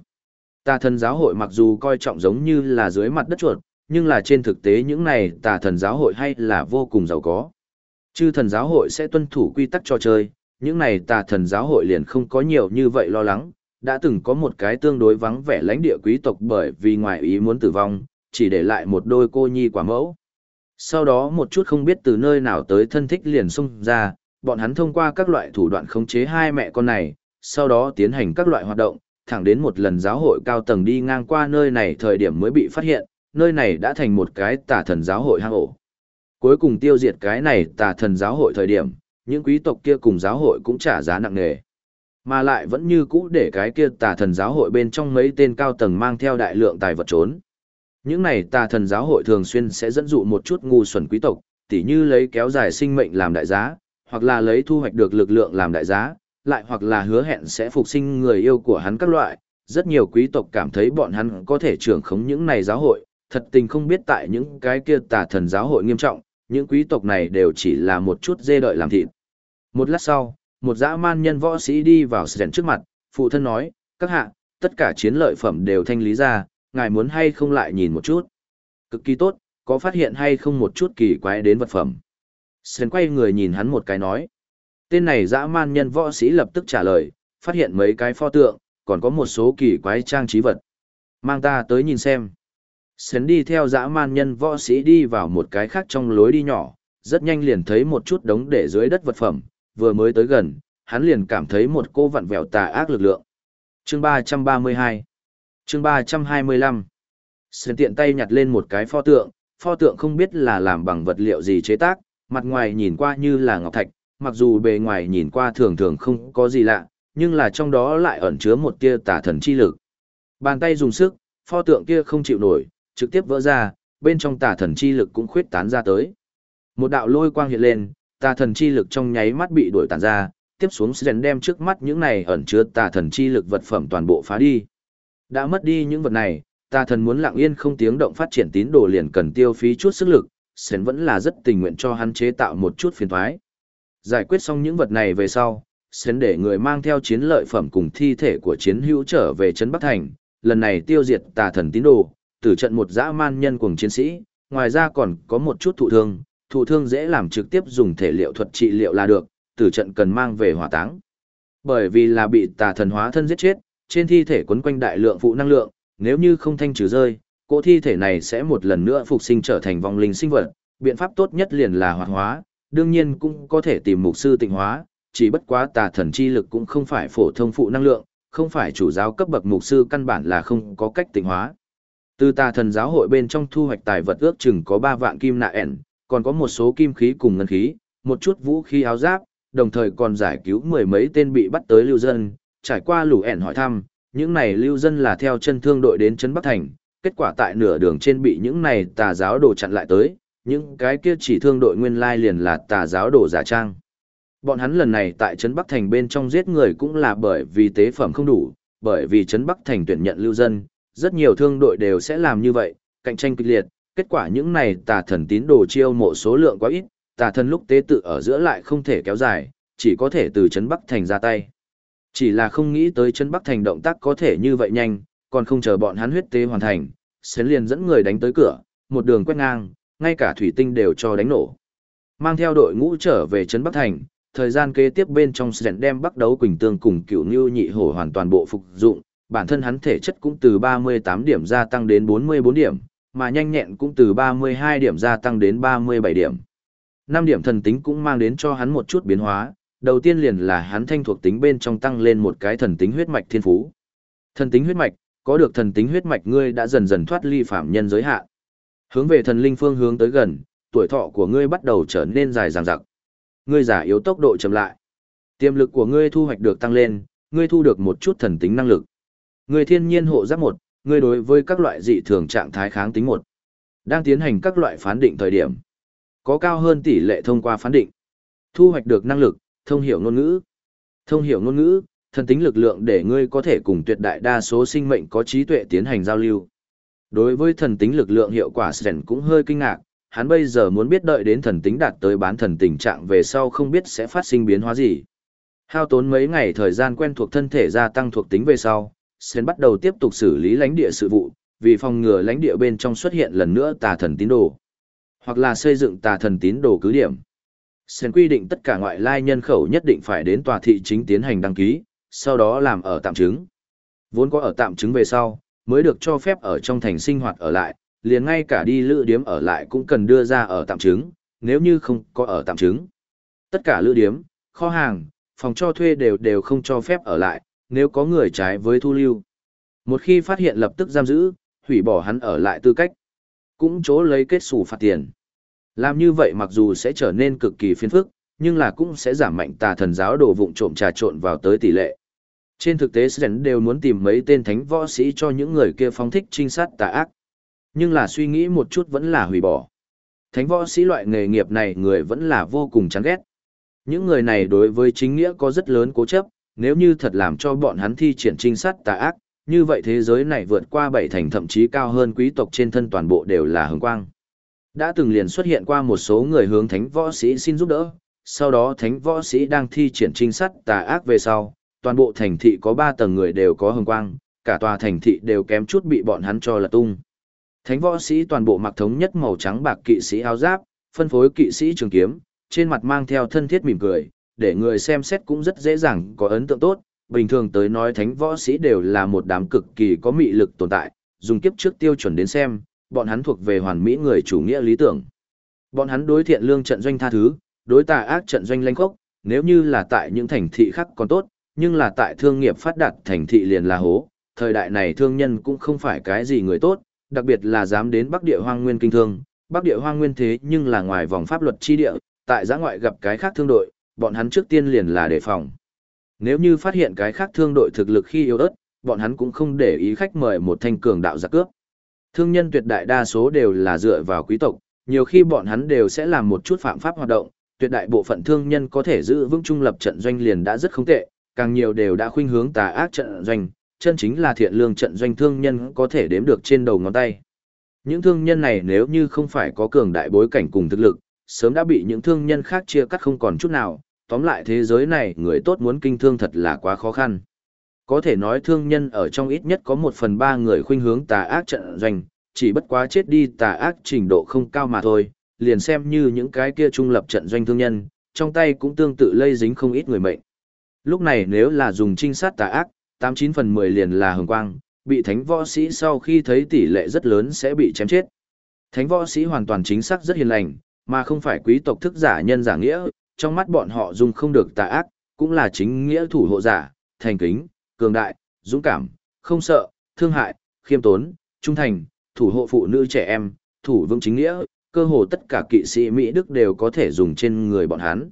Tà thần giáo hội mặc dù coi trọng giống như là dưới mặt đất chuột, nhưng là trên thực tế những này tà thần giáo hội hay là vô cùng giàu có. Chư thần giáo hội sẽ tuân thủ quy tắc cho chơi, những này tà thần giáo hội liền không có nhiều như vậy lo lắng, đã từng có một cái tương đối vắng vẻ lãnh địa quý tộc bởi vì ngoài ý muốn tử vong, chỉ để lại một đôi cô nhi quả mẫu. Sau đó một chút không biết từ nơi nào tới thân thích liền xung ra, bọn hắn thông qua các loại thủ đoạn khống chế hai mẹ con này, sau đó tiến hành các loại hoạt động, thẳng đến một lần giáo hội cao tầng đi ngang qua nơi này thời điểm mới bị phát hiện, nơi này đã thành một cái tà thần giáo hội hang ổ. Cuối cùng tiêu diệt cái này tà thần giáo hội thời điểm, những quý tộc kia cùng giáo hội cũng trả giá nặng nề. Mà lại vẫn như cũ để cái kia tà thần giáo hội bên trong mấy tên cao tầng mang theo đại lượng tài vật trốn. Những này tà thần giáo hội thường xuyên sẽ dẫn dụ một chút ngu xuẩn quý tộc, tỉ như lấy kéo dài sinh mệnh làm đại giá, hoặc là lấy thu hoạch được lực lượng làm đại giá, lại hoặc là hứa hẹn sẽ phục sinh người yêu của hắn các loại. Rất nhiều quý tộc cảm thấy bọn hắn có thể trưởng khống những này giáo hội, thật tình không biết tại những cái kia tà thần giáo hội nghiêm trọng, những quý tộc này đều chỉ là một chút dê đợi làm thịt. Một lát sau, một dã man nhân võ sĩ đi vào sền trước mặt, phụ thân nói, các hạ, tất cả chiến lợi phẩm đều thanh lý ra, ngài muốn hay không lại nhìn một chút. Cực kỳ tốt, có phát hiện hay không một chút kỳ quái đến vật phẩm. Sền quay người nhìn hắn một cái nói. Tên này dã man nhân võ sĩ lập tức trả lời, phát hiện mấy cái pho tượng, còn có một số kỳ quái trang trí vật. Mang ta tới nhìn xem. Sến đi theo dã man nhân võ sĩ đi vào một cái khác trong lối đi nhỏ, rất nhanh liền thấy một chút đống để dưới đất vật phẩm, vừa mới tới gần, hắn liền cảm thấy một cô vặn vẹo tà ác lực lượng. Chương 332 Chương 325 sơn tiện tay nhặt lên một cái pho tượng, pho tượng không biết là làm bằng vật liệu gì chế tác, mặt ngoài nhìn qua như là ngọc thạch, mặc dù bề ngoài nhìn qua thường thường không có gì lạ, nhưng là trong đó lại ẩn chứa một tia tà thần chi lực. Bàn tay dùng sức, pho tượng kia không chịu nổi, trực tiếp vỡ ra, bên trong tà thần chi lực cũng khuyết tán ra tới. Một đạo lôi quang hiện lên, tà thần chi lực trong nháy mắt bị đuổi tàn ra, tiếp xuống Sren đem trước mắt những này ẩn chứa tà thần chi lực vật phẩm toàn bộ phá đi. Đã mất đi những vật này, ta thần muốn lặng yên không tiếng động phát triển tín đồ liền cần tiêu phí chút sức lực, sến vẫn là rất tình nguyện cho hắn chế tạo một chút phiền thoái. Giải quyết xong những vật này về sau, sến để người mang theo chiến lợi phẩm cùng thi thể của chiến hữu trở về trấn Bắc Thành, lần này tiêu diệt tà thần tín đồ, tử trận một dã man nhân cùng chiến sĩ, ngoài ra còn có một chút thụ thương, thụ thương dễ làm trực tiếp dùng thể liệu thuật trị liệu là được, tử trận cần mang về hỏa táng. Bởi vì là bị tà thần hóa thân giết chết, trên thi thể quấn quanh đại lượng phụ năng lượng, nếu như không thanh trừ rơi, cỗ thi thể này sẽ một lần nữa phục sinh trở thành vong linh sinh vật, biện pháp tốt nhất liền là hoạt hóa, đương nhiên cũng có thể tìm mục sư tịnh hóa, chỉ bất quá tà thần chi lực cũng không phải phổ thông phụ năng lượng, không phải chủ giáo cấp bậc mục sư căn bản là không có cách tịnh hóa. Từ tà thần giáo hội bên trong thu hoạch tài vật ước chừng có 3 vạn kim nạ ẻn, còn có một số kim khí cùng ngân khí, một chút vũ khí áo giáp, đồng thời còn giải cứu mười mấy tên bị bắt tới lưu dân, trải qua lũ ẻn hỏi thăm, những này lưu dân là theo chân thương đội đến Trấn Bắc Thành, kết quả tại nửa đường trên bị những này tà giáo đồ chặn lại tới, những cái kia chỉ thương đội nguyên lai liền là tà giáo đồ giả trang. Bọn hắn lần này tại Trấn Bắc Thành bên trong giết người cũng là bởi vì tế phẩm không đủ, bởi vì Trấn Bắc Thành tuyển nhận lưu dân, rất nhiều thương đội đều sẽ làm như vậy, cạnh tranh kịch liệt, kết quả những này tà thần tín đồ chiêu mộ số lượng quá ít, tà thần lúc tế tự ở giữa lại không thể kéo dài, chỉ có thể từ Trấn Bắc Thành ra tay. Chỉ là không nghĩ tới chân Bắc Thành động tác có thể như vậy nhanh, còn không chờ bọn hắn huyết tế hoàn thành, Sến liền dẫn người đánh tới cửa, một đường quét ngang, ngay cả thủy tinh đều cho đánh nổ. Mang theo đội ngũ trở về Trấn Bắc Thành, thời gian kế tiếp bên trong Sến đem bắt đấu Quỳnh Tương cùng cựu Như nhị hổ hoàn toàn bộ phục dụng, bản thân hắn thể chất cũng từ 38 điểm gia tăng đến 44 điểm, mà nhanh nhẹn cũng từ 32 điểm gia tăng đến 37 điểm. 5 điểm thần tính cũng mang đến cho hắn một chút biến hóa, đầu tiên liền là hắn thanh thuộc tính bên trong tăng lên một cái thần tính huyết mạch thiên phú. Thần tính huyết mạch, có được thần tính huyết mạch ngươi đã dần dần thoát ly phạm nhân giới hạn. Hướng về thần linh phương hướng tới gần, tuổi thọ của ngươi bắt đầu trở nên dài dằng dặc. Ngươi giả yếu tốc độ chậm lại. Tiềm lực của ngươi thu hoạch được tăng lên, ngươi thu được một chút thần tính năng lực. ngươi thiên nhiên hộ giáp một, ngươi đối với các loại dị thường trạng thái kháng tính một. Đang tiến hành các loại phán định thời điểm. Có cao hơn tỷ lệ thông qua phán định. Thu hoạch được năng lực, thông hiểu ngôn ngữ. Thông hiểu ngôn ngữ, thần tính lực lượng để ngươi có thể cùng tuyệt đại đa số sinh mệnh có trí tuệ tiến hành giao lưu. Đối với thần tính lực lượng hiệu quả Sren cũng hơi kinh ngạc, hắn bây giờ muốn biết đợi đến thần tính đạt tới bán thần tình trạng về sau không biết sẽ phát sinh biến hóa gì. Hao tốn mấy ngày thời gian quen thuộc thân thể gia tăng thuộc tính về sau, Sren bắt đầu tiếp tục xử lý lãnh địa sự vụ, vì phòng ngừa lãnh địa bên trong xuất hiện lần nữa tà thần tín đồ, hoặc là xây dựng tà thần tín đồ cứ điểm. Sen quy định tất cả ngoại lai nhân khẩu nhất định phải đến tòa thị chính tiến hành đăng ký, sau đó làm ở tạm chứng. Vốn có ở tạm chứng về sau, mới được cho phép ở trong thành sinh hoạt ở lại, liền ngay cả đi lữ điếm ở lại cũng cần đưa ra ở tạm chứng, nếu như không có ở tạm chứng. Tất cả lữ điếm, kho hàng, phòng cho thuê đều đều không cho phép ở lại, nếu có người trái với thu lưu. Một khi phát hiện lập tức giam giữ, hủy bỏ hắn ở lại tư cách. Cũng chỗ lấy kết sủ phạt tiền. Làm như vậy mặc dù sẽ trở nên cực kỳ phiền phức, nhưng là cũng sẽ giảm mạnh tà thần giáo đồ vụng trộm trà trộn vào tới tỷ lệ. Trên thực tế Sren đều muốn tìm mấy tên thánh võ sĩ cho những người kia phóng thích trinh sát tà ác. Nhưng là suy nghĩ một chút vẫn là hủy bỏ. Thánh võ sĩ loại nghề nghiệp này người vẫn là vô cùng chán ghét. Những người này đối với chính nghĩa có rất lớn cố chấp, nếu như thật làm cho bọn hắn thi triển trinh sát tà ác, như vậy thế giới này vượt qua bảy thành thậm chí cao hơn quý tộc trên thân toàn bộ đều là hồng quang. Đã từng liền xuất hiện qua một số người hướng thánh võ sĩ xin giúp đỡ, sau đó thánh võ sĩ đang thi triển trinh sát tà ác về sau, toàn bộ thành thị có ba tầng người đều có hồng quang, cả tòa thành thị đều kém chút bị bọn hắn cho lật tung. Thánh võ sĩ toàn bộ mặc thống nhất màu trắng bạc kỵ sĩ áo giáp, phân phối kỵ sĩ trường kiếm, trên mặt mang theo thân thiết mỉm cười, để người xem xét cũng rất dễ dàng có ấn tượng tốt. Bình thường tới nói thánh võ sĩ đều là một đám cực kỳ có mị lực tồn tại, dùng kiếp trước tiêu chuẩn đến xem, bọn hắn thuộc về hoàn mỹ người chủ nghĩa lý tưởng. Bọn hắn đối thiện lương trận doanh tha thứ, đối tà ác trận doanh lanh khốc, nếu như là tại những thành thị khác còn tốt, nhưng là tại thương nghiệp phát đạt thành thị liền là hố, thời đại này thương nhân cũng không phải cái gì người tốt, đặc biệt là dám đến Bắc Địa Hoang Nguyên kinh thương, Bắc Địa Hoang Nguyên thế nhưng là ngoài vòng pháp luật chi địa, tại giã ngoại gặp cái khác thương đội, bọn hắn trước tiên liền là đề phòng. Nếu như phát hiện cái khác thương đội thực lực khi yếu ớt, bọn hắn cũng không để ý khách mời một thanh cường đạo giặc cướp. Thương nhân tuyệt đại đa số đều là dựa vào quý tộc, nhiều khi bọn hắn đều sẽ làm một chút phạm pháp hoạt động, tuyệt đại bộ phận thương nhân có thể giữ vững trung lập trận doanh liền đã rất không tệ, càng nhiều đều đã khuynh hướng tà ác trận doanh, chân chính là thiện lương trận doanh thương nhân có thể đếm được trên đầu ngón tay. Những thương nhân này nếu như không phải có cường đại bối cảnh cùng thực lực, sớm đã bị những thương nhân khác chia cắt không còn chút nào, tóm lại thế giới này người tốt muốn kinh thương thật là quá khó khăn. Có thể nói thương nhân ở trong ít nhất có một phần ba người khuynh hướng tà ác trận doanh, chỉ bất quá chết đi tà ác trình độ không cao mà thôi, liền xem như những cái kia trung lập trận doanh thương nhân, trong tay cũng tương tự lây dính không ít người mệnh. Lúc này nếu là dùng trinh sát tà ác, 89 phần 10 liền là hồng quang, bị thánh võ sĩ sau khi thấy tỷ lệ rất lớn sẽ bị chém chết. Thánh võ sĩ hoàn toàn chính xác rất hiền lành, mà không phải quý tộc thức giả nhân giả nghĩa, trong mắt bọn họ dùng không được tà ác, cũng là chính nghĩa thủ hộ giả, thành kính, cường đại, dũng cảm, không sợ, thương hại, khiêm tốn, trung thành, thủ hộ phụ nữ trẻ em, thủ vững chính nghĩa, cơ hồ tất cả kỵ sĩ Mỹ Đức đều có thể dùng trên người bọn hắn.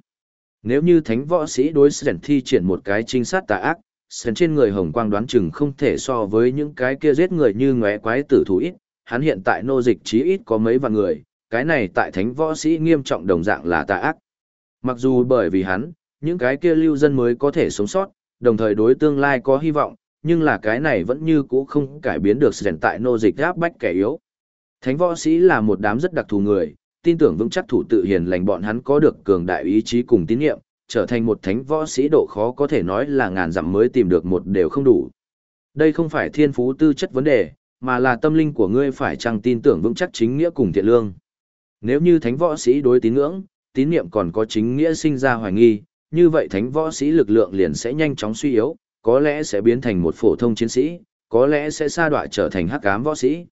Nếu như thánh võ sĩ đối Sren thi triển một cái trinh sát tà ác, Sren trên người hồng quang đoán chừng không thể so với những cái kia giết người như ngóe quái tử thủ ít, hắn hiện tại nô dịch chí ít có mấy vạn người, cái này tại thánh võ sĩ nghiêm trọng đồng dạng là tà ác. Mặc dù bởi vì hắn, những cái kia lưu dân mới có thể sống sót, đồng thời đối tương lai có hy vọng, nhưng là cái này vẫn như cũ không cải biến được sự tại nô dịch áp bách kẻ yếu. Thánh võ sĩ là một đám rất đặc thù người, tin tưởng vững chắc thủ tự hiền lành bọn hắn có được cường đại ý chí cùng tín nhiệm, trở thành một thánh võ sĩ độ khó có thể nói là ngàn dặm mới tìm được một đều không đủ. Đây không phải thiên phú tư chất vấn đề, mà là tâm linh của ngươi phải chăng tin tưởng vững chắc chính nghĩa cùng thiện lương. Nếu như thánh võ sĩ đối tín ngưỡng, tín niệm còn có chính nghĩa sinh ra hoài nghi, như vậy thánh võ sĩ lực lượng liền sẽ nhanh chóng suy yếu, có lẽ sẽ biến thành một phổ thông chiến sĩ, có lẽ sẽ sa đọa trở thành hắc ám võ sĩ.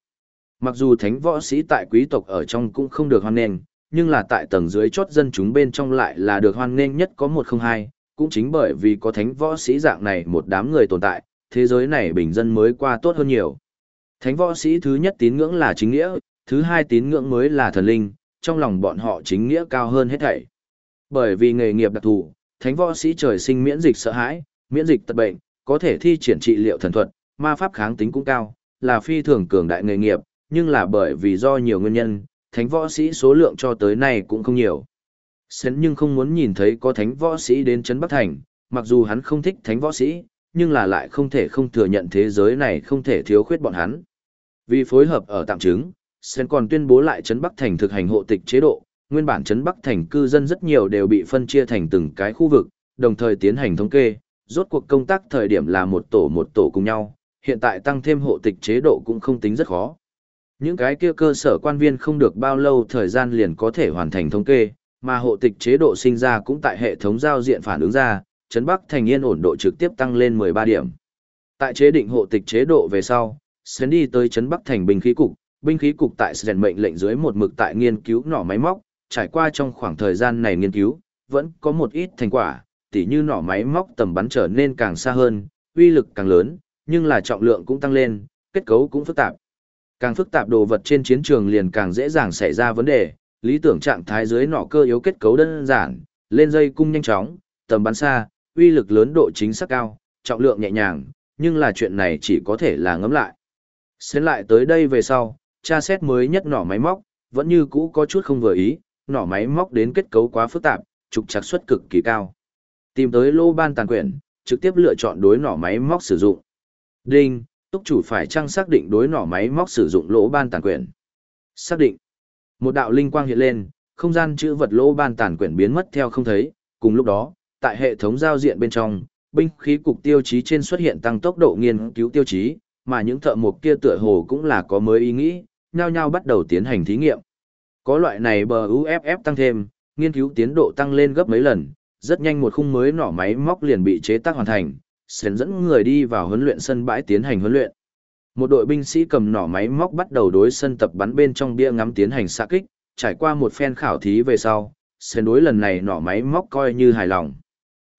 Mặc dù thánh võ sĩ tại quý tộc ở trong cũng không được hoan nghênh, nhưng là tại tầng dưới chốt dân chúng bên trong lại là được hoan nghênh nhất có một không hai, cũng chính bởi vì có thánh võ sĩ dạng này một đám người tồn tại, thế giới này bình dân mới qua tốt hơn nhiều. Thánh võ sĩ thứ nhất tín ngưỡng là chính nghĩa, thứ hai tín ngưỡng mới là thần linh, trong lòng bọn họ chính nghĩa cao hơn hết thảy. Bởi vì nghề nghiệp đặc thù, thánh võ sĩ trời sinh miễn dịch sợ hãi, miễn dịch tật bệnh, có thể thi triển trị liệu thần thuật, ma pháp kháng tính cũng cao, là phi thường cường đại nghề nghiệp, nhưng là bởi vì do nhiều nguyên nhân, thánh võ sĩ số lượng cho tới nay cũng không nhiều. Sến nhưng không muốn nhìn thấy có thánh võ sĩ đến Trấn Bắc Thành, mặc dù hắn không thích thánh võ sĩ, nhưng là lại không thể không thừa nhận thế giới này không thể thiếu khuyết bọn hắn. Vì phối hợp ở tạm chứng, Sến còn tuyên bố lại Trấn Bắc Thành thực hành hộ tịch chế độ, nguyên bản Trấn Bắc Thành cư dân rất nhiều đều bị phân chia thành từng cái khu vực, đồng thời tiến hành thống kê, rốt cuộc công tác thời điểm là một tổ một tổ cùng nhau, hiện tại tăng thêm hộ tịch chế độ cũng không tính rất khó. Những cái kia cơ sở quan viên không được bao lâu thời gian liền có thể hoàn thành thống kê, mà hộ tịch chế độ sinh ra cũng tại hệ thống giao diện phản ứng ra, Trấn Bắc thành yên ổn độ trực tiếp tăng lên 13 điểm. Tại chế định hộ tịch chế độ về sau, Sến đi tới Trấn Bắc thành binh khí cục, binh khí cục tại Sến mệnh lệnh dưới một mực tại nghiên cứu nỏ máy móc, trải qua trong khoảng thời gian này nghiên cứu, vẫn có một ít thành quả, tỉ như nỏ máy móc tầm bắn trở nên càng xa hơn, uy lực càng lớn, nhưng là trọng lượng cũng tăng lên, kết cấu cũng phức tạp. Càng phức tạp đồ vật trên chiến trường liền càng dễ dàng xảy ra vấn đề, lý tưởng trạng thái dưới nỏ cơ yếu kết cấu đơn giản, lên dây cung nhanh chóng, tầm bắn xa, uy lực lớn độ chính xác cao, trọng lượng nhẹ nhàng, nhưng là chuyện này chỉ có thể là ngấm lại. Xến lại tới đây về sau, tra xét mới nhất nỏ máy móc, vẫn như cũ có chút không vừa ý, nỏ máy móc đến kết cấu quá phức tạp, trục trặc suất cực kỳ cao. Tìm tới lô ban tàn quyển, trực tiếp lựa chọn đối nỏ máy móc sử dụng. Đinh, túc chủ phải trang xác định đối nỏ máy móc sử dụng lỗ ban tàn quyển. Xác định. Một đạo linh quang hiện lên, không gian chữ vật lỗ ban tàn quyển biến mất theo không thấy, cùng lúc đó, tại hệ thống giao diện bên trong, binh khí cục tiêu chí trên xuất hiện tăng tốc độ nghiên cứu tiêu chí, mà những thợ mộc kia tựa hồ cũng là có mới ý nghĩ, nhao nhao bắt đầu tiến hành thí nghiệm. Có loại này bờ UFF tăng thêm, nghiên cứu tiến độ tăng lên gấp mấy lần, rất nhanh một khung mới nỏ máy móc liền bị chế tác hoàn thành, sến dẫn người đi vào huấn luyện sân bãi tiến hành huấn luyện. Một đội binh sĩ cầm nỏ máy móc bắt đầu đối sân tập bắn bên trong bia ngắm tiến hành xạ kích, trải qua một phen khảo thí về sau, sến đối lần này nỏ máy móc coi như hài lòng.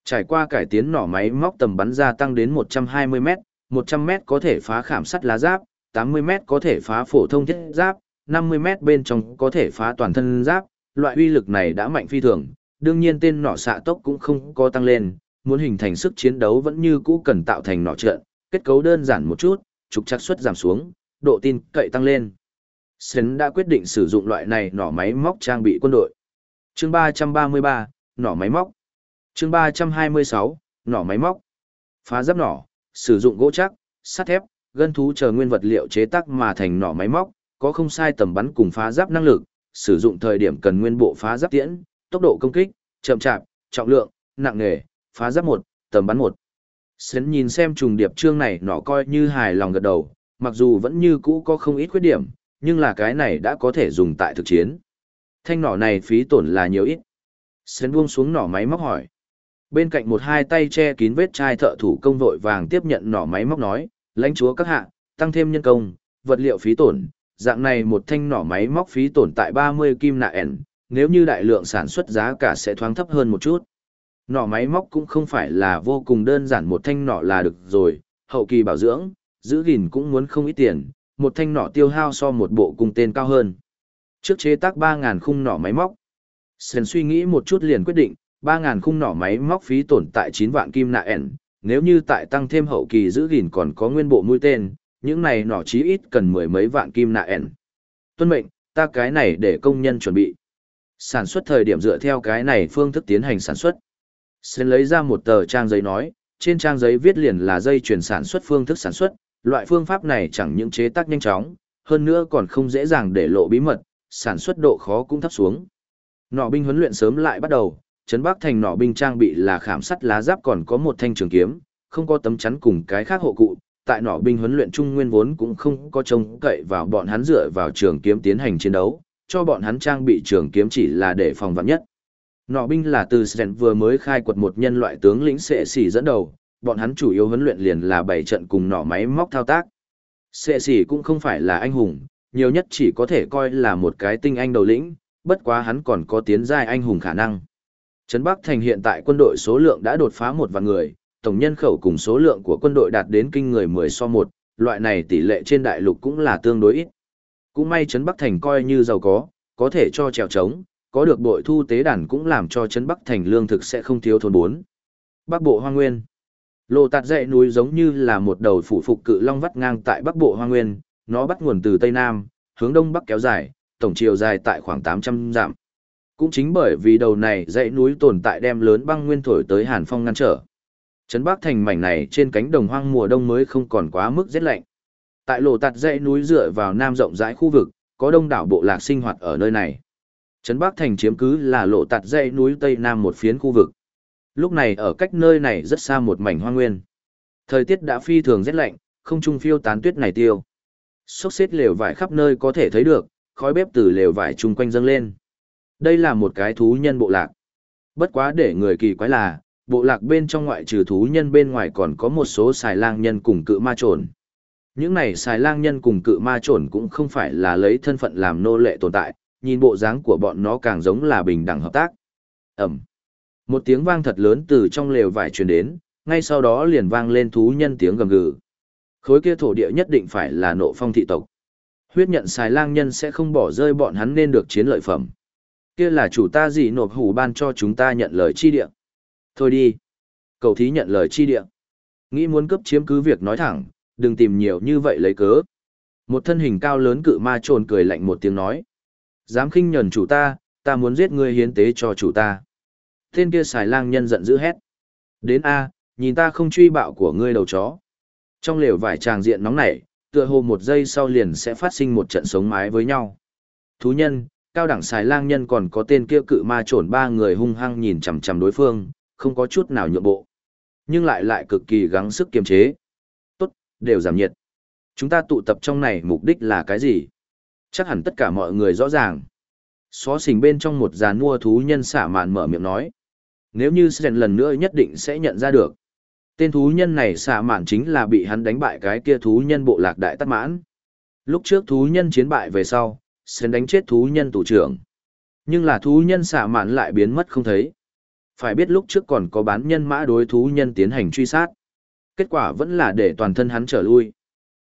Trải qua cải tiến nỏ máy móc tầm bắn gia tăng đến 120 m 100 m có thể phá khảm sắt lá giáp, 80 m có thể phá phổ thông thiết giáp, 50 mét bên trong có thể phá toàn thân giáp, loại uy lực này đã mạnh phi thường, đương nhiên tên nỏ xạ tốc cũng không có tăng lên, muốn hình thành sức chiến đấu vẫn như cũ cần tạo thành nỏ trận, kết cấu đơn giản một chút, trục chắc suất giảm xuống, độ tin cậy tăng lên. Sến đã quyết định sử dụng loại này nỏ máy móc trang bị quân đội. Chương 333, nỏ máy móc. Chương 326, nỏ máy móc. Phá giáp nỏ, sử dụng gỗ chắc, sắt thép, gân thú chờ nguyên vật liệu chế tác mà thành nỏ máy móc, có không sai tầm bắn cùng phá giáp năng lực, sử dụng thời điểm cần nguyên bộ phá giáp tiễn, tốc độ công kích, chậm chạp, trọng lượng, nặng nghề, phá giáp một, tầm bắn một. Sến nhìn xem trùng điệp chương này nó coi như hài lòng gật đầu, mặc dù vẫn như cũ có không ít khuyết điểm, nhưng là cái này đã có thể dùng tại thực chiến. Thanh nỏ này phí tổn là nhiều ít. Sến buông xuống nỏ máy móc hỏi. Bên cạnh một hai tay che kín vết chai thợ thủ công vội vàng tiếp nhận nỏ máy móc nói, lãnh chúa các hạ, tăng thêm nhân công, vật liệu phí tổn, dạng này một thanh nỏ máy móc phí tổn tại 30 kim nạ ẻn, nếu như đại lượng sản xuất giá cả sẽ thoáng thấp hơn một chút. Nỏ máy móc cũng không phải là vô cùng đơn giản một thanh nỏ là được rồi, hậu kỳ bảo dưỡng, giữ gìn cũng muốn không ít tiền, một thanh nỏ tiêu hao so một bộ cung tên cao hơn. Trước chế tác 3.000 khung nỏ máy móc, Sền suy nghĩ một chút liền quyết định, 3.000 khung nỏ máy móc phí tổn tại 9 vạn kim nạ ẻn, nếu như tại tăng thêm hậu kỳ giữ gìn còn có nguyên bộ mũi tên, những này nỏ chí ít cần mười mấy vạn kim nạ ẻn. Tuân mệnh, ta cái này để công nhân chuẩn bị. Sản xuất thời điểm dựa theo cái này phương thức tiến hành sản xuất. Xin lấy ra một tờ trang giấy nói, trên trang giấy viết liền là dây chuyển sản xuất phương thức sản xuất, loại phương pháp này chẳng những chế tác nhanh chóng, hơn nữa còn không dễ dàng để lộ bí mật, sản xuất độ khó cũng thấp xuống. Nỏ binh huấn luyện sớm lại bắt đầu, trấn Bắc thành nỏ binh trang bị là khảm sắt lá giáp còn có một thanh trường kiếm, không có tấm chắn cùng cái khác hộ cụ, tại nỏ binh huấn luyện trung nguyên vốn cũng không có trông cậy vào bọn hắn dựa vào trường kiếm tiến hành chiến đấu, cho bọn hắn trang bị trường kiếm chỉ là để phòng vạn nhất. Nỏ binh là từ Sren vừa mới khai quật một nhân loại tướng lĩnh sệ xỉ dẫn đầu, bọn hắn chủ yếu huấn luyện liền là bảy trận cùng nỏ máy móc thao tác. Sệ xỉ cũng không phải là anh hùng, nhiều nhất chỉ có thể coi là một cái tinh anh đầu lĩnh, bất quá hắn còn có tiến giai anh hùng khả năng. Trấn Bắc Thành hiện tại quân đội số lượng đã đột phá một vạn người, tổng nhân khẩu cùng số lượng của quân đội đạt đến kinh người 10 so 1, loại này tỷ lệ trên đại lục cũng là tương đối ít. Cũng may Trấn Bắc Thành coi như giàu có, có thể cho trèo trống, có được bội thu tế đàn cũng làm cho Trấn Bắc Thành lương thực sẽ không thiếu thốn bốn. Bắc Bộ Hoa Nguyên Lộ tạt dãy núi giống như là một đầu phủ phục cự long vắt ngang tại Bắc Bộ Hoa Nguyên, nó bắt nguồn từ Tây Nam, hướng Đông Bắc kéo dài, tổng chiều dài tại khoảng 800 dặm. Cũng chính bởi vì đầu này dãy núi tồn tại đem lớn băng nguyên thổi tới Hàn Phong ngăn trở. Trấn Bắc thành mảnh này trên cánh đồng hoang mùa đông mới không còn quá mức rét lạnh. Tại lộ tạt dãy núi dựa vào nam rộng rãi khu vực, có đông đảo bộ lạc sinh hoạt ở nơi này. Trấn Bắc thành chiếm cứ là lộ tạt dãy núi tây nam một phiến khu vực. Lúc này ở cách nơi này rất xa một mảnh hoang nguyên. Thời tiết đã phi thường rét lạnh, không trung phiêu tán tuyết này tiêu. Xốc xếp lều vải khắp nơi có thể thấy được, khói bếp từ lều vải chung quanh dâng lên. Đây là một cái thú nhân bộ lạc. Bất quá để người kỳ quái là, bộ lạc bên trong ngoại trừ thú nhân bên ngoài còn có một số xài lang nhân cùng cự ma trồn. Những này xài lang nhân cùng cự ma trồn cũng không phải là lấy thân phận làm nô lệ tồn tại, nhìn bộ dáng của bọn nó càng giống là bình đẳng hợp tác. Ẩm. Một tiếng vang thật lớn từ trong lều vải truyền đến, ngay sau đó liền vang lên thú nhân tiếng gầm gừ. Khối kia thổ địa nhất định phải là nộ phong thị tộc. Huyết nhận xài lang nhân sẽ không bỏ rơi bọn hắn nên được chiến lợi phẩm. Kia là chủ ta gì nộp hủ ban cho chúng ta nhận lời chi địa. Thôi đi. Cậu thí nhận lời chi địa. Nghĩ muốn cấp chiếm cứ việc nói thẳng, đừng tìm nhiều như vậy lấy cớ. Một thân hình cao lớn cự ma trồn cười lạnh một tiếng nói. Dám khinh nhẫn chủ ta, ta muốn giết ngươi hiến tế cho chủ ta. Tên kia xài lang nhân giận dữ hét. Đến A, nhìn ta không truy bạo của ngươi đầu chó. Trong lều vải tràng diện nóng nảy, tựa hồ một giây sau liền sẽ phát sinh một trận sống mái với nhau. Thú nhân, cao đẳng xài lang nhân còn có tên kia cự ma trồn ba người hung hăng nhìn chằm chằm đối phương, không có chút nào nhượng bộ. Nhưng lại lại cực kỳ gắng sức kiềm chế. Tốt, đều giảm nhiệt. Chúng ta tụ tập trong này mục đích là cái gì? Chắc hẳn tất cả mọi người rõ ràng. Xó xình bên trong một giàn mua thú nhân xả màn mở miệng nói. Nếu như Sren lần nữa nhất định sẽ nhận ra được. Tên thú nhân này xả màn chính là bị hắn đánh bại cái kia thú nhân bộ lạc đại tắt mãn. Lúc trước thú nhân chiến bại về sau, Sren đánh chết thú nhân tù trưởng. Nhưng là thú nhân xả màn lại biến mất không thấy. Phải biết lúc trước còn có bán nhân mã đối thú nhân tiến hành truy sát. Kết quả vẫn là để toàn thân hắn trở lui.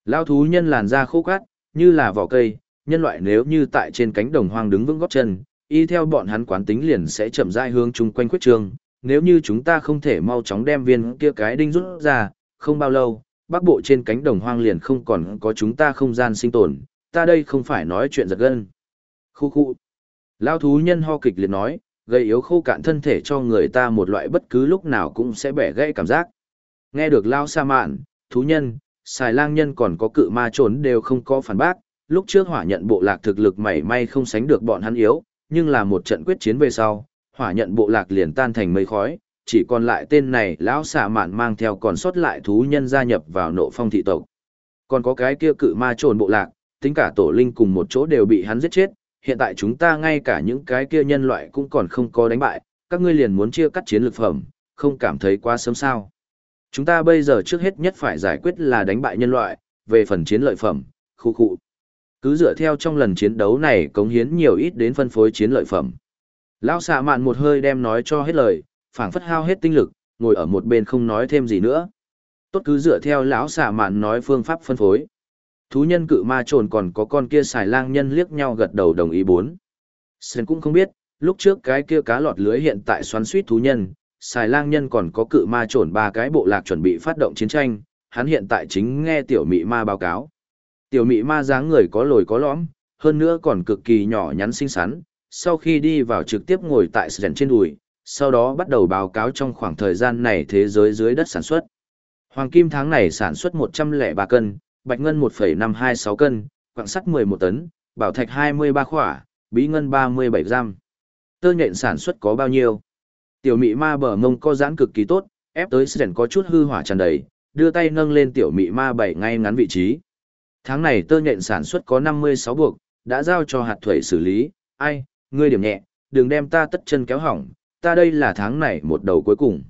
Lao thú nhân làn da khô cát, như là vỏ cây, nhân loại nếu như tại trên cánh đồng hoang đứng vững góp chân, y theo bọn hắn quán tính liền sẽ chậm rãi hướng chung quanh khuyết trương. Nếu như chúng ta không thể mau chóng đem viên kia cái đinh rút ra, không bao lâu, bắc bộ trên cánh đồng hoang liền không còn có chúng ta không gian sinh tồn, ta đây không phải nói chuyện giật gân. Khu khu. Lao thú nhân ho kịch liền nói, gây yếu khô cạn thân thể cho người ta một loại bất cứ lúc nào cũng sẽ bẻ gãy cảm giác. Nghe được Lao sa mạn, thú nhân, xài lang nhân còn có cự ma trốn đều không có phản bác, lúc trước hỏa nhận bộ lạc thực lực mảy may không sánh được bọn hắn yếu, nhưng là một trận quyết chiến về sau, hỏa nhận bộ lạc liền tan thành mây khói, chỉ còn lại tên này lão Sa mạn mang theo còn sót lại thú nhân gia nhập vào nộ phong thị tộc. Còn có cái kia cự ma trồn bộ lạc, tính cả tổ linh cùng một chỗ đều bị hắn giết chết, hiện tại chúng ta ngay cả những cái kia nhân loại cũng còn không có đánh bại, các ngươi liền muốn chia cắt chiến lược phẩm, không cảm thấy quá sớm sao. Chúng ta bây giờ trước hết nhất phải giải quyết là đánh bại nhân loại, về phần chiến lợi phẩm, khu khu. Cứ dựa theo trong lần chiến đấu này cống hiến nhiều ít đến phân phối chiến lợi phẩm. Lão xạ mạn một hơi đem nói cho hết lời, phảng phất hao hết tinh lực, ngồi ở một bên không nói thêm gì nữa. Tốt cứ dựa theo lão xạ mạn nói phương pháp phân phối. Thú nhân cự ma trồn còn có con kia xài lang nhân liếc nhau gật đầu đồng ý bốn. Sơn cũng không biết, lúc trước cái kia cá lọt lưới hiện tại xoắn suýt thú nhân, xài lang nhân còn có cự ma trồn ba cái bộ lạc chuẩn bị phát động chiến tranh, hắn hiện tại chính nghe tiểu mị ma báo cáo. Tiểu mị ma dáng người có lồi có lõm, hơn nữa còn cực kỳ nhỏ nhắn xinh xắn, sau khi đi vào trực tiếp ngồi tại sườn trên đùi, sau đó bắt đầu báo cáo trong khoảng thời gian này thế giới dưới đất sản xuất. Hoàng kim tháng này sản xuất 103 cân, bạch ngân 1,526 cân, quặng sắt 11 tấn, bảo thạch 23 khỏa, bí ngân 37 gram. Tơ nhện sản xuất có bao nhiêu? Tiểu mị ma bờ mông co giãn cực kỳ tốt, ép tới sườn có chút hư hỏa tràn đầy, đưa tay nâng lên tiểu mị ma bảy ngay ngắn vị trí. Tháng này tơ nhện sản xuất có 56 buộc, đã giao cho hạt thuẩy xử lý, ai, ngươi điểm nhẹ, đừng đem ta tất chân kéo hỏng, ta đây là tháng này một đầu cuối cùng.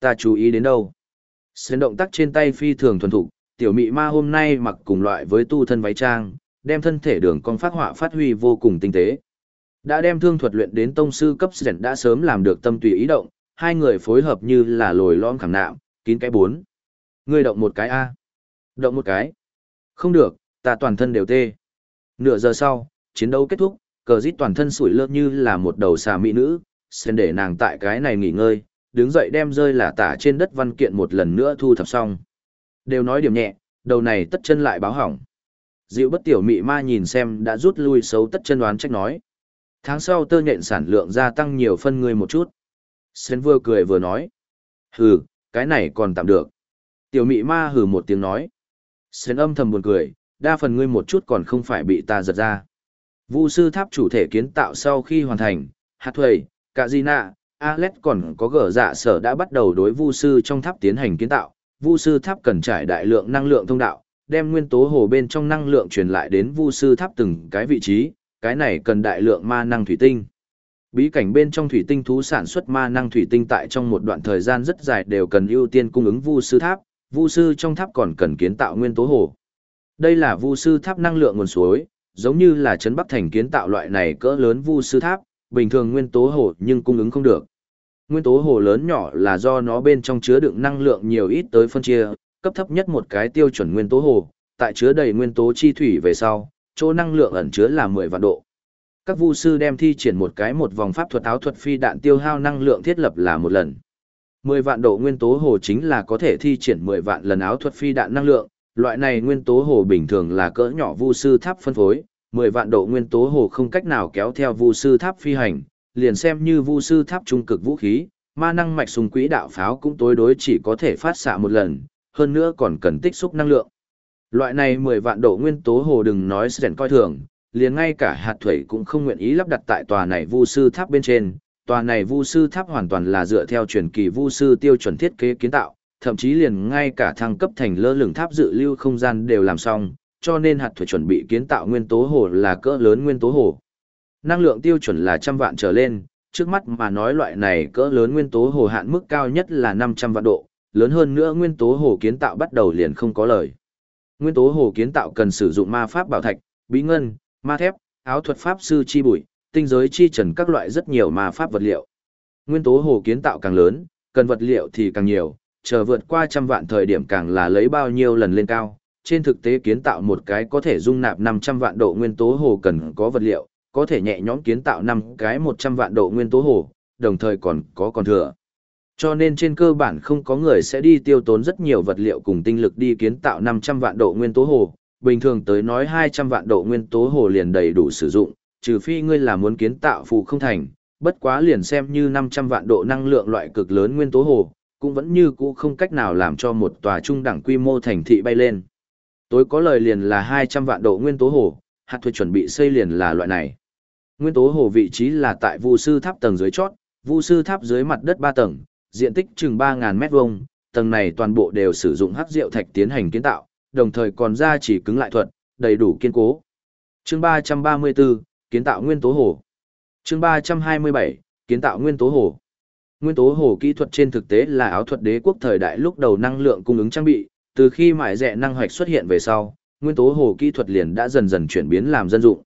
Ta chú ý đến đâu? Xuyên động tác trên tay phi thường thuần thục, tiểu mị ma hôm nay mặc cùng loại với tu thân váy trang, đem thân thể đường con phát họa phát huy vô cùng tinh tế. Đã đem thương thuật luyện đến tông sư cấp sển đã sớm làm được tâm tùy ý động, hai người phối hợp như là lồi lõm khảm nạm, kín cái bốn. Ngươi động một cái A. Động một cái. Không được, ta toàn thân đều tê. Nửa giờ sau, chiến đấu kết thúc, cờ dít toàn thân sủi lơ như là một đầu xà mỹ nữ, sen để nàng tại cái này nghỉ ngơi, đứng dậy đem rơi là tả trên đất văn kiện một lần nữa thu thập xong. Đều nói điểm nhẹ, đầu này tất chân lại báo hỏng. Dịu bất tiểu mị ma nhìn xem đã rút lui xấu tất chân đoán trách nói. Tháng sau tơ nhện sản lượng gia tăng nhiều phân người một chút. Sến vừa cười vừa nói. Hừ, cái này còn tạm được. Tiểu mị ma hừ một tiếng nói. Sến âm thầm buồn cười, đa phần ngươi một chút còn không phải bị ta giật ra. Vu sư tháp chủ thể kiến tạo sau khi hoàn thành, hạt thuầy, cả di nạ, Alex còn có gở dạ sở đã bắt đầu đối vu sư trong tháp tiến hành kiến tạo. Vu sư tháp cần trải đại lượng năng lượng thông đạo, đem nguyên tố hồ bên trong năng lượng truyền lại đến vu sư tháp từng cái vị trí, cái này cần đại lượng ma năng thủy tinh. Bí cảnh bên trong thủy tinh thú sản xuất ma năng thủy tinh tại trong một đoạn thời gian rất dài đều cần ưu tiên cung ứng vu sư tháp, vu sư trong tháp còn cần kiến tạo nguyên tố hồ. Đây là vu sư tháp năng lượng nguồn suối, giống như là trấn Bắc Thành kiến tạo loại này cỡ lớn vu sư tháp, bình thường nguyên tố hồ nhưng cung ứng không được. Nguyên tố hồ lớn nhỏ là do nó bên trong chứa đựng năng lượng nhiều ít tới phân chia, cấp thấp nhất một cái tiêu chuẩn nguyên tố hồ, tại chứa đầy nguyên tố chi thủy về sau, chỗ năng lượng ẩn chứa là 10 vạn độ. Các vu sư đem thi triển một cái một vòng pháp thuật áo thuật phi đạn tiêu hao năng lượng thiết lập là một lần. 10 vạn độ nguyên tố hồ chính là có thể thi triển 10 vạn lần áo thuật phi đạn năng lượng, loại này nguyên tố hồ bình thường là cỡ nhỏ vu sư tháp phân phối, 10 vạn độ nguyên tố hồ không cách nào kéo theo vu sư tháp phi hành, liền xem như vu sư tháp trung cực vũ khí, ma năng mạch sùng quỹ đạo pháo cũng tối đối chỉ có thể phát xạ một lần, hơn nữa còn cần tích xúc năng lượng. Loại này 10 vạn độ nguyên tố hồ đừng nói sẽ coi thường, liền ngay cả hạt thủy cũng không nguyện ý lắp đặt tại tòa này vu sư tháp bên trên. Tòa này vu sư tháp hoàn toàn là dựa theo truyền kỳ vu sư tiêu chuẩn thiết kế kiến tạo, thậm chí liền ngay cả thăng cấp thành lơ lửng tháp dự lưu không gian đều làm xong, cho nên hạt thủy chuẩn bị kiến tạo nguyên tố hồ là cỡ lớn nguyên tố hồ. Năng lượng tiêu chuẩn là trăm vạn trở lên, trước mắt mà nói loại này cỡ lớn nguyên tố hồ hạn mức cao nhất là 500 vạn độ, lớn hơn nữa nguyên tố hồ kiến tạo bắt đầu liền không có lời. Nguyên tố hồ kiến tạo cần sử dụng ma pháp bảo thạch, bí ngân, ma thép, áo thuật pháp sư chi bụi, tinh giới chi trần các loại rất nhiều ma pháp vật liệu. Nguyên tố hồ kiến tạo càng lớn, cần vật liệu thì càng nhiều, chờ vượt qua trăm vạn thời điểm càng là lấy bao nhiêu lần lên cao. Trên thực tế kiến tạo một cái có thể dung nạp 500 vạn độ nguyên tố hồ cần có vật liệu, có thể nhẹ nhõm kiến tạo năm cái 100 vạn độ nguyên tố hồ, đồng thời còn có còn thừa. Cho nên trên cơ bản không có người sẽ đi tiêu tốn rất nhiều vật liệu cùng tinh lực đi kiến tạo 500 vạn độ nguyên tố hồ, bình thường tới nói 200 vạn độ nguyên tố hồ liền đầy đủ sử dụng, trừ phi ngươi là muốn kiến tạo phù không thành, bất quá liền xem như 500 vạn độ năng lượng loại cực lớn nguyên tố hồ, cũng vẫn như cũ không cách nào làm cho một tòa trung đẳng quy mô thành thị bay lên. Tối có lời liền là 200 vạn độ nguyên tố hồ, hạt thuê chuẩn bị xây liền là loại này. Nguyên tố hồ vị trí là tại Vu sư tháp tầng dưới chót, Vu sư tháp dưới mặt đất 3 tầng, diện tích chừng 3000 mét vuông, tầng này toàn bộ đều sử dụng hắc diệu thạch tiến hành kiến tạo, đồng thời còn ra chỉ cứng lại thuật, đầy đủ kiên cố. Chương 334, kiến tạo nguyên tố hồ. Chương 327, kiến tạo nguyên tố hồ. Nguyên tố hồ kỹ thuật trên thực tế là áo thuật đế quốc thời đại lúc đầu năng lượng cung ứng trang bị, từ khi mại rẻ năng hoạch xuất hiện về sau, nguyên tố hồ kỹ thuật liền đã dần dần chuyển biến làm dân dụng.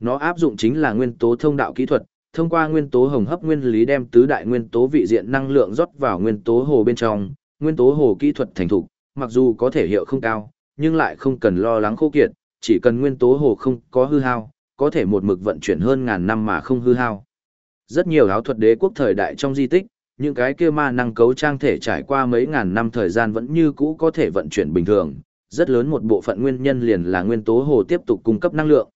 Nó áp dụng chính là nguyên tố thông đạo kỹ thuật, thông qua nguyên tố hồng hấp nguyên lý đem tứ đại nguyên tố vị diện năng lượng rót vào nguyên tố hồ bên trong, nguyên tố hồ kỹ thuật thành thục, mặc dù có thể hiệu không cao, nhưng lại không cần lo lắng khô kiệt, chỉ cần nguyên tố hồ không có hư hao, có thể một mực vận chuyển hơn ngàn năm mà không hư hao. Rất nhiều áo thuật đế quốc thời đại trong di tích, những cái kia ma năng cấu trang thể trải qua mấy ngàn năm thời gian vẫn như cũ có thể vận chuyển bình thường, rất lớn một bộ phận nguyên nhân liền là nguyên tố hồ tiếp tục cung cấp năng lượng.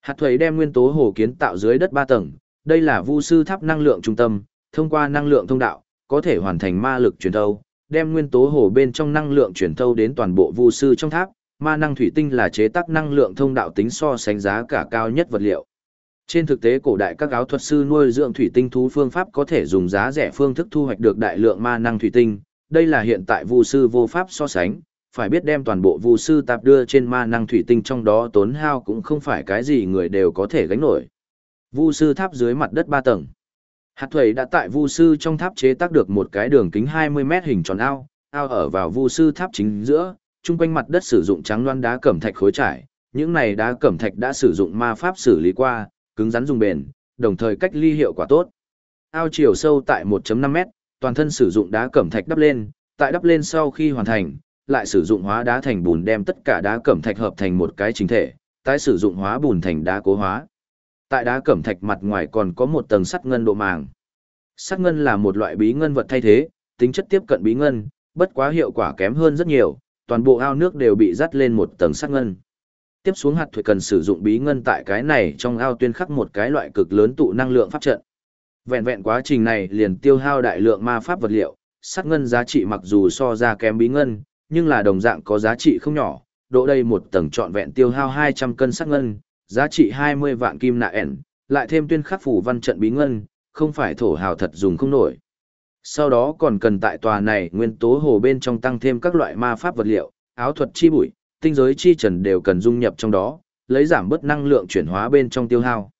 Hạt thuế đem nguyên tố hồ kiến tạo dưới đất 3 tầng, đây là vu sư tháp năng lượng trung tâm, thông qua năng lượng thông đạo, có thể hoàn thành ma lực truyền thâu, đem nguyên tố hồ bên trong năng lượng truyền thâu đến toàn bộ vu sư trong tháp. Ma năng thủy tinh là chế tác năng lượng thông đạo tính so sánh giá cả cao nhất vật liệu. Trên thực tế cổ đại các áo thuật sư nuôi dưỡng thủy tinh thú phương pháp có thể dùng giá rẻ phương thức thu hoạch được đại lượng ma năng thủy tinh, đây là hiện tại vu sư vô pháp so sánh, phải biết đem toàn bộ vu sư tạp đưa trên ma năng thủy tinh trong đó tốn hao cũng không phải cái gì người đều có thể gánh nổi. Vu sư tháp dưới mặt đất 3 tầng. Hạt Thủy đã tại vu sư trong tháp chế tác được một cái đường kính 20 mét hình tròn ao, ao ở vào vu sư tháp chính giữa, chung quanh mặt đất sử dụng trắng loan đá cẩm thạch khối trải, những này đá cẩm thạch đã sử dụng ma pháp xử lý qua, cứng rắn dùng bền, đồng thời cách ly hiệu quả tốt. Ao chiều sâu tại 1.5 mét, toàn thân sử dụng đá cẩm thạch đắp lên, tại đắp lên sau khi hoàn thành, lại sử dụng hóa đá thành bùn đem tất cả đá cẩm thạch hợp thành một cái chính thể, tái sử dụng hóa bùn thành đá cố hóa. Tại đá cẩm thạch mặt ngoài còn có một tầng sắt ngân độ màng. Sắt ngân là một loại bí ngân vật thay thế, tính chất tiếp cận bí ngân, bất quá hiệu quả kém hơn rất nhiều, toàn bộ ao nước đều bị dắt lên một tầng sắt ngân. Tiếp xuống hạt thủy cần sử dụng bí ngân tại cái này trong ao tuyên khắc một cái loại cực lớn tụ năng lượng pháp trận. Vẹn vẹn quá trình này liền tiêu hao đại lượng ma pháp vật liệu, sắt ngân giá trị mặc dù so ra kém bí ngân, nhưng là đồng dạng có giá trị không nhỏ, độ đây một tầng trọn vẹn tiêu hao 200 cân sắc ngân, giá trị 20 vạn kim nạ ẻn, lại thêm tuyên khắc phủ văn trận bí ngân, không phải thổ hào thật dùng không nổi. Sau đó còn cần tại tòa này nguyên tố hồ bên trong tăng thêm các loại ma pháp vật liệu, áo thuật chi bụi, tinh giới chi trần đều cần dung nhập trong đó, lấy giảm bớt năng lượng chuyển hóa bên trong tiêu hao.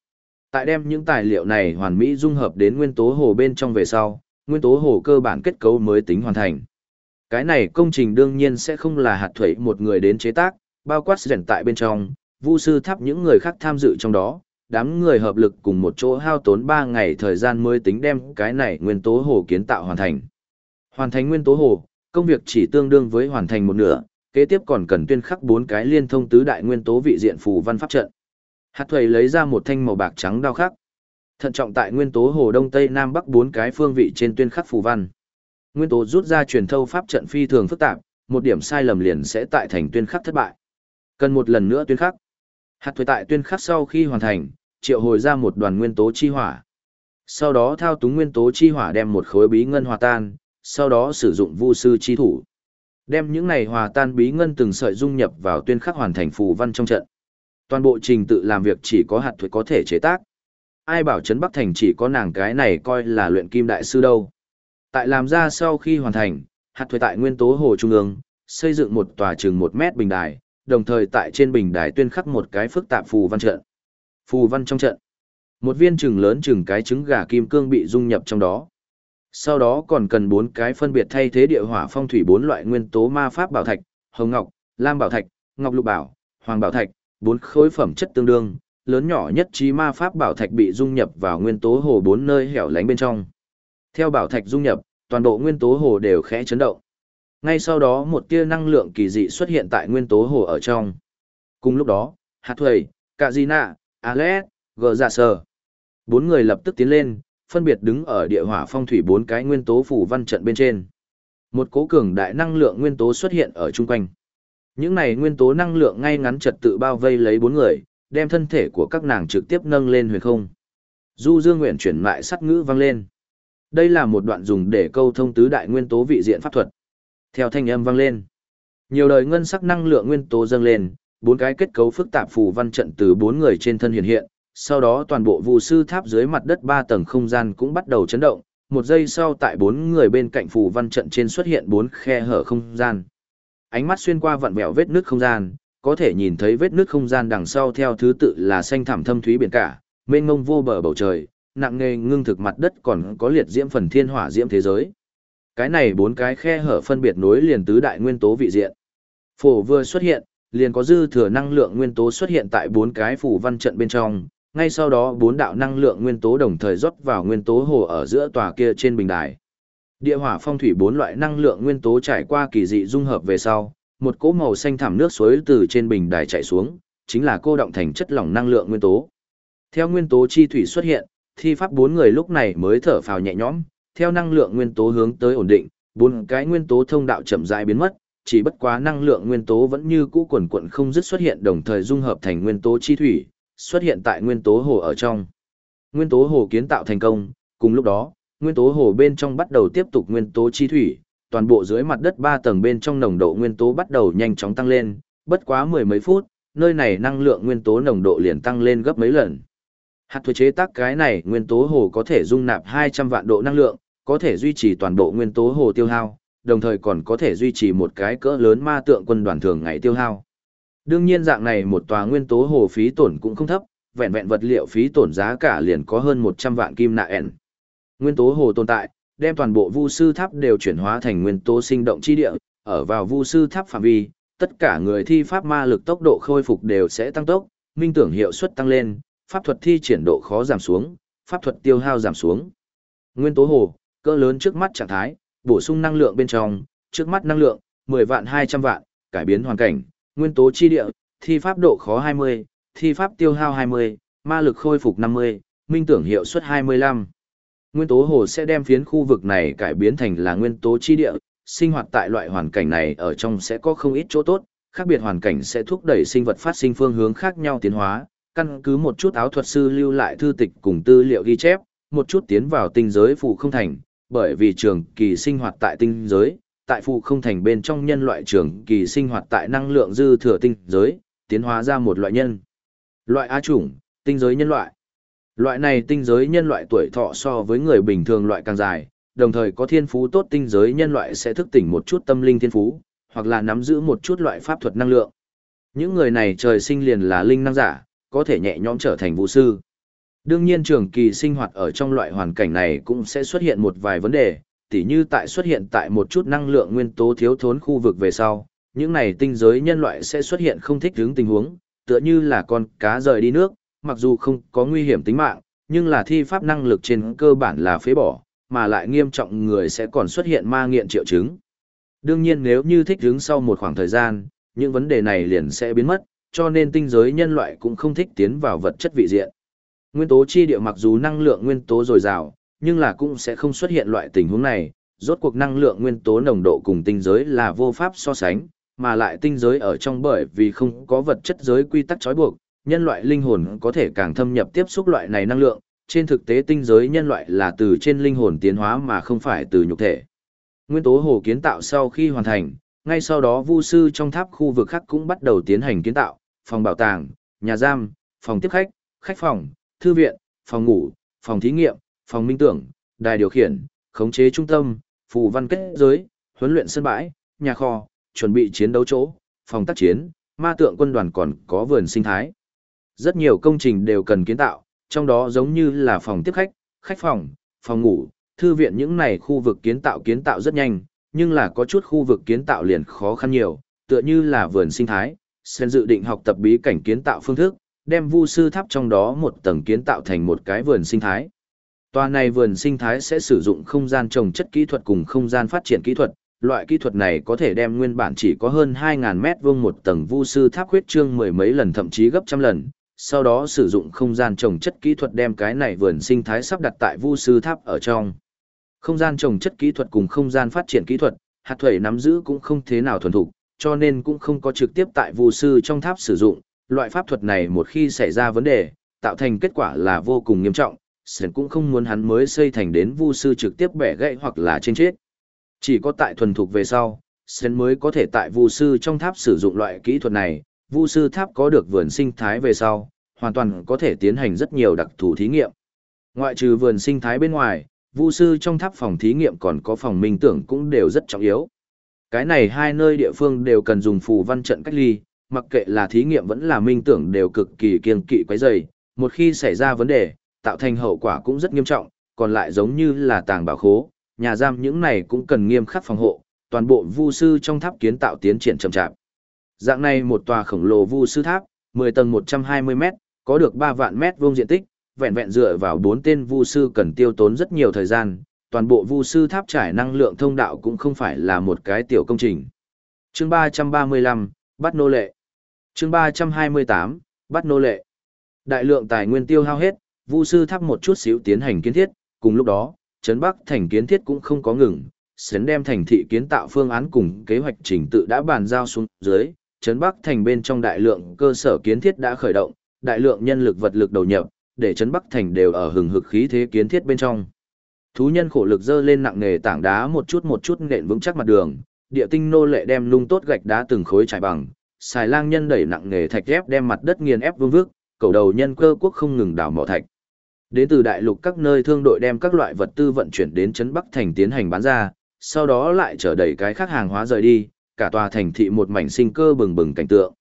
Tại đem những tài liệu này hoàn mỹ dung hợp đến nguyên tố hồ bên trong về sau, nguyên tố hồ cơ bản kết cấu mới tính hoàn thành. Cái này công trình đương nhiên sẽ không là hạt thuẩy một người đến chế tác, bao quát rèn tại bên trong, vu sư tháp những người khác tham dự trong đó, đám người hợp lực cùng một chỗ hao tốn 3 ngày thời gian mới tính đem cái này nguyên tố hồ kiến tạo hoàn thành. Hoàn thành nguyên tố hồ, công việc chỉ tương đương với hoàn thành một nửa, kế tiếp còn cần tuyên khắc bốn cái liên thông tứ đại nguyên tố vị diện phù văn pháp trận. Hạt thuầy lấy ra một thanh màu bạc trắng đao khắc. Thận trọng tại nguyên tố hồ đông tây nam bắc bốn cái phương vị trên tuyên khắc phù văn. Nguyên tố rút ra truyền thâu pháp trận phi thường phức tạp, một điểm sai lầm liền sẽ tại thành tuyên khắc thất bại. Cần một lần nữa tuyên khắc. Hạt thuế tại tuyên khắc sau khi hoàn thành, triệu hồi ra một đoàn nguyên tố chi hỏa. Sau đó thao túng nguyên tố chi hỏa đem một khối bí ngân hòa tan, sau đó sử dụng vu sư chi thủ. Đem những này hòa tan bí ngân từng sợi dung nhập vào tuyên khắc hoàn thành phù văn trong trận. Toàn bộ trình tự làm việc chỉ có hạt thuế có thể chế tác. Ai bảo Trấn Bắc Thành chỉ có nàng cái này coi là luyện kim đại sư đâu. Tại làm ra sau khi hoàn thành, hạt thuế tại nguyên tố hồ trung ương, xây dựng một tòa trường một mét bình đài, đồng thời tại trên bình đài tuyên khắc một cái phức tạp phù văn trận. Phù văn trong trận. Một viên trừng lớn chừng cái trứng gà kim cương bị dung nhập trong đó. Sau đó còn cần bốn cái phân biệt thay thế địa hỏa phong thủy bốn loại nguyên tố ma pháp bảo thạch, hồng ngọc, lam bảo thạch, ngọc lục bảo, hoàng bảo thạch, bốn khối phẩm chất tương đương, lớn nhỏ nhất trí ma pháp bảo thạch bị dung nhập vào nguyên tố hồ bốn nơi hẻo lánh bên trong. Theo bảo thạch dung nhập, toàn bộ nguyên tố hồ đều khẽ chấn động. Ngay sau đó một tia năng lượng kỳ dị xuất hiện tại nguyên tố hồ ở trong. Cùng lúc đó, Hạt Thuầy, Cạ Di Nạ, Alex, Gờ Dạ Sờ. Bốn người lập tức tiến lên, phân biệt đứng ở địa hỏa phong thủy bốn cái nguyên tố phủ văn trận bên trên. Một cố cường đại năng lượng nguyên tố xuất hiện ở chung quanh. Những này nguyên tố năng lượng ngay ngắn trật tự bao vây lấy bốn người, đem thân thể của các nàng trực tiếp nâng lên huyền không. Du Dương nguyện chuyển lại sắt ngữ vang lên. Đây là một đoạn dùng để câu thông tứ đại nguyên tố vị diện pháp thuật. Theo thanh âm vang lên, nhiều đời ngân sắc năng lượng nguyên tố dâng lên, bốn cái kết cấu phức tạp phù văn trận từ bốn người trên thân hiện hiện, sau đó toàn bộ vụ sư tháp dưới mặt đất ba tầng không gian cũng bắt đầu chấn động, một giây sau tại bốn người bên cạnh phù văn trận trên xuất hiện bốn khe hở không gian. Ánh mắt xuyên qua vặn vẹo vết nước không gian, có thể nhìn thấy vết nước không gian đằng sau theo thứ tự là xanh thẳm thâm thúy biển cả, mênh mông vô bờ bầu trời, nặng nề ngưng thực mặt đất còn có liệt diễm phần thiên hỏa diễm thế giới. Cái này bốn cái khe hở phân biệt nối liền tứ đại nguyên tố vị diện. Phổ vừa xuất hiện, liền có dư thừa năng lượng nguyên tố xuất hiện tại bốn cái phủ văn trận bên trong, ngay sau đó bốn đạo năng lượng nguyên tố đồng thời rót vào nguyên tố hồ ở giữa tòa kia trên bình đài. Địa hỏa phong thủy bốn loại năng lượng nguyên tố trải qua kỳ dị dung hợp về sau, một cỗ màu xanh thẳm nước suối từ trên bình đài chảy xuống, chính là cô động thành chất lỏng năng lượng nguyên tố. Theo nguyên tố chi thủy xuất hiện, thi pháp bốn người lúc này mới thở phào nhẹ nhõm, theo năng lượng nguyên tố hướng tới ổn định, bốn cái nguyên tố thông đạo chậm rãi biến mất, chỉ bất quá năng lượng nguyên tố vẫn như cũ quần quận không dứt xuất hiện đồng thời dung hợp thành nguyên tố chi thủy, xuất hiện tại nguyên tố hồ ở trong. Nguyên tố hồ kiến tạo thành công, cùng lúc đó, nguyên tố hồ bên trong bắt đầu tiếp tục nguyên tố chi thủy, toàn bộ dưới mặt đất ba tầng bên trong nồng độ nguyên tố bắt đầu nhanh chóng tăng lên, bất quá mười mấy phút, nơi này năng lượng nguyên tố nồng độ liền tăng lên gấp mấy lần. Hạt thuế chế tác cái này nguyên tố hồ có thể dung nạp 200 vạn độ năng lượng, có thể duy trì toàn bộ nguyên tố hồ tiêu hao, đồng thời còn có thể duy trì một cái cỡ lớn ma tượng quân đoàn thường ngày tiêu hao. Đương nhiên dạng này một tòa nguyên tố hồ phí tổn cũng không thấp, vẹn vẹn vật liệu phí tổn giá cả liền có hơn 100 vạn kim nạ ẻn. Nguyên tố hồ tồn tại, đem toàn bộ vu sư tháp đều chuyển hóa thành nguyên tố sinh động chi địa, ở vào vu sư tháp phạm vi, tất cả người thi pháp ma lực tốc độ khôi phục đều sẽ tăng tốc, minh tưởng hiệu suất tăng lên, pháp thuật thi triển độ khó giảm xuống, pháp thuật tiêu hao giảm xuống. Nguyên tố hồ, cỡ lớn trước mắt trạng thái, bổ sung năng lượng bên trong, trước mắt năng lượng, 10 vạn 200 vạn, cải biến hoàn cảnh, nguyên tố chi địa, thi pháp độ khó 20, thi pháp tiêu hao 20, ma lực khôi phục 50, minh tưởng hiệu suất 25. Nguyên tố hồ sẽ đem phiến khu vực này cải biến thành là nguyên tố chi địa, sinh hoạt tại loại hoàn cảnh này ở trong sẽ có không ít chỗ tốt, khác biệt hoàn cảnh sẽ thúc đẩy sinh vật phát sinh phương hướng khác nhau tiến hóa, căn cứ một chút áo thuật sư lưu lại thư tịch cùng tư liệu ghi chép, một chút tiến vào tinh giới phù không thành, bởi vì trường kỳ sinh hoạt tại tinh giới, tại phù không thành bên trong nhân loại trường kỳ sinh hoạt tại năng lượng dư thừa tinh giới, tiến hóa ra một loại nhân. Loại á chủng, tinh giới nhân loại. Loại này tinh giới nhân loại tuổi thọ so với người bình thường loại càng dài, đồng thời có thiên phú tốt tinh giới nhân loại sẽ thức tỉnh một chút tâm linh thiên phú, hoặc là nắm giữ một chút loại pháp thuật năng lượng. Những người này trời sinh liền là linh năng giả, có thể nhẹ nhõm trở thành vũ sư. Đương nhiên trường kỳ sinh hoạt ở trong loại hoàn cảnh này cũng sẽ xuất hiện một vài vấn đề, tỉ như tại xuất hiện tại một chút năng lượng nguyên tố thiếu thốn khu vực về sau, những này tinh giới nhân loại sẽ xuất hiện không thích hướng tình huống, tựa như là con cá rời đi nước, mặc dù không có nguy hiểm tính mạng, nhưng là thi pháp năng lực trên cơ bản là phế bỏ, mà lại nghiêm trọng người sẽ còn xuất hiện ma nghiện triệu chứng. Đương nhiên nếu như thích hướng sau một khoảng thời gian, những vấn đề này liền sẽ biến mất, cho nên tinh giới nhân loại cũng không thích tiến vào vật chất vị diện. Nguyên tố chi địa mặc dù năng lượng nguyên tố dồi dào, nhưng là cũng sẽ không xuất hiện loại tình huống này, rốt cuộc năng lượng nguyên tố nồng độ cùng tinh giới là vô pháp so sánh, mà lại tinh giới ở trong bởi vì không có vật chất giới quy tắc trói buộc, nhân loại linh hồn có thể càng thâm nhập tiếp xúc loại này năng lượng, trên thực tế tinh giới nhân loại là từ trên linh hồn tiến hóa mà không phải từ nhục thể. Nguyên tố hồ kiến tạo sau khi hoàn thành, ngay sau đó vu sư trong tháp khu vực khác cũng bắt đầu tiến hành kiến tạo, phòng bảo tàng, nhà giam, phòng tiếp khách, khách phòng, thư viện, phòng ngủ, phòng thí nghiệm, phòng minh tưởng, đài điều khiển, khống chế trung tâm, phù văn kết giới, huấn luyện sân bãi, nhà kho, chuẩn bị chiến đấu chỗ, phòng tác chiến, ma tượng quân đoàn còn có vườn sinh thái. Rất nhiều công trình đều cần kiến tạo, trong đó giống như là phòng tiếp khách, khách phòng, phòng ngủ, thư viện những này khu vực kiến tạo kiến tạo rất nhanh, nhưng là có chút khu vực kiến tạo liền khó khăn nhiều, tựa như là vườn sinh thái, sen dự định học tập bí cảnh kiến tạo phương thức, đem vu sư tháp trong đó một tầng kiến tạo thành một cái vườn sinh thái. Tòa này vườn sinh thái sẽ sử dụng không gian trồng chất kỹ thuật cùng không gian phát triển kỹ thuật, loại kỹ thuật này có thể đem nguyên bản chỉ có hơn 2.000 mét vuông một tầng vu sư tháp huyết trương mười mấy lần thậm chí gấp trăm lần, sau đó sử dụng không gian trồng chất kỹ thuật đem cái này vườn sinh thái sắp đặt tại vu sư tháp ở trong. Không gian trồng chất kỹ thuật cùng không gian phát triển kỹ thuật, hạt thuẩy nắm giữ cũng không thế nào thuần thục, cho nên cũng không có trực tiếp tại vu sư trong tháp sử dụng. Loại pháp thuật này một khi xảy ra vấn đề, tạo thành kết quả là vô cùng nghiêm trọng, Sển cũng không muốn hắn mới xây thành đến vu sư trực tiếp bẻ gãy hoặc là trên chết. Chỉ có tại thuần thục về sau, Sển mới có thể tại vu sư trong tháp sử dụng loại kỹ thuật này, vu sư tháp có được vườn sinh thái về sau, hoàn toàn có thể tiến hành rất nhiều đặc thù thí nghiệm. Ngoại trừ vườn sinh thái bên ngoài, vu sư trong tháp phòng thí nghiệm còn có phòng minh tưởng cũng đều rất trọng yếu. Cái này hai nơi địa phương đều cần dùng phù văn trận cách ly, mặc kệ là thí nghiệm vẫn là minh tưởng đều cực kỳ kiên kỵ quấy rầy, một khi xảy ra vấn đề, tạo thành hậu quả cũng rất nghiêm trọng, còn lại giống như là tàng bảo khố, nhà giam những này cũng cần nghiêm khắc phòng hộ, toàn bộ vu sư trong tháp kiến tạo tiến triển chậm chạp. Dạng này một tòa khổng lồ vu sư tháp, 10 tầng 120 mét, có được 3 vạn mét vuông diện tích, vẹn vẹn dựa vào 4 tên vu sư cần tiêu tốn rất nhiều thời gian, toàn bộ vu sư tháp trải năng lượng thông đạo cũng không phải là một cái tiểu công trình. Chương 335, bắt nô lệ. Chương 328, bắt nô lệ. Đại lượng tài nguyên tiêu hao hết, vu sư tháp một chút xíu tiến hành kiến thiết, cùng lúc đó, Trấn Bắc thành kiến thiết cũng không có ngừng, sến đem thành thị kiến tạo phương án cùng kế hoạch trình tự đã bàn giao xuống dưới, Trấn Bắc thành bên trong đại lượng cơ sở kiến thiết đã khởi động, đại lượng nhân lực vật lực đầu nhập, để Trấn Bắc thành đều ở hừng hực khí thế kiến thiết bên trong. Thú nhân khổ lực dơ lên nặng nề tảng đá một chút một chút nện vững chắc mặt đường, địa tinh nô lệ đem lung tốt gạch đá từng khối trải bằng, xài lang nhân đẩy nặng nề thạch ép đem mặt đất nghiền ép vương vước, cầu đầu nhân cơ quốc không ngừng đào mỏ thạch. Đến từ đại lục các nơi thương đội đem các loại vật tư vận chuyển đến Trấn Bắc thành tiến hành bán ra, sau đó lại trở đầy cái khác hàng hóa rời đi, cả tòa thành thị một mảnh sinh cơ bừng bừng cảnh tượng.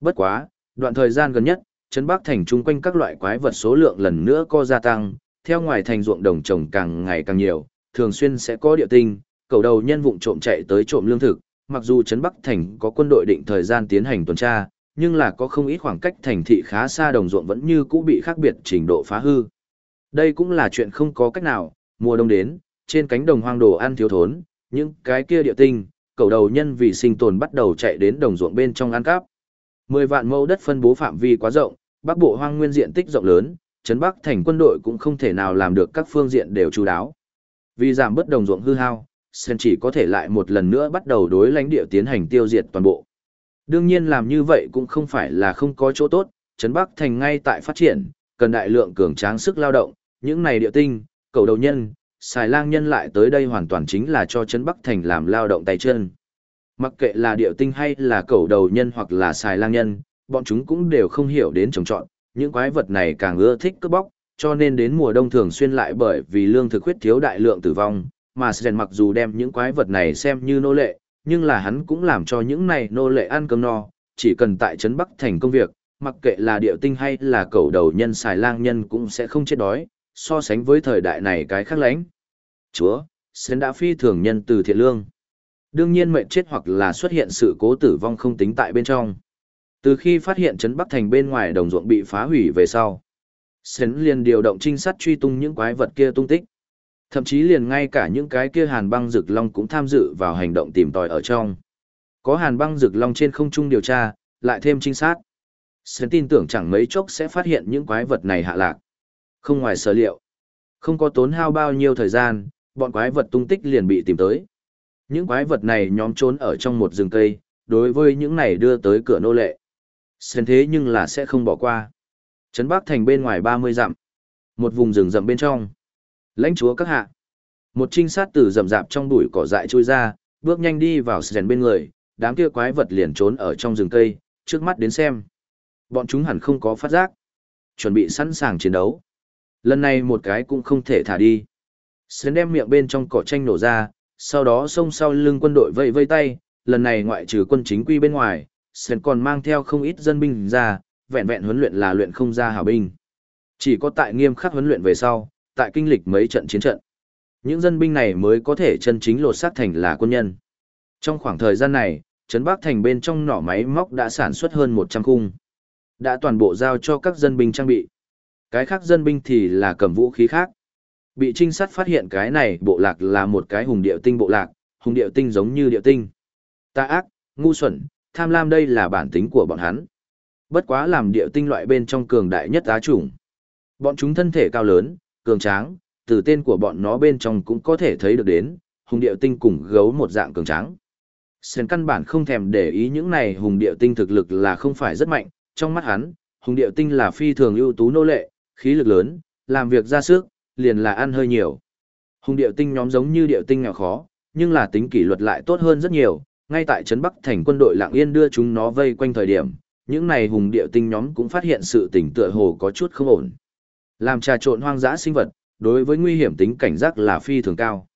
Bất quá, đoạn thời gian gần nhất, Trấn Bắc thành chung quanh các loại quái vật số lượng lần nữa co gia tăng, theo ngoài thành ruộng đồng trồng càng ngày càng nhiều, thường xuyên sẽ có địa tinh, cầu đầu nhân vụng trộm chạy tới trộm lương thực, mặc dù Trấn Bắc thành có quân đội định thời gian tiến hành tuần tra, nhưng là có không ít khoảng cách thành thị khá xa đồng ruộng vẫn như cũ bị khác biệt trình độ phá hư. Đây cũng là chuyện không có cách nào, mùa đông đến, trên cánh đồng hoang đồ ăn thiếu thốn, những cái kia địa tinh, cầu đầu nhân vì sinh tồn bắt đầu chạy đến đồng ruộng bên trong ăn cắp. Mười vạn mẫu đất phân bố phạm vi quá rộng, bắc bộ hoang nguyên diện tích rộng lớn, trấn bắc thành quân đội cũng không thể nào làm được các phương diện đều chú đáo. Vì giảm bất đồng ruộng hư hao, Sen chỉ có thể lại một lần nữa bắt đầu đối lãnh địa tiến hành tiêu diệt toàn bộ. Đương nhiên làm như vậy cũng không phải là không có chỗ tốt, trấn bắc thành ngay tại phát triển, cần đại lượng cường tráng sức lao động, những này địa tinh, cầu đầu nhân, xài lang nhân lại tới đây hoàn toàn chính là cho Trấn Bắc Thành làm lao động tay chân. Mặc kệ là địa tinh hay là cầu đầu nhân hoặc là xài lang nhân, bọn chúng cũng đều không hiểu đến trồng trọt, những quái vật này càng ưa thích cướp bóc, cho nên đến mùa đông thường xuyên lại bởi vì lương thực huyết thiếu đại lượng tử vong, mà Sren mặc dù đem những quái vật này xem như nô lệ, nhưng là hắn cũng làm cho những này nô lệ ăn cơm no, chỉ cần tại Trấn Bắc Thành công việc, mặc kệ là địa tinh hay là cầu đầu nhân xài lang nhân cũng sẽ không chết đói, so sánh với thời đại này cái khác lãnh. Chúa, Sren đã phi thường nhân từ thiện lương. Đương nhiên mệnh chết hoặc là xuất hiện sự cố tử vong không tính tại bên trong. Từ khi phát hiện trấn Bắc Thành bên ngoài đồng ruộng bị phá hủy về sau, Sến liền điều động trinh sát truy tung những quái vật kia tung tích. Thậm chí liền ngay cả những cái kia hàn băng rực long cũng tham dự vào hành động tìm tòi ở trong. Có hàn băng rực long trên không trung điều tra, lại thêm trinh sát. Sơn tin tưởng chẳng mấy chốc sẽ phát hiện những quái vật này hạ lạc. Không ngoài sở liệu. Không có tốn hao bao nhiêu thời gian, bọn quái vật tung tích liền bị tìm tới. Những quái vật này nhóm trốn ở trong một rừng cây, đối với những này đưa tới cửa nô lệ. Sơn thế nhưng là sẽ không bỏ qua. Trấn Bắc thành bên ngoài 30 dặm. Một vùng rừng rậm bên trong. Lãnh chúa các hạ. Một trinh sát từ rậm rạp trong bụi cỏ dại trôi ra, bước nhanh đi vào Sren bên người, đám kia quái vật liền trốn ở trong rừng cây, trước mắt đến xem. Bọn chúng hẳn không có phát giác. Chuẩn bị sẵn sàng chiến đấu. Lần này một cái cũng không thể thả đi. Sến đem miệng bên trong cỏ tranh nổ ra, sau đó xông sau lưng quân đội vây vây tay, lần này ngoại trừ quân chính quy bên ngoài, Sơn còn mang theo không ít dân binh ra, vẹn vẹn huấn luyện là luyện không ra hảo binh. Chỉ có tại nghiêm khắc huấn luyện về sau, tại kinh lịch mấy trận chiến trận. Những dân binh này mới có thể chân chính lột xác thành là quân nhân. Trong khoảng thời gian này, Trấn Bắc Thành bên trong nỏ máy móc đã sản xuất hơn 100 khung. Đã toàn bộ giao cho các dân binh trang bị. Cái khác dân binh thì là cầm vũ khí khác. Bị trinh sát phát hiện cái này bộ lạc là một cái hùng điệu tinh bộ lạc, hùng điệu tinh giống như điệu tinh. tà ác, ngu xuẩn, tham lam đây là bản tính của bọn hắn. Bất quá làm địa tinh loại bên trong cường đại nhất á chủng. Bọn chúng thân thể cao lớn, cường tráng, từ tên của bọn nó bên trong cũng có thể thấy được đến, hùng địa tinh cùng gấu một dạng cường tráng. Sơn căn bản không thèm để ý những này hùng địa tinh thực lực là không phải rất mạnh, trong mắt hắn, hùng địa tinh là phi thường ưu tú nô lệ, khí lực lớn, làm việc ra sức, liền là ăn hơi nhiều. Hùng điệu tinh nhóm giống như điệu tinh nghèo khó, nhưng là tính kỷ luật lại tốt hơn rất nhiều, ngay tại trấn Bắc thành quân đội lạng yên đưa chúng nó vây quanh thời điểm, những này hùng địa tinh nhóm cũng phát hiện sự tỉnh tựa hồ có chút không ổn. Làm trà trộn hoang dã sinh vật, đối với nguy hiểm tính cảnh giác là phi thường cao.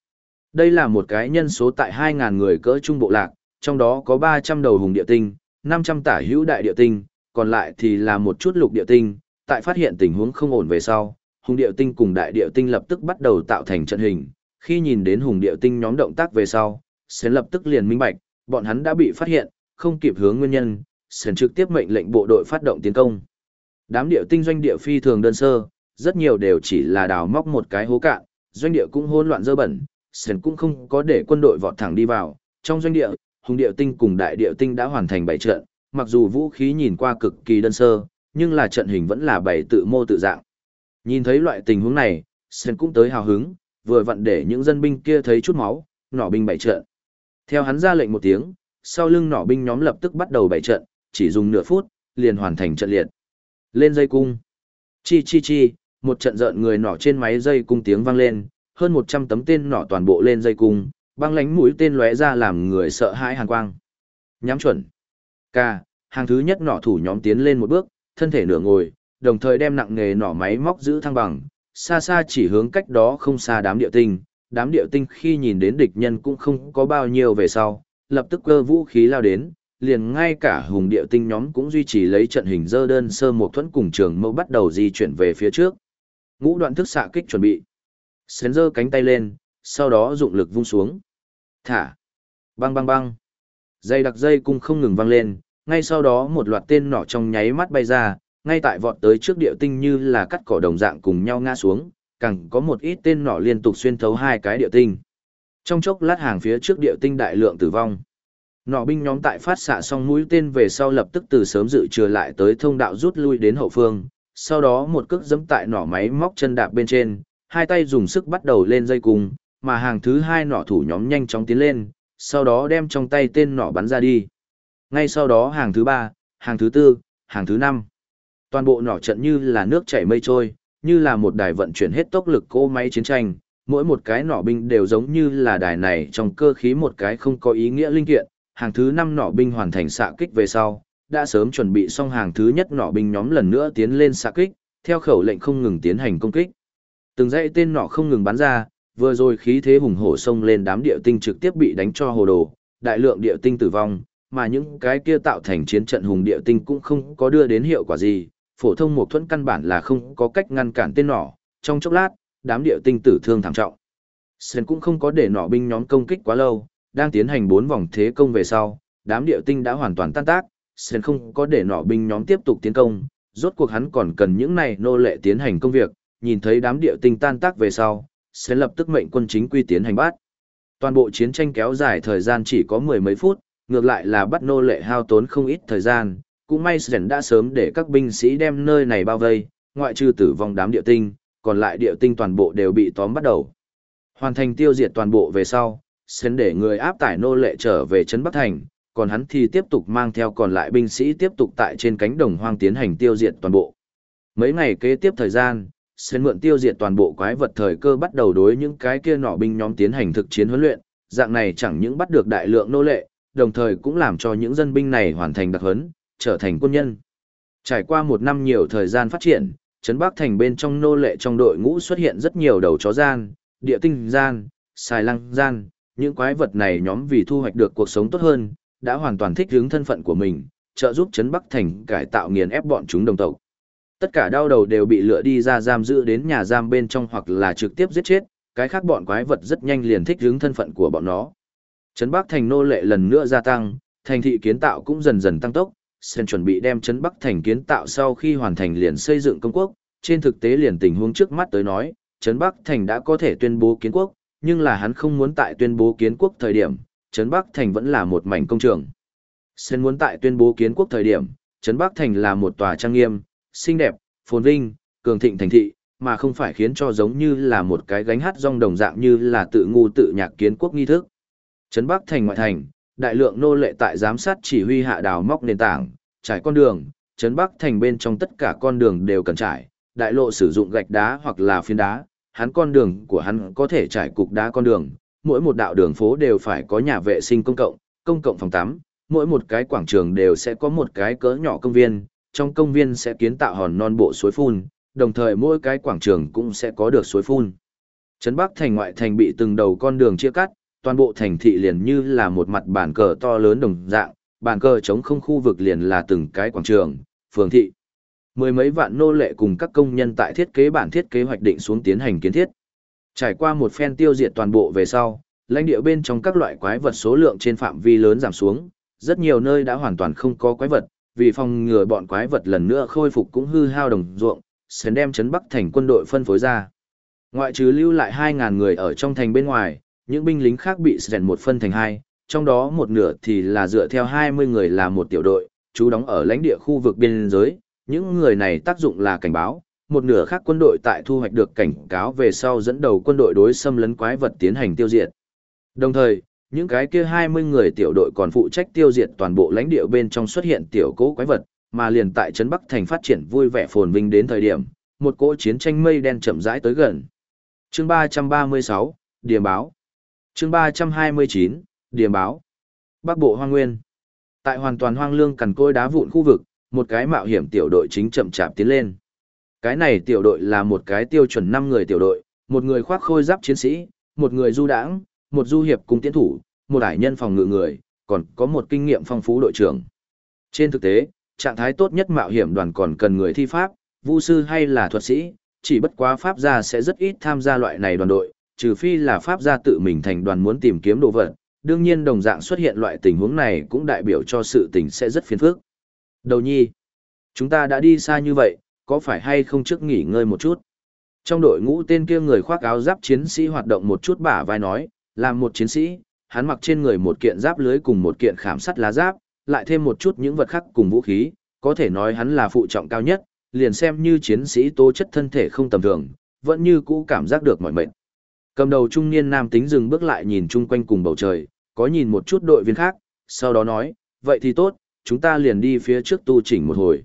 Đây là một cái nhân số tại 2.000 người cỡ trung bộ lạc, trong đó có 300 đầu hùng địa tinh, 500 tả hữu đại địa tinh, còn lại thì là một chút lục địa tinh. Tại phát hiện tình huống không ổn về sau, hùng địa tinh cùng đại địa tinh lập tức bắt đầu tạo thành trận hình. Khi nhìn đến hùng địa tinh nhóm động tác về sau, Sến lập tức liền minh bạch, bọn hắn đã bị phát hiện, không kịp hướng nguyên nhân, sần trực tiếp mệnh lệnh bộ đội phát động tiến công. Đám địa tinh doanh địa phi thường đơn sơ, rất nhiều đều chỉ là đào móc một cái hố cạn, doanh địa cũng hỗn loạn dơ bẩn, sần cũng không có để quân đội vọt thẳng đi vào. Trong doanh địa, hùng địa tinh cùng đại địa tinh đã hoàn thành bảy trận, mặc dù vũ khí nhìn qua cực kỳ đơn sơ, nhưng là trận hình vẫn là bảy tự mô tự dạng. Nhìn thấy loại tình huống này, Sen cũng tới hào hứng, vừa vặn để những dân binh kia thấy chút máu, nỏ binh bảy trận. Theo hắn ra lệnh một tiếng, sau lưng nỏ binh nhóm lập tức bắt đầu bảy trận, chỉ dùng nửa phút, liền hoàn thành trận liệt. Lên dây cung. Chi chi chi, một trận rợn người nỏ trên máy dây cung tiếng vang lên, hơn 100 tấm tên nỏ toàn bộ lên dây cung, băng lánh mũi tên lóe ra làm người sợ hãi hàn quang. Nhắm chuẩn. K, hàng thứ nhất nỏ thủ nhóm tiến lên một bước, thân thể nửa ngồi, đồng thời đem nặng nghề nỏ máy móc giữ thăng bằng, xa xa chỉ hướng cách đó không xa đám địa tinh. Đám địa tinh khi nhìn đến địch nhân cũng không có bao nhiêu về sau, lập tức cơ vũ khí lao đến, liền ngay cả hùng địa tinh nhóm cũng duy trì lấy trận hình dơ đơn sơ một thuẫn cùng trường mâu bắt đầu di chuyển về phía trước. Ngũ đoạn thức xạ kích chuẩn bị. Sến dơ cánh tay lên, sau đó dụng lực vung xuống. Thả. Băng băng băng. Dây đặc dây cung không ngừng vang lên, ngay sau đó một loạt tên nỏ trong nháy mắt bay ra, ngay tại vọt tới trước địa tinh như là cắt cỏ đồng dạng cùng nhau ngã xuống, càng có một ít tên nỏ liên tục xuyên thấu hai cái địa tinh. Trong chốc lát hàng phía trước địa tinh đại lượng tử vong. Nỏ binh nhóm tại phát xạ xong mũi tên về sau lập tức từ sớm dự trừ lại tới thông đạo rút lui đến hậu phương, sau đó một cước giẫm tại nỏ máy móc chân đạp bên trên, hai tay dùng sức bắt đầu lên dây cung, mà hàng thứ hai nỏ thủ nhóm nhanh chóng tiến lên, sau đó đem trong tay tên nỏ bắn ra đi. Ngay sau đó hàng thứ ba, hàng thứ tư, hàng thứ năm. Toàn bộ nỏ trận như là nước chảy mây trôi, như là một đài vận chuyển hết tốc lực cỗ máy chiến tranh, mỗi một cái nỏ binh đều giống như là đài này trong cơ khí một cái không có ý nghĩa linh kiện, hàng thứ năm nỏ binh hoàn thành xạ kích về sau, đã sớm chuẩn bị xong hàng thứ nhất nỏ binh nhóm lần nữa tiến lên xạ kích, theo khẩu lệnh không ngừng tiến hành công kích. Từng dãy tên nỏ không ngừng bắn ra, vừa rồi khí thế hùng hổ xông lên đám địa tinh trực tiếp bị đánh cho hồ đồ, đại lượng địa tinh tử vong, mà những cái kia tạo thành chiến trận hùng địa tinh cũng không có đưa đến hiệu quả gì, phổ thông một thuẫn căn bản là không có cách ngăn cản tên nỏ, trong chốc lát, đám địa tinh tử thương thảm trọng. Sơn cũng không có để nỏ binh nhóm công kích quá lâu, đang tiến hành bốn vòng thế công về sau, đám địa tinh đã hoàn toàn tan tác, Sơn không có để nỏ binh nhóm tiếp tục tiến công, rốt cuộc hắn còn cần những này nô lệ tiến hành công việc, nhìn thấy đám địa tinh tan tác về sau, sẽ lập tức mệnh quân chính quy tiến hành bắt. Toàn bộ chiến tranh kéo dài thời gian chỉ có mười mấy phút, ngược lại là bắt nô lệ hao tốn không ít thời gian, cũng may Sren đã sớm để các binh sĩ đem nơi này bao vây, ngoại trừ tử vong đám địa tinh, còn lại địa tinh toàn bộ đều bị tóm bắt đầu. Hoàn thành tiêu diệt toàn bộ về sau, Sren để người áp tải nô lệ trở về trấn Bắc Thành, còn hắn thì tiếp tục mang theo còn lại binh sĩ tiếp tục tại trên cánh đồng hoang tiến hành tiêu diệt toàn bộ. Mấy ngày kế tiếp thời gian, Sren mượn tiêu diệt toàn bộ quái vật thời cơ bắt đầu đối những cái kia nọ binh nhóm tiến hành thực chiến huấn luyện, dạng này chẳng những bắt được đại lượng nô lệ, đồng thời cũng làm cho những dân binh này hoàn thành đặc huấn, trở thành quân nhân. Trải qua một năm nhiều thời gian phát triển, Trấn Bắc Thành bên trong nô lệ trong đội ngũ xuất hiện rất nhiều đầu chó gian, địa tinh gian, xài lăng gian, những quái vật này nhóm vì thu hoạch được cuộc sống tốt hơn, đã hoàn toàn thích hướng thân phận của mình, trợ giúp Trấn Bắc Thành cải tạo nghiền ép bọn chúng đồng tộc. Tất cả đau đầu đều bị lựa đi ra giam giữ đến nhà giam bên trong hoặc là trực tiếp giết chết, cái khác bọn quái vật rất nhanh liền thích hướng thân phận của bọn nó. Trấn Bắc Thành nô lệ lần nữa gia tăng, thành thị kiến tạo cũng dần dần tăng tốc, Sen chuẩn bị đem chấn Bắc Thành kiến tạo sau khi hoàn thành liền xây dựng công quốc, trên thực tế liền tình huống trước mắt tới nói, chấn Bắc Thành đã có thể tuyên bố kiến quốc, nhưng là hắn không muốn tại tuyên bố kiến quốc thời điểm, chấn Bắc Thành vẫn là một mảnh công trường. Sen muốn tại tuyên bố kiến quốc thời điểm, chấn Bắc Thành là một tòa trang nghiêm, xinh đẹp, phồn vinh, cường thịnh thành thị, mà không phải khiến cho giống như là một cái gánh hát rong đồng dạng như là tự ngu tự nhạc kiến quốc nghi thức. Trấn Bắc thành ngoại thành, đại lượng nô lệ tại giám sát chỉ huy hạ đào móc nền tảng, trải con đường, Trấn Bắc thành bên trong tất cả con đường đều cần trải, đại lộ sử dụng gạch đá hoặc là phiến đá, hắn con đường của hắn có thể trải cục đá con đường, mỗi một đạo đường phố đều phải có nhà vệ sinh công cộng, công cộng phòng tắm, mỗi một cái quảng trường đều sẽ có một cái cỡ nhỏ công viên, trong công viên sẽ kiến tạo hòn non bộ suối phun, đồng thời mỗi cái quảng trường cũng sẽ có được suối phun. Trấn Bắc thành ngoại thành bị từng đầu con đường chia cắt, toàn bộ thành thị liền như là một mặt bản cờ to lớn đồng dạng, Bản cờ chống không khu vực liền là từng cái quảng trường, phường thị. Mười mấy vạn nô lệ cùng các công nhân tại thiết kế bản thiết kế hoạch định xuống tiến hành kiến thiết. Trải qua một phen tiêu diệt toàn bộ về sau, lãnh địa bên trong các loại quái vật số lượng trên phạm vi lớn giảm xuống, rất nhiều nơi đã hoàn toàn không có quái vật, vì phòng ngừa bọn quái vật lần nữa khôi phục cũng hư hao đồng ruộng, sến đem chấn Bắc thành quân đội phân phối ra. Ngoại trừ lưu lại 2.000 người ở trong thành bên ngoài, những binh lính khác bị rèn một phân thành hai, trong đó một nửa thì là dựa theo 20 người là một tiểu đội, chú đóng ở lãnh địa khu vực biên giới, những người này tác dụng là cảnh báo, một nửa khác quân đội tại thu hoạch được cảnh cáo về sau dẫn đầu quân đội đối xâm lấn quái vật tiến hành tiêu diệt. Đồng thời, những cái kia 20 người tiểu đội còn phụ trách tiêu diệt toàn bộ lãnh địa bên trong xuất hiện tiểu cố quái vật, mà liền tại trấn Bắc thành phát triển vui vẻ phồn vinh đến thời điểm, một cỗ chiến tranh mây đen chậm rãi tới gần. Chương 336, Điểm báo. Chương 329, Điểm báo. Bắc Bộ Hoang Nguyên. Tại hoàn toàn hoang lương cằn côi đá vụn khu vực, một cái mạo hiểm tiểu đội chính chậm chạp tiến lên. Cái này tiểu đội là một cái tiêu chuẩn 5 người tiểu đội, một người khoác khôi giáp chiến sĩ, một người du đãng, một du hiệp cung tiến thủ, một ải nhân phòng ngự người, còn có một kinh nghiệm phong phú đội trưởng. Trên thực tế, trạng thái tốt nhất mạo hiểm đoàn còn cần người thi pháp, vu sư hay là thuật sĩ, chỉ bất quá pháp gia sẽ rất ít tham gia loại này đoàn đội, trừ phi là pháp gia tự mình thành đoàn muốn tìm kiếm đồ vật. Đương nhiên đồng dạng xuất hiện loại tình huống này cũng đại biểu cho sự tình sẽ rất phiền phức. Đầu nhi, chúng ta đã đi xa như vậy, có phải hay không trước nghỉ ngơi một chút? Trong đội ngũ tên kia người khoác áo giáp chiến sĩ hoạt động một chút bả vai nói, làm một chiến sĩ, hắn mặc trên người một kiện giáp lưới cùng một kiện khảm sắt lá giáp, lại thêm một chút những vật khác cùng vũ khí, có thể nói hắn là phụ trọng cao nhất, liền xem như chiến sĩ tố chất thân thể không tầm thường, vẫn như cũ cảm giác được mỏi mệt. Cầm đầu trung niên nam tính dừng bước lại nhìn chung quanh cùng bầu trời, có nhìn một chút đội viên khác, sau đó nói, vậy thì tốt, chúng ta liền đi phía trước tu chỉnh một hồi.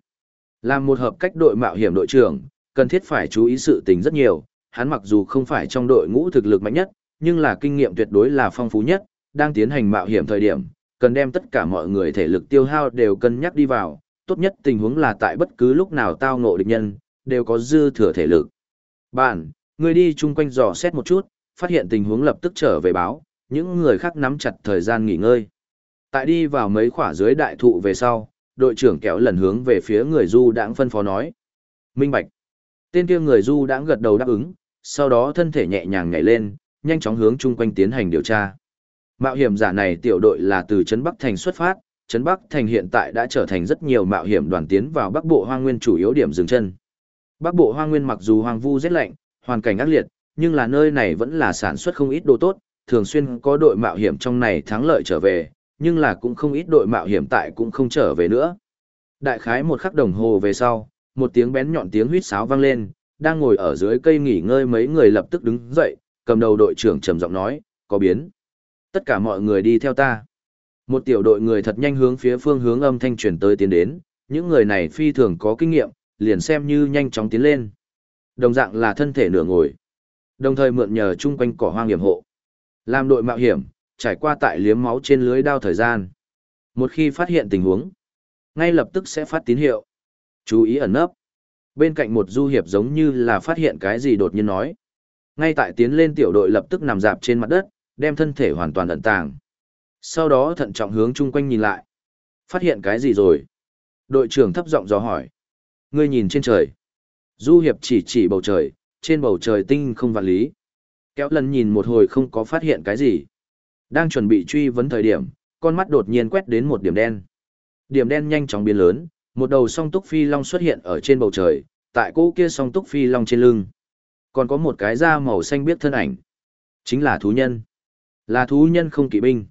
Làm một hợp cách đội mạo hiểm đội trưởng, cần thiết phải chú ý sự tình rất nhiều, hắn mặc dù không phải trong đội ngũ thực lực mạnh nhất, nhưng là kinh nghiệm tuyệt đối là phong phú nhất, đang tiến hành mạo hiểm thời điểm, cần đem tất cả mọi người thể lực tiêu hao đều cân nhắc đi vào, tốt nhất tình huống là tại bất cứ lúc nào tao ngộ địch nhân, đều có dư thừa thể lực. Bạn, người đi chung quanh dò xét một chút, phát hiện tình huống lập tức trở về báo, những người khác nắm chặt thời gian nghỉ ngơi. Tại đi vào mấy khỏa dưới đại thụ về sau, đội trưởng kéo lần hướng về phía người du đãng phân phó nói. Minh Bạch. Tên kia người du đãng gật đầu đáp ứng, sau đó thân thể nhẹ nhàng nhảy lên, nhanh chóng hướng chung quanh tiến hành điều tra. Mạo hiểm giả này tiểu đội là từ Trấn Bắc Thành xuất phát, Trấn Bắc Thành hiện tại đã trở thành rất nhiều mạo hiểm đoàn tiến vào Bắc Bộ Hoang Nguyên chủ yếu điểm dừng chân. Bắc Bộ Hoang Nguyên mặc dù hoang vu rét lạnh, hoàn cảnh ác liệt, nhưng là nơi này vẫn là sản xuất không ít đồ tốt, thường xuyên có đội mạo hiểm trong này thắng lợi trở về, nhưng là cũng không ít đội mạo hiểm tại cũng không trở về nữa. Đại khái một khắc đồng hồ về sau, một tiếng bén nhọn tiếng huýt sáo vang lên, đang ngồi ở dưới cây nghỉ ngơi mấy người lập tức đứng dậy, cầm đầu đội trưởng trầm giọng nói, có biến. Tất cả mọi người đi theo ta. Một tiểu đội người thật nhanh hướng phía phương hướng âm thanh truyền tới tiến đến, những người này phi thường có kinh nghiệm, liền xem như nhanh chóng tiến lên. Đồng dạng là thân thể nửa ngồi. Đồng thời mượn nhờ chung quanh cỏ hoang hiểm hộ. Làm đội mạo hiểm, trải qua tại liếm máu trên lưới đao thời gian. Một khi phát hiện tình huống, ngay lập tức sẽ phát tín hiệu. Chú ý ẩn nấp. Bên cạnh một du hiệp giống như là phát hiện cái gì đột nhiên nói. Ngay tại tiến lên tiểu đội lập tức nằm dạp trên mặt đất, đem thân thể hoàn toàn ẩn tàng. Sau đó thận trọng hướng chung quanh nhìn lại. Phát hiện cái gì rồi? Đội trưởng thấp giọng dò hỏi. Ngươi nhìn trên trời. Du hiệp chỉ chỉ bầu trời, trên bầu trời tinh không vạn lý. Kéo lần nhìn một hồi không có phát hiện cái gì. Đang chuẩn bị truy vấn thời điểm, con mắt đột nhiên quét đến một điểm đen. Điểm đen nhanh chóng biến lớn, một đầu song túc phi long xuất hiện ở trên bầu trời, tại cô kia song túc phi long trên lưng. Còn có một cái da màu xanh biết thân ảnh. Chính là thú nhân. Là thú nhân không kỵ binh.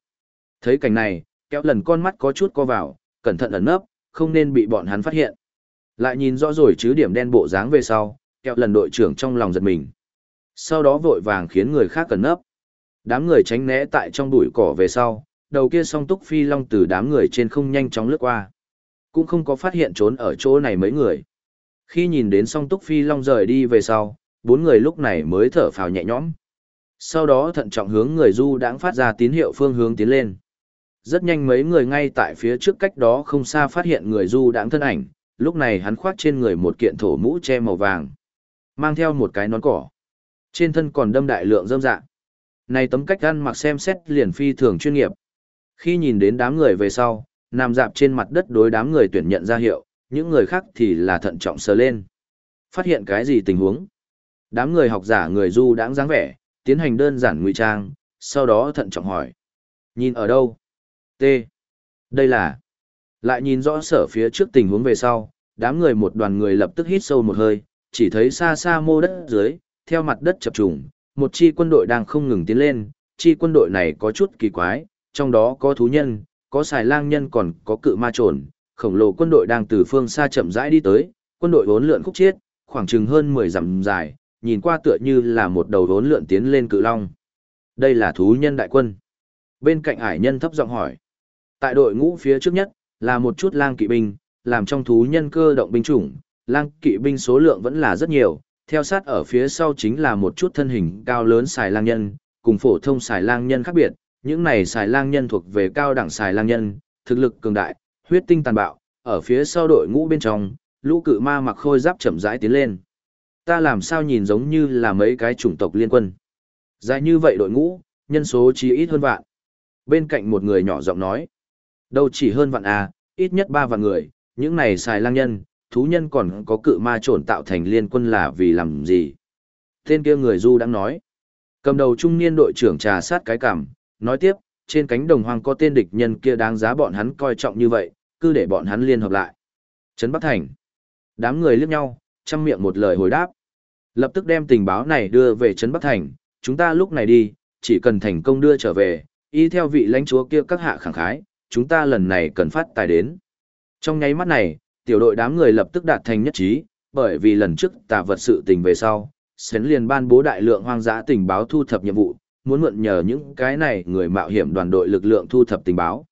Thấy cảnh này, kéo lần con mắt có chút co vào, cẩn thận ẩn nấp, không nên bị bọn hắn phát hiện. Lại nhìn rõ rồi chứ điểm đen bộ dáng về sau, kẹo lần đội trưởng trong lòng giật mình. Sau đó vội vàng khiến người khác cẩn nấp. Đám người tránh né tại trong bụi cỏ về sau, đầu kia song túc phi long từ đám người trên không nhanh chóng lướt qua. Cũng không có phát hiện trốn ở chỗ này mấy người. Khi nhìn đến song túc phi long rời đi về sau, bốn người lúc này mới thở phào nhẹ nhõm. Sau đó thận trọng hướng người du đãng phát ra tín hiệu phương hướng tiến lên. Rất nhanh mấy người ngay tại phía trước cách đó không xa phát hiện người du đãng thân ảnh, lúc này hắn khoác trên người một kiện thổ mũ che màu vàng. Mang theo một cái nón cỏ. Trên thân còn đâm đại lượng dâm dạ. Này tấm cách ăn mặc xem xét liền phi thường chuyên nghiệp. Khi nhìn đến đám người về sau, nằm dạp trên mặt đất đối đám người tuyển nhận ra hiệu, những người khác thì là thận trọng sờ lên. Phát hiện cái gì tình huống? Đám người học giả người du đãng dáng vẻ, tiến hành đơn giản ngụy trang, sau đó thận trọng hỏi. Nhìn ở đâu? T. Đây là. Lại nhìn rõ sở phía trước tình huống về sau, đám người một đoàn người lập tức hít sâu một hơi, chỉ thấy xa xa mô đất dưới, theo mặt đất chập trùng, một chi quân đội đang không ngừng tiến lên, chi quân đội này có chút kỳ quái, trong đó có thú nhân, có xài lang nhân còn có cự ma trồn, khổng lồ quân đội đang từ phương xa chậm rãi đi tới, quân đội vốn lượn khúc chiết, khoảng chừng hơn 10 dặm dài, nhìn qua tựa như là một đầu vốn lượn tiến lên cự long. Đây là thú nhân đại quân. Bên cạnh ải nhân thấp giọng hỏi. Tại đội ngũ phía trước nhất, là một chút lang kỵ binh, làm trong thú nhân cơ động binh chủng, lang kỵ binh số lượng vẫn là rất nhiều, theo sát ở phía sau chính là một chút thân hình cao lớn xài lang nhân, cùng phổ thông xài lang nhân khác biệt, những này xài lang nhân thuộc về cao đẳng xài lang nhân, thực lực cường đại, huyết tinh tàn bạo, ở phía sau đội ngũ bên trong, lũ cự ma mặc khôi giáp chậm rãi tiến lên. Ta làm sao nhìn giống như là mấy cái chủng tộc liên quân. Dài như vậy đội ngũ, nhân số chỉ ít hơn vạn. Bên cạnh một người nhỏ giọng nói. Đâu chỉ hơn vạn à, ít nhất ba vạn người, những này xài lang nhân, thú nhân còn có cự ma trộn tạo thành liên quân là vì làm gì. Tên kia người du đang nói. Cầm đầu trung niên đội trưởng trà sát cái cảm, nói tiếp, trên cánh đồng hoang có tên địch nhân kia đáng giá bọn hắn coi trọng như vậy, cứ để bọn hắn liên hợp lại. Trấn Bắc Thành. Đám người liếc nhau, chăm miệng một lời hồi đáp. Lập tức đem tình báo này đưa về Trấn Bắc Thành, chúng ta lúc này đi, chỉ cần thành công đưa trở về, y theo vị lãnh chúa kia các hạ khẳng khái, chúng ta lần này cần phát tài đến. Trong nháy mắt này, tiểu đội đám người lập tức đạt thành nhất trí, bởi vì lần trước tà vật sự tình về sau, Sến liền ban bố đại lượng hoang dã tình báo thu thập nhiệm vụ, muốn mượn nhờ những cái này người mạo hiểm đoàn đội lực lượng thu thập tình báo.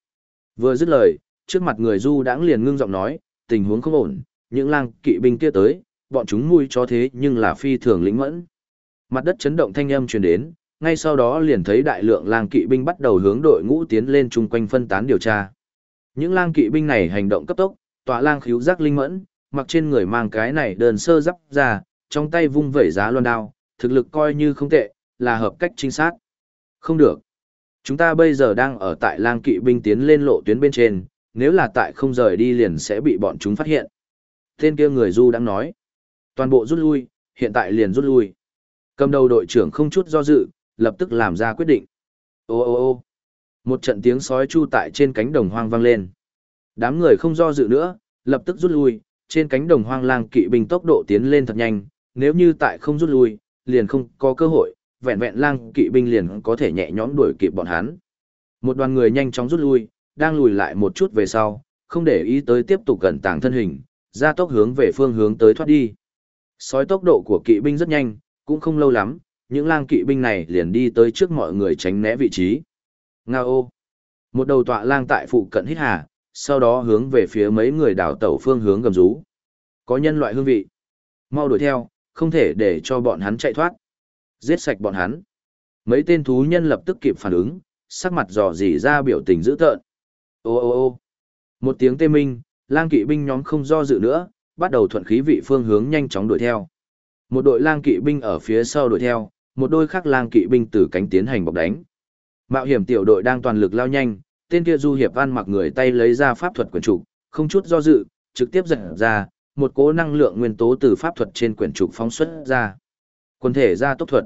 Vừa dứt lời, trước mặt người du đãng liền ngưng giọng nói, tình huống không ổn, những lang kỵ binh kia tới, bọn chúng mui cho thế nhưng là phi thường lĩnh mẫn. Mặt đất chấn động thanh âm truyền đến, ngay sau đó liền thấy đại lượng lang kỵ binh bắt đầu hướng đội ngũ tiến lên chung quanh phân tán điều tra. Những lang kỵ binh này hành động cấp tốc, tọa lang khíu giác linh mẫn, mặc trên người mang cái này đơn sơ giáp ra, trong tay vung vẩy giá loan đao, thực lực coi như không tệ, là hợp cách chính xác. Không được. Chúng ta bây giờ đang ở tại lang kỵ binh tiến lên lộ tuyến bên trên, nếu là tại không rời đi liền sẽ bị bọn chúng phát hiện. Tên kia người du đang nói. Toàn bộ rút lui, hiện tại liền rút lui. Cầm đầu đội trưởng không chút do dự, lập tức làm ra quyết định. Ô ô ô một trận tiếng sói chu tại trên cánh đồng hoang vang lên. Đám người không do dự nữa, lập tức rút lui, trên cánh đồng hoang lang kỵ binh tốc độ tiến lên thật nhanh, nếu như tại không rút lui, liền không có cơ hội, vẹn vẹn lang kỵ binh liền có thể nhẹ nhõm đuổi kịp bọn hắn. Một đoàn người nhanh chóng rút lui, đang lùi lại một chút về sau, không để ý tới tiếp tục gần tàng thân hình, ra tốc hướng về phương hướng tới thoát đi. Sói tốc độ của kỵ binh rất nhanh, cũng không lâu lắm, những lang kỵ binh này liền đi tới trước mọi người tránh né vị trí. Ngao! Một đầu tọa lang tại phụ cận hít hà, sau đó hướng về phía mấy người đảo tẩu phương hướng gầm rú. Có nhân loại hương vị. Mau đuổi theo, không thể để cho bọn hắn chạy thoát. Giết sạch bọn hắn. Mấy tên thú nhân lập tức kịp phản ứng, sắc mặt dò dỉ ra biểu tình dữ tợn. Ô ô ô một tiếng tê minh, lang kỵ binh nhóm không do dự nữa, bắt đầu thuận khí vị phương hướng nhanh chóng đuổi theo. Một đội lang kỵ binh ở phía sau đuổi theo, một đôi khác lang kỵ binh từ cánh tiến hành bọc đánh. Mạo hiểm tiểu đội đang toàn lực lao nhanh, tên kia du hiệp văn mặc người tay lấy ra pháp thuật quyển trục, không chút do dự, trực tiếp giật ra, một cỗ năng lượng nguyên tố từ pháp thuật trên quyển trục phóng xuất ra. Quân thể ra tốc thuật.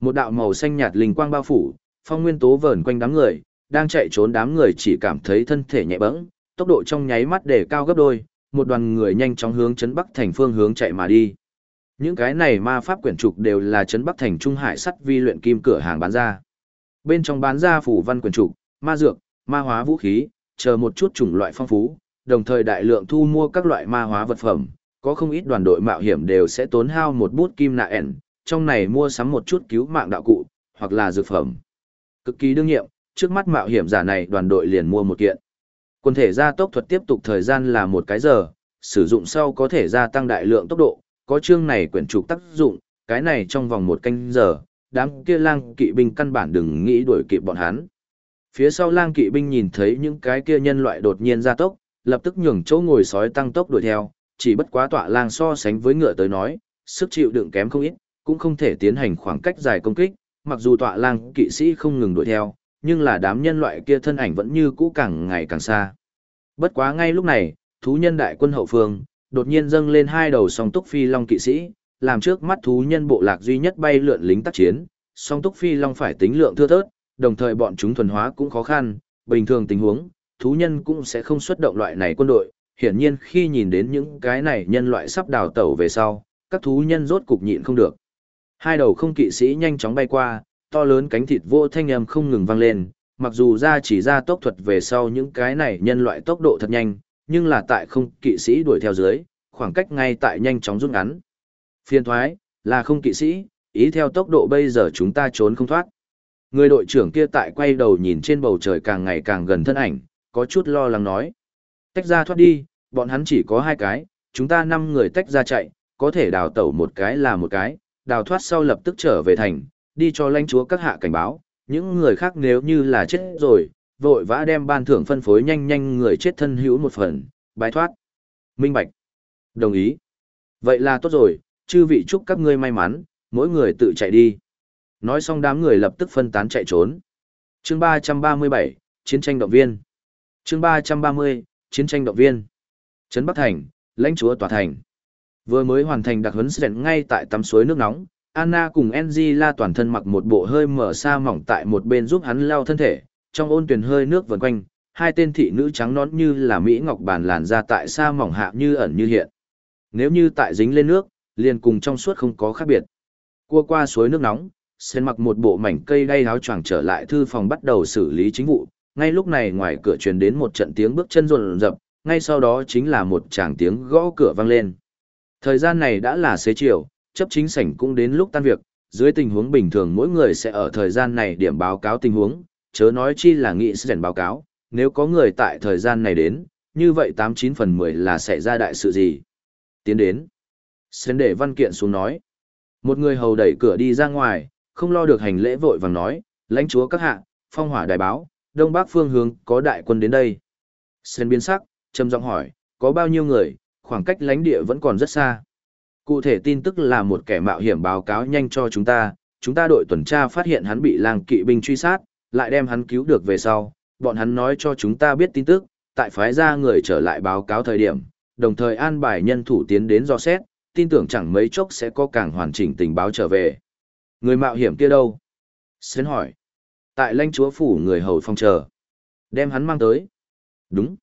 Một đạo màu xanh nhạt linh quang bao phủ, phong nguyên tố vờn quanh đám người, đang chạy trốn đám người chỉ cảm thấy thân thể nhẹ bẫng, tốc độ trong nháy mắt để cao gấp đôi, một đoàn người nhanh chóng hướng chấn Bắc thành phương hướng chạy mà đi. Những cái này ma pháp quyển trục đều là chấn Bắc thành trung hải sắt vi luyện kim cửa hàng bán ra. Bên trong bán ra phủ văn quyển trục, ma dược, ma hóa vũ khí, chờ một chút chủng loại phong phú, đồng thời đại lượng thu mua các loại ma hóa vật phẩm, có không ít đoàn đội mạo hiểm đều sẽ tốn hao một bút kim nạ ẻn, trong này mua sắm một chút cứu mạng đạo cụ, hoặc là dược phẩm. Cực kỳ đương nhiệm, trước mắt mạo hiểm giả này đoàn đội liền mua một kiện. Quân thể gia tốc thuật tiếp tục thời gian là một cái giờ, sử dụng sau có thể gia tăng đại lượng tốc độ, có chương này quyển trục tác dụng, cái này trong vòng một canh giờ, đám kia lang kỵ binh căn bản đừng nghĩ đuổi kịp bọn hắn. Phía sau lang kỵ binh nhìn thấy những cái kia nhân loại đột nhiên gia tốc, lập tức nhường chỗ ngồi sói tăng tốc đuổi theo, chỉ bất quá tọa lang so sánh với ngựa tới nói, sức chịu đựng kém không ít, cũng không thể tiến hành khoảng cách dài công kích, mặc dù tọa lang kỵ sĩ không ngừng đuổi theo, nhưng là đám nhân loại kia thân ảnh vẫn như cũ càng ngày càng xa. Bất quá ngay lúc này, thú nhân đại quân hậu phương, đột nhiên dâng lên hai đầu song túc phi long kỵ sĩ, làm trước mắt thú nhân bộ lạc duy nhất bay lượn lính tác chiến, song túc phi long phải tính lượng thưa thớt, đồng thời bọn chúng thuần hóa cũng khó khăn, bình thường tình huống, thú nhân cũng sẽ không xuất động loại này quân đội, hiển nhiên khi nhìn đến những cái này nhân loại sắp đào tẩu về sau, các thú nhân rốt cục nhịn không được. Hai đầu không kỵ sĩ nhanh chóng bay qua, to lớn cánh thịt vô thanh âm không ngừng vang lên, mặc dù ra chỉ ra tốc thuật về sau những cái này nhân loại tốc độ thật nhanh, nhưng là tại không kỵ sĩ đuổi theo dưới, khoảng cách ngay tại nhanh chóng rút ngắn. Phiên thoái, là không kỵ sĩ, ý theo tốc độ bây giờ chúng ta trốn không thoát. Người đội trưởng kia tại quay đầu nhìn trên bầu trời càng ngày càng gần thân ảnh, có chút lo lắng nói. Tách ra thoát đi, bọn hắn chỉ có hai cái, chúng ta năm người tách ra chạy, có thể đào tẩu một cái là một cái, đào thoát sau lập tức trở về thành, đi cho lãnh chúa các hạ cảnh báo, những người khác nếu như là chết rồi, vội vã đem ban thưởng phân phối nhanh nhanh người chết thân hữu một phần, bài thoát. Minh Bạch. Đồng ý. Vậy là tốt rồi, chư vị chúc các ngươi may mắn, mỗi người tự chạy đi. Nói xong đám người lập tức phân tán chạy trốn. Chương 337, Chiến tranh động viên. Chương 330, Chiến tranh động viên. Trấn Bắc Thành, lãnh chúa tòa thành. Vừa mới hoàn thành đặc huấn sẹn ngay tại tắm suối nước nóng, Anna cùng Angela toàn thân mặc một bộ hơi mở xa mỏng tại một bên giúp hắn leo thân thể, trong ôn tuyển hơi nước vần quanh, hai tên thị nữ trắng nón như là Mỹ Ngọc bàn làn ra tại xa mỏng hạ như ẩn như hiện. Nếu như tại dính lên nước, liền cùng trong suốt không có khác biệt. Cua qua suối nước nóng, Sen mặc một bộ mảnh cây đay áo choàng trở lại thư phòng bắt đầu xử lý chính vụ. Ngay lúc này ngoài cửa truyền đến một trận tiếng bước chân rộn rập, ngay sau đó chính là một tràng tiếng gõ cửa vang lên. Thời gian này đã là xế chiều, chấp chính sảnh cũng đến lúc tan việc, dưới tình huống bình thường mỗi người sẽ ở thời gian này điểm báo cáo tình huống, chớ nói chi là nghị sảnh báo cáo, nếu có người tại thời gian này đến, như vậy 89 phần 10 là sẽ ra đại sự gì. Tiến đến. Sến để văn kiện xuống nói. Một người hầu đẩy cửa đi ra ngoài, không lo được hành lễ vội vàng nói, lãnh chúa các hạ, phong hỏa đài báo, đông bắc phương hướng có đại quân đến đây. Sơn biến sắc, trầm giọng hỏi, có bao nhiêu người, khoảng cách lãnh địa vẫn còn rất xa. Cụ thể tin tức là một kẻ mạo hiểm báo cáo nhanh cho chúng ta, chúng ta đội tuần tra phát hiện hắn bị lang kỵ binh truy sát, lại đem hắn cứu được về sau, bọn hắn nói cho chúng ta biết tin tức, tại phái ra người trở lại báo cáo thời điểm, đồng thời an bài nhân thủ tiến đến do xét, tin tưởng chẳng mấy chốc sẽ có càng hoàn chỉnh tình báo trở về. Người mạo hiểm kia đâu? Sến hỏi. Tại lãnh chúa phủ người hầu phong chờ. Đem hắn mang tới. Đúng.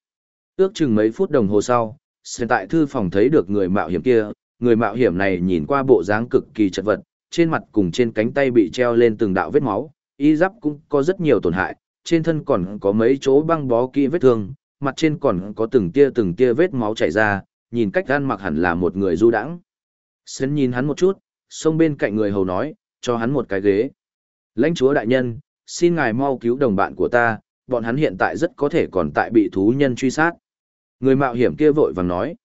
Ước chừng mấy phút đồng hồ sau, Sến tại thư phòng thấy được người mạo hiểm kia. Người mạo hiểm này nhìn qua bộ dáng cực kỳ chật vật, trên mặt cùng trên cánh tay bị treo lên từng đạo vết máu, y giáp cũng có rất nhiều tổn hại, trên thân còn có mấy chỗ băng bó kỹ vết thương, mặt trên còn có từng tia từng tia vết máu chảy ra, nhìn cách ăn mặc hẳn là một người du đãng. Sến nhìn hắn một chút, xông bên cạnh người hầu nói, cho hắn một cái ghế. Lãnh chúa đại nhân, xin ngài mau cứu đồng bạn của ta, bọn hắn hiện tại rất có thể còn tại bị thú nhân truy sát. Người mạo hiểm kia vội vàng nói,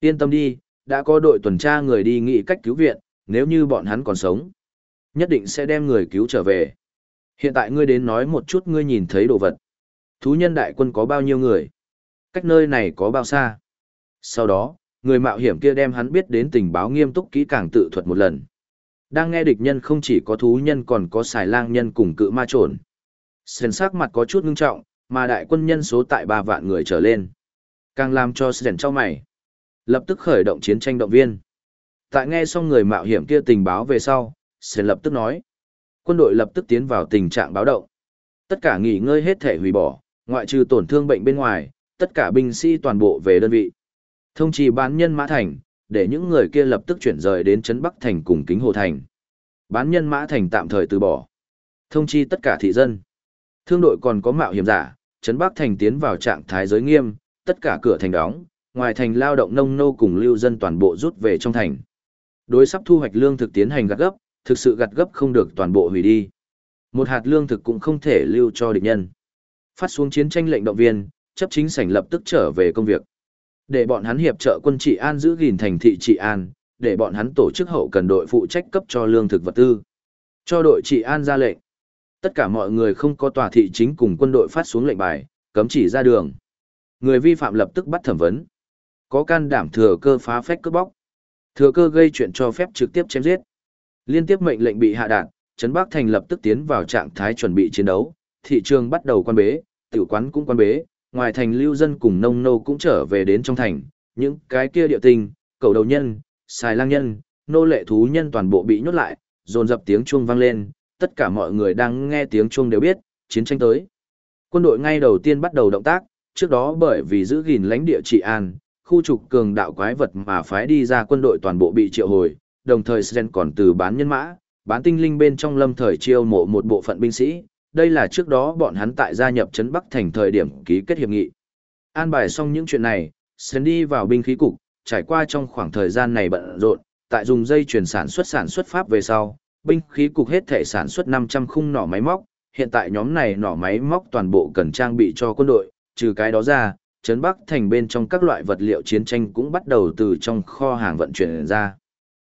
yên tâm đi, đã có đội tuần tra người đi nghĩ cách cứu viện, nếu như bọn hắn còn sống, nhất định sẽ đem người cứu trở về. Hiện tại ngươi đến nói một chút ngươi nhìn thấy đồ vật. Thú nhân đại quân có bao nhiêu người? Cách nơi này có bao xa? Sau đó, người mạo hiểm kia đem hắn biết đến tình báo nghiêm túc kỹ càng tự thuật một lần. Đang nghe địch nhân không chỉ có thú nhân còn có xài lang nhân cùng cự ma trồn. Sren sắc mặt có chút ngưng trọng, mà đại quân nhân số tại ba vạn người trở lên. Càng làm cho Sren cho mày. Lập tức khởi động chiến tranh động viên. Tại nghe xong người mạo hiểm kia tình báo về sau, Sren lập tức nói. Quân đội lập tức tiến vào tình trạng báo động. Tất cả nghỉ ngơi hết thể hủy bỏ, ngoại trừ tổn thương bệnh bên ngoài, tất cả binh sĩ toàn bộ về đơn vị. Thông trì bán nhân mã thành, để những người kia lập tức chuyển rời đến Trấn Bắc Thành cùng Kính Hồ Thành. Bán nhân mã thành tạm thời từ bỏ. Thông chi tất cả thị dân. Thương đội còn có mạo hiểm giả, Trấn Bắc Thành tiến vào trạng thái giới nghiêm, tất cả cửa thành đóng, ngoài thành lao động nông nô cùng lưu dân toàn bộ rút về trong thành. Đối sắp thu hoạch lương thực tiến hành gặt gấp, thực sự gặt gấp không được toàn bộ hủy đi. Một hạt lương thực cũng không thể lưu cho địch nhân. Phát xuống chiến tranh lệnh động viên, chấp chính sảnh lập tức trở về công việc. Để bọn hắn hiệp trợ quân trị an giữ gìn thành thị trị an, để bọn hắn tổ chức hậu cần đội phụ trách cấp cho lương thực vật tư. Cho đội trị an ra lệnh. Tất cả mọi người không có tòa thị chính cùng quân đội phát xuống lệnh bài, cấm chỉ ra đường. Người vi phạm lập tức bắt thẩm vấn. Có can đảm thừa cơ phá phách cướp bóc. Thừa cơ gây chuyện cho phép trực tiếp chém giết. Liên tiếp mệnh lệnh bị hạ đạn, Trấn Bắc Thành lập tức tiến vào trạng thái chuẩn bị chiến đấu, thị trường bắt đầu quan bế, tiểu quán cũng quan bế, ngoài thành lưu dân cùng nông nô cũng trở về đến trong thành, những cái kia địa tình, cầu đầu nhân, xài lang nhân, nô lệ thú nhân toàn bộ bị nhốt lại, dồn dập tiếng chuông vang lên, tất cả mọi người đang nghe tiếng chuông đều biết, chiến tranh tới. Quân đội ngay đầu tiên bắt đầu động tác, trước đó bởi vì giữ gìn lãnh địa trị an, khu trục cường đạo quái vật mà phái đi ra quân đội toàn bộ bị triệu hồi, đồng thời Sren còn từ bán nhân mã, bán tinh linh bên trong lâm thời chiêu mộ một bộ phận binh sĩ, đây là trước đó bọn hắn tại gia nhập trấn Bắc thành thời điểm ký kết hiệp nghị. An bài xong những chuyện này, Sơn đi vào binh khí cục, trải qua trong khoảng thời gian này bận rộn, tại dùng dây chuyển sản xuất sản xuất pháp về sau, binh khí cục hết thể sản xuất 500 khung nỏ máy móc, hiện tại nhóm này nỏ máy móc toàn bộ cần trang bị cho quân đội, trừ cái đó ra, trấn Bắc thành bên trong các loại vật liệu chiến tranh cũng bắt đầu từ trong kho hàng vận chuyển ra.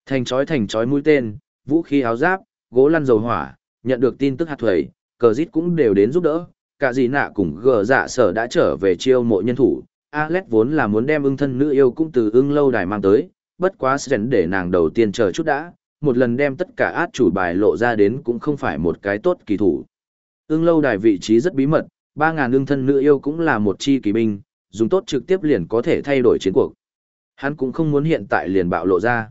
Thành chói thành chói mũi tên, vũ khí áo giáp, gỗ lăn dầu hỏa, nhận được tin tức hạt thuẩy, cờ dít cũng đều đến giúp đỡ, cả gì nạ cùng gờ dạ sở đã trở về chiêu mộ nhân thủ, Alex vốn là muốn đem ưng thân nữ yêu cũng từ ưng lâu đài mang tới, bất quá Sren để nàng đầu tiên chờ chút đã, một lần đem tất cả át chủ bài lộ ra đến cũng không phải một cái tốt kỳ thủ. Ưng lâu đài vị trí rất bí mật, 3.000 ưng thân nữ yêu cũng là một chi kỳ binh, dùng tốt trực tiếp liền có thể thay đổi chiến cuộc. Hắn cũng không muốn hiện tại liền bạo lộ ra.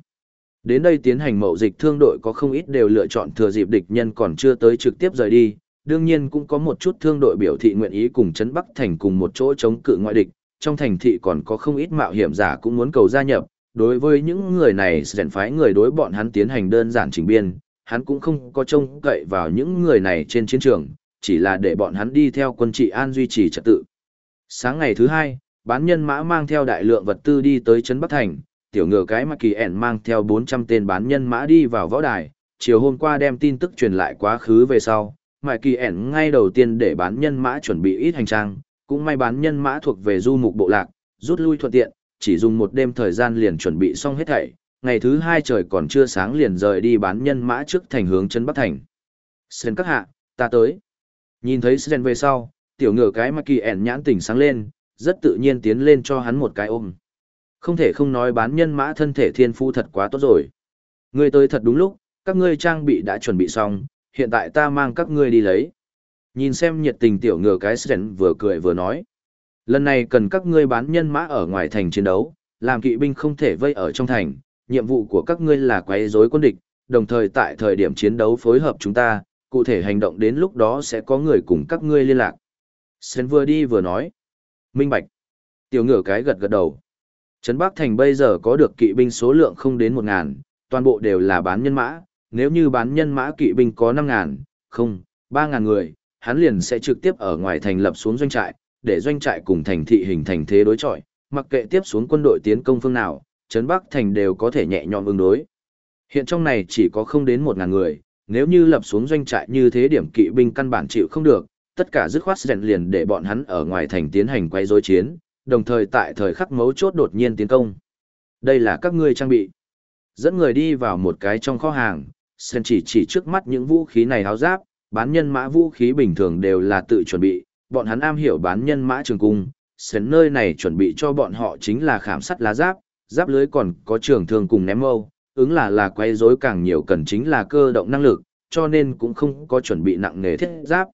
Đến đây tiến hành mậu dịch thương đội có không ít đều lựa chọn thừa dịp địch nhân còn chưa tới trực tiếp rời đi, đương nhiên cũng có một chút thương đội biểu thị nguyện ý cùng chấn Bắc Thành cùng một chỗ chống cự ngoại địch, trong thành thị còn có không ít mạo hiểm giả cũng muốn cầu gia nhập, đối với những người này sẽ phái người đối bọn hắn tiến hành đơn giản chỉnh biên, hắn cũng không có trông cậy vào những người này trên chiến trường, chỉ là để bọn hắn đi theo quân trị an duy trì trật tự. Sáng ngày thứ hai, bán nhân mã mang theo đại lượng vật tư đi tới Trấn Bắc Thành, tiểu ngựa cái mà kỳ ẻn mang theo 400 tên bán nhân mã đi vào võ đài, chiều hôm qua đem tin tức truyền lại quá khứ về sau, mại kỳ ẻn ngay đầu tiên để bán nhân mã chuẩn bị ít hành trang, cũng may bán nhân mã thuộc về du mục bộ lạc, rút lui thuận tiện, chỉ dùng một đêm thời gian liền chuẩn bị xong hết thảy, ngày thứ hai trời còn chưa sáng liền rời đi bán nhân mã trước thành hướng chân Bắc Thành. Sen các hạ, ta tới. Nhìn thấy Sen về sau, tiểu ngựa cái mà kỳ ẻn nhãn tỉnh sáng lên, rất tự nhiên tiến lên cho hắn một cái ôm. Không thể không nói bán nhân mã thân thể thiên phu thật quá tốt rồi. Ngươi tới thật đúng lúc, các ngươi trang bị đã chuẩn bị xong, hiện tại ta mang các ngươi đi lấy. Nhìn xem nhiệt tình tiểu ngựa cái Sren vừa cười vừa nói. Lần này cần các ngươi bán nhân mã ở ngoài thành chiến đấu, làm kỵ binh không thể vây ở trong thành, nhiệm vụ của các ngươi là quấy rối quân địch, đồng thời tại thời điểm chiến đấu phối hợp chúng ta, cụ thể hành động đến lúc đó sẽ có người cùng các ngươi liên lạc. Sren vừa đi vừa nói. Minh Bạch. Tiểu ngựa cái gật gật đầu. Trấn Bắc Thành bây giờ có được kỵ binh số lượng không đến một ngàn, toàn bộ đều là bán nhân mã, nếu như bán nhân mã kỵ binh có năm ngàn, không, ba ngàn người, hắn liền sẽ trực tiếp ở ngoài thành lập xuống doanh trại, để doanh trại cùng thành thị hình thành thế đối chọi, mặc kệ tiếp xuống quân đội tiến công phương nào, trấn Bắc thành đều có thể nhẹ nhõm ứng đối. Hiện trong này chỉ có không đến một ngàn người, nếu như lập xuống doanh trại như thế điểm kỵ binh căn bản chịu không được, tất cả dứt khoát rèn liền để bọn hắn ở ngoài thành tiến hành quay rối chiến, đồng thời tại thời khắc mấu chốt đột nhiên tiến công. Đây là các ngươi trang bị. Dẫn người đi vào một cái trong kho hàng, Sơn chỉ chỉ trước mắt những vũ khí này háo giáp, bán nhân mã vũ khí bình thường đều là tự chuẩn bị, bọn hắn am hiểu bán nhân mã trường cung, Sơn nơi này chuẩn bị cho bọn họ chính là khảm sắt lá giáp, giáp lưới còn có trường thương cùng ném mâu, ứng là là quay rối càng nhiều cần chính là cơ động năng lực, cho nên cũng không có chuẩn bị nặng nề thiết giáp.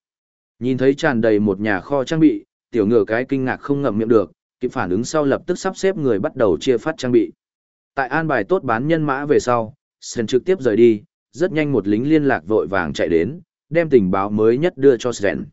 Nhìn thấy tràn đầy một nhà kho trang bị, tiểu ngựa cái kinh ngạc không ngậm miệng được, kịp phản ứng sau lập tức sắp xếp người bắt đầu chia phát trang bị. Tại an bài tốt bán nhân mã về sau, Sơn trực tiếp rời đi, rất nhanh một lính liên lạc vội vàng chạy đến, đem tình báo mới nhất đưa cho Sren.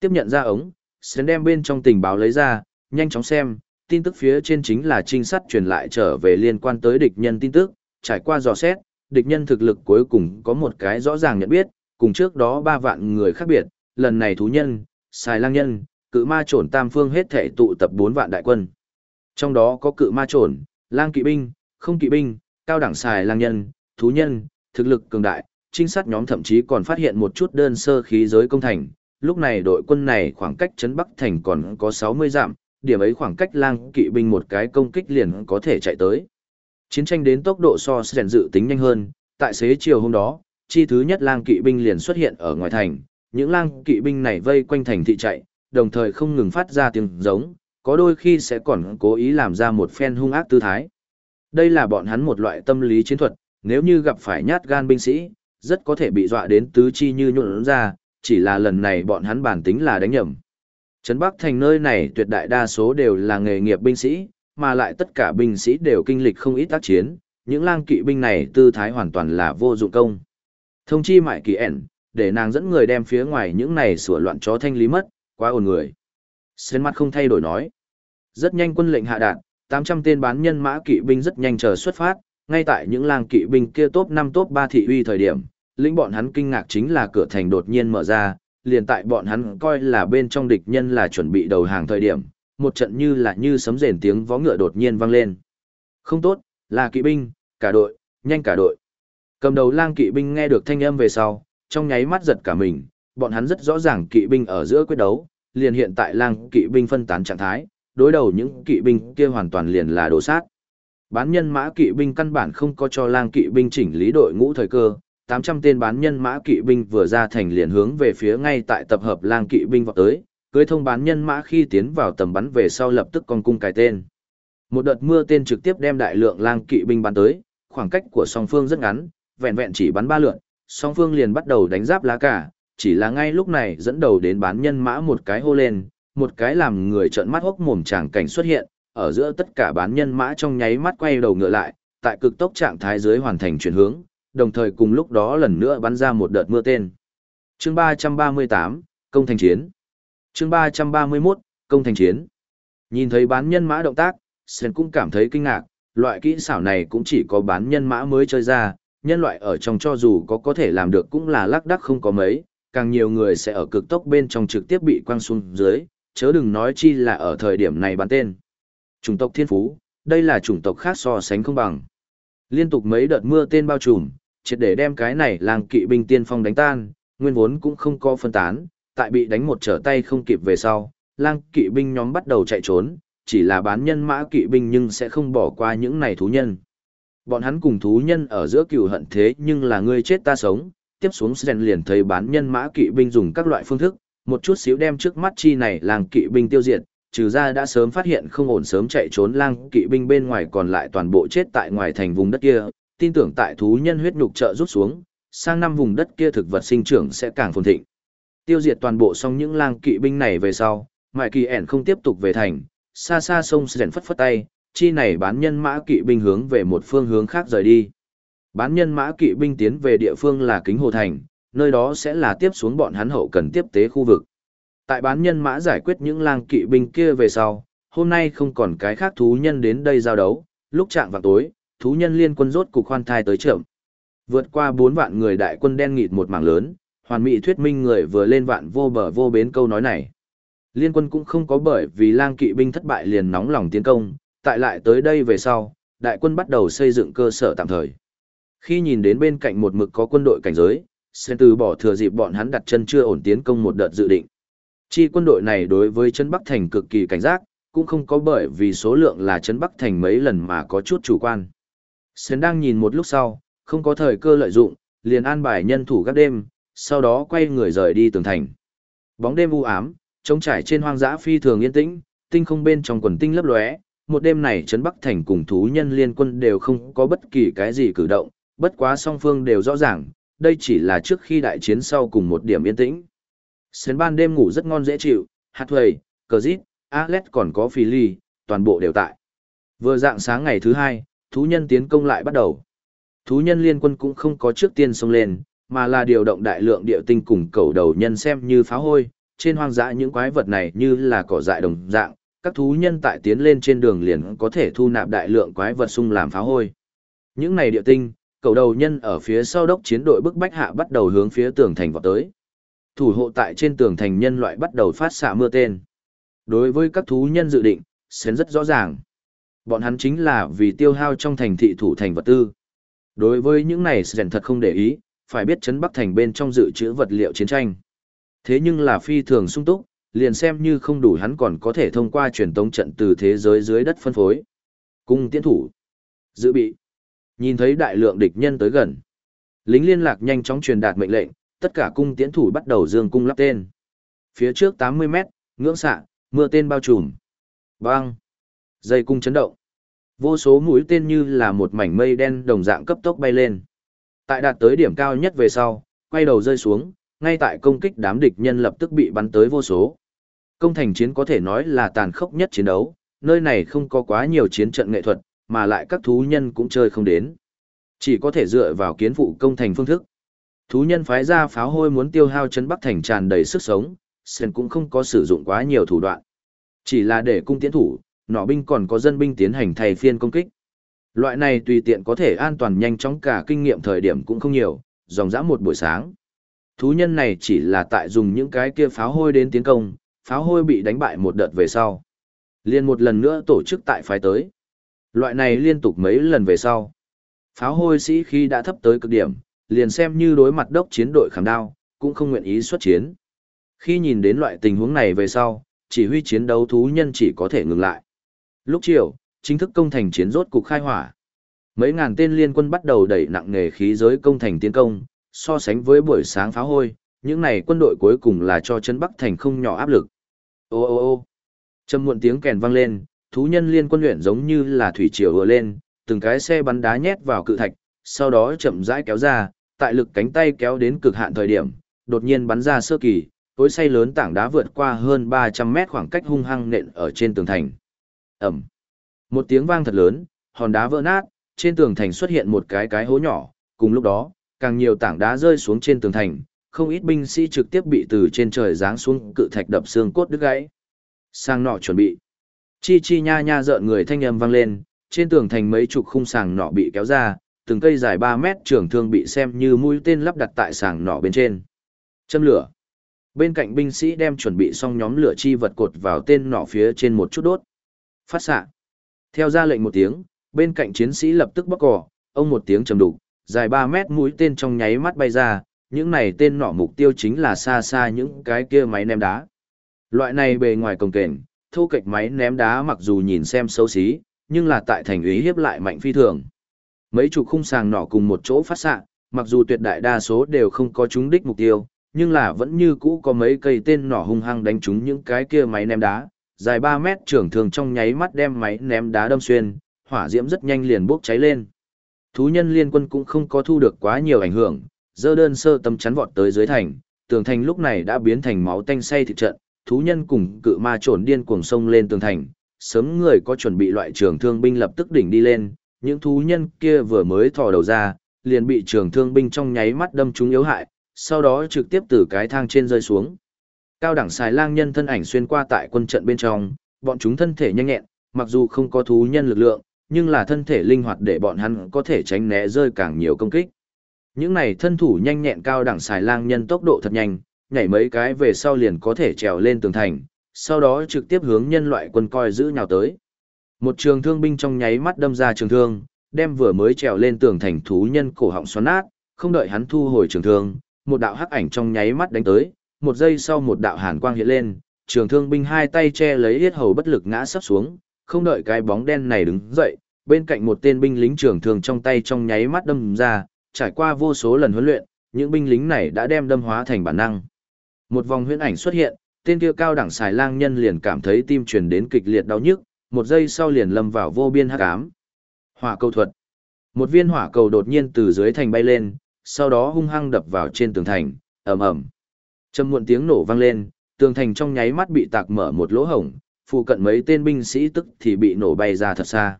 Tiếp nhận ra ống, Sren đem bên trong tình báo lấy ra, nhanh chóng xem, tin tức phía trên chính là trinh sát truyền lại trở về liên quan tới địch nhân tin tức, trải qua dò xét, địch nhân thực lực cuối cùng có một cái rõ ràng nhận biết, cùng trước đó ba vạn người khác biệt, lần này thú nhân, xài lang nhân, cự ma trổn tam phương hết thể tụ tập bốn vạn đại quân. Trong đó có cự ma trổn, lang kỵ binh, không kỵ binh, cao đẳng xài lang nhân, thú nhân, thực lực cường đại, trinh sát nhóm thậm chí còn phát hiện một chút đơn sơ khí giới công thành. Lúc này đội quân này khoảng cách trấn Bắc Thành còn có 60 dặm, điểm ấy khoảng cách lang kỵ binh một cái công kích liền có thể chạy tới. Chiến tranh đến tốc độ so sẻn dự tính nhanh hơn, tại xế chiều hôm đó, chi thứ nhất lang kỵ binh liền xuất hiện ở ngoài thành, những lang kỵ binh này vây quanh thành thị chạy, đồng thời không ngừng phát ra tiếng giống, có đôi khi sẽ còn cố ý làm ra một phen hung ác tư thái. Đây là bọn hắn một loại tâm lý chiến thuật, nếu như gặp phải nhát gan binh sĩ, rất có thể bị dọa đến tứ chi như nhuộn ra, chỉ là lần này bọn hắn bản tính là đánh nhầm. Trấn Bắc thành nơi này tuyệt đại đa số đều là nghề nghiệp binh sĩ, mà lại tất cả binh sĩ đều kinh lịch không ít tác chiến, những lang kỵ binh này tư thái hoàn toàn là vô dụng công. Thông chi mại kỳ ẻn, để nàng dẫn người đem phía ngoài những này sửa loạn chó thanh lý mất, quá ồn người. Xên mắt không thay đổi nói. Rất nhanh quân lệnh hạ đạn, 800 tên bán nhân mã kỵ binh rất nhanh chờ xuất phát, ngay tại những lang kỵ binh kia top 5 top 3 thị uy thời điểm, lĩnh bọn hắn kinh ngạc chính là cửa thành đột nhiên mở ra, liền tại bọn hắn coi là bên trong địch nhân là chuẩn bị đầu hàng thời điểm, một trận như là như sấm rền tiếng vó ngựa đột nhiên vang lên. Không tốt, là kỵ binh, cả đội, nhanh cả đội. Cầm đầu lang kỵ binh nghe được thanh âm về sau, trong nháy mắt giật cả mình, bọn hắn rất rõ ràng kỵ binh ở giữa quyết đấu, liền hiện tại lang kỵ binh phân tán trạng thái, đối đầu những kỵ binh kia hoàn toàn liền là đồ sát. Bán nhân mã kỵ binh căn bản không có cho lang kỵ binh chỉnh lý đội ngũ thời cơ, 800 tên bán nhân mã kỵ binh vừa ra thành liền hướng về phía ngay tại tập hợp lang kỵ binh vọt tới, cưới thông bán nhân mã khi tiến vào tầm bắn về sau lập tức con cung cài tên. Một đợt mưa tên trực tiếp đem đại lượng lang kỵ binh bắn tới, khoảng cách của song phương rất ngắn, vẹn vẹn chỉ bắn ba lượt. song phương liền bắt đầu đánh giáp lá cả, chỉ là ngay lúc này dẫn đầu đến bán nhân mã một cái hô lên, một cái làm người trợn mắt hốc mồm tràng cảnh xuất hiện, ở giữa tất cả bán nhân mã trong nháy mắt quay đầu ngựa lại, tại cực tốc trạng thái dưới hoàn thành chuyển hướng, đồng thời cùng lúc đó lần nữa bắn ra một đợt mưa tên. Chương 338, công thành chiến. Chương 331, công thành chiến. Nhìn thấy bán nhân mã động tác, Sen cũng cảm thấy kinh ngạc, loại kỹ xảo này cũng chỉ có bán nhân mã mới chơi ra, nhân loại ở trong cho dù có có thể làm được cũng là lác đắc không có mấy, càng nhiều người sẽ ở cực tốc bên trong trực tiếp bị quăng xuống dưới, chớ đừng nói chi là ở thời điểm này bắn tên. Chủng tộc thiên phú, đây là chủng tộc khác so sánh không bằng. Liên tục mấy đợt mưa tên bao trùm, triệt để đem cái này làng kỵ binh tiên phong đánh tan, nguyên vốn cũng không có phân tán, tại bị đánh một trở tay không kịp về sau, lang kỵ binh nhóm bắt đầu chạy trốn, chỉ là bán nhân mã kỵ binh nhưng sẽ không bỏ qua những này thú nhân. Bọn hắn cùng thú nhân ở giữa cựu hận thế nhưng là ngươi chết ta sống, tiếp xuống Sren liền thấy bán nhân mã kỵ binh dùng các loại phương thức, một chút xíu đem trước mắt chi này làng kỵ binh tiêu diệt, trừ ra đã sớm phát hiện không ổn sớm chạy trốn lang kỵ binh bên ngoài còn lại toàn bộ chết tại ngoài thành vùng đất kia, tin tưởng tại thú nhân huyết nhục trợ rút xuống, sang năm vùng đất kia thực vật sinh trưởng sẽ càng phồn thịnh. Tiêu diệt toàn bộ xong những lang kỵ binh này về sau, Mại Kỳ ẻn không tiếp tục về thành, xa xa sông Sren phất phất tay, chi này bán nhân mã kỵ binh hướng về một phương hướng khác rời đi. Bán nhân mã kỵ binh tiến về địa phương là Kính Hồ Thành, nơi đó sẽ là tiếp xuống bọn hắn hậu cần tiếp tế khu vực. Tại bán nhân mã giải quyết những lang kỵ binh kia về sau, hôm nay không còn cái khác thú nhân đến đây giao đấu, lúc chạm vào tối, thú nhân liên quân rốt cục khoan thai tới trưởng. Vượt qua 4 vạn người đại quân đen nghịt một mảng lớn, hoàn mỹ thuyết minh người vừa lên vạn vô bờ vô bến câu nói này. Liên quân cũng không có bởi vì lang kỵ binh thất bại liền nóng lòng tiến công, tại lại tới đây về sau, đại quân bắt đầu xây dựng cơ sở tạm thời. Khi nhìn đến bên cạnh một mực có quân đội cảnh giới, Sen từ bỏ thừa dịp bọn hắn đặt chân chưa ổn tiến công một đợt dự định. Chi quân đội này đối với Trấn Bắc Thành cực kỳ cảnh giác, cũng không có bởi vì số lượng là Trấn Bắc Thành mấy lần mà có chút chủ quan. Sến đang nhìn một lúc sau, không có thời cơ lợi dụng, liền an bài nhân thủ gác đêm, sau đó quay người rời đi tường thành. Bóng đêm u ám, trống trải trên hoang dã phi thường yên tĩnh, tinh không bên trong quần tinh lấp lóe, một đêm này trấn Bắc Thành cùng thú nhân liên quân đều không có bất kỳ cái gì cử động, bất quá song phương đều rõ ràng, đây chỉ là trước khi đại chiến sau cùng một điểm yên tĩnh. Sến ban đêm ngủ rất ngon dễ chịu, hạt thuầy, cờ dít, Alex còn có phi ly, toàn bộ đều tại. Vừa dạng sáng ngày thứ hai, thú nhân tiến công lại bắt đầu. Thú nhân liên quân cũng không có trước tiên xông lên, mà là điều động đại lượng địa tinh cùng cầu đầu nhân xem như phá hôi, trên hoang dã những quái vật này như là cỏ dại đồng dạng, các thú nhân tại tiến lên trên đường liền có thể thu nạp đại lượng quái vật sung làm phá hôi. Những này địa tinh, cầu đầu nhân ở phía sau đốc chiến đội bức bách hạ bắt đầu hướng phía tường thành vọt tới. Thủ hộ tại trên tường thành nhân loại bắt đầu phát xạ mưa tên. Đối với các thú nhân dự định, sến rất rõ ràng. Bọn hắn chính là vì tiêu hao trong thành thị thủ thành vật tư. Đối với những này sến thật không để ý, phải biết chấn Bắc Thành bên trong dự trữ vật liệu chiến tranh. Thế nhưng là phi thường sung túc, liền xem như không đủ hắn còn có thể thông qua truyền tống trận từ thế giới dưới đất phân phối. Cung tiến thủ. Dự bị. Nhìn thấy đại lượng địch nhân tới gần. Lính liên lạc nhanh chóng truyền đạt mệnh lệnh, tất cả cung tiễn thủ bắt đầu dương cung lắp tên. Phía trước 80 mét, ngưỡng xạ, mưa tên bao trùm. Bang. Dây cung chấn động. Vô số mũi tên như là một mảnh mây đen đồng dạng cấp tốc bay lên. Tại đạt tới điểm cao nhất về sau, quay đầu rơi xuống, ngay tại công kích đám địch nhân lập tức bị bắn tới vô số. Công thành chiến có thể nói là tàn khốc nhất chiến đấu, nơi này không có quá nhiều chiến trận nghệ thuật, mà lại các thú nhân cũng chơi không đến. Chỉ có thể dựa vào kiến phụ công thành phương thức. Thú nhân phái ra pháo hôi muốn tiêu hao chân Bắc thành tràn đầy sức sống, Sen cũng không có sử dụng quá nhiều thủ đoạn. Chỉ là để cung tiến thủ, nỏ binh còn có dân binh tiến hành thay phiên công kích. Loại này tùy tiện có thể an toàn nhanh chóng cả kinh nghiệm thời điểm cũng không nhiều, dòng dã một buổi sáng. Thú nhân này chỉ là tại dùng những cái kia pháo hôi đến tiến công, pháo hôi bị đánh bại một đợt về sau. Liên một lần nữa tổ chức tại phái tới. Loại này liên tục mấy lần về sau. Pháo hôi sĩ khi đã thấp tới cực điểm, liền xem như đối mặt đốc chiến đội khảm đao, cũng không nguyện ý xuất chiến. Khi nhìn đến loại tình huống này về sau, chỉ huy chiến đấu thú nhân chỉ có thể ngừng lại. Lúc chiều, chính thức công thành chiến rốt cục khai hỏa. Mấy ngàn tên liên quân bắt đầu đẩy nặng nghề khí giới công thành tiến công, so sánh với buổi sáng pháo hôi, những này quân đội cuối cùng là cho chân Bắc thành không nhỏ áp lực. Ô ô ô trầm muộn tiếng kèn vang lên, thú nhân liên quân luyện giống như là thủy triều vừa lên, từng cái xe bắn đá nhét vào cự thạch, sau đó chậm rãi kéo ra, tại lực cánh tay kéo đến cực hạn thời điểm, đột nhiên bắn ra sơ kỳ, tối say lớn tảng đá vượt qua hơn 300 mét khoảng cách hung hăng nện ở trên tường thành. Ẩm. Một tiếng vang thật lớn, hòn đá vỡ nát, trên tường thành xuất hiện một cái cái hố nhỏ, cùng lúc đó, càng nhiều tảng đá rơi xuống trên tường thành, không ít binh sĩ trực tiếp bị từ trên trời giáng xuống cự thạch đập xương cốt đứt gãy. Sang nọ chuẩn bị. Chi chi nha nha rợn người thanh âm vang lên, trên tường thành mấy chục khung sàng nọ bị kéo ra, từng cây dài 3 mét trường thương bị xem như mũi tên lắp đặt tại sàng nỏ bên trên. Châm lửa. Bên cạnh binh sĩ đem chuẩn bị xong nhóm lửa chi vật cột vào tên nỏ phía trên một chút đốt. Phát xạ. Theo ra lệnh một tiếng, bên cạnh chiến sĩ lập tức bóc cỏ, ông một tiếng trầm đục, dài 3 mét mũi tên trong nháy mắt bay ra, những này tên nỏ mục tiêu chính là xa xa những cái kia máy ném đá. Loại này bề ngoài cồng kềnh, thu kịch máy ném đá mặc dù nhìn xem xấu xí, nhưng là tại thành ý hiếp lại mạnh phi thường. Mấy chục khung sàng nỏ cùng một chỗ phát xạ, mặc dù tuyệt đại đa số đều không có trúng đích mục tiêu, nhưng là vẫn như cũ có mấy cây tên nỏ hung hăng đánh trúng những cái kia máy ném đá, dài 3 mét trưởng thường trong nháy mắt đem máy ném đá đâm xuyên, hỏa diễm rất nhanh liền bốc cháy lên. Thú nhân liên quân cũng không có thu được quá nhiều ảnh hưởng, dơ đơn sơ tâm chắn vọt tới dưới thành, tường thành lúc này đã biến thành máu tanh say thịt trận, thú nhân cùng cự ma trồn điên cuồng sông lên tường thành, sớm người có chuẩn bị loại trường thương binh lập tức đỉnh đi lên, những thú nhân kia vừa mới thò đầu ra, liền bị trường thương binh trong nháy mắt đâm chúng yếu hại, sau đó trực tiếp từ cái thang trên rơi xuống. Cao đẳng xài lang nhân thân ảnh xuyên qua tại quân trận bên trong, bọn chúng thân thể nhanh nhẹn, mặc dù không có thú nhân lực lượng, nhưng là thân thể linh hoạt để bọn hắn có thể tránh né rơi càng nhiều công kích. Những này thân thủ nhanh nhẹn cao đẳng xài lang nhân tốc độ thật nhanh, nhảy mấy cái về sau liền có thể trèo lên tường thành, sau đó trực tiếp hướng nhân loại quân coi giữ nhào tới. Một trường thương binh trong nháy mắt đâm ra trường thương, đem vừa mới trèo lên tường thành thú nhân cổ họng xoắn nát, không đợi hắn thu hồi trường thương, một đạo hắc ảnh trong nháy mắt đánh tới, một giây sau một đạo hàn quang hiện lên, trường thương binh hai tay che lấy yết hầu bất lực ngã sấp xuống, không đợi cái bóng đen này đứng dậy, bên cạnh một tên binh lính trường thương trong tay trong nháy mắt đâm ra, trải qua vô số lần huấn luyện, những binh lính này đã đem đâm hóa thành bản năng. Một vòng huyễn ảnh xuất hiện, tên kia cao đẳng xài lang nhân liền cảm thấy tim truyền đến kịch liệt đau nhức, một giây sau liền lâm vào vô biên hắc ám. Hỏa cầu thuật. Một viên hỏa cầu đột nhiên từ dưới thành bay lên, sau đó hung hăng đập vào trên tường thành, ầm ầm. Trầm muộn tiếng nổ vang lên, tường thành trong nháy mắt bị tạc mở một lỗ hổng, phụ cận mấy tên binh sĩ tức thì bị nổ bay ra thật xa.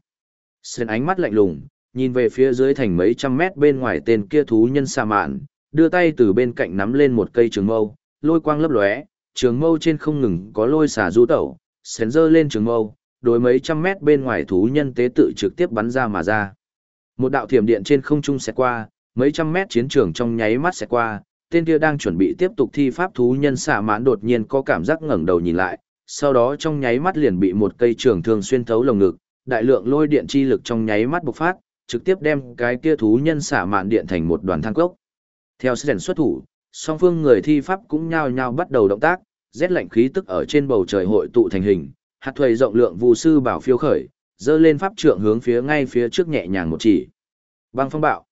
Sơn ánh mắt lạnh lùng, nhìn về phía dưới thành mấy trăm mét bên ngoài tên kia thú nhân sa mạn, đưa tay từ bên cạnh nắm lên một cây trường mâu, lôi quang lấp lóe, trường mâu trên không ngừng có lôi xả du tẩu, sến dơ lên trường mâu, đối mấy trăm mét bên ngoài thú nhân tế tự trực tiếp bắn ra mà ra. Một đạo thiểm điện trên không trung sẽ qua, mấy trăm mét chiến trường trong nháy mắt sẽ qua, tên kia đang chuẩn bị tiếp tục thi pháp thú nhân xả mãn đột nhiên có cảm giác ngẩng đầu nhìn lại, sau đó trong nháy mắt liền bị một cây trường thương xuyên thấu lồng ngực, đại lượng lôi điện chi lực trong nháy mắt bộc phát, trực tiếp đem cái kia thú nhân xả mạn điện thành một đoàn than cốc. Theo sự xuất thủ, song phương người thi pháp cũng nhao nhao bắt đầu động tác, rét lạnh khí tức ở trên bầu trời hội tụ thành hình, hạt thuầy rộng lượng vu sư bảo phiêu khởi, dơ lên pháp trượng hướng phía ngay phía trước nhẹ nhàng một chỉ. Băng phong bạo.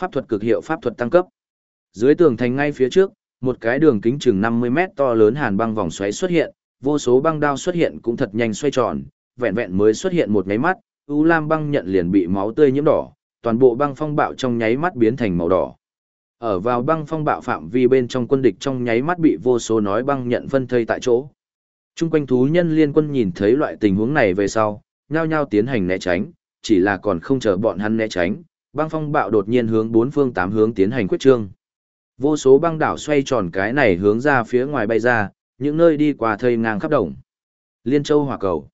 Pháp thuật cực hiệu pháp thuật tăng cấp. Dưới tường thành ngay phía trước, một cái đường kính chừng 50 mét to lớn hàn băng vòng xoáy xuất hiện, vô số băng đao xuất hiện cũng thật nhanh xoay tròn, vẹn vẹn mới xuất hiện một nháy mắt, U Lam băng nhận liền bị máu tươi nhiễm đỏ, toàn bộ băng phong bạo trong nháy mắt biến thành màu đỏ. Ở vào băng phong bạo phạm vi bên trong quân địch trong nháy mắt bị vô số nói băng nhận phân thây tại chỗ. Trung quanh thú nhân liên quân nhìn thấy loại tình huống này về sau, nhao nhao tiến hành né tránh, chỉ là còn không chờ bọn hắn né tránh, băng phong bạo đột nhiên hướng bốn phương tám hướng tiến hành quyết trương. Vô số băng đảo xoay tròn cái này hướng ra phía ngoài bay ra, những nơi đi qua thây ngang khắp đồng. Liên châu hỏa cầu.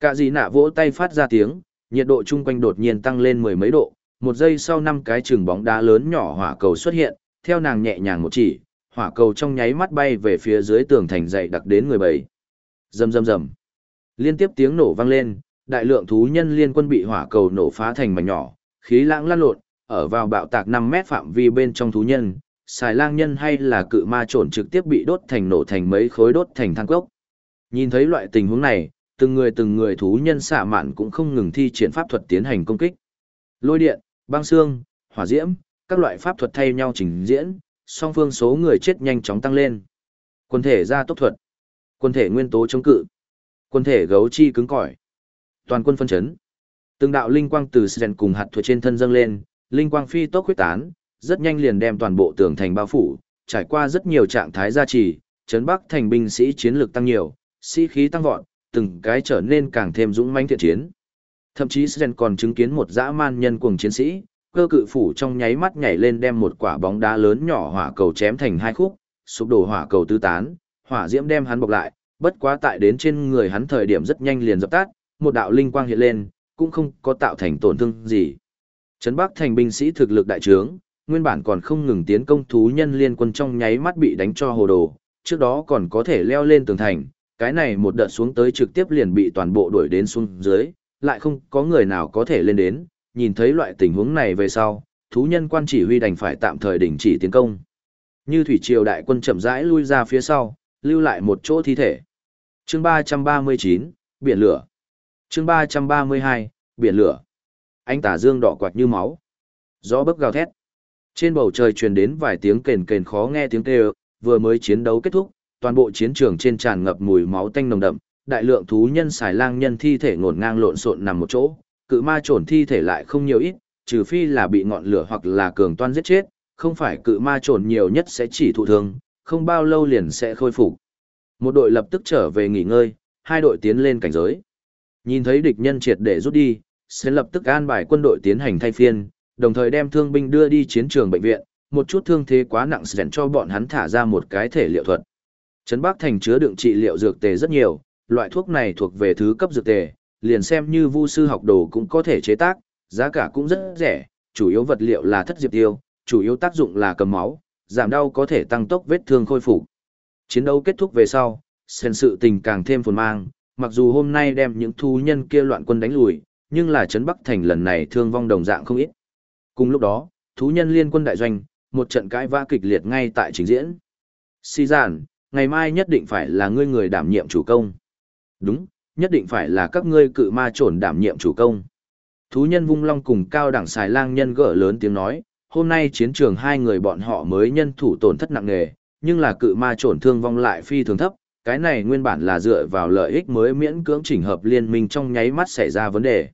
Cả gì nạ vỗ tay phát ra tiếng, nhiệt độ chung quanh đột nhiên tăng lên mười mấy độ, một giây sau năm cái chừng bóng đá lớn nhỏ hỏa cầu xuất hiện, theo nàng nhẹ nhàng một chỉ, hỏa cầu trong nháy mắt bay về phía dưới tường thành dậy đặc đến người bảy. Rầm rầm rầm. Liên tiếp tiếng nổ vang lên, đại lượng thú nhân liên quân bị hỏa cầu nổ phá thành mảnh nhỏ, khí lãng lan lộn, ở vào bạo tạc 5 mét phạm vi bên trong thú nhân, xài lang nhân hay là cự ma trộn trực tiếp bị đốt thành nổ thành mấy khối đốt thành than cốc. Nhìn thấy loại tình huống này, từng người từng người thú nhân xạ mạn cũng không ngừng thi triển pháp thuật tiến hành công kích. Lôi điện, băng xương, hỏa diễm, các loại pháp thuật thay nhau trình diễn, song phương số người chết nhanh chóng tăng lên. Quân thể gia tốc thuật, quân thể nguyên tố chống cự, quân thể gấu chi cứng cỏi. Toàn quân phân chấn. Từng đạo linh quang từ Sren cùng hạt thuật trên thân dâng lên, linh quang phi tốc huyết tán, rất nhanh liền đem toàn bộ tường thành bao phủ, trải qua rất nhiều trạng thái gia trì, trấn Bắc thành binh sĩ chiến lược tăng nhiều, sĩ khí tăng vọt, từng cái trở nên càng thêm dũng mãnh thiện chiến. Thậm chí Sren còn chứng kiến một dã man nhân cuồng chiến sĩ, cơ cự phủ trong nháy mắt nhảy lên đem một quả bóng đá lớn nhỏ hỏa cầu chém thành hai khúc, sụp đổ hỏa cầu tứ tán, hỏa diễm đem hắn bọc lại, bất quá tại đến trên người hắn thời điểm rất nhanh liền dập tắt, một đạo linh quang hiện lên, cũng không có tạo thành tổn thương gì. Trấn Bắc thành binh sĩ thực lực đại trướng, nguyên bản còn không ngừng tiến công thú nhân liên quân trong nháy mắt bị đánh cho hồ đồ, trước đó còn có thể leo lên tường thành, cái này một đợt xuống tới trực tiếp liền bị toàn bộ đuổi đến xuống dưới, lại không có người nào có thể lên đến, nhìn thấy loại tình huống này về sau, thú nhân quan chỉ huy đành phải tạm thời đình chỉ tiến công. Như thủy triều đại quân chậm rãi lui ra phía sau, lưu lại một chỗ thi thể. Chương 339, biển lửa. Chương 332, biển lửa. ánh tà dương đỏ quạt như máu. Gió bấc gào thét. Trên bầu trời truyền đến vài tiếng kền kền khó nghe tiếng kêu, vừa mới chiến đấu kết thúc, toàn bộ chiến trường trên tràn ngập mùi máu tanh nồng đậm, đại lượng thú nhân xài lang nhân thi thể ngổn ngang lộn xộn nằm một chỗ, cự ma trồn thi thể lại không nhiều ít, trừ phi là bị ngọn lửa hoặc là cường toan giết chết, không phải cự ma trồn nhiều nhất sẽ chỉ thụ thương, không bao lâu liền sẽ khôi phục. Một đội lập tức trở về nghỉ ngơi, hai đội tiến lên cảnh giới. Nhìn thấy địch nhân triệt để rút đi, sẽ lập tức an bài quân đội tiến hành thay phiên, đồng thời đem thương binh đưa đi chiến trường bệnh viện, một chút thương thế quá nặng sẽ cho bọn hắn thả ra một cái thể liệu thuật. Trấn Bắc Thành chứa đựng trị liệu dược tề rất nhiều, loại thuốc này thuộc về thứ cấp dược tề, liền xem như vu sư học đồ cũng có thể chế tác, giá cả cũng rất rẻ, chủ yếu vật liệu là thất diệp tiêu, chủ yếu tác dụng là cầm máu, giảm đau có thể tăng tốc vết thương khôi phục. Chiến đấu kết thúc về sau, sen sự tình càng thêm phồn mang, mặc dù hôm nay đem những thú nhân kia loạn quân đánh lùi, nhưng là Trấn Bắc Thành lần này thương vong đồng dạng không ít. Cùng lúc đó, thú nhân liên quân đại doanh, một trận cãi vã kịch liệt ngay tại trình diễn. Si giản, ngày mai nhất định phải là ngươi người đảm nhiệm chủ công. Đúng, nhất định phải là các ngươi cự ma trồn đảm nhiệm chủ công. Thú nhân vung long cùng cao đẳng xài lang nhân gỡ lớn tiếng nói, hôm nay chiến trường hai người bọn họ mới nhân thủ tổn thất nặng nề, nhưng là cự ma trổn thương vong lại phi thường thấp, cái này nguyên bản là dựa vào lợi ích mới miễn cưỡng chỉnh hợp liên minh trong nháy mắt xảy ra vấn đề.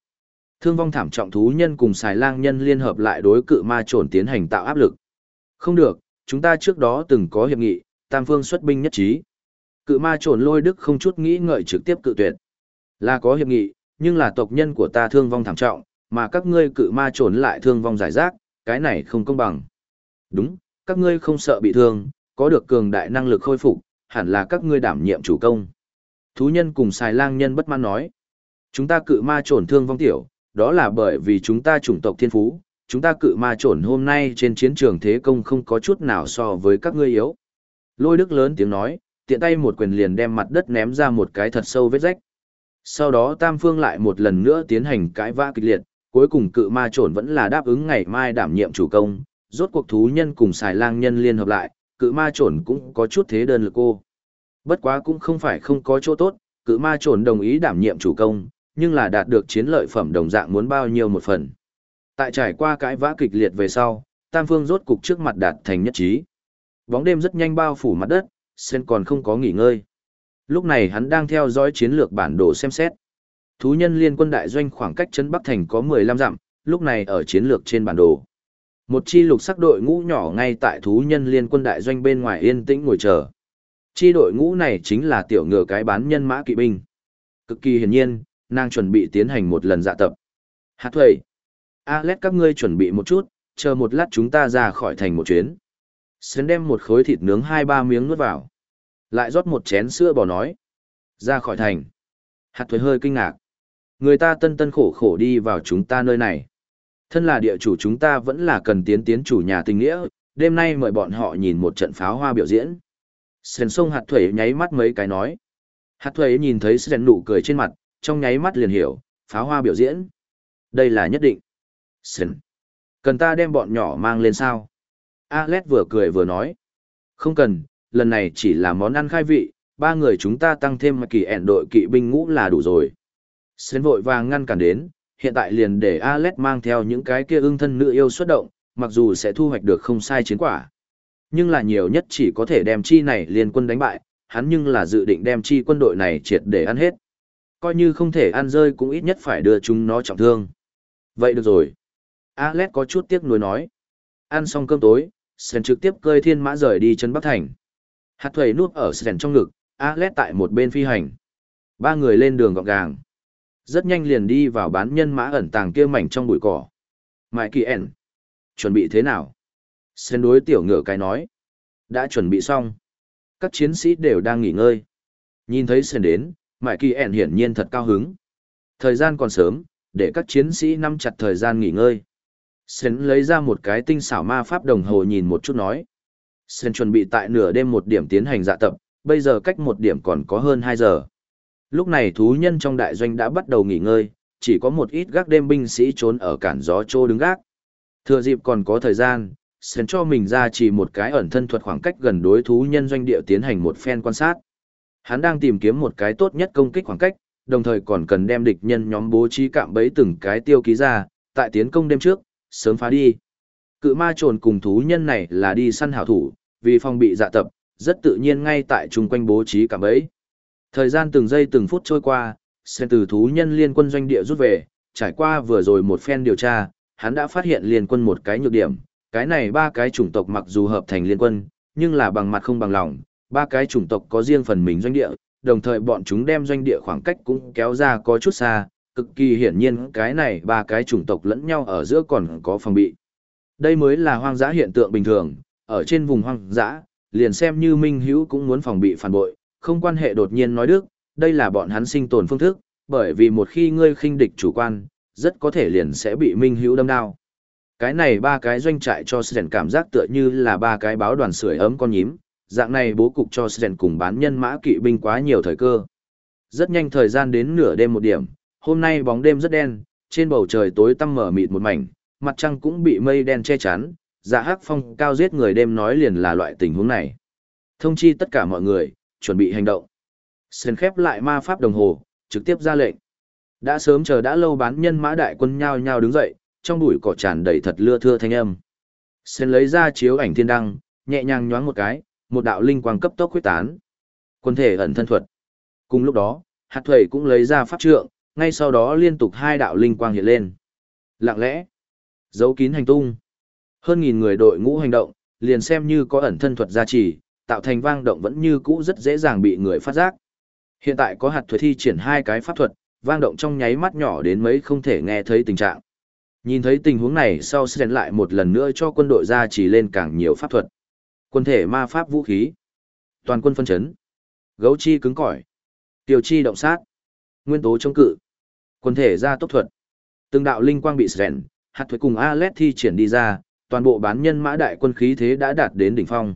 Thương vong thảm trọng thú nhân cùng xài lang nhân liên hợp lại đối cự ma trổn tiến hành tạo áp lực. Không được, chúng ta trước đó từng có hiệp nghị, tam phương xuất binh nhất trí. Cự ma trổn lôi đức không chút nghĩ ngợi trực tiếp cự tuyệt. Là có hiệp nghị, nhưng là tộc nhân của ta thương vong thảm trọng, mà các ngươi cự ma trổn lại thương vong giải rác, cái này không công bằng. Đúng, các ngươi không sợ bị thương, có được cường đại năng lực khôi phục, hẳn là các ngươi đảm nhiệm chủ công. Thú nhân cùng xài lang nhân bất mãn nói. Chúng ta cự ma trổn thương vong tiểu, đó là bởi vì chúng ta chủng tộc thiên phú, chúng ta cự ma trổn hôm nay trên chiến trường thế công không có chút nào so với các ngươi yếu. Lôi đức lớn tiếng nói, tiện tay một quyền liền đem mặt đất ném ra một cái thật sâu vết rách. Sau đó Tam Phương lại một lần nữa tiến hành cãi vã kịch liệt, cuối cùng cự ma trồn vẫn là đáp ứng ngày mai đảm nhiệm chủ công, rốt cuộc thú nhân cùng xài lang nhân liên hợp lại, cự ma trồn cũng có chút thế đơn lực cô. Bất quá cũng không phải không có chỗ tốt, cự ma trồn đồng ý đảm nhiệm chủ công, nhưng là đạt được chiến lợi phẩm đồng dạng muốn bao nhiêu một phần. Tại trải qua cãi vã kịch liệt về sau, Tam Phương rốt cục trước mặt đạt thành nhất trí. Bóng đêm rất nhanh bao phủ mặt đất, Sen còn không có nghỉ ngơi. Lúc này hắn đang theo dõi chiến lược bản đồ xem xét. Thú nhân liên quân đại doanh khoảng cách trấn Bắc Thành có 15 dặm, lúc này ở chiến lược trên bản đồ. Một chi lục sắc đội ngũ nhỏ ngay tại thú nhân liên quân đại doanh bên ngoài yên tĩnh ngồi chờ. Chi đội ngũ này chính là tiểu ngựa cái bán nhân mã kỵ binh. Cực kỳ hiển nhiên, nàng chuẩn bị tiến hành một lần dạ tập. Hát thuầy. Alex các ngươi chuẩn bị một chút, chờ một lát chúng ta ra khỏi thành một chuyến. Sến đem một khối thịt nướng hai ba miếng nuốt vào. Lại rót một chén sữa bò nói. Ra khỏi thành. Hạt thuế hơi kinh ngạc. Người ta tân tân khổ khổ đi vào chúng ta nơi này. Thân là địa chủ chúng ta vẫn là cần tiến tiến chủ nhà tình nghĩa, đêm nay mời bọn họ nhìn một trận pháo hoa biểu diễn. Sến sông hạt thuế nháy mắt mấy cái nói. Hạt thuế nhìn thấy Sến nụ cười trên mặt, trong nháy mắt liền hiểu, pháo hoa biểu diễn. Đây là nhất định. Sến. Cần ta đem bọn nhỏ mang lên sao? Alex vừa cười vừa nói. Không cần, lần này chỉ là món ăn khai vị, ba người chúng ta tăng thêm kỳ ẻn đội kỵ binh ngũ là đủ rồi. Sến vội vàng ngăn cản đến, hiện tại liền để Alex mang theo những cái kia ưng thân nữ yêu xuất động, mặc dù sẽ thu hoạch được không sai chiến quả. Nhưng là nhiều nhất chỉ có thể đem chi này liên quân đánh bại, hắn nhưng là dự định đem chi quân đội này triệt để ăn hết. Coi như không thể ăn rơi cũng ít nhất phải đưa chúng nó trọng thương. Vậy được rồi. Alex có chút tiếc nuối nói. Ăn xong cơm tối, Sren trực tiếp cơi thiên mã rời đi chân Bắc Thành. Hạt thuầy nuốt ở Sren trong ngực, Alex tại một bên phi hành. Ba người lên đường gọn gàng. Rất nhanh liền đi vào bán nhân mã ẩn tàng kia mảnh trong bụi cỏ. Mại kỳ ẻn. Chuẩn bị thế nào? Xen đối tiểu ngựa cái nói. Đã chuẩn bị xong. Các chiến sĩ đều đang nghỉ ngơi. Nhìn thấy Xen đến, Mại kỳ ẻn hiển nhiên thật cao hứng. Thời gian còn sớm, để các chiến sĩ nắm chặt thời gian nghỉ ngơi. Xen lấy ra một cái tinh xảo ma pháp đồng hồ nhìn một chút nói. Xen chuẩn bị tại nửa đêm một điểm tiến hành dạ tập, bây giờ cách một điểm còn có hơn 2 giờ. Lúc này thú nhân trong đại doanh đã bắt đầu nghỉ ngơi, chỉ có một ít gác đêm binh sĩ trốn ở cản gió trô đứng gác. Thừa dịp còn có thời gian, Sến cho mình ra chỉ một cái ẩn thân thuật khoảng cách gần đối thú nhân doanh địa tiến hành một phen quan sát. Hắn đang tìm kiếm một cái tốt nhất công kích khoảng cách, đồng thời còn cần đem địch nhân nhóm bố trí cạm bẫy từng cái tiêu ký ra, tại tiến công đêm trước, sớm phá đi. Cự ma trồn cùng thú nhân này là đi săn hảo thủ, vì phòng bị dạ tập, rất tự nhiên ngay tại chung quanh bố trí cạm bẫy. Thời gian từng giây từng phút trôi qua, sen từ thú nhân liên quân doanh địa rút về, trải qua vừa rồi một phen điều tra, hắn đã phát hiện liên quân một cái nhược điểm, cái này ba cái chủng tộc mặc dù hợp thành liên quân, nhưng là bằng mặt không bằng lòng, ba cái chủng tộc có riêng phần mình doanh địa, đồng thời bọn chúng đem doanh địa khoảng cách cũng kéo ra có chút xa, cực kỳ hiển nhiên cái này ba cái chủng tộc lẫn nhau ở giữa còn có phòng bị. Đây mới là hoang dã hiện tượng bình thường, ở trên vùng hoang dã, liền xem như Minh Hữu cũng muốn phòng bị phản bội, không quan hệ đột nhiên nói đức, đây là bọn hắn sinh tồn phương thức, bởi vì một khi ngươi khinh địch chủ quan, rất có thể liền sẽ bị Minh Hữu đâm đao. Cái này ba cái doanh trại cho Sren cảm giác tựa như là ba cái báo đoàn sưởi ấm con nhím, dạng này bố cục cho Sren cùng bán nhân mã kỵ binh quá nhiều thời cơ. Rất nhanh thời gian đến nửa đêm một điểm, hôm nay bóng đêm rất đen, trên bầu trời tối tăm mở mịt một mảnh, mặt trăng cũng bị mây đen che chắn, dạ hắc phong cao giết người đêm nói liền là loại tình huống này. Thông chi tất cả mọi người, chuẩn bị hành động. sơn khép lại ma pháp đồng hồ, trực tiếp ra lệnh. Đã sớm chờ đã lâu bán nhân mã đại quân nhao nhao đứng dậy, trong bụi cỏ tràn đầy thật lưa thưa thanh âm. sơn lấy ra chiếu ảnh thiên đăng, nhẹ nhàng nhoáng một cái, một đạo linh quang cấp tốc huyết tán. Quân thể ẩn thân thuật. Cùng lúc đó, hạt thuẩy cũng lấy ra pháp trượng, ngay sau đó liên tục hai đạo linh quang hiện lên. Lặng lẽ, giấu kín hành tung. Hơn nghìn người đội ngũ hành động, liền xem như có ẩn thân thuật gia trì, tạo thành vang động vẫn như cũ rất dễ dàng bị người phát giác. Hiện tại có hạt thuật thi triển hai cái pháp thuật, vang động trong nháy mắt nhỏ đến mấy không thể nghe thấy tình trạng. Nhìn thấy tình huống này sau Sren lại một lần nữa cho quân đội ra chỉ lên càng nhiều pháp thuật. Quân thể ma pháp vũ khí. Toàn quân phân chấn. Gấu chi cứng cỏi. tiểu chi động sát. Nguyên tố chống cự. Quân thể ra tốc thuật. Từng đạo linh quang bị Sren, hạt thuế cùng Alet thi triển đi ra, toàn bộ bán nhân mã đại quân khí thế đã đạt đến đỉnh phong.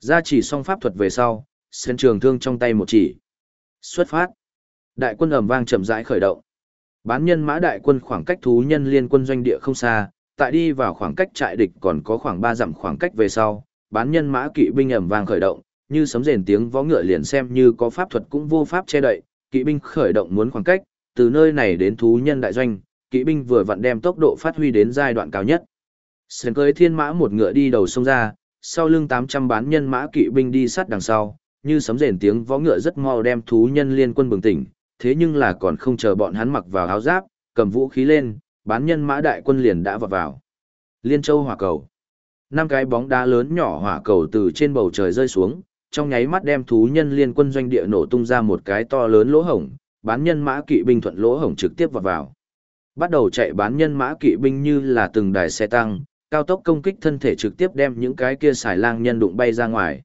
Ra chỉ xong pháp thuật về sau, sân trường thương trong tay một chỉ. Xuất phát. Đại quân ầm vang chậm rãi khởi động. Bán nhân mã đại quân khoảng cách thú nhân liên quân doanh địa không xa, tại đi vào khoảng cách trại địch còn có khoảng 3 dặm khoảng cách về sau, bán nhân mã kỵ binh ầm vang khởi động, như sấm rền tiếng vó ngựa liền xem như có pháp thuật cũng vô pháp che đậy, kỵ binh khởi động muốn khoảng cách, từ nơi này đến thú nhân đại doanh, kỵ binh vừa vặn đem tốc độ phát huy đến giai đoạn cao nhất. Sến cưới thiên mã một ngựa đi đầu sông ra, sau lưng 800 bán nhân mã kỵ binh đi sát đằng sau, như sấm rền tiếng vó ngựa rất mau đem thú nhân liên quân bừng tỉnh, thế nhưng là còn không chờ bọn hắn mặc vào áo giáp, cầm vũ khí lên, bán nhân mã đại quân liền đã vọt vào. Liên Châu hỏa cầu. Năm cái bóng đá lớn nhỏ hỏa cầu từ trên bầu trời rơi xuống, trong nháy mắt đem thú nhân liên quân doanh địa nổ tung ra một cái to lớn lỗ hổng, bán nhân mã kỵ binh thuận lỗ hổng trực tiếp vọt vào. Bắt đầu chạy bán nhân mã kỵ binh như là từng đài xe tăng, cao tốc công kích thân thể trực tiếp đem những cái kia xài lang nhân đụng bay ra ngoài.